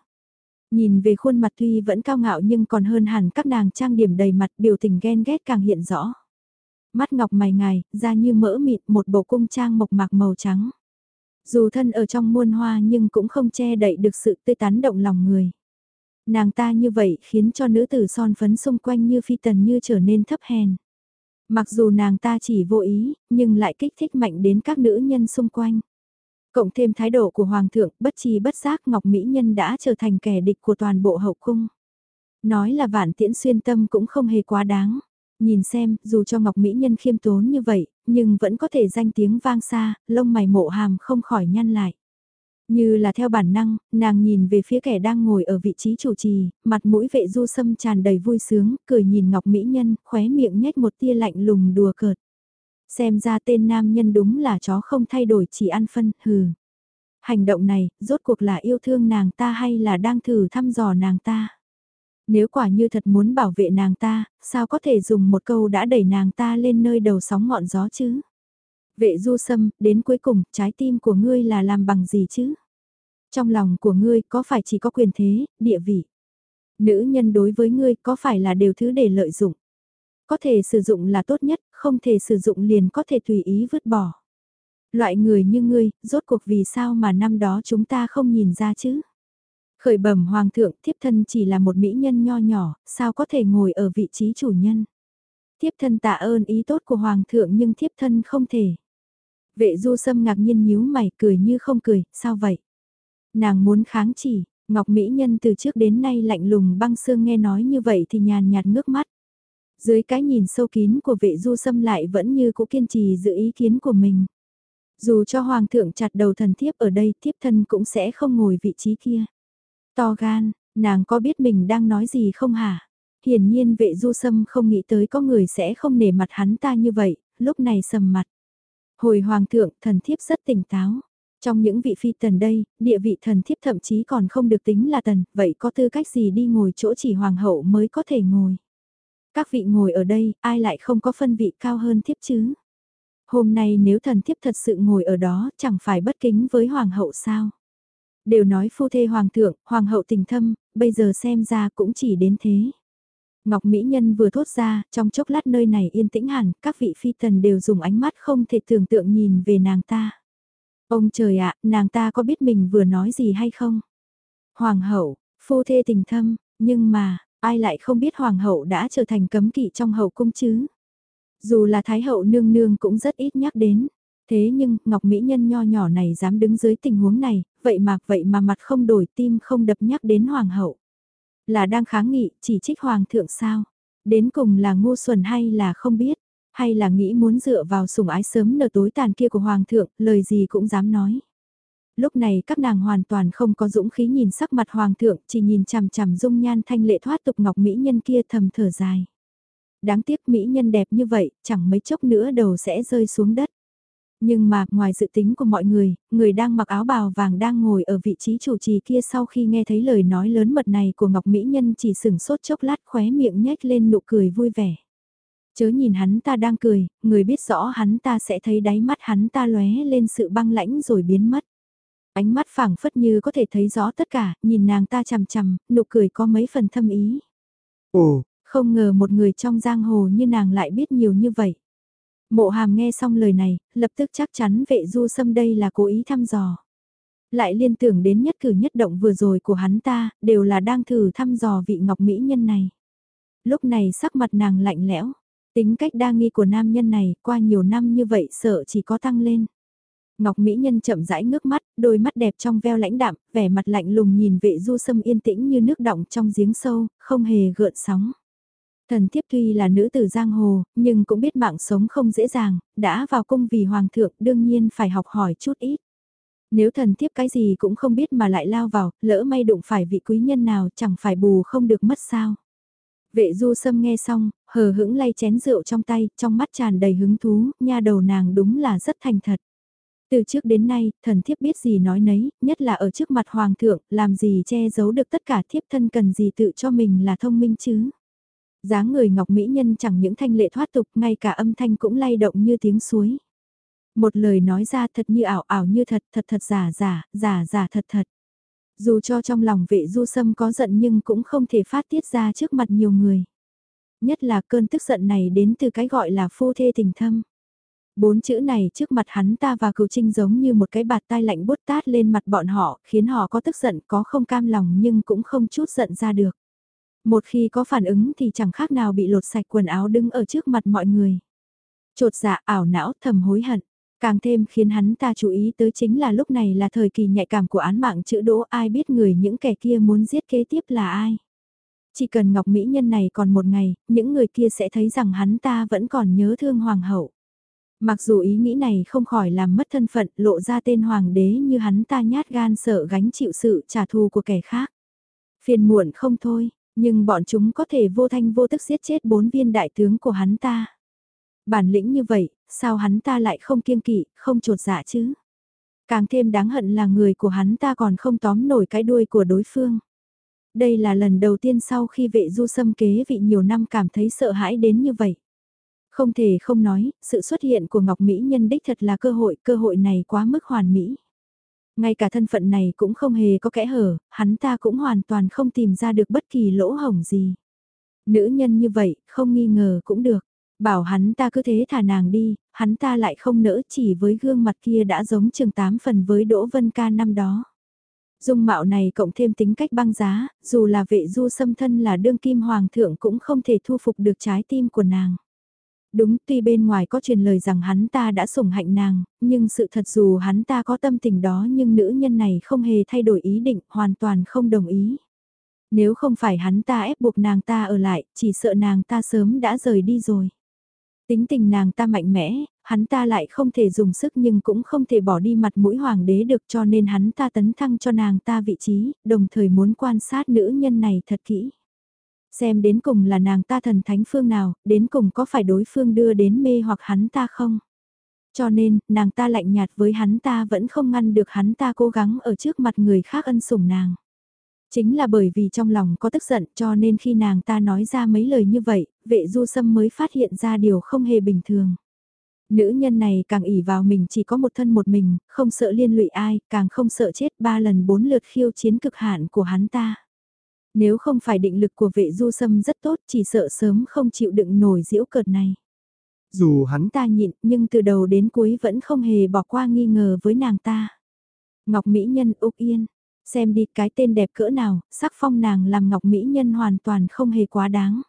Nhìn về khuôn mặt tuy vẫn cao ngạo nhưng còn hơn hẳn các nàng trang điểm đầy mặt biểu tình ghen ghét càng hiện rõ. Mắt ngọc mày ngài, da như mỡ mịn một bộ cung trang mộc mạc màu trắng. Dù thân ở trong muôn hoa nhưng cũng không che đậy được sự tươi tắn động lòng người. Nàng ta như vậy khiến cho nữ tử son phấn xung quanh như phi tần như trở nên thấp hèn. Mặc dù nàng ta chỉ vô ý, nhưng lại kích thích mạnh đến các nữ nhân xung quanh. Cộng thêm thái độ của Hoàng thượng, bất chi bất giác Ngọc Mỹ Nhân đã trở thành kẻ địch của toàn bộ hậu cung. Nói là vạn tiễn xuyên tâm cũng không hề quá đáng. Nhìn xem, dù cho Ngọc Mỹ Nhân khiêm tốn như vậy, nhưng vẫn có thể danh tiếng vang xa, lông mày mộ hàm không khỏi nhăn lại. Như là theo bản năng, nàng nhìn về phía kẻ đang ngồi ở vị trí chủ trì, mặt mũi vệ du sâm tràn đầy vui sướng, cười nhìn Ngọc Mỹ Nhân, khóe miệng nhếch một tia lạnh lùng đùa cợt. Xem ra tên nam nhân đúng là chó không thay đổi chỉ ăn phân, hừ. Hành động này, rốt cuộc là yêu thương nàng ta hay là đang thử thăm dò nàng ta? Nếu quả như thật muốn bảo vệ nàng ta, sao có thể dùng một câu đã đẩy nàng ta lên nơi đầu sóng ngọn gió chứ? Vệ du sâm, đến cuối cùng, trái tim của ngươi là làm bằng gì chứ? Trong lòng của ngươi có phải chỉ có quyền thế, địa vị? Nữ nhân đối với ngươi có phải là đều thứ để lợi dụng? Có thể sử dụng là tốt nhất, không thể sử dụng liền có thể tùy ý vứt bỏ. Loại người như ngươi, rốt cuộc vì sao mà năm đó chúng ta không nhìn ra chứ? Khởi bẩm hoàng thượng thiếp thân chỉ là một mỹ nhân nho nhỏ, sao có thể ngồi ở vị trí chủ nhân? Thiếp thân tạ ơn ý tốt của hoàng thượng nhưng thiếp thân không thể. Vệ du sâm ngạc nhiên nhíu mày cười như không cười, sao vậy? Nàng muốn kháng chỉ, Ngọc Mỹ Nhân từ trước đến nay lạnh lùng băng xương nghe nói như vậy thì nhàn nhạt ngước mắt. Dưới cái nhìn sâu kín của vệ du sâm lại vẫn như cũ kiên trì giữ ý kiến của mình. Dù cho hoàng thượng chặt đầu thần thiếp ở đây thiếp thân cũng sẽ không ngồi vị trí kia. To gan, nàng có biết mình đang nói gì không hả? Hiển nhiên vệ du sâm không nghĩ tới có người sẽ không nể mặt hắn ta như vậy, lúc này sầm mặt. Hồi hoàng thượng, thần thiếp rất tỉnh táo. Trong những vị phi tần đây, địa vị thần thiếp thậm chí còn không được tính là tần, vậy có tư cách gì đi ngồi chỗ chỉ hoàng hậu mới có thể ngồi. Các vị ngồi ở đây, ai lại không có phân vị cao hơn thiếp chứ? Hôm nay nếu thần thiếp thật sự ngồi ở đó, chẳng phải bất kính với hoàng hậu sao? Đều nói phu thê hoàng thượng, hoàng hậu tình thâm, bây giờ xem ra cũng chỉ đến thế. Ngọc Mỹ Nhân vừa thốt ra, trong chốc lát nơi này yên tĩnh hẳn, các vị phi tần đều dùng ánh mắt không thể tưởng tượng nhìn về nàng ta. Ông trời ạ, nàng ta có biết mình vừa nói gì hay không? Hoàng hậu, phu thê tình thâm, nhưng mà, ai lại không biết hoàng hậu đã trở thành cấm kỵ trong hậu cung chứ? Dù là thái hậu nương nương cũng rất ít nhắc đến. Thế nhưng, Ngọc Mỹ Nhân nho nhỏ này dám đứng dưới tình huống này, vậy mà vậy mà mặt không đổi tim không đập nhắc đến hoàng hậu. Là đang kháng nghị, chỉ trích hoàng thượng sao? Đến cùng là ngu xuẩn hay là không biết? Hay là nghĩ muốn dựa vào sủng ái sớm nở tối tàn kia của hoàng thượng, lời gì cũng dám nói. Lúc này các nàng hoàn toàn không có dũng khí nhìn sắc mặt hoàng thượng, chỉ nhìn chằm chằm dung nhan thanh lệ thoát tục ngọc mỹ nhân kia thầm thở dài. Đáng tiếc mỹ nhân đẹp như vậy, chẳng mấy chốc nữa đầu sẽ rơi xuống đất. Nhưng mà, ngoài dự tính của mọi người, người đang mặc áo bào vàng đang ngồi ở vị trí chủ trì kia sau khi nghe thấy lời nói lớn mật này của Ngọc Mỹ Nhân chỉ sừng sốt chốc lát khóe miệng nhếch lên nụ cười vui vẻ. Chớ nhìn hắn ta đang cười, người biết rõ hắn ta sẽ thấy đáy mắt hắn ta lóe lên sự băng lãnh rồi biến mất. Ánh mắt phảng phất như có thể thấy rõ tất cả, nhìn nàng ta chằm chằm, nụ cười có mấy phần thâm ý. Ồ, không ngờ một người trong giang hồ như nàng lại biết nhiều như vậy. Mộ hàm nghe xong lời này, lập tức chắc chắn vệ du sâm đây là cố ý thăm dò. Lại liên tưởng đến nhất cử nhất động vừa rồi của hắn ta, đều là đang thử thăm dò vị ngọc mỹ nhân này. Lúc này sắc mặt nàng lạnh lẽo, tính cách đa nghi của nam nhân này qua nhiều năm như vậy sợ chỉ có tăng lên. Ngọc Mỹ Nhân chậm rãi ngước mắt, đôi mắt đẹp trong veo lãnh đạm, vẻ mặt lạnh lùng nhìn vệ du sâm yên tĩnh như nước động trong giếng sâu, không hề gợn sóng. Thần thiếp tuy là nữ tử giang hồ, nhưng cũng biết mạng sống không dễ dàng, đã vào cung vì hoàng thượng đương nhiên phải học hỏi chút ít. Nếu thần thiếp cái gì cũng không biết mà lại lao vào, lỡ may đụng phải vị quý nhân nào chẳng phải bù không được mất sao. Vệ du sâm nghe xong, hờ hững lay chén rượu trong tay, trong mắt tràn đầy hứng thú, nha đầu nàng đúng là rất thành thật. Từ trước đến nay, thần thiếp biết gì nói nấy, nhất là ở trước mặt hoàng thượng, làm gì che giấu được tất cả thiếp thân cần gì tự cho mình là thông minh chứ dáng người ngọc mỹ nhân chẳng những thanh lệ thoát tục, ngay cả âm thanh cũng lay động như tiếng suối. Một lời nói ra thật như ảo ảo như thật, thật thật giả giả, giả giả thật thật. Dù cho trong lòng vệ du sâm có giận nhưng cũng không thể phát tiết ra trước mặt nhiều người. Nhất là cơn tức giận này đến từ cái gọi là phu thê tình thâm. Bốn chữ này trước mặt hắn ta và cửu trinh giống như một cái bạt tai lạnh bút tát lên mặt bọn họ, khiến họ có tức giận, có không cam lòng nhưng cũng không chút giận ra được. Một khi có phản ứng thì chẳng khác nào bị lột sạch quần áo đứng ở trước mặt mọi người. Trột dạ ảo não thầm hối hận. Càng thêm khiến hắn ta chú ý tới chính là lúc này là thời kỳ nhạy cảm của án mạng chữ đỗ ai biết người những kẻ kia muốn giết kế tiếp là ai. Chỉ cần Ngọc Mỹ Nhân này còn một ngày, những người kia sẽ thấy rằng hắn ta vẫn còn nhớ thương Hoàng hậu. Mặc dù ý nghĩ này không khỏi làm mất thân phận lộ ra tên Hoàng đế như hắn ta nhát gan sợ gánh chịu sự trả thù của kẻ khác. Phiền muộn không thôi, nhưng bọn chúng có thể vô thanh vô tức giết chết bốn viên đại tướng của hắn ta. Bản lĩnh như vậy, sao hắn ta lại không kiêng kỵ, không trột dạ chứ? Càng thêm đáng hận là người của hắn ta còn không tóm nổi cái đuôi của đối phương. Đây là lần đầu tiên sau khi vệ du xâm kế vị nhiều năm cảm thấy sợ hãi đến như vậy. Không thể không nói, sự xuất hiện của Ngọc Mỹ nhân đích thật là cơ hội, cơ hội này quá mức hoàn mỹ. Ngay cả thân phận này cũng không hề có kẽ hở, hắn ta cũng hoàn toàn không tìm ra được bất kỳ lỗ hổng gì. Nữ nhân như vậy, không nghi ngờ cũng được. Bảo hắn ta cứ thế thả nàng đi, hắn ta lại không nỡ chỉ với gương mặt kia đã giống trường tám phần với Đỗ Vân Ca năm đó. Dung mạo này cộng thêm tính cách băng giá, dù là vệ du xâm thân là đương kim hoàng thượng cũng không thể thu phục được trái tim của nàng. Đúng tuy bên ngoài có truyền lời rằng hắn ta đã sủng hạnh nàng, nhưng sự thật dù hắn ta có tâm tình đó nhưng nữ nhân này không hề thay đổi ý định, hoàn toàn không đồng ý. Nếu không phải hắn ta ép buộc nàng ta ở lại, chỉ sợ nàng ta sớm đã rời đi rồi. Tính tình nàng ta mạnh mẽ, hắn ta lại không thể dùng sức nhưng cũng không thể bỏ đi mặt mũi hoàng đế được cho nên hắn ta tấn thăng cho nàng ta vị trí, đồng thời muốn quan sát nữ nhân này thật kỹ. Xem đến cùng là nàng ta thần thánh phương nào, đến cùng có phải đối phương đưa đến mê hoặc hắn ta không? Cho nên, nàng ta lạnh nhạt với hắn ta vẫn không ngăn được hắn ta cố gắng ở trước mặt người khác ân sủng nàng. Chính là bởi vì trong lòng có tức giận cho nên khi nàng ta nói ra mấy lời như vậy, vệ du sâm mới phát hiện ra điều không hề bình thường. Nữ nhân này càng ỉ vào mình chỉ có một thân một mình, không sợ liên lụy ai, càng không sợ chết ba lần bốn lượt khiêu chiến cực hạn của hắn ta. Nếu không phải định lực của vệ du sâm rất tốt chỉ sợ sớm không chịu đựng nổi diễu cợt này. Dù hắn ta nhịn nhưng từ đầu đến cuối vẫn không hề bỏ qua nghi ngờ với nàng ta. Ngọc Mỹ Nhân Úc Yên, xem đi cái tên đẹp cỡ nào, sắc phong nàng làm Ngọc Mỹ Nhân hoàn toàn không hề quá đáng.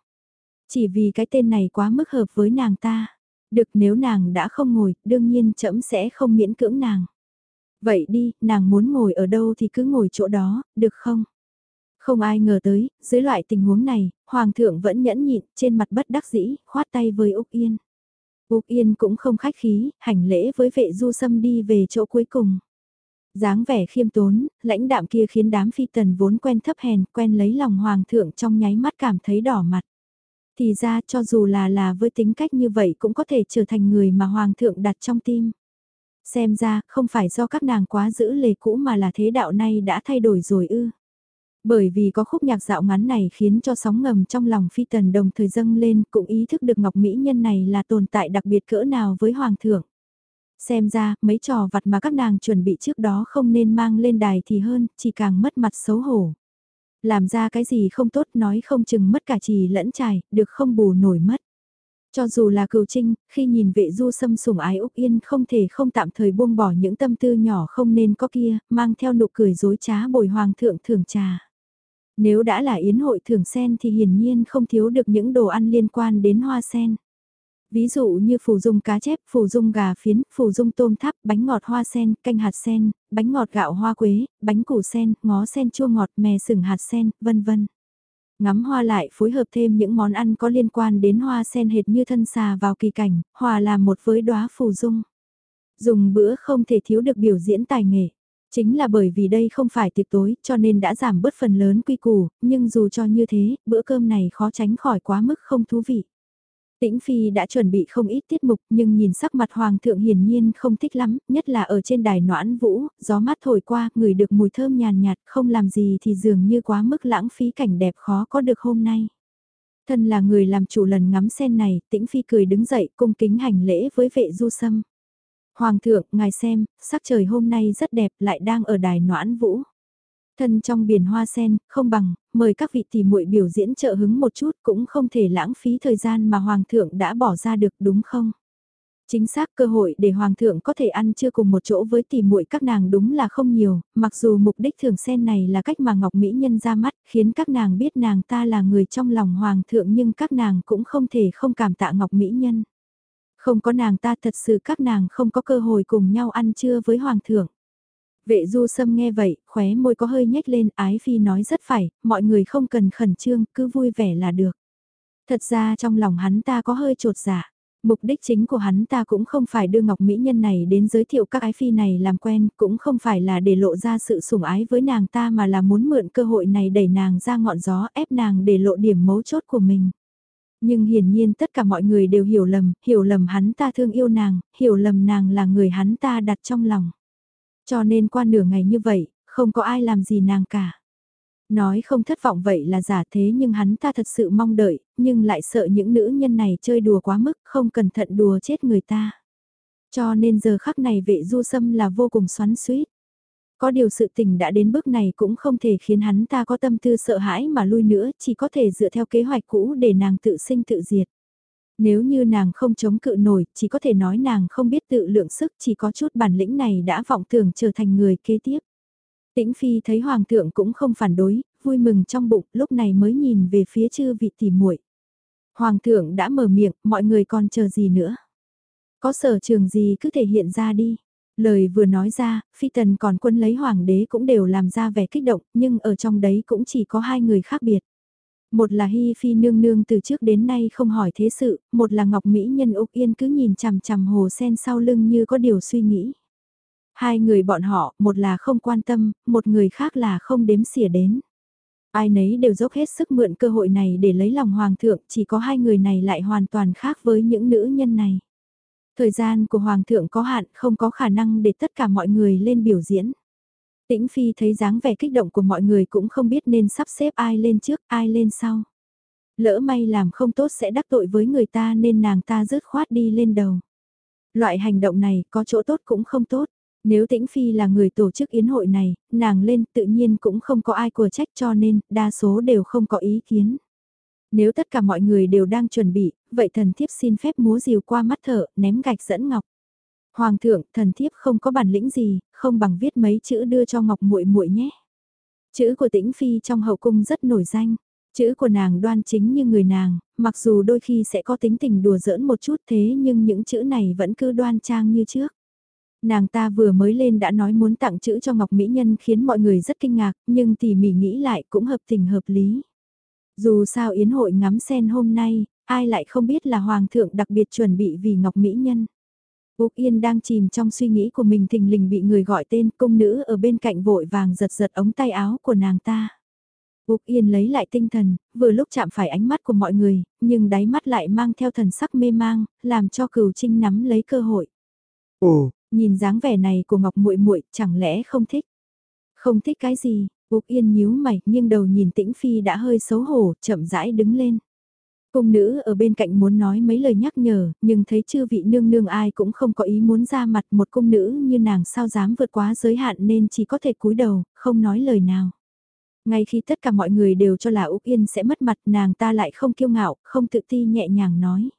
Chỉ vì cái tên này quá mức hợp với nàng ta. Được nếu nàng đã không ngồi, đương nhiên trẫm sẽ không miễn cưỡng nàng. Vậy đi, nàng muốn ngồi ở đâu thì cứ ngồi chỗ đó, được không? Không ai ngờ tới, dưới loại tình huống này, Hoàng thượng vẫn nhẫn nhịn, trên mặt bất đắc dĩ, khoát tay với Úc Yên. Úc Yên cũng không khách khí, hành lễ với vệ du sâm đi về chỗ cuối cùng dáng vẻ khiêm tốn, lãnh đạm kia khiến đám phi tần vốn quen thấp hèn, quen lấy lòng hoàng thượng trong nháy mắt cảm thấy đỏ mặt. Thì ra cho dù là là với tính cách như vậy cũng có thể trở thành người mà hoàng thượng đặt trong tim. Xem ra, không phải do các nàng quá giữ lề cũ mà là thế đạo nay đã thay đổi rồi ư. Bởi vì có khúc nhạc dạo ngắn này khiến cho sóng ngầm trong lòng phi tần đồng thời dâng lên cũng ý thức được Ngọc Mỹ Nhân này là tồn tại đặc biệt cỡ nào với Hoàng thượng. Xem ra, mấy trò vặt mà các nàng chuẩn bị trước đó không nên mang lên đài thì hơn, chỉ càng mất mặt xấu hổ. Làm ra cái gì không tốt nói không chừng mất cả trì lẫn trải, được không bù nổi mất. Cho dù là cừu trinh, khi nhìn vệ du xâm sủng ái Úc Yên không thể không tạm thời buông bỏ những tâm tư nhỏ không nên có kia, mang theo nụ cười dối trá bồi hoàng thượng thưởng trà. Nếu đã là yến hội thưởng sen thì hiển nhiên không thiếu được những đồ ăn liên quan đến hoa sen. Ví dụ như phù dung cá chép, phù dung gà phiến, phù dung tôm tháp, bánh ngọt hoa sen, canh hạt sen, bánh ngọt gạo hoa quế, bánh củ sen, ngó sen chua ngọt, mè sừng hạt sen, vân vân. Ngắm hoa lại phối hợp thêm những món ăn có liên quan đến hoa sen hệt như thân xà vào kỳ cảnh, hòa làm một với đóa phù dung. Dùng bữa không thể thiếu được biểu diễn tài nghệ. Chính là bởi vì đây không phải tiệc tối cho nên đã giảm bớt phần lớn quy củ, nhưng dù cho như thế, bữa cơm này khó tránh khỏi quá mức không thú vị. Tĩnh Phi đã chuẩn bị không ít tiết mục nhưng nhìn sắc mặt Hoàng thượng hiển nhiên không thích lắm, nhất là ở trên đài noãn vũ, gió mát thổi qua, người được mùi thơm nhàn nhạt, không làm gì thì dường như quá mức lãng phí cảnh đẹp khó có được hôm nay. Thân là người làm chủ lần ngắm sen này, Tĩnh Phi cười đứng dậy cung kính hành lễ với vệ du sâm. Hoàng thượng, ngài xem, sắc trời hôm nay rất đẹp lại đang ở đài noãn vũ. Thân trong biển hoa sen, không bằng, mời các vị tỷ muội biểu diễn trợ hứng một chút cũng không thể lãng phí thời gian mà Hoàng thượng đã bỏ ra được đúng không? Chính xác cơ hội để Hoàng thượng có thể ăn chưa cùng một chỗ với tỷ muội các nàng đúng là không nhiều, mặc dù mục đích thường sen này là cách mà Ngọc Mỹ Nhân ra mắt khiến các nàng biết nàng ta là người trong lòng Hoàng thượng nhưng các nàng cũng không thể không cảm tạ Ngọc Mỹ Nhân. Không có nàng ta thật sự các nàng không có cơ hội cùng nhau ăn trưa với Hoàng thượng. Vệ du sâm nghe vậy, khóe môi có hơi nhếch lên, ái phi nói rất phải, mọi người không cần khẩn trương, cứ vui vẻ là được. Thật ra trong lòng hắn ta có hơi trột dạ. Mục đích chính của hắn ta cũng không phải đưa Ngọc Mỹ Nhân này đến giới thiệu các ái phi này làm quen, cũng không phải là để lộ ra sự sủng ái với nàng ta mà là muốn mượn cơ hội này đẩy nàng ra ngọn gió ép nàng để lộ điểm mấu chốt của mình. Nhưng hiển nhiên tất cả mọi người đều hiểu lầm, hiểu lầm hắn ta thương yêu nàng, hiểu lầm nàng là người hắn ta đặt trong lòng. Cho nên qua nửa ngày như vậy, không có ai làm gì nàng cả. Nói không thất vọng vậy là giả thế nhưng hắn ta thật sự mong đợi, nhưng lại sợ những nữ nhân này chơi đùa quá mức, không cẩn thận đùa chết người ta. Cho nên giờ khắc này vệ du sâm là vô cùng xoắn suýt. Có điều sự tình đã đến bước này cũng không thể khiến hắn ta có tâm tư sợ hãi mà lui nữa, chỉ có thể dựa theo kế hoạch cũ để nàng tự sinh tự diệt. Nếu như nàng không chống cự nổi, chỉ có thể nói nàng không biết tự lượng sức, chỉ có chút bản lĩnh này đã vọng tưởng trở thành người kế tiếp. Tĩnh Phi thấy Hoàng thượng cũng không phản đối, vui mừng trong bụng, lúc này mới nhìn về phía chư vị tỷ muội. Hoàng thượng đã mở miệng, mọi người còn chờ gì nữa? Có sở trường gì cứ thể hiện ra đi. Lời vừa nói ra, phi tần còn quân lấy hoàng đế cũng đều làm ra vẻ kích động, nhưng ở trong đấy cũng chỉ có hai người khác biệt. Một là Hy Phi nương nương từ trước đến nay không hỏi thế sự, một là Ngọc Mỹ nhân Úc Yên cứ nhìn chằm chằm hồ sen sau lưng như có điều suy nghĩ. Hai người bọn họ, một là không quan tâm, một người khác là không đếm xỉa đến. Ai nấy đều dốc hết sức mượn cơ hội này để lấy lòng hoàng thượng, chỉ có hai người này lại hoàn toàn khác với những nữ nhân này. Thời gian của hoàng thượng có hạn, không có khả năng để tất cả mọi người lên biểu diễn. Tĩnh Phi thấy dáng vẻ kích động của mọi người cũng không biết nên sắp xếp ai lên trước, ai lên sau. Lỡ may làm không tốt sẽ đắc tội với người ta nên nàng ta rớt khoát đi lên đầu. Loại hành động này có chỗ tốt cũng không tốt. Nếu Tĩnh Phi là người tổ chức yến hội này, nàng lên tự nhiên cũng không có ai của trách cho nên đa số đều không có ý kiến. Nếu tất cả mọi người đều đang chuẩn bị, vậy thần thiếp xin phép múa rìu qua mắt thở, ném gạch dẫn ngọc. Hoàng thượng, thần thiếp không có bản lĩnh gì, không bằng viết mấy chữ đưa cho Ngọc muội muội nhé. Chữ của Tĩnh Phi trong hậu cung rất nổi danh. Chữ của nàng đoan chính như người nàng, mặc dù đôi khi sẽ có tính tình đùa giỡn một chút thế nhưng những chữ này vẫn cứ đoan trang như trước. Nàng ta vừa mới lên đã nói muốn tặng chữ cho Ngọc Mỹ Nhân khiến mọi người rất kinh ngạc, nhưng tỉ mỉ nghĩ lại cũng hợp tình hợp lý. Dù sao yến hội ngắm sen hôm nay, ai lại không biết là Hoàng thượng đặc biệt chuẩn bị vì Ngọc Mỹ Nhân. Úc Yên đang chìm trong suy nghĩ của mình thình lình bị người gọi tên công nữ ở bên cạnh vội vàng giật giật ống tay áo của nàng ta. Úc Yên lấy lại tinh thần, vừa lúc chạm phải ánh mắt của mọi người, nhưng đáy mắt lại mang theo thần sắc mê mang, làm cho cửu trinh nắm lấy cơ hội. Ồ, nhìn dáng vẻ này của Ngọc muội muội chẳng lẽ không thích? Không thích cái gì? Úc Yên nhíu mày, nhưng đầu nhìn Tĩnh Phi đã hơi xấu hổ, chậm rãi đứng lên. Cung nữ ở bên cạnh muốn nói mấy lời nhắc nhở, nhưng thấy chư vị nương nương ai cũng không có ý muốn ra mặt một cung nữ như nàng sao dám vượt quá giới hạn nên chỉ có thể cúi đầu, không nói lời nào. Ngay khi tất cả mọi người đều cho là Úc Yên sẽ mất mặt nàng ta lại không kiêu ngạo, không tự ti nhẹ nhàng nói.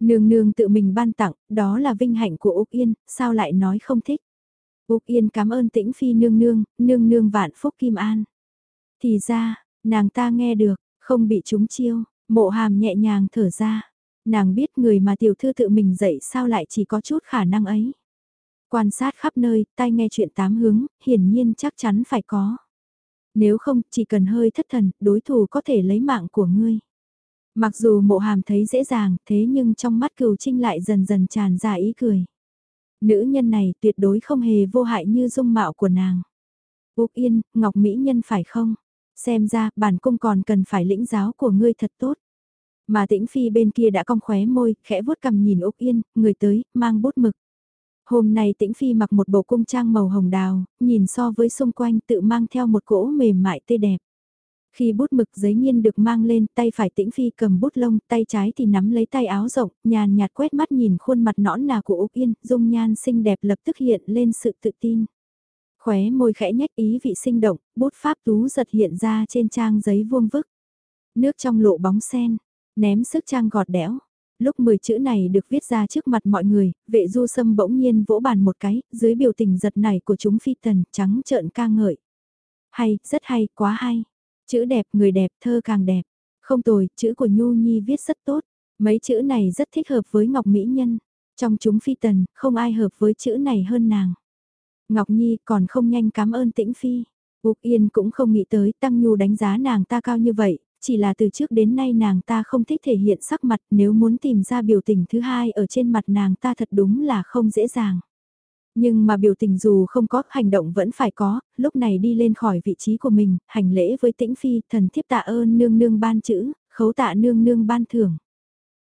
Nương nương tự mình ban tặng, đó là vinh hạnh của Úc Yên, sao lại nói không thích. Úc Yên cảm ơn tĩnh phi nương nương, nương nương vạn phúc kim an. Thì ra, nàng ta nghe được, không bị trúng chiêu, Mộ hàm nhẹ nhàng thở ra. Nàng biết người mà tiểu thư tự mình dạy sao lại chỉ có chút khả năng ấy. Quan sát khắp nơi, tai nghe chuyện tám hướng, hiển nhiên chắc chắn phải có. Nếu không, chỉ cần hơi thất thần, đối thủ có thể lấy mạng của ngươi. Mặc dù mộ hàm thấy dễ dàng, thế nhưng trong mắt cừu trinh lại dần dần tràn ra ý cười. Nữ nhân này tuyệt đối không hề vô hại như dung mạo của nàng. Úc Yên, Ngọc Mỹ Nhân phải không? Xem ra, bản cung còn cần phải lĩnh giáo của ngươi thật tốt. Mà tĩnh phi bên kia đã cong khóe môi, khẽ vuốt cầm nhìn Úc Yên, người tới, mang bút mực. Hôm nay tĩnh phi mặc một bộ cung trang màu hồng đào, nhìn so với xung quanh tự mang theo một cỗ mềm mại tươi đẹp. Khi bút mực giấy nghiên được mang lên, tay phải tĩnh phi cầm bút lông, tay trái thì nắm lấy tay áo rộng, nhàn nhạt quét mắt nhìn khuôn mặt nõn nà của Úc Yên, dung nhan xinh đẹp lập tức hiện lên sự tự tin. Khóe môi khẽ nhách ý vị sinh động, bút pháp tú giật hiện ra trên trang giấy vuông vức. Nước trong lộ bóng sen, ném sức trang gọt đẽo. Lúc 10 chữ này được viết ra trước mặt mọi người, vệ du sâm bỗng nhiên vỗ bàn một cái, dưới biểu tình giật này của chúng phi tần, trắng trợn ca ngợi. Hay, rất hay, quá hay. Chữ đẹp, người đẹp, thơ càng đẹp. Không tồi, chữ của Nhu Nhi viết rất tốt. Mấy chữ này rất thích hợp với Ngọc Mỹ Nhân. Trong chúng phi tần, không ai hợp với chữ này hơn nàng. Ngọc Nhi còn không nhanh cảm ơn tĩnh phi. Úc Yên cũng không nghĩ tới Tăng Nhu đánh giá nàng ta cao như vậy, chỉ là từ trước đến nay nàng ta không thích thể hiện sắc mặt nếu muốn tìm ra biểu tình thứ hai ở trên mặt nàng ta thật đúng là không dễ dàng. Nhưng mà biểu tình dù không có, hành động vẫn phải có, lúc này đi lên khỏi vị trí của mình, hành lễ với tĩnh phi, thần thiếp tạ ơn nương nương ban chữ, khấu tạ nương nương ban thưởng.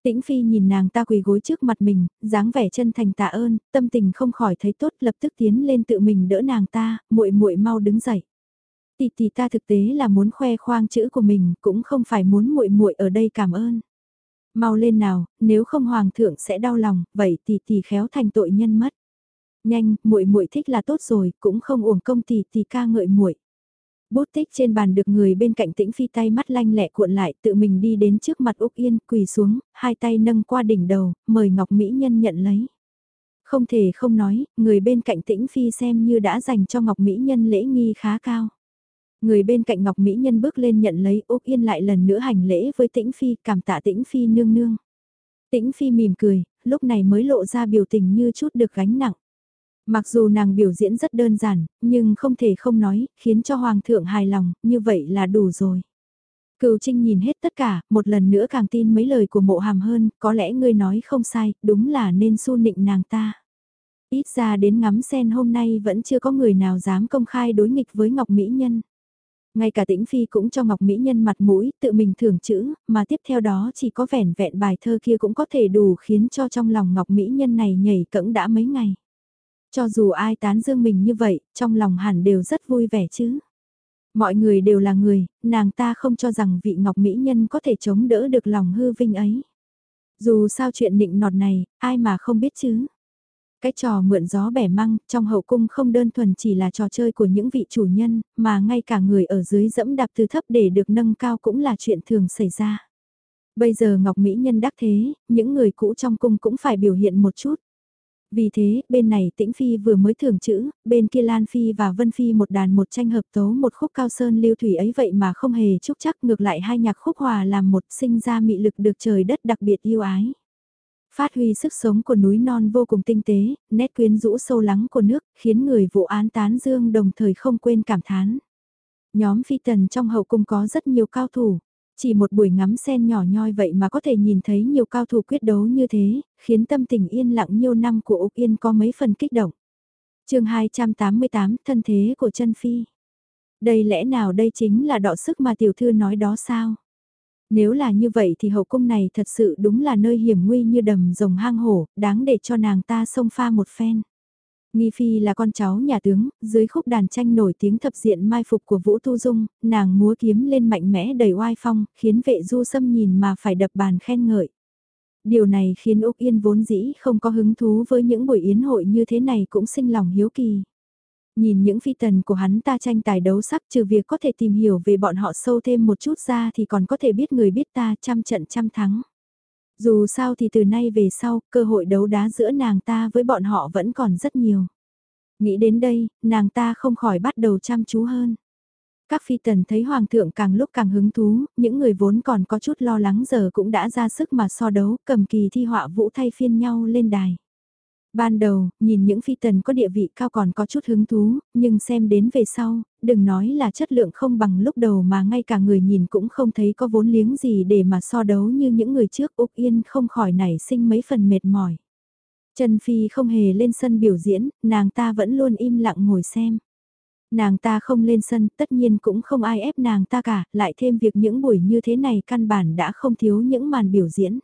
Tĩnh phi nhìn nàng ta quỳ gối trước mặt mình, dáng vẻ chân thành tạ ơn, tâm tình không khỏi thấy tốt lập tức tiến lên tự mình đỡ nàng ta, muội muội mau đứng dậy. Tỷ tỷ ta thực tế là muốn khoe khoang chữ của mình, cũng không phải muốn muội muội ở đây cảm ơn. Mau lên nào, nếu không hoàng thượng sẽ đau lòng, vậy tỷ tỷ khéo thành tội nhân mất. Nhanh, muội muội thích là tốt rồi, cũng không uổng công tỷ tỷ ca ngợi muội. Bút tích trên bàn được người bên cạnh tĩnh phi tay mắt lanh lẹ cuộn lại tự mình đi đến trước mặt Úc Yên quỳ xuống, hai tay nâng qua đỉnh đầu, mời Ngọc Mỹ Nhân nhận lấy. Không thể không nói, người bên cạnh tĩnh phi xem như đã dành cho Ngọc Mỹ Nhân lễ nghi khá cao. Người bên cạnh Ngọc Mỹ Nhân bước lên nhận lấy Úc Yên lại lần nữa hành lễ với tĩnh phi cảm tạ tĩnh phi nương nương. Tĩnh phi mỉm cười, lúc này mới lộ ra biểu tình như chút được gánh nặng. Mặc dù nàng biểu diễn rất đơn giản, nhưng không thể không nói, khiến cho Hoàng thượng hài lòng, như vậy là đủ rồi. Cựu Trinh nhìn hết tất cả, một lần nữa càng tin mấy lời của mộ hàm hơn, có lẽ ngươi nói không sai, đúng là nên su nịnh nàng ta. Ít ra đến ngắm sen hôm nay vẫn chưa có người nào dám công khai đối nghịch với Ngọc Mỹ Nhân. Ngay cả tĩnh phi cũng cho Ngọc Mỹ Nhân mặt mũi, tự mình thưởng chữ, mà tiếp theo đó chỉ có vẻn vẹn bài thơ kia cũng có thể đủ khiến cho trong lòng Ngọc Mỹ Nhân này nhảy cẫng đã mấy ngày. Cho dù ai tán dương mình như vậy, trong lòng hẳn đều rất vui vẻ chứ. Mọi người đều là người, nàng ta không cho rằng vị ngọc mỹ nhân có thể chống đỡ được lòng hư vinh ấy. Dù sao chuyện nịnh nọt này, ai mà không biết chứ. Cái trò mượn gió bẻ măng trong hậu cung không đơn thuần chỉ là trò chơi của những vị chủ nhân, mà ngay cả người ở dưới dẫm đạp từ thấp để được nâng cao cũng là chuyện thường xảy ra. Bây giờ Ngọc Mỹ Nhân đắc thế, những người cũ trong cung cũng phải biểu hiện một chút. Vì thế, bên này Tĩnh Phi vừa mới thưởng chữ, bên kia Lan Phi và Vân Phi một đàn một tranh hợp tấu một khúc cao sơn lưu thủy ấy vậy mà không hề chúc chắc ngược lại hai nhạc khúc hòa làm một sinh ra mị lực được trời đất đặc biệt yêu ái. Phát huy sức sống của núi non vô cùng tinh tế, nét quyến rũ sâu lắng của nước, khiến người vụ án tán dương đồng thời không quên cảm thán. Nhóm phi tần trong hậu cung có rất nhiều cao thủ, chỉ một buổi ngắm sen nhỏ nhoi vậy mà có thể nhìn thấy nhiều cao thủ quyết đấu như thế, khiến tâm tình yên lặng nhiều năm của Úc Yên có mấy phần kích động. chương 288 Thân thế của chân Phi. Đây lẽ nào đây chính là đọ sức mà tiểu thư nói đó sao? Nếu là như vậy thì hậu cung này thật sự đúng là nơi hiểm nguy như đầm rồng hang hổ, đáng để cho nàng ta xông pha một phen. Nghi Phi là con cháu nhà tướng, dưới khúc đàn tranh nổi tiếng thập diện mai phục của Vũ Tu Dung, nàng múa kiếm lên mạnh mẽ đầy oai phong, khiến vệ du sâm nhìn mà phải đập bàn khen ngợi. Điều này khiến Úc Yên vốn dĩ không có hứng thú với những buổi yến hội như thế này cũng sinh lòng hiếu kỳ. Nhìn những phi tần của hắn ta tranh tài đấu sắc trừ việc có thể tìm hiểu về bọn họ sâu thêm một chút ra thì còn có thể biết người biết ta trăm trận trăm thắng. Dù sao thì từ nay về sau, cơ hội đấu đá giữa nàng ta với bọn họ vẫn còn rất nhiều. Nghĩ đến đây, nàng ta không khỏi bắt đầu chăm chú hơn. Các phi tần thấy hoàng thượng càng lúc càng hứng thú, những người vốn còn có chút lo lắng giờ cũng đã ra sức mà so đấu, cầm kỳ thi họa vũ thay phiên nhau lên đài. Ban đầu, nhìn những phi tần có địa vị cao còn có chút hứng thú, nhưng xem đến về sau, đừng nói là chất lượng không bằng lúc đầu mà ngay cả người nhìn cũng không thấy có vốn liếng gì để mà so đấu như những người trước Úc Yên không khỏi nảy sinh mấy phần mệt mỏi. Trần Phi không hề lên sân biểu diễn, nàng ta vẫn luôn im lặng ngồi xem. Nàng ta không lên sân, tất nhiên cũng không ai ép nàng ta cả, lại thêm việc những buổi như thế này căn bản đã không thiếu những màn biểu diễn.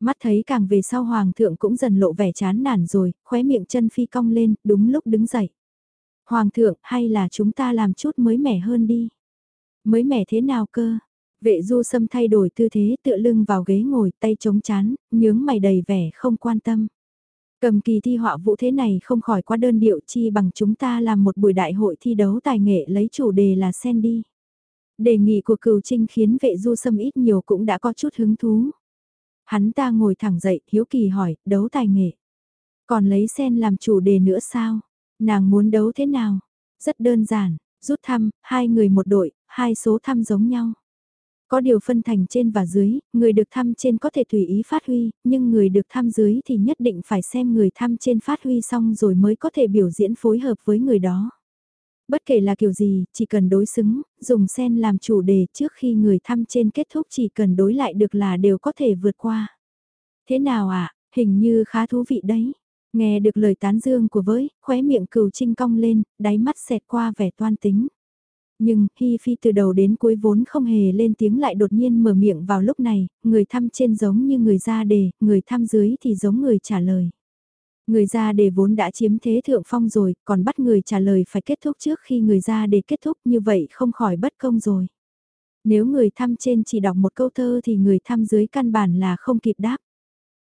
Mắt thấy càng về sau hoàng thượng cũng dần lộ vẻ chán nản rồi, khóe miệng chân phi cong lên, đúng lúc đứng dậy. Hoàng thượng, hay là chúng ta làm chút mới mẻ hơn đi? Mới mẻ thế nào cơ? Vệ du sâm thay đổi tư thế tựa lưng vào ghế ngồi tay chống chán, nhướng mày đầy vẻ không quan tâm. Cầm kỳ thi họa vũ thế này không khỏi quá đơn điệu chi bằng chúng ta làm một buổi đại hội thi đấu tài nghệ lấy chủ đề là sen đi. Đề nghị của cửu trinh khiến vệ du sâm ít nhiều cũng đã có chút hứng thú. Hắn ta ngồi thẳng dậy, hiếu kỳ hỏi, đấu tài nghệ. Còn lấy sen làm chủ đề nữa sao? Nàng muốn đấu thế nào? Rất đơn giản, rút thăm, hai người một đội, hai số thăm giống nhau. Có điều phân thành trên và dưới, người được thăm trên có thể tùy ý phát huy, nhưng người được thăm dưới thì nhất định phải xem người thăm trên phát huy xong rồi mới có thể biểu diễn phối hợp với người đó. Bất kể là kiểu gì, chỉ cần đối xứng, dùng sen làm chủ đề trước khi người thăm trên kết thúc chỉ cần đối lại được là đều có thể vượt qua. Thế nào ạ, à? hình như khá thú vị đấy. Nghe được lời tán dương của với, khóe miệng cừu trinh cong lên, đáy mắt xẹt qua vẻ toan tính. Nhưng, Hi Phi từ đầu đến cuối vốn không hề lên tiếng lại đột nhiên mở miệng vào lúc này, người thăm trên giống như người ra đề, người thăm dưới thì giống người trả lời. Người ra đề vốn đã chiếm thế thượng phong rồi, còn bắt người trả lời phải kết thúc trước khi người ra đề kết thúc như vậy không khỏi bất công rồi. Nếu người thăm trên chỉ đọc một câu thơ thì người thăm dưới căn bản là không kịp đáp.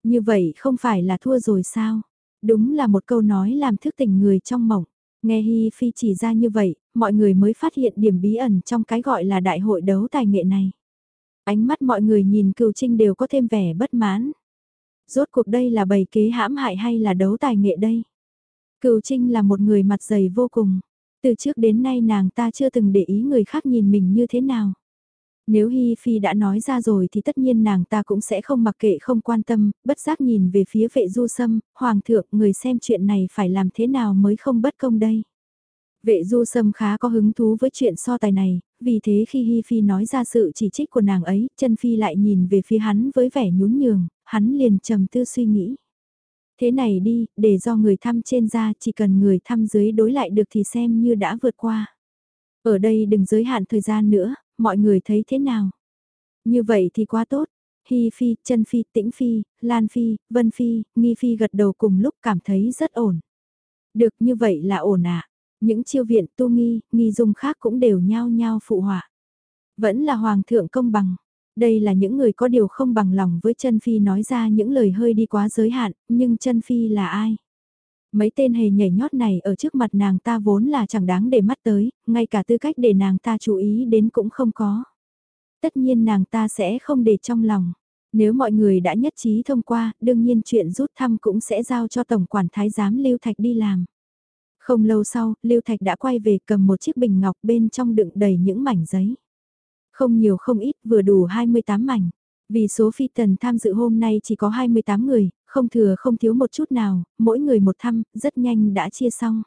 Như vậy không phải là thua rồi sao? Đúng là một câu nói làm thức tỉnh người trong mộng. Nghe Hi Phi chỉ ra như vậy, mọi người mới phát hiện điểm bí ẩn trong cái gọi là đại hội đấu tài nghệ này. Ánh mắt mọi người nhìn cựu trinh đều có thêm vẻ bất mãn. Rốt cuộc đây là bầy kế hãm hại hay là đấu tài nghệ đây? Cựu trinh là một người mặt dày vô cùng. Từ trước đến nay nàng ta chưa từng để ý người khác nhìn mình như thế nào. Nếu Hi Phi đã nói ra rồi thì tất nhiên nàng ta cũng sẽ không mặc kệ không quan tâm, bất giác nhìn về phía vệ du sâm, hoàng thượng người xem chuyện này phải làm thế nào mới không bất công đây. Vệ du sâm khá có hứng thú với chuyện so tài này, vì thế khi Hi Phi nói ra sự chỉ trích của nàng ấy, chân Phi lại nhìn về phía hắn với vẻ nhún nhường, hắn liền trầm tư suy nghĩ. Thế này đi, để do người thăm trên ra chỉ cần người thăm dưới đối lại được thì xem như đã vượt qua. Ở đây đừng giới hạn thời gian nữa, mọi người thấy thế nào? Như vậy thì quá tốt. Hi Phi, chân Phi, Tĩnh Phi, Lan Phi, Vân Phi, Nghi Phi gật đầu cùng lúc cảm thấy rất ổn. Được như vậy là ổn ạ. À? Những chiêu viện tu nghi, nghi dung khác cũng đều nhao nhao phụ họa. Vẫn là Hoàng thượng công bằng. Đây là những người có điều không bằng lòng với chân Phi nói ra những lời hơi đi quá giới hạn, nhưng chân Phi là ai? Mấy tên hề nhảy nhót này ở trước mặt nàng ta vốn là chẳng đáng để mắt tới, ngay cả tư cách để nàng ta chú ý đến cũng không có. Tất nhiên nàng ta sẽ không để trong lòng. Nếu mọi người đã nhất trí thông qua, đương nhiên chuyện rút thăm cũng sẽ giao cho Tổng quản Thái giám Lưu Thạch đi làm. Không lâu sau, Lưu Thạch đã quay về cầm một chiếc bình ngọc bên trong đựng đầy những mảnh giấy. Không nhiều không ít, vừa đủ 28 mảnh. Vì số phi tần tham dự hôm nay chỉ có 28 người, không thừa không thiếu một chút nào, mỗi người một thăm, rất nhanh đã chia xong.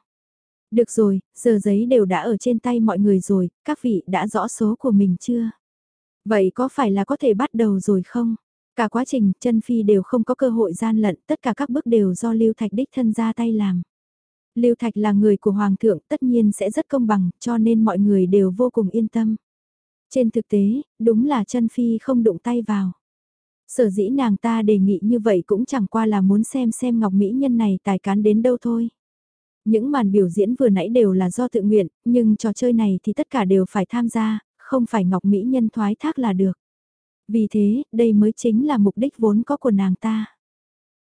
Được rồi, giờ giấy đều đã ở trên tay mọi người rồi, các vị đã rõ số của mình chưa? Vậy có phải là có thể bắt đầu rồi không? Cả quá trình, chân phi đều không có cơ hội gian lận, tất cả các bước đều do Lưu Thạch đích thân ra tay làm. Lưu Thạch là người của Hoàng thượng tất nhiên sẽ rất công bằng, cho nên mọi người đều vô cùng yên tâm. Trên thực tế, đúng là chân phi không đụng tay vào. Sở dĩ nàng ta đề nghị như vậy cũng chẳng qua là muốn xem xem Ngọc Mỹ Nhân này tài cán đến đâu thôi. Những màn biểu diễn vừa nãy đều là do tự nguyện, nhưng trò chơi này thì tất cả đều phải tham gia, không phải Ngọc Mỹ Nhân thoái thác là được. Vì thế, đây mới chính là mục đích vốn có của nàng ta.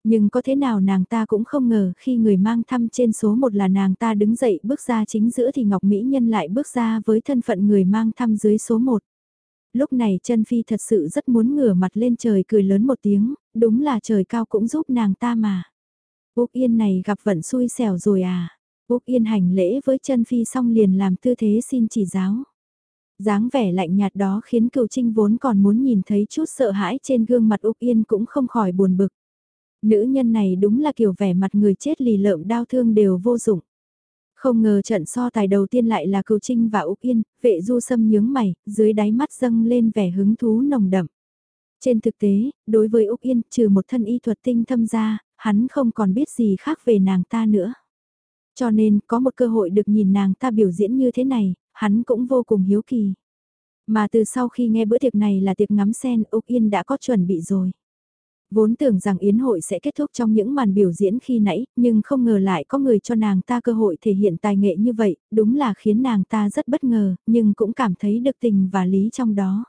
Nhưng có thế nào nàng ta cũng không ngờ khi người mang thăm trên số một là nàng ta đứng dậy bước ra chính giữa thì Ngọc Mỹ Nhân lại bước ra với thân phận người mang thăm dưới số một lúc này chân phi thật sự rất muốn ngửa mặt lên trời cười lớn một tiếng, đúng là trời cao cũng giúp nàng ta mà. Úc Yên này gặp vận xui xẻo rồi à. Úc Yên hành lễ với chân phi xong liền làm tư thế xin chỉ giáo. dáng vẻ lạnh nhạt đó khiến cựu trinh vốn còn muốn nhìn thấy chút sợ hãi trên gương mặt Úc Yên cũng không khỏi buồn bực. Nữ nhân này đúng là kiểu vẻ mặt người chết lì lợm đau thương đều vô dụng. Không ngờ trận so tài đầu tiên lại là Cửu Trinh và Úc Yên, vệ du sâm nhướng mày, dưới đáy mắt dâng lên vẻ hứng thú nồng đậm. Trên thực tế, đối với Úc Yên, trừ một thân y thuật tinh thâm ra, hắn không còn biết gì khác về nàng ta nữa. Cho nên, có một cơ hội được nhìn nàng ta biểu diễn như thế này, hắn cũng vô cùng hiếu kỳ. Mà từ sau khi nghe bữa tiệc này là tiệc ngắm sen, Úc Yên đã có chuẩn bị rồi. Vốn tưởng rằng yến hội sẽ kết thúc trong những màn biểu diễn khi nãy, nhưng không ngờ lại có người cho nàng ta cơ hội thể hiện tài nghệ như vậy, đúng là khiến nàng ta rất bất ngờ, nhưng cũng cảm thấy được tình và lý trong đó.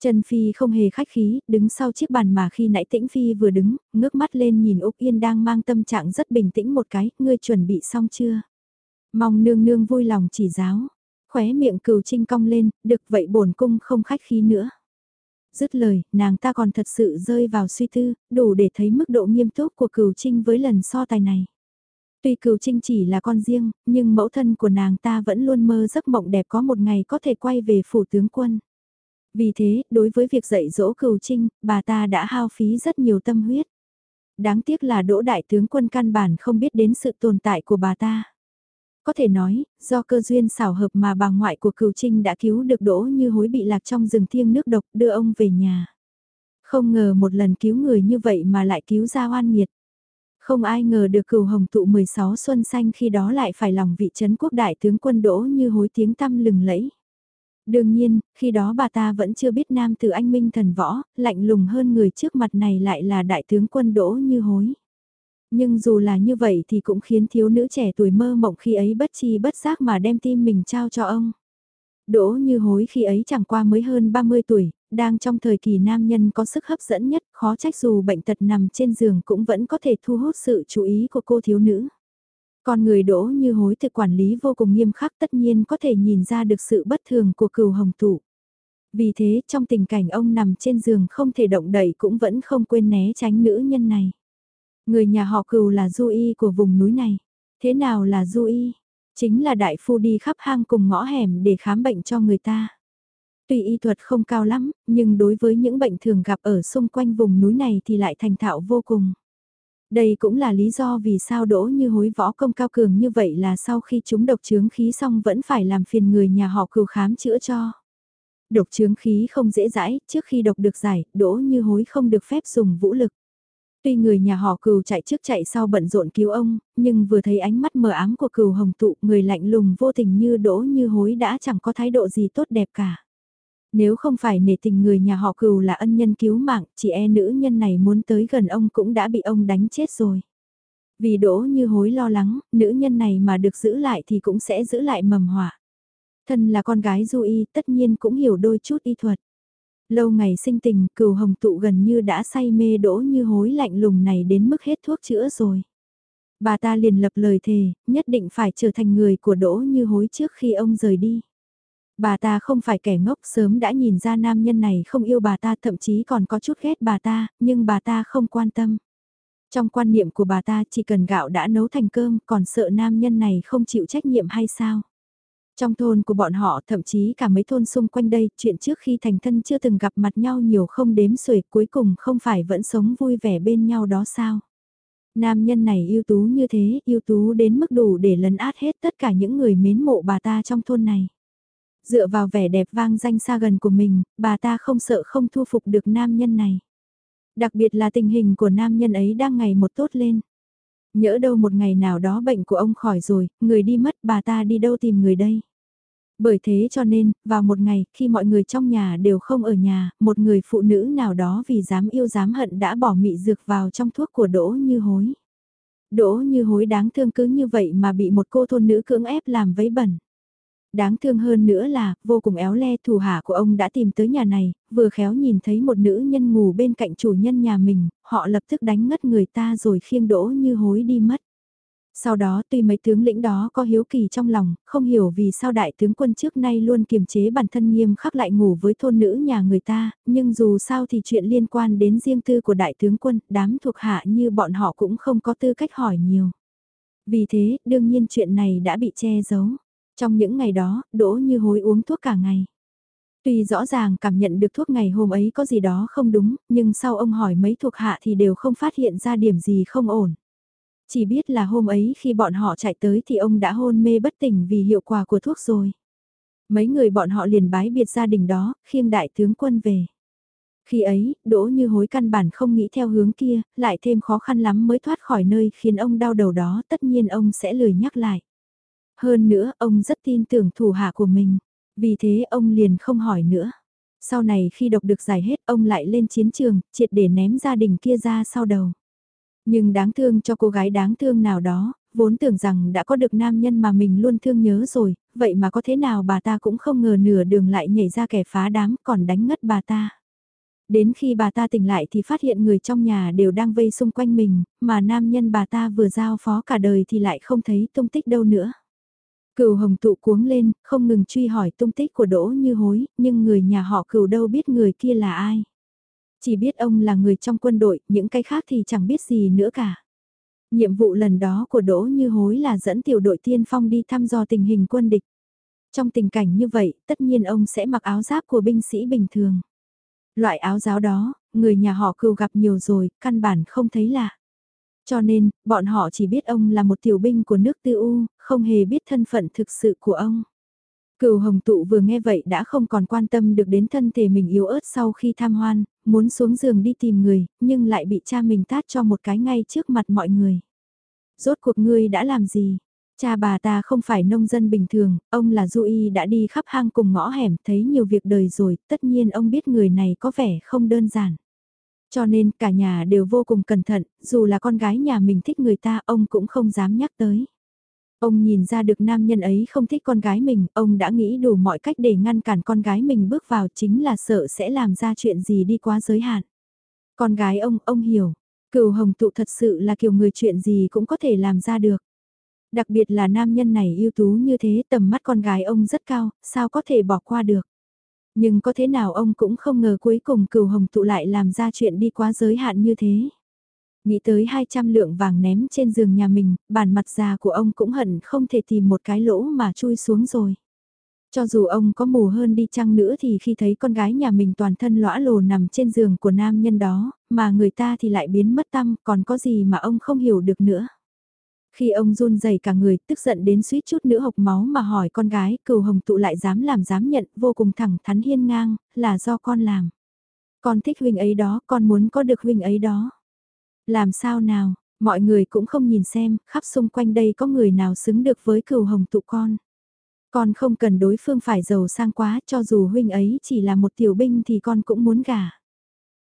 Trần Phi không hề khách khí, đứng sau chiếc bàn mà khi nãy Tĩnh Phi vừa đứng, ngước mắt lên nhìn Úc Yên đang mang tâm trạng rất bình tĩnh một cái, ngươi chuẩn bị xong chưa? Mong nương nương vui lòng chỉ giáo, khóe miệng cừu trinh cong lên, được vậy bổn cung không khách khí nữa. Dứt lời, nàng ta còn thật sự rơi vào suy tư, đủ để thấy mức độ nghiêm túc của Cửu trinh với lần so tài này. Tuy Cửu trinh chỉ là con riêng, nhưng mẫu thân của nàng ta vẫn luôn mơ giấc mộng đẹp có một ngày có thể quay về phủ tướng quân. Vì thế, đối với việc dạy dỗ Cửu trinh, bà ta đã hao phí rất nhiều tâm huyết. Đáng tiếc là đỗ đại tướng quân căn bản không biết đến sự tồn tại của bà ta. Có thể nói, do cơ duyên xảo hợp mà bà ngoại của cừu trinh đã cứu được đỗ như hối bị lạc trong rừng thiêng nước độc đưa ông về nhà. Không ngờ một lần cứu người như vậy mà lại cứu ra oan nghiệt. Không ai ngờ được cửu hồng tụ 16 xuân xanh khi đó lại phải lòng vị trấn quốc đại tướng quân đỗ như hối tiếng tăm lừng lẫy. Đương nhiên, khi đó bà ta vẫn chưa biết nam tử anh minh thần võ, lạnh lùng hơn người trước mặt này lại là đại tướng quân đỗ như hối. Nhưng dù là như vậy thì cũng khiến thiếu nữ trẻ tuổi mơ mộng khi ấy bất chi bất giác mà đem tim mình trao cho ông. Đỗ như hối khi ấy chẳng qua mới hơn 30 tuổi, đang trong thời kỳ nam nhân có sức hấp dẫn nhất, khó trách dù bệnh tật nằm trên giường cũng vẫn có thể thu hút sự chú ý của cô thiếu nữ. Còn người đỗ như hối thực quản lý vô cùng nghiêm khắc tất nhiên có thể nhìn ra được sự bất thường của cừu hồng tụ. Vì thế trong tình cảnh ông nằm trên giường không thể động đậy cũng vẫn không quên né tránh nữ nhân này. Người nhà họ cừu là du y của vùng núi này. Thế nào là du y? Chính là đại phu đi khắp hang cùng ngõ hẻm để khám bệnh cho người ta. Tuy y thuật không cao lắm, nhưng đối với những bệnh thường gặp ở xung quanh vùng núi này thì lại thành thạo vô cùng. Đây cũng là lý do vì sao đỗ như hối võ công cao cường như vậy là sau khi chúng độc chướng khí xong vẫn phải làm phiền người nhà họ cừu khám chữa cho. Độc chướng khí không dễ dãi, trước khi độc được giải, đỗ như hối không được phép dùng vũ lực. Tuy người nhà họ cừu chạy trước chạy sau bận rộn cứu ông, nhưng vừa thấy ánh mắt mờ ám của cừu hồng tụ người lạnh lùng vô tình như đỗ như hối đã chẳng có thái độ gì tốt đẹp cả. Nếu không phải nể tình người nhà họ cừu là ân nhân cứu mạng, chị e nữ nhân này muốn tới gần ông cũng đã bị ông đánh chết rồi. Vì đỗ như hối lo lắng, nữ nhân này mà được giữ lại thì cũng sẽ giữ lại mầm họa. Thân là con gái du y tất nhiên cũng hiểu đôi chút y thuật. Lâu ngày sinh tình, cừu hồng tụ gần như đã say mê đỗ như hối lạnh lùng này đến mức hết thuốc chữa rồi. Bà ta liền lập lời thề, nhất định phải trở thành người của đỗ như hối trước khi ông rời đi. Bà ta không phải kẻ ngốc sớm đã nhìn ra nam nhân này không yêu bà ta thậm chí còn có chút ghét bà ta, nhưng bà ta không quan tâm. Trong quan niệm của bà ta chỉ cần gạo đã nấu thành cơm còn sợ nam nhân này không chịu trách nhiệm hay sao? Trong thôn của bọn họ thậm chí cả mấy thôn xung quanh đây, chuyện trước khi thành thân chưa từng gặp mặt nhau nhiều không đếm xuể cuối cùng không phải vẫn sống vui vẻ bên nhau đó sao? Nam nhân này ưu tú như thế, ưu tú đến mức đủ để lấn át hết tất cả những người mến mộ bà ta trong thôn này. Dựa vào vẻ đẹp vang danh xa gần của mình, bà ta không sợ không thu phục được nam nhân này. Đặc biệt là tình hình của nam nhân ấy đang ngày một tốt lên. Nhỡ đâu một ngày nào đó bệnh của ông khỏi rồi, người đi mất bà ta đi đâu tìm người đây. Bởi thế cho nên, vào một ngày, khi mọi người trong nhà đều không ở nhà, một người phụ nữ nào đó vì dám yêu dám hận đã bỏ mị dược vào trong thuốc của Đỗ Như Hối. Đỗ Như Hối đáng thương cứ như vậy mà bị một cô thôn nữ cưỡng ép làm vấy bẩn. Đáng thương hơn nữa là, vô cùng éo le thủ hạ của ông đã tìm tới nhà này, vừa khéo nhìn thấy một nữ nhân ngủ bên cạnh chủ nhân nhà mình, họ lập tức đánh ngất người ta rồi khiêng đỗ như hối đi mất. Sau đó tuy mấy tướng lĩnh đó có hiếu kỳ trong lòng, không hiểu vì sao đại tướng quân trước nay luôn kiềm chế bản thân nghiêm khắc lại ngủ với thôn nữ nhà người ta, nhưng dù sao thì chuyện liên quan đến riêng tư của đại tướng quân, đám thuộc hạ như bọn họ cũng không có tư cách hỏi nhiều. Vì thế, đương nhiên chuyện này đã bị che giấu. Trong những ngày đó, đỗ như hối uống thuốc cả ngày. Tuy rõ ràng cảm nhận được thuốc ngày hôm ấy có gì đó không đúng, nhưng sau ông hỏi mấy thuộc hạ thì đều không phát hiện ra điểm gì không ổn. Chỉ biết là hôm ấy khi bọn họ chạy tới thì ông đã hôn mê bất tỉnh vì hiệu quả của thuốc rồi. Mấy người bọn họ liền bái biệt gia đình đó, khiêng đại tướng quân về. Khi ấy, đỗ như hối căn bản không nghĩ theo hướng kia, lại thêm khó khăn lắm mới thoát khỏi nơi khiến ông đau đầu đó, tất nhiên ông sẽ lười nhắc lại. Hơn nữa, ông rất tin tưởng thủ hạ của mình, vì thế ông liền không hỏi nữa. Sau này khi độc được giải hết, ông lại lên chiến trường, triệt để ném gia đình kia ra sau đầu. Nhưng đáng thương cho cô gái đáng thương nào đó, vốn tưởng rằng đã có được nam nhân mà mình luôn thương nhớ rồi, vậy mà có thế nào bà ta cũng không ngờ nửa đường lại nhảy ra kẻ phá đám còn đánh ngất bà ta. Đến khi bà ta tỉnh lại thì phát hiện người trong nhà đều đang vây xung quanh mình, mà nam nhân bà ta vừa giao phó cả đời thì lại không thấy tung tích đâu nữa. Cửu hồng tụ cuống lên, không ngừng truy hỏi tung tích của đỗ như hối, nhưng người nhà họ cửu đâu biết người kia là ai. Chỉ biết ông là người trong quân đội, những cái khác thì chẳng biết gì nữa cả. Nhiệm vụ lần đó của Đỗ Như Hối là dẫn tiểu đội tiên phong đi thăm dò tình hình quân địch. Trong tình cảnh như vậy, tất nhiên ông sẽ mặc áo giáp của binh sĩ bình thường. Loại áo giáo đó, người nhà họ cừu gặp nhiều rồi, căn bản không thấy lạ. Cho nên, bọn họ chỉ biết ông là một tiểu binh của nước tư u, không hề biết thân phận thực sự của ông. cừu hồng tụ vừa nghe vậy đã không còn quan tâm được đến thân thể mình yếu ớt sau khi tham hoan, muốn xuống giường đi tìm người, nhưng lại bị cha mình tát cho một cái ngay trước mặt mọi người. Rốt cuộc ngươi đã làm gì? Cha bà ta không phải nông dân bình thường, ông là du y đã đi khắp hang cùng ngõ hẻm, thấy nhiều việc đời rồi, tất nhiên ông biết người này có vẻ không đơn giản. Cho nên cả nhà đều vô cùng cẩn thận, dù là con gái nhà mình thích người ta, ông cũng không dám nhắc tới. Ông nhìn ra được nam nhân ấy không thích con gái mình, ông đã nghĩ đủ mọi cách để ngăn cản con gái mình bước vào chính là sợ sẽ làm ra chuyện gì đi quá giới hạn. Con gái ông, ông hiểu, cửu hồng tụ thật sự là kiểu người chuyện gì cũng có thể làm ra được. Đặc biệt là nam nhân này ưu tú như thế tầm mắt con gái ông rất cao, sao có thể bỏ qua được. Nhưng có thế nào ông cũng không ngờ cuối cùng cửu hồng tụ lại làm ra chuyện đi quá giới hạn như thế. Nghĩ tới 200 lượng vàng ném trên giường nhà mình, bản mặt già của ông cũng hận không thể tìm một cái lỗ mà chui xuống rồi. Cho dù ông có mù hơn đi chăng nữa thì khi thấy con gái nhà mình toàn thân lõa lồ nằm trên giường của nam nhân đó, mà người ta thì lại biến mất tâm, còn có gì mà ông không hiểu được nữa. Khi ông run rẩy cả người, tức giận đến suýt chút nữa hộc máu mà hỏi con gái, cừu hồng tụ lại dám làm dám nhận, vô cùng thẳng thắn hiên ngang, là do con làm. Con thích huynh ấy đó, con muốn có được huynh ấy đó. Làm sao nào, mọi người cũng không nhìn xem, khắp xung quanh đây có người nào xứng được với cừu hồng tụ con. Con không cần đối phương phải giàu sang quá, cho dù huynh ấy chỉ là một tiểu binh thì con cũng muốn gả.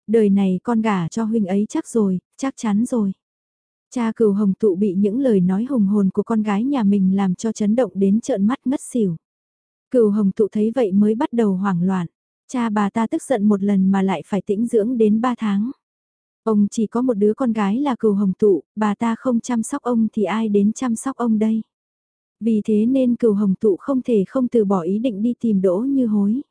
Đời này con gả cho huynh ấy chắc rồi, chắc chắn rồi. Cha cừu hồng tụ bị những lời nói hùng hồn của con gái nhà mình làm cho chấn động đến trợn mắt ngất xỉu. Cừu hồng tụ thấy vậy mới bắt đầu hoảng loạn. Cha bà ta tức giận một lần mà lại phải tĩnh dưỡng đến ba tháng. Ông chỉ có một đứa con gái là cừu hồng tụ, bà ta không chăm sóc ông thì ai đến chăm sóc ông đây. Vì thế nên cừu hồng tụ không thể không từ bỏ ý định đi tìm đỗ như hối.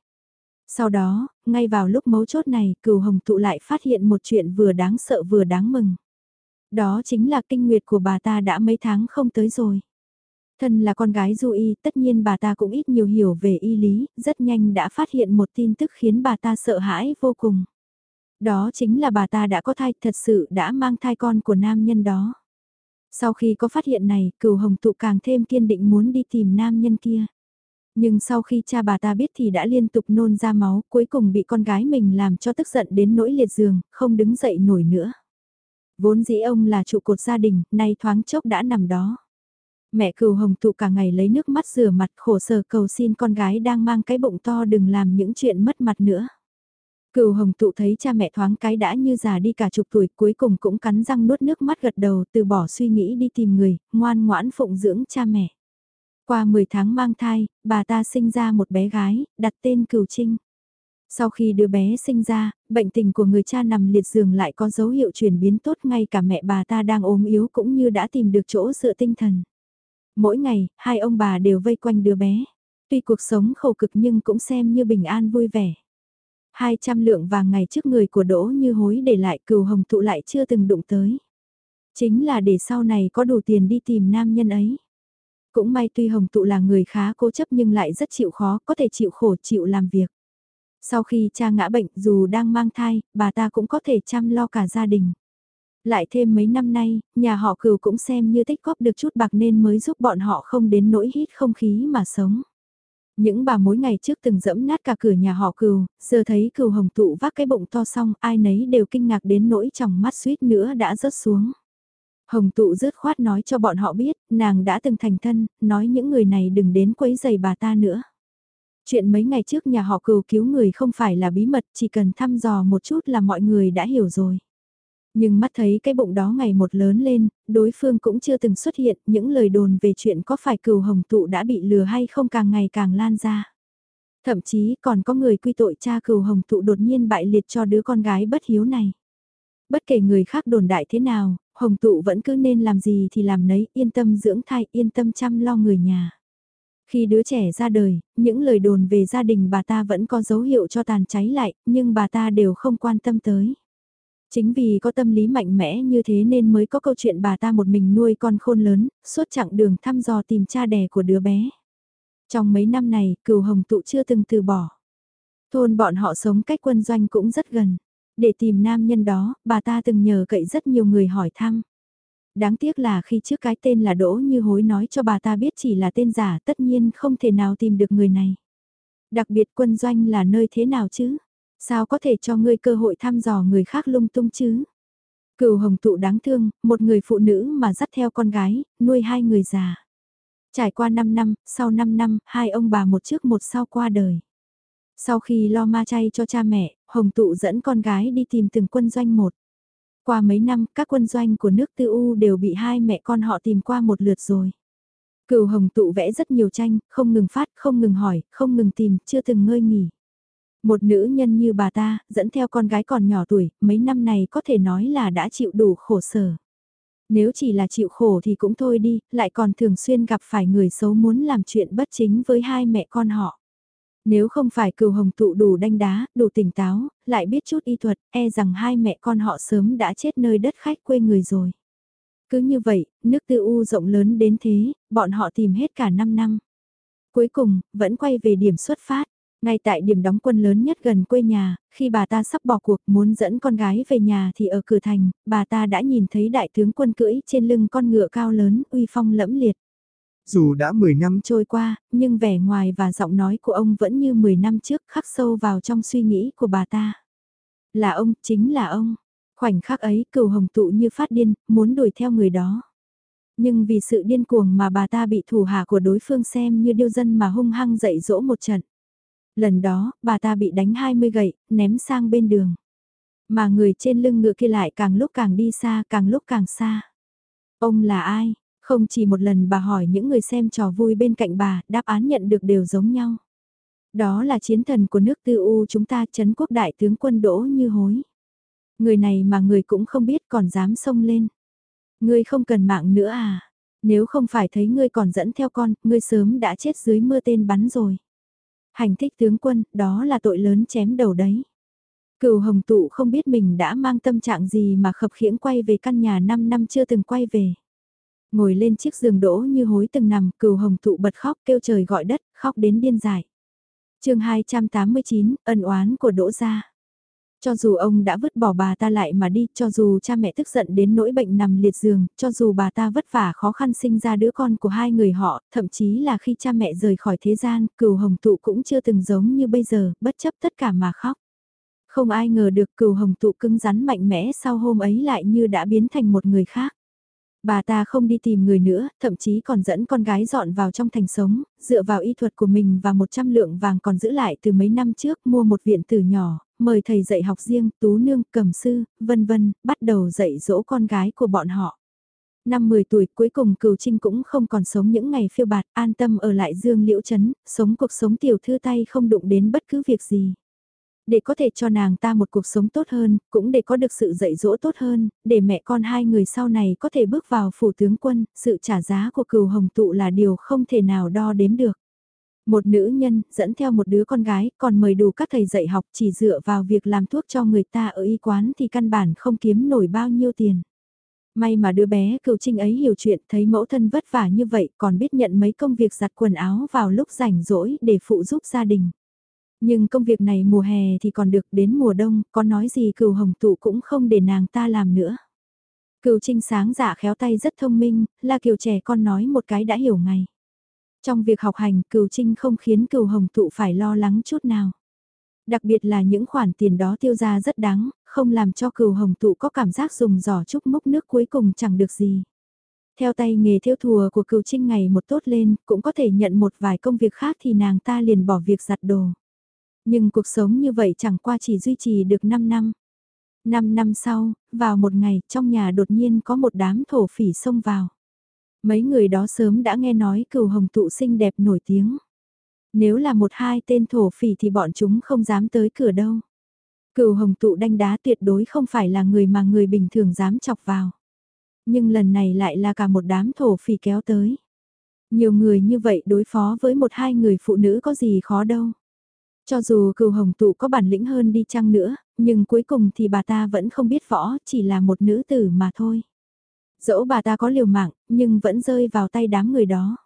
Sau đó, ngay vào lúc mấu chốt này, cừu hồng tụ lại phát hiện một chuyện vừa đáng sợ vừa đáng mừng. Đó chính là kinh nguyệt của bà ta đã mấy tháng không tới rồi. Thân là con gái du y, tất nhiên bà ta cũng ít nhiều hiểu về y lý, rất nhanh đã phát hiện một tin tức khiến bà ta sợ hãi vô cùng. Đó chính là bà ta đã có thai, thật sự đã mang thai con của nam nhân đó. Sau khi có phát hiện này, cửu hồng tụ càng thêm kiên định muốn đi tìm nam nhân kia. Nhưng sau khi cha bà ta biết thì đã liên tục nôn ra máu, cuối cùng bị con gái mình làm cho tức giận đến nỗi liệt giường, không đứng dậy nổi nữa. Vốn dĩ ông là trụ cột gia đình, nay thoáng chốc đã nằm đó. Mẹ cừu hồng tụ cả ngày lấy nước mắt rửa mặt khổ sở cầu xin con gái đang mang cái bụng to đừng làm những chuyện mất mặt nữa. Cựu hồng tụ thấy cha mẹ thoáng cái đã như già đi cả chục tuổi cuối cùng cũng cắn răng nuốt nước mắt gật đầu từ bỏ suy nghĩ đi tìm người, ngoan ngoãn phụng dưỡng cha mẹ. Qua 10 tháng mang thai, bà ta sinh ra một bé gái, đặt tên cửu trinh. Sau khi đứa bé sinh ra, bệnh tình của người cha nằm liệt giường lại có dấu hiệu chuyển biến tốt ngay cả mẹ bà ta đang ốm yếu cũng như đã tìm được chỗ dựa tinh thần. Mỗi ngày, hai ông bà đều vây quanh đứa bé. Tuy cuộc sống khổ cực nhưng cũng xem như bình an vui vẻ. 200 lượng vàng ngày trước người của Đỗ như hối để lại cừu hồng thụ lại chưa từng đụng tới. Chính là để sau này có đủ tiền đi tìm nam nhân ấy. Cũng may tuy hồng tụ là người khá cố chấp nhưng lại rất chịu khó, có thể chịu khổ chịu làm việc. Sau khi cha ngã bệnh dù đang mang thai, bà ta cũng có thể chăm lo cả gia đình. Lại thêm mấy năm nay, nhà họ cừu cũng xem như tích góp được chút bạc nên mới giúp bọn họ không đến nỗi hít không khí mà sống. Những bà mối ngày trước từng dẫm nát cả cửa nhà họ cừu, giờ thấy cừu hồng tụ vác cái bụng to xong ai nấy đều kinh ngạc đến nỗi trong mắt suýt nữa đã rớt xuống. Hồng tụ rớt khoát nói cho bọn họ biết, nàng đã từng thành thân, nói những người này đừng đến quấy giày bà ta nữa. Chuyện mấy ngày trước nhà họ cừu cứu người không phải là bí mật, chỉ cần thăm dò một chút là mọi người đã hiểu rồi. Nhưng mắt thấy cái bụng đó ngày một lớn lên, đối phương cũng chưa từng xuất hiện, những lời đồn về chuyện có phải cừu hồng tụ đã bị lừa hay không càng ngày càng lan ra. Thậm chí còn có người quy tội cha cừu hồng tụ đột nhiên bại liệt cho đứa con gái bất hiếu này. Bất kể người khác đồn đại thế nào, hồng tụ vẫn cứ nên làm gì thì làm nấy, yên tâm dưỡng thai, yên tâm chăm lo người nhà. Khi đứa trẻ ra đời, những lời đồn về gia đình bà ta vẫn có dấu hiệu cho tàn cháy lại, nhưng bà ta đều không quan tâm tới. Chính vì có tâm lý mạnh mẽ như thế nên mới có câu chuyện bà ta một mình nuôi con khôn lớn, suốt chặng đường thăm dò tìm cha đẻ của đứa bé. Trong mấy năm này, cừu hồng tụ chưa từng từ bỏ. Thôn bọn họ sống cách quân doanh cũng rất gần. Để tìm nam nhân đó, bà ta từng nhờ cậy rất nhiều người hỏi thăm. Đáng tiếc là khi trước cái tên là Đỗ Như Hối nói cho bà ta biết chỉ là tên giả tất nhiên không thể nào tìm được người này. Đặc biệt quân doanh là nơi thế nào chứ? Sao có thể cho ngươi cơ hội thăm dò người khác lung tung chứ? Cửu hồng tụ đáng thương, một người phụ nữ mà dắt theo con gái, nuôi hai người già. Trải qua 5 năm, sau 5 năm, hai ông bà một trước một sau qua đời. Sau khi lo ma chay cho cha mẹ, Hồng Tụ dẫn con gái đi tìm từng quân doanh một. Qua mấy năm, các quân doanh của nước tư U đều bị hai mẹ con họ tìm qua một lượt rồi. Cửu Hồng Tụ vẽ rất nhiều tranh, không ngừng phát, không ngừng hỏi, không ngừng tìm, chưa từng ngơi nghỉ. Một nữ nhân như bà ta, dẫn theo con gái còn nhỏ tuổi, mấy năm này có thể nói là đã chịu đủ khổ sở. Nếu chỉ là chịu khổ thì cũng thôi đi, lại còn thường xuyên gặp phải người xấu muốn làm chuyện bất chính với hai mẹ con họ. Nếu không phải cừu hồng tụ đủ đanh đá, đủ tỉnh táo, lại biết chút y thuật, e rằng hai mẹ con họ sớm đã chết nơi đất khách quê người rồi. Cứ như vậy, nước tư u rộng lớn đến thế, bọn họ tìm hết cả 5 năm. Cuối cùng, vẫn quay về điểm xuất phát. Ngay tại điểm đóng quân lớn nhất gần quê nhà, khi bà ta sắp bỏ cuộc muốn dẫn con gái về nhà thì ở cửa thành, bà ta đã nhìn thấy đại tướng quân cưỡi trên lưng con ngựa cao lớn, uy phong lẫm liệt. Dù đã 10 năm trôi qua, nhưng vẻ ngoài và giọng nói của ông vẫn như 10 năm trước khắc sâu vào trong suy nghĩ của bà ta. Là ông, chính là ông. Khoảnh khắc ấy cừu hồng tụ như phát điên, muốn đuổi theo người đó. Nhưng vì sự điên cuồng mà bà ta bị thủ hạ của đối phương xem như điêu dân mà hung hăng dạy dỗ một trận. Lần đó, bà ta bị đánh 20 gậy, ném sang bên đường. Mà người trên lưng ngựa kia lại càng lúc càng đi xa, càng lúc càng xa. Ông là ai? Không chỉ một lần bà hỏi những người xem trò vui bên cạnh bà, đáp án nhận được đều giống nhau. Đó là chiến thần của nước tư U chúng ta chấn quốc đại tướng quân đỗ như hối. Người này mà người cũng không biết còn dám xông lên. Ngươi không cần mạng nữa à? Nếu không phải thấy ngươi còn dẫn theo con, ngươi sớm đã chết dưới mưa tên bắn rồi. Hành thích tướng quân, đó là tội lớn chém đầu đấy. Cửu hồng tụ không biết mình đã mang tâm trạng gì mà khập khiễng quay về căn nhà 5 năm chưa từng quay về. Ngồi lên chiếc giường đỗ như hối từng nằm, cừu hồng tụ bật khóc kêu trời gọi đất, khóc đến điên dại. chương 289, ân oán của đỗ gia. Cho dù ông đã vứt bỏ bà ta lại mà đi, cho dù cha mẹ tức giận đến nỗi bệnh nằm liệt giường, cho dù bà ta vất vả khó khăn sinh ra đứa con của hai người họ, thậm chí là khi cha mẹ rời khỏi thế gian, cừu hồng tụ cũng chưa từng giống như bây giờ, bất chấp tất cả mà khóc. Không ai ngờ được cừu hồng tụ cứng rắn mạnh mẽ sau hôm ấy lại như đã biến thành một người khác. Bà ta không đi tìm người nữa, thậm chí còn dẫn con gái dọn vào trong thành sống, dựa vào y thuật của mình và 100 lượng vàng còn giữ lại từ mấy năm trước mua một viện tử nhỏ, mời thầy dạy học riêng, tú nương, cầm sư, vân vân, bắt đầu dạy dỗ con gái của bọn họ. Năm 10 tuổi cuối cùng cừu trinh cũng không còn sống những ngày phiêu bạt, an tâm ở lại dương liễu chấn, sống cuộc sống tiểu thư tay không đụng đến bất cứ việc gì để có thể cho nàng ta một cuộc sống tốt hơn, cũng để có được sự dạy dỗ tốt hơn, để mẹ con hai người sau này có thể bước vào phủ tướng quân, sự trả giá của cừu hồng tụ là điều không thể nào đo đếm được. Một nữ nhân dẫn theo một đứa con gái còn mời đủ các thầy dạy học chỉ dựa vào việc làm thuốc cho người ta ở y quán thì căn bản không kiếm nổi bao nhiêu tiền. May mà đứa bé cựu trinh ấy hiểu chuyện thấy mẫu thân vất vả như vậy còn biết nhận mấy công việc giặt quần áo vào lúc rảnh rỗi để phụ giúp gia đình. Nhưng công việc này mùa hè thì còn được đến mùa đông, có nói gì cừu hồng tụ cũng không để nàng ta làm nữa. Cừu trinh sáng giả khéo tay rất thông minh, là kiều trẻ con nói một cái đã hiểu ngay. Trong việc học hành, cừu trinh không khiến cừu hồng tụ phải lo lắng chút nào. Đặc biệt là những khoản tiền đó tiêu ra rất đáng, không làm cho cừu hồng tụ có cảm giác dùng giỏ chút múc nước cuối cùng chẳng được gì. Theo tay nghề theo thùa của cừu trinh ngày một tốt lên, cũng có thể nhận một vài công việc khác thì nàng ta liền bỏ việc giặt đồ. Nhưng cuộc sống như vậy chẳng qua chỉ duy trì được 5 năm. 5 năm sau, vào một ngày, trong nhà đột nhiên có một đám thổ phỉ xông vào. Mấy người đó sớm đã nghe nói cửu hồng tụ xinh đẹp nổi tiếng. Nếu là một hai tên thổ phỉ thì bọn chúng không dám tới cửa đâu. Cửu hồng tụ đanh đá tuyệt đối không phải là người mà người bình thường dám chọc vào. Nhưng lần này lại là cả một đám thổ phỉ kéo tới. Nhiều người như vậy đối phó với một hai người phụ nữ có gì khó đâu. Cho dù cừu hồng tụ có bản lĩnh hơn đi chăng nữa, nhưng cuối cùng thì bà ta vẫn không biết võ, chỉ là một nữ tử mà thôi. Dẫu bà ta có liều mạng, nhưng vẫn rơi vào tay đám người đó.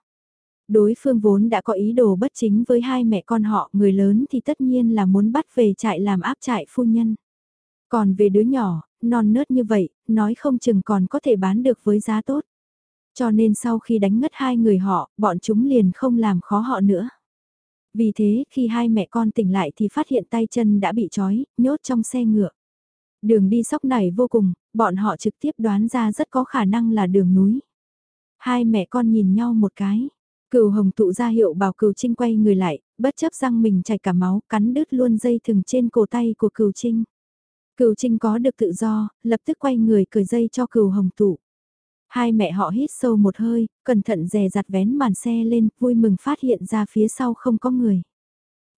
Đối phương vốn đã có ý đồ bất chính với hai mẹ con họ, người lớn thì tất nhiên là muốn bắt về trại làm áp trại phu nhân. Còn về đứa nhỏ, non nớt như vậy, nói không chừng còn có thể bán được với giá tốt. Cho nên sau khi đánh ngất hai người họ, bọn chúng liền không làm khó họ nữa. Vì thế, khi hai mẹ con tỉnh lại thì phát hiện tay chân đã bị trói, nhốt trong xe ngựa. Đường đi sóc này vô cùng, bọn họ trực tiếp đoán ra rất có khả năng là đường núi. Hai mẹ con nhìn nhau một cái. Cừu hồng tụ ra hiệu bảo cừu trinh quay người lại, bất chấp răng mình chảy cả máu, cắn đứt luôn dây thừng trên cổ tay của cừu trinh. Cừu trinh có được tự do, lập tức quay người cởi dây cho cừu hồng tụ. Hai mẹ họ hít sâu một hơi, cẩn thận dè dặt vén màn xe lên, vui mừng phát hiện ra phía sau không có người.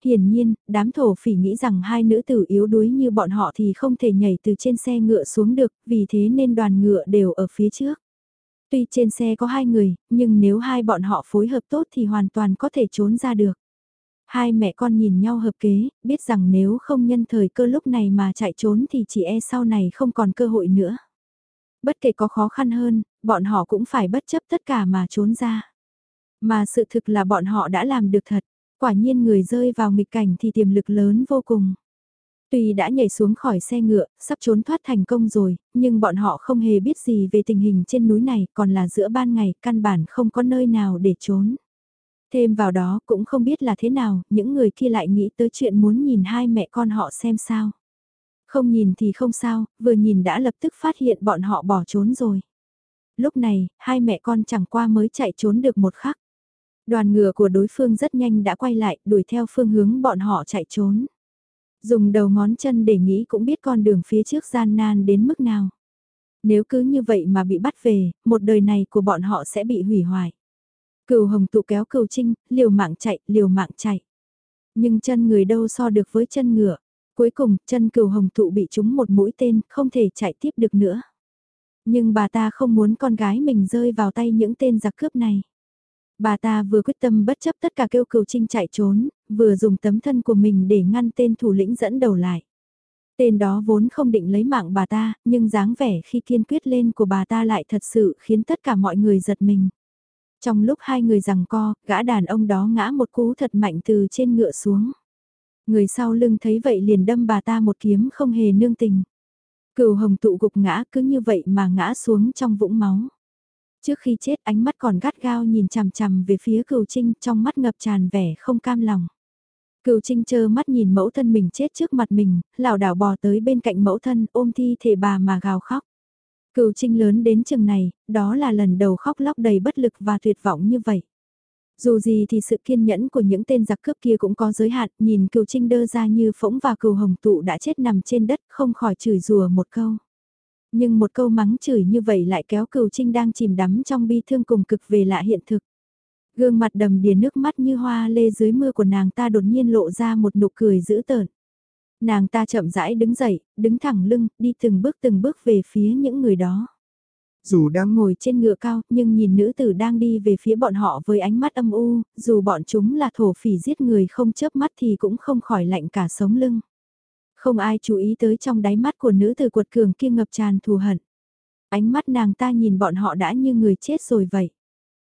Hiển nhiên, đám thổ phỉ nghĩ rằng hai nữ tử yếu đuối như bọn họ thì không thể nhảy từ trên xe ngựa xuống được, vì thế nên đoàn ngựa đều ở phía trước. Tuy trên xe có hai người, nhưng nếu hai bọn họ phối hợp tốt thì hoàn toàn có thể trốn ra được. Hai mẹ con nhìn nhau hợp kế, biết rằng nếu không nhân thời cơ lúc này mà chạy trốn thì chỉ e sau này không còn cơ hội nữa. Bất kể có khó khăn hơn, bọn họ cũng phải bất chấp tất cả mà trốn ra. Mà sự thực là bọn họ đã làm được thật, quả nhiên người rơi vào nghịch cảnh thì tiềm lực lớn vô cùng. Tuy đã nhảy xuống khỏi xe ngựa, sắp trốn thoát thành công rồi, nhưng bọn họ không hề biết gì về tình hình trên núi này, còn là giữa ban ngày, căn bản không có nơi nào để trốn. Thêm vào đó cũng không biết là thế nào, những người kia lại nghĩ tới chuyện muốn nhìn hai mẹ con họ xem sao. Không nhìn thì không sao, vừa nhìn đã lập tức phát hiện bọn họ bỏ trốn rồi. Lúc này, hai mẹ con chẳng qua mới chạy trốn được một khắc. Đoàn ngựa của đối phương rất nhanh đã quay lại, đuổi theo phương hướng bọn họ chạy trốn. Dùng đầu ngón chân để nghĩ cũng biết con đường phía trước gian nan đến mức nào. Nếu cứ như vậy mà bị bắt về, một đời này của bọn họ sẽ bị hủy hoại. Cừu hồng tụ kéo cừu trinh, liều mạng chạy, liều mạng chạy. Nhưng chân người đâu so được với chân ngựa. Cuối cùng, chân cừu hồng thụ bị trúng một mũi tên, không thể chạy tiếp được nữa. Nhưng bà ta không muốn con gái mình rơi vào tay những tên giặc cướp này. Bà ta vừa quyết tâm bất chấp tất cả kêu cừu trinh chạy trốn, vừa dùng tấm thân của mình để ngăn tên thủ lĩnh dẫn đầu lại. Tên đó vốn không định lấy mạng bà ta, nhưng dáng vẻ khi kiên quyết lên của bà ta lại thật sự khiến tất cả mọi người giật mình. Trong lúc hai người rằng co, gã đàn ông đó ngã một cú thật mạnh từ trên ngựa xuống. Người sau lưng thấy vậy liền đâm bà ta một kiếm không hề nương tình. Cửu hồng tụ gục ngã cứ như vậy mà ngã xuống trong vũng máu. Trước khi chết ánh mắt còn gắt gao nhìn chằm chằm về phía cửu trinh trong mắt ngập tràn vẻ không cam lòng. Cửu trinh chơ mắt nhìn mẫu thân mình chết trước mặt mình, lảo đảo bò tới bên cạnh mẫu thân ôm thi thể bà mà gào khóc. Cửu trinh lớn đến chừng này, đó là lần đầu khóc lóc đầy bất lực và tuyệt vọng như vậy. Dù gì thì sự kiên nhẫn của những tên giặc cướp kia cũng có giới hạn, nhìn cừu trinh đơ ra như phỗng và cừu hồng tụ đã chết nằm trên đất không khỏi chửi rùa một câu. Nhưng một câu mắng chửi như vậy lại kéo cừu trinh đang chìm đắm trong bi thương cùng cực về lạ hiện thực. Gương mặt đầm đìa nước mắt như hoa lê dưới mưa của nàng ta đột nhiên lộ ra một nụ cười dữ tợn. Nàng ta chậm rãi đứng dậy, đứng thẳng lưng, đi từng bước từng bước về phía những người đó. Dù đang ngồi trên ngựa cao, nhưng nhìn nữ tử đang đi về phía bọn họ với ánh mắt âm u, dù bọn chúng là thổ phỉ giết người không chớp mắt thì cũng không khỏi lạnh cả sống lưng. Không ai chú ý tới trong đáy mắt của nữ tử cuột cường kia ngập tràn thù hận. Ánh mắt nàng ta nhìn bọn họ đã như người chết rồi vậy.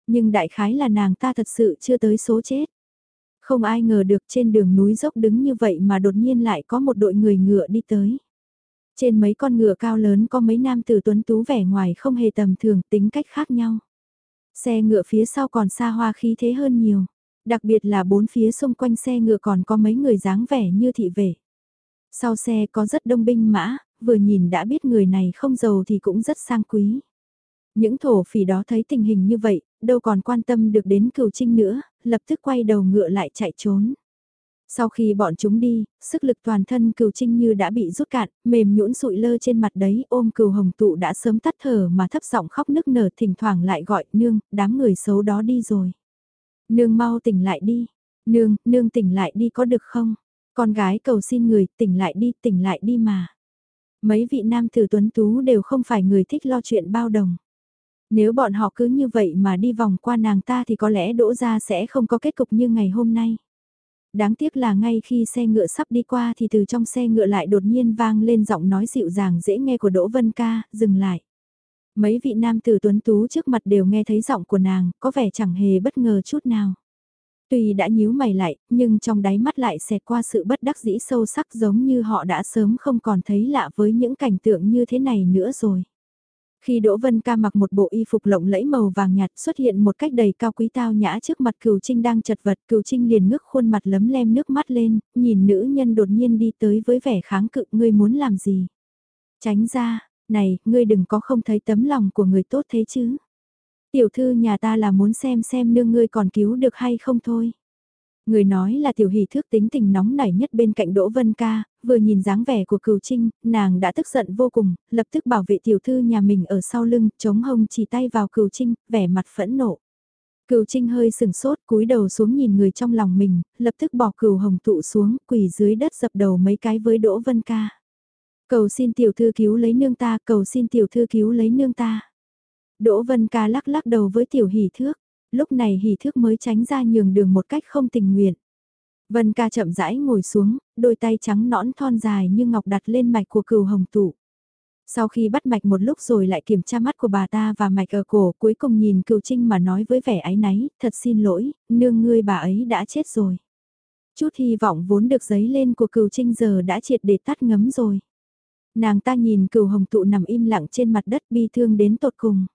Nhưng đại khái là nàng ta thật sự chưa tới số chết. Không ai ngờ được trên đường núi dốc đứng như vậy mà đột nhiên lại có một đội người ngựa đi tới. Trên mấy con ngựa cao lớn có mấy nam tử tuấn tú vẻ ngoài không hề tầm thường tính cách khác nhau. Xe ngựa phía sau còn xa hoa khí thế hơn nhiều. Đặc biệt là bốn phía xung quanh xe ngựa còn có mấy người dáng vẻ như thị vệ. Sau xe có rất đông binh mã, vừa nhìn đã biết người này không giàu thì cũng rất sang quý. Những thổ phỉ đó thấy tình hình như vậy, đâu còn quan tâm được đến cửu trinh nữa, lập tức quay đầu ngựa lại chạy trốn. Sau khi bọn chúng đi, sức lực toàn thân cừu trinh như đã bị rút cạn, mềm nhũn sụi lơ trên mặt đấy ôm cừu hồng tụ đã sớm tắt thở mà thấp giọng khóc nức nở thỉnh thoảng lại gọi nương, đám người xấu đó đi rồi. Nương mau tỉnh lại đi, nương, nương tỉnh lại đi có được không? Con gái cầu xin người tỉnh lại đi, tỉnh lại đi mà. Mấy vị nam tử tuấn tú đều không phải người thích lo chuyện bao đồng. Nếu bọn họ cứ như vậy mà đi vòng qua nàng ta thì có lẽ đỗ ra sẽ không có kết cục như ngày hôm nay. Đáng tiếc là ngay khi xe ngựa sắp đi qua thì từ trong xe ngựa lại đột nhiên vang lên giọng nói dịu dàng dễ nghe của Đỗ Vân Ca, dừng lại. Mấy vị nam tử tuấn tú trước mặt đều nghe thấy giọng của nàng, có vẻ chẳng hề bất ngờ chút nào. Tuy đã nhíu mày lại, nhưng trong đáy mắt lại xẹt qua sự bất đắc dĩ sâu sắc giống như họ đã sớm không còn thấy lạ với những cảnh tượng như thế này nữa rồi. Khi Đỗ Vân Ca mặc một bộ y phục lộng lẫy màu vàng nhạt xuất hiện một cách đầy cao quý tao nhã trước mặt Cửu Trinh đang chật vật, Cửu Trinh liền ngước khuôn mặt lấm lem nước mắt lên, nhìn nữ nhân đột nhiên đi tới với vẻ kháng cự, ngươi muốn làm gì? Tránh ra, này, ngươi đừng có không thấy tấm lòng của người tốt thế chứ. Tiểu thư nhà ta là muốn xem xem nương ngươi còn cứu được hay không thôi. Người nói là tiểu hỷ thước tính tình nóng nảy nhất bên cạnh Đỗ Vân Ca, vừa nhìn dáng vẻ của cừu trinh, nàng đã tức giận vô cùng, lập tức bảo vệ tiểu thư nhà mình ở sau lưng, chống hông chỉ tay vào cừu trinh, vẻ mặt phẫn nộ. Cừu trinh hơi sừng sốt, cúi đầu xuống nhìn người trong lòng mình, lập tức bỏ cừu hồng tụ xuống, quỳ dưới đất dập đầu mấy cái với Đỗ Vân Ca. Cầu xin tiểu thư cứu lấy nương ta, cầu xin tiểu thư cứu lấy nương ta. Đỗ Vân Ca lắc lắc đầu với tiểu hỷ thước. Lúc này hỷ thước mới tránh ra nhường đường một cách không tình nguyện. Vân ca chậm rãi ngồi xuống, đôi tay trắng nõn thon dài như ngọc đặt lên mạch của cừu hồng tụ. Sau khi bắt mạch một lúc rồi lại kiểm tra mắt của bà ta và mạch ở cổ cuối cùng nhìn cừu trinh mà nói với vẻ áy náy, thật xin lỗi, nương ngươi bà ấy đã chết rồi. Chút hy vọng vốn được giấy lên của cừu trinh giờ đã triệt để tắt ngấm rồi. Nàng ta nhìn cừu hồng tụ nằm im lặng trên mặt đất bi thương đến tột cùng.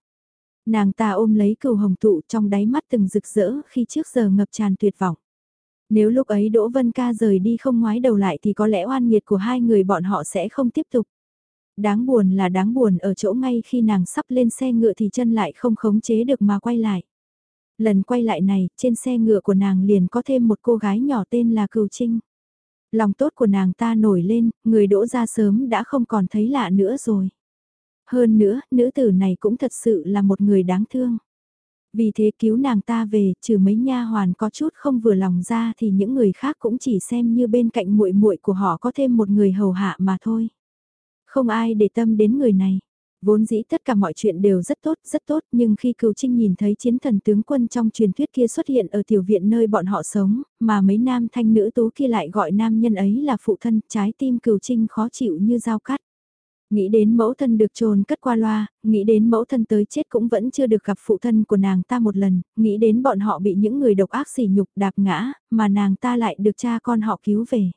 Nàng ta ôm lấy cừu hồng tụ trong đáy mắt từng rực rỡ khi trước giờ ngập tràn tuyệt vọng. Nếu lúc ấy Đỗ Vân Ca rời đi không ngoái đầu lại thì có lẽ oan nghiệt của hai người bọn họ sẽ không tiếp tục. Đáng buồn là đáng buồn ở chỗ ngay khi nàng sắp lên xe ngựa thì chân lại không khống chế được mà quay lại. Lần quay lại này, trên xe ngựa của nàng liền có thêm một cô gái nhỏ tên là Cừu Trinh. Lòng tốt của nàng ta nổi lên, người đỗ ra sớm đã không còn thấy lạ nữa rồi. Hơn nữa, nữ tử này cũng thật sự là một người đáng thương. Vì thế cứu nàng ta về, trừ mấy nha hoàn có chút không vừa lòng ra thì những người khác cũng chỉ xem như bên cạnh muội muội của họ có thêm một người hầu hạ mà thôi. Không ai để tâm đến người này. Vốn dĩ tất cả mọi chuyện đều rất tốt, rất tốt, nhưng khi cừu trinh nhìn thấy chiến thần tướng quân trong truyền thuyết kia xuất hiện ở tiểu viện nơi bọn họ sống, mà mấy nam thanh nữ tú kia lại gọi nam nhân ấy là phụ thân, trái tim cừu trinh khó chịu như dao cắt. Nghĩ đến mẫu thân được trồn cất qua loa, nghĩ đến mẫu thân tới chết cũng vẫn chưa được gặp phụ thân của nàng ta một lần, nghĩ đến bọn họ bị những người độc ác sỉ nhục đạp ngã, mà nàng ta lại được cha con họ cứu về.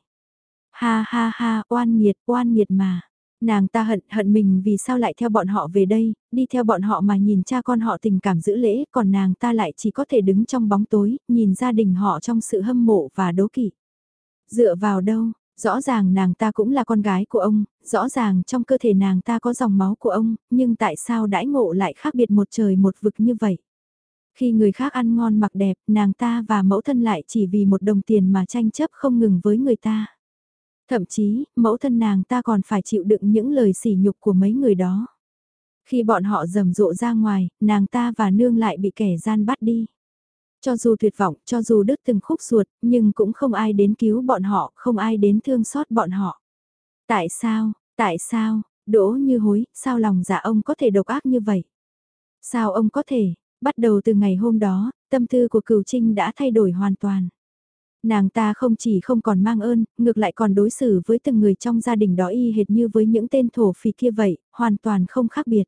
Ha ha ha, oan nghiệt, oan nghiệt mà. Nàng ta hận hận mình vì sao lại theo bọn họ về đây, đi theo bọn họ mà nhìn cha con họ tình cảm giữ lễ, còn nàng ta lại chỉ có thể đứng trong bóng tối, nhìn gia đình họ trong sự hâm mộ và đố kỵ. Dựa vào đâu, Rõ ràng nàng ta cũng là con gái của ông, rõ ràng trong cơ thể nàng ta có dòng máu của ông, nhưng tại sao đãi ngộ lại khác biệt một trời một vực như vậy? Khi người khác ăn ngon mặc đẹp, nàng ta và mẫu thân lại chỉ vì một đồng tiền mà tranh chấp không ngừng với người ta. Thậm chí, mẫu thân nàng ta còn phải chịu đựng những lời sỉ nhục của mấy người đó. Khi bọn họ rầm rộ ra ngoài, nàng ta và nương lại bị kẻ gian bắt đi. Cho dù tuyệt vọng, cho dù đứt từng khúc ruột, nhưng cũng không ai đến cứu bọn họ, không ai đến thương xót bọn họ. Tại sao, tại sao, đỗ như hối, sao lòng dạ ông có thể độc ác như vậy? Sao ông có thể, bắt đầu từ ngày hôm đó, tâm tư của cửu trinh đã thay đổi hoàn toàn. Nàng ta không chỉ không còn mang ơn, ngược lại còn đối xử với từng người trong gia đình đó y hệt như với những tên thổ phỉ kia vậy, hoàn toàn không khác biệt.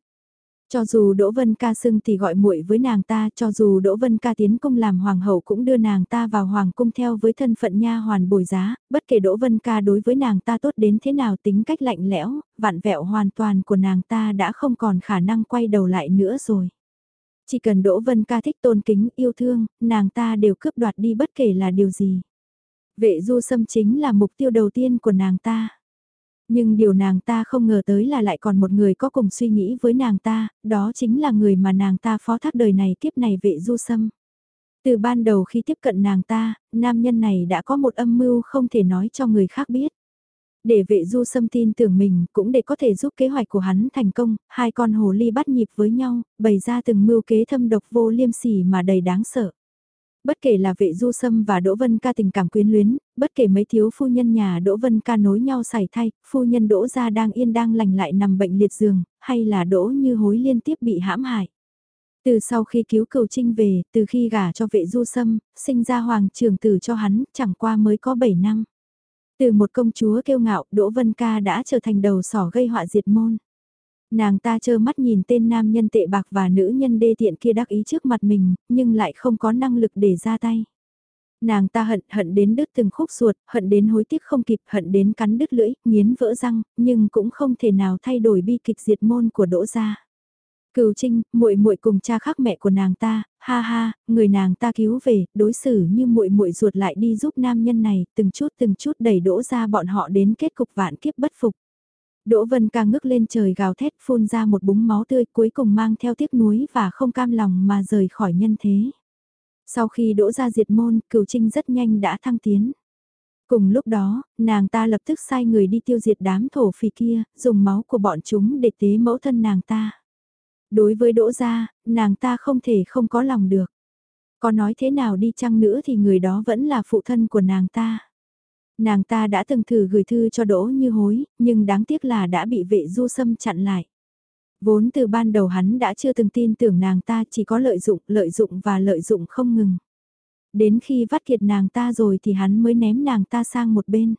Cho dù Đỗ Vân Ca xưng thì gọi muội với nàng ta, cho dù Đỗ Vân Ca tiến cung làm hoàng hậu cũng đưa nàng ta vào hoàng cung theo với thân phận nha hoàn bồi giá, bất kể Đỗ Vân Ca đối với nàng ta tốt đến thế nào tính cách lạnh lẽo, vạn vẹo hoàn toàn của nàng ta đã không còn khả năng quay đầu lại nữa rồi. Chỉ cần Đỗ Vân Ca thích tôn kính, yêu thương, nàng ta đều cướp đoạt đi bất kể là điều gì. Vệ du xâm chính là mục tiêu đầu tiên của nàng ta. Nhưng điều nàng ta không ngờ tới là lại còn một người có cùng suy nghĩ với nàng ta, đó chính là người mà nàng ta phó thác đời này kiếp này vệ du sâm. Từ ban đầu khi tiếp cận nàng ta, nam nhân này đã có một âm mưu không thể nói cho người khác biết. Để vệ du sâm tin tưởng mình cũng để có thể giúp kế hoạch của hắn thành công, hai con hồ ly bắt nhịp với nhau, bày ra từng mưu kế thâm độc vô liêm sỉ mà đầy đáng sợ. Bất kể là vệ du sâm và Đỗ Vân ca tình cảm quyến luyến, bất kể mấy thiếu phu nhân nhà Đỗ Vân ca nối nhau xảy thay, phu nhân Đỗ gia đang yên đang lành lại nằm bệnh liệt giường, hay là Đỗ như hối liên tiếp bị hãm hại. Từ sau khi cứu cầu trinh về, từ khi gả cho vệ du sâm, sinh ra hoàng trưởng tử cho hắn, chẳng qua mới có 7 năm. Từ một công chúa kiêu ngạo, Đỗ Vân Ca đã trở thành đầu sỏ gây họa diệt môn. Nàng ta trơ mắt nhìn tên nam nhân tệ bạc và nữ nhân đê tiện kia đắc ý trước mặt mình, nhưng lại không có năng lực để ra tay. Nàng ta hận hận đến đứt từng khúc ruột, hận đến hối tiếc không kịp, hận đến cắn đứt lưỡi, nghiến vỡ răng, nhưng cũng không thể nào thay đổi bi kịch diệt môn của Đỗ gia. Cửu Trinh, muội muội cùng cha khác mẹ của nàng ta, ha ha, người nàng ta cứu về, đối xử như muội muội ruột lại đi giúp nam nhân này, từng chút từng chút đẩy đỗ ra bọn họ đến kết cục vạn kiếp bất phục. Đỗ Vân ca ngước lên trời gào thét phun ra một búng máu tươi cuối cùng mang theo tiếc nuối và không cam lòng mà rời khỏi nhân thế. Sau khi đỗ ra diệt môn, cửu trinh rất nhanh đã thăng tiến. Cùng lúc đó, nàng ta lập tức sai người đi tiêu diệt đám thổ phỉ kia, dùng máu của bọn chúng để tế mẫu thân nàng ta. Đối với đỗ gia, nàng ta không thể không có lòng được. Có nói thế nào đi chăng nữa thì người đó vẫn là phụ thân của nàng ta. Nàng ta đã từng thử gửi thư cho Đỗ Như Hối, nhưng đáng tiếc là đã bị vệ du sâm chặn lại. Vốn từ ban đầu hắn đã chưa từng tin tưởng nàng ta chỉ có lợi dụng, lợi dụng và lợi dụng không ngừng. Đến khi vắt kiệt nàng ta rồi thì hắn mới ném nàng ta sang một bên.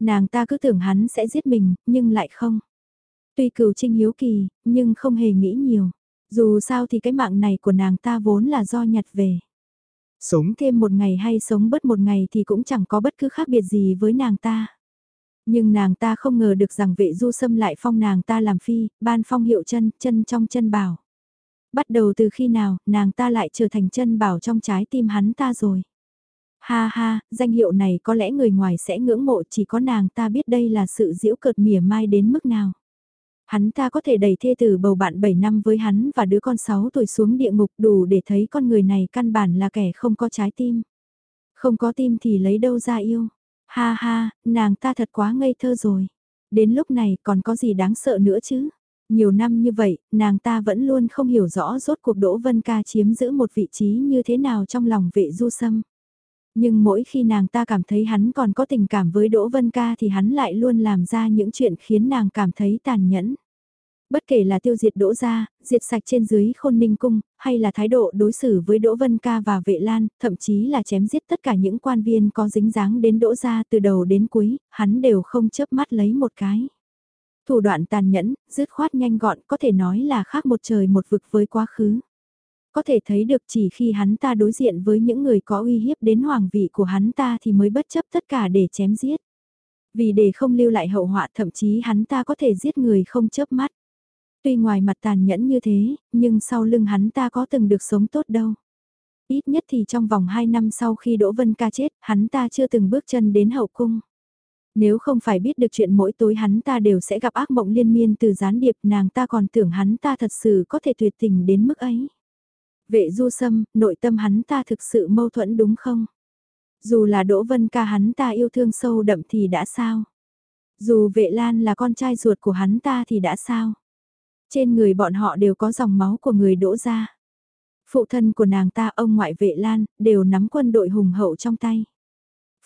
Nàng ta cứ tưởng hắn sẽ giết mình, nhưng lại không. Tuy cửu trinh hiếu kỳ, nhưng không hề nghĩ nhiều. Dù sao thì cái mạng này của nàng ta vốn là do nhặt về. Sống thêm một ngày hay sống bớt một ngày thì cũng chẳng có bất cứ khác biệt gì với nàng ta. Nhưng nàng ta không ngờ được rằng vệ du sâm lại phong nàng ta làm phi, ban phong hiệu chân, chân trong chân bảo. Bắt đầu từ khi nào, nàng ta lại trở thành chân bảo trong trái tim hắn ta rồi. Ha ha, danh hiệu này có lẽ người ngoài sẽ ngưỡng mộ chỉ có nàng ta biết đây là sự diễu cợt mỉa mai đến mức nào. Hắn ta có thể đẩy thê tử bầu bạn 7 năm với hắn và đứa con 6 tuổi xuống địa ngục đủ để thấy con người này căn bản là kẻ không có trái tim. Không có tim thì lấy đâu ra yêu. Ha ha, nàng ta thật quá ngây thơ rồi. Đến lúc này còn có gì đáng sợ nữa chứ? Nhiều năm như vậy, nàng ta vẫn luôn không hiểu rõ rốt cuộc Đỗ Vân Ca chiếm giữ một vị trí như thế nào trong lòng vệ du sâm. Nhưng mỗi khi nàng ta cảm thấy hắn còn có tình cảm với Đỗ Vân Ca thì hắn lại luôn làm ra những chuyện khiến nàng cảm thấy tàn nhẫn. Bất kể là tiêu diệt Đỗ Gia, diệt sạch trên dưới khôn ninh cung, hay là thái độ đối xử với Đỗ Vân Ca và Vệ Lan, thậm chí là chém giết tất cả những quan viên có dính dáng đến Đỗ Gia từ đầu đến cuối, hắn đều không chớp mắt lấy một cái. Thủ đoạn tàn nhẫn, dứt khoát nhanh gọn có thể nói là khác một trời một vực với quá khứ. Có thể thấy được chỉ khi hắn ta đối diện với những người có uy hiếp đến hoàng vị của hắn ta thì mới bất chấp tất cả để chém giết. Vì để không lưu lại hậu họa thậm chí hắn ta có thể giết người không chớp mắt. Tuy ngoài mặt tàn nhẫn như thế, nhưng sau lưng hắn ta có từng được sống tốt đâu. Ít nhất thì trong vòng 2 năm sau khi Đỗ Vân Ca chết, hắn ta chưa từng bước chân đến hậu cung. Nếu không phải biết được chuyện mỗi tối hắn ta đều sẽ gặp ác mộng liên miên từ gián điệp nàng ta còn tưởng hắn ta thật sự có thể tuyệt tình đến mức ấy. Vệ du sâm, nội tâm hắn ta thực sự mâu thuẫn đúng không? Dù là Đỗ Vân ca hắn ta yêu thương sâu đậm thì đã sao? Dù vệ lan là con trai ruột của hắn ta thì đã sao? Trên người bọn họ đều có dòng máu của người đỗ ra. Phụ thân của nàng ta ông ngoại vệ lan, đều nắm quân đội hùng hậu trong tay.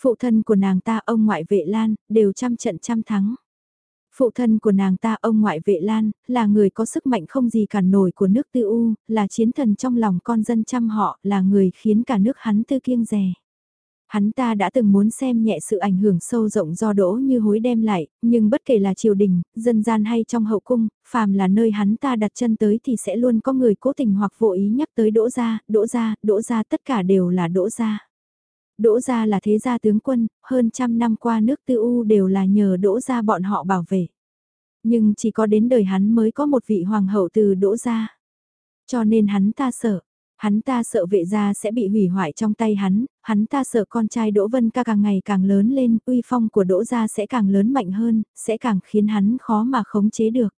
Phụ thân của nàng ta ông ngoại vệ lan, đều trăm trận trăm thắng. Phụ thân của nàng ta ông ngoại vệ lan, là người có sức mạnh không gì cản nổi của nước tư u, là chiến thần trong lòng con dân trăm họ, là người khiến cả nước hắn tư kiêng rè. Hắn ta đã từng muốn xem nhẹ sự ảnh hưởng sâu rộng do đỗ như hối đem lại, nhưng bất kể là triều đình, dân gian hay trong hậu cung, phàm là nơi hắn ta đặt chân tới thì sẽ luôn có người cố tình hoặc vô ý nhắc tới đỗ gia, đỗ gia, đỗ gia tất cả đều là đỗ gia. Đỗ gia là thế gia tướng quân, hơn trăm năm qua nước tư u đều là nhờ đỗ gia bọn họ bảo vệ. Nhưng chỉ có đến đời hắn mới có một vị hoàng hậu từ đỗ gia. Cho nên hắn ta sợ, Hắn ta sợ vệ gia sẽ bị hủy hoại trong tay hắn, hắn ta sợ con trai Đỗ Vân ca càng ngày càng lớn lên, uy phong của Đỗ gia sẽ càng lớn mạnh hơn, sẽ càng khiến hắn khó mà khống chế được.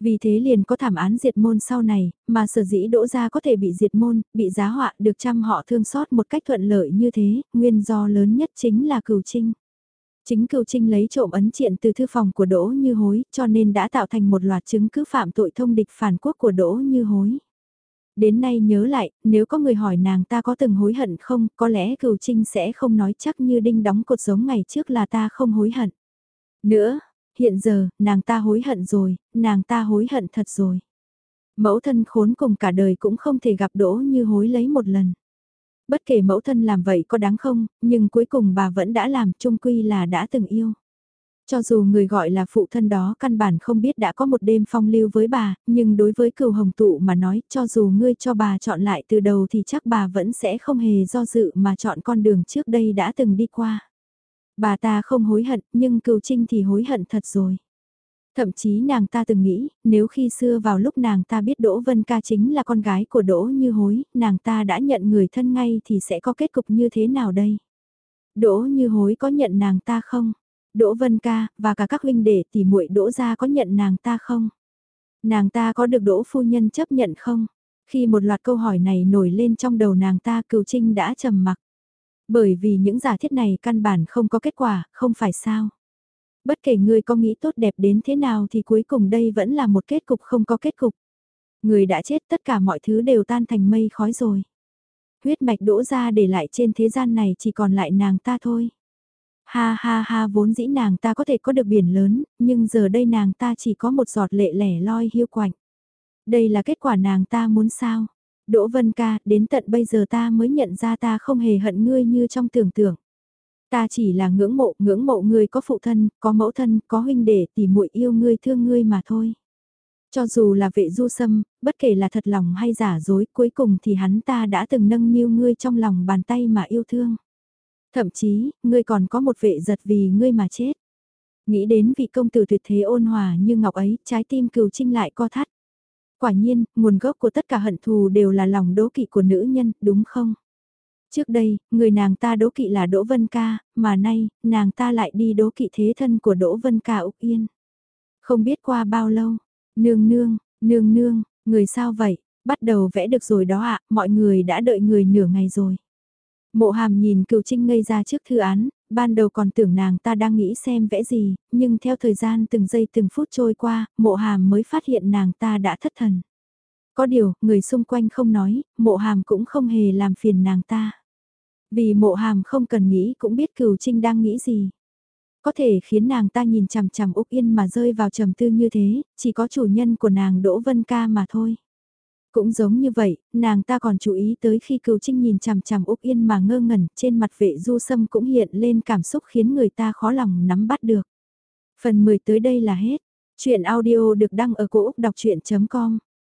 Vì thế liền có thảm án diệt môn sau này, mà sở dĩ Đỗ gia có thể bị diệt môn, bị giá họa được trăm họ thương xót một cách thuận lợi như thế, nguyên do lớn nhất chính là cửu trinh. Chính cửu trinh lấy trộm ấn triện từ thư phòng của Đỗ Như Hối, cho nên đã tạo thành một loạt chứng cứ phạm tội thông địch phản quốc của Đỗ Như Hối. Đến nay nhớ lại, nếu có người hỏi nàng ta có từng hối hận không, có lẽ cửu trinh sẽ không nói chắc như đinh đóng cột giống ngày trước là ta không hối hận. Nữa, hiện giờ, nàng ta hối hận rồi, nàng ta hối hận thật rồi. Mẫu thân khốn cùng cả đời cũng không thể gặp đỗ như hối lấy một lần. Bất kể mẫu thân làm vậy có đáng không, nhưng cuối cùng bà vẫn đã làm chung quy là đã từng yêu. Cho dù người gọi là phụ thân đó căn bản không biết đã có một đêm phong lưu với bà, nhưng đối với cửu hồng tụ mà nói cho dù ngươi cho bà chọn lại từ đầu thì chắc bà vẫn sẽ không hề do dự mà chọn con đường trước đây đã từng đi qua. Bà ta không hối hận nhưng cừu trinh thì hối hận thật rồi. Thậm chí nàng ta từng nghĩ, nếu khi xưa vào lúc nàng ta biết Đỗ Vân Ca chính là con gái của Đỗ Như Hối, nàng ta đã nhận người thân ngay thì sẽ có kết cục như thế nào đây? Đỗ Như Hối có nhận nàng ta không? Đỗ Vân Ca, và cả các huynh đệ tỷ muội Đỗ gia có nhận nàng ta không? Nàng ta có được Đỗ phu nhân chấp nhận không? Khi một loạt câu hỏi này nổi lên trong đầu nàng ta cửu trinh đã trầm mặc. Bởi vì những giả thiết này căn bản không có kết quả, không phải sao? Bất kể người có nghĩ tốt đẹp đến thế nào thì cuối cùng đây vẫn là một kết cục không có kết cục. Người đã chết tất cả mọi thứ đều tan thành mây khói rồi. Huyết mạch đỗ ra để lại trên thế gian này chỉ còn lại nàng ta thôi. Ha ha ha vốn dĩ nàng ta có thể có được biển lớn, nhưng giờ đây nàng ta chỉ có một giọt lệ lẻ loi hiu quạnh. Đây là kết quả nàng ta muốn sao? Đỗ Vân ca, đến tận bây giờ ta mới nhận ra ta không hề hận ngươi như trong tưởng tượng. Ta chỉ là ngưỡng mộ, ngưỡng mộ ngươi có phụ thân, có mẫu thân, có huynh đệ tỉ muội yêu ngươi thương ngươi mà thôi. Cho dù là vệ du sâm, bất kể là thật lòng hay giả dối, cuối cùng thì hắn ta đã từng nâng niu ngươi trong lòng bàn tay mà yêu thương. Thậm chí, ngươi còn có một vệ giật vì ngươi mà chết. Nghĩ đến vị công tử tuyệt thế ôn hòa như ngọc ấy, trái tim cừu trinh lại co thắt. Quả nhiên, nguồn gốc của tất cả hận thù đều là lòng đố kỵ của nữ nhân, đúng không? Trước đây, người nàng ta đố kỵ là Đỗ Vân Ca, mà nay, nàng ta lại đi đố kỵ thế thân của Đỗ Vân Ca Úc Yên. Không biết qua bao lâu, nương nương, nương nương, người sao vậy, bắt đầu vẽ được rồi đó ạ, mọi người đã đợi người nửa ngày rồi. Mộ hàm nhìn cựu trinh ngây ra trước thư án, ban đầu còn tưởng nàng ta đang nghĩ xem vẽ gì, nhưng theo thời gian từng giây từng phút trôi qua, mộ hàm mới phát hiện nàng ta đã thất thần. Có điều, người xung quanh không nói, mộ hàm cũng không hề làm phiền nàng ta. Vì mộ hàm không cần nghĩ cũng biết cửu trinh đang nghĩ gì. Có thể khiến nàng ta nhìn chằm chằm Úc Yên mà rơi vào trầm tư như thế, chỉ có chủ nhân của nàng Đỗ Vân Ca mà thôi. Cũng giống như vậy, nàng ta còn chú ý tới khi cừu trinh nhìn chằm chằm Úc Yên mà ngơ ngẩn, trên mặt vệ du sâm cũng hiện lên cảm xúc khiến người ta khó lòng nắm bắt được. Phần 10 tới đây là hết. Chuyện audio được đăng ở cổ Úc đọc chuyện.com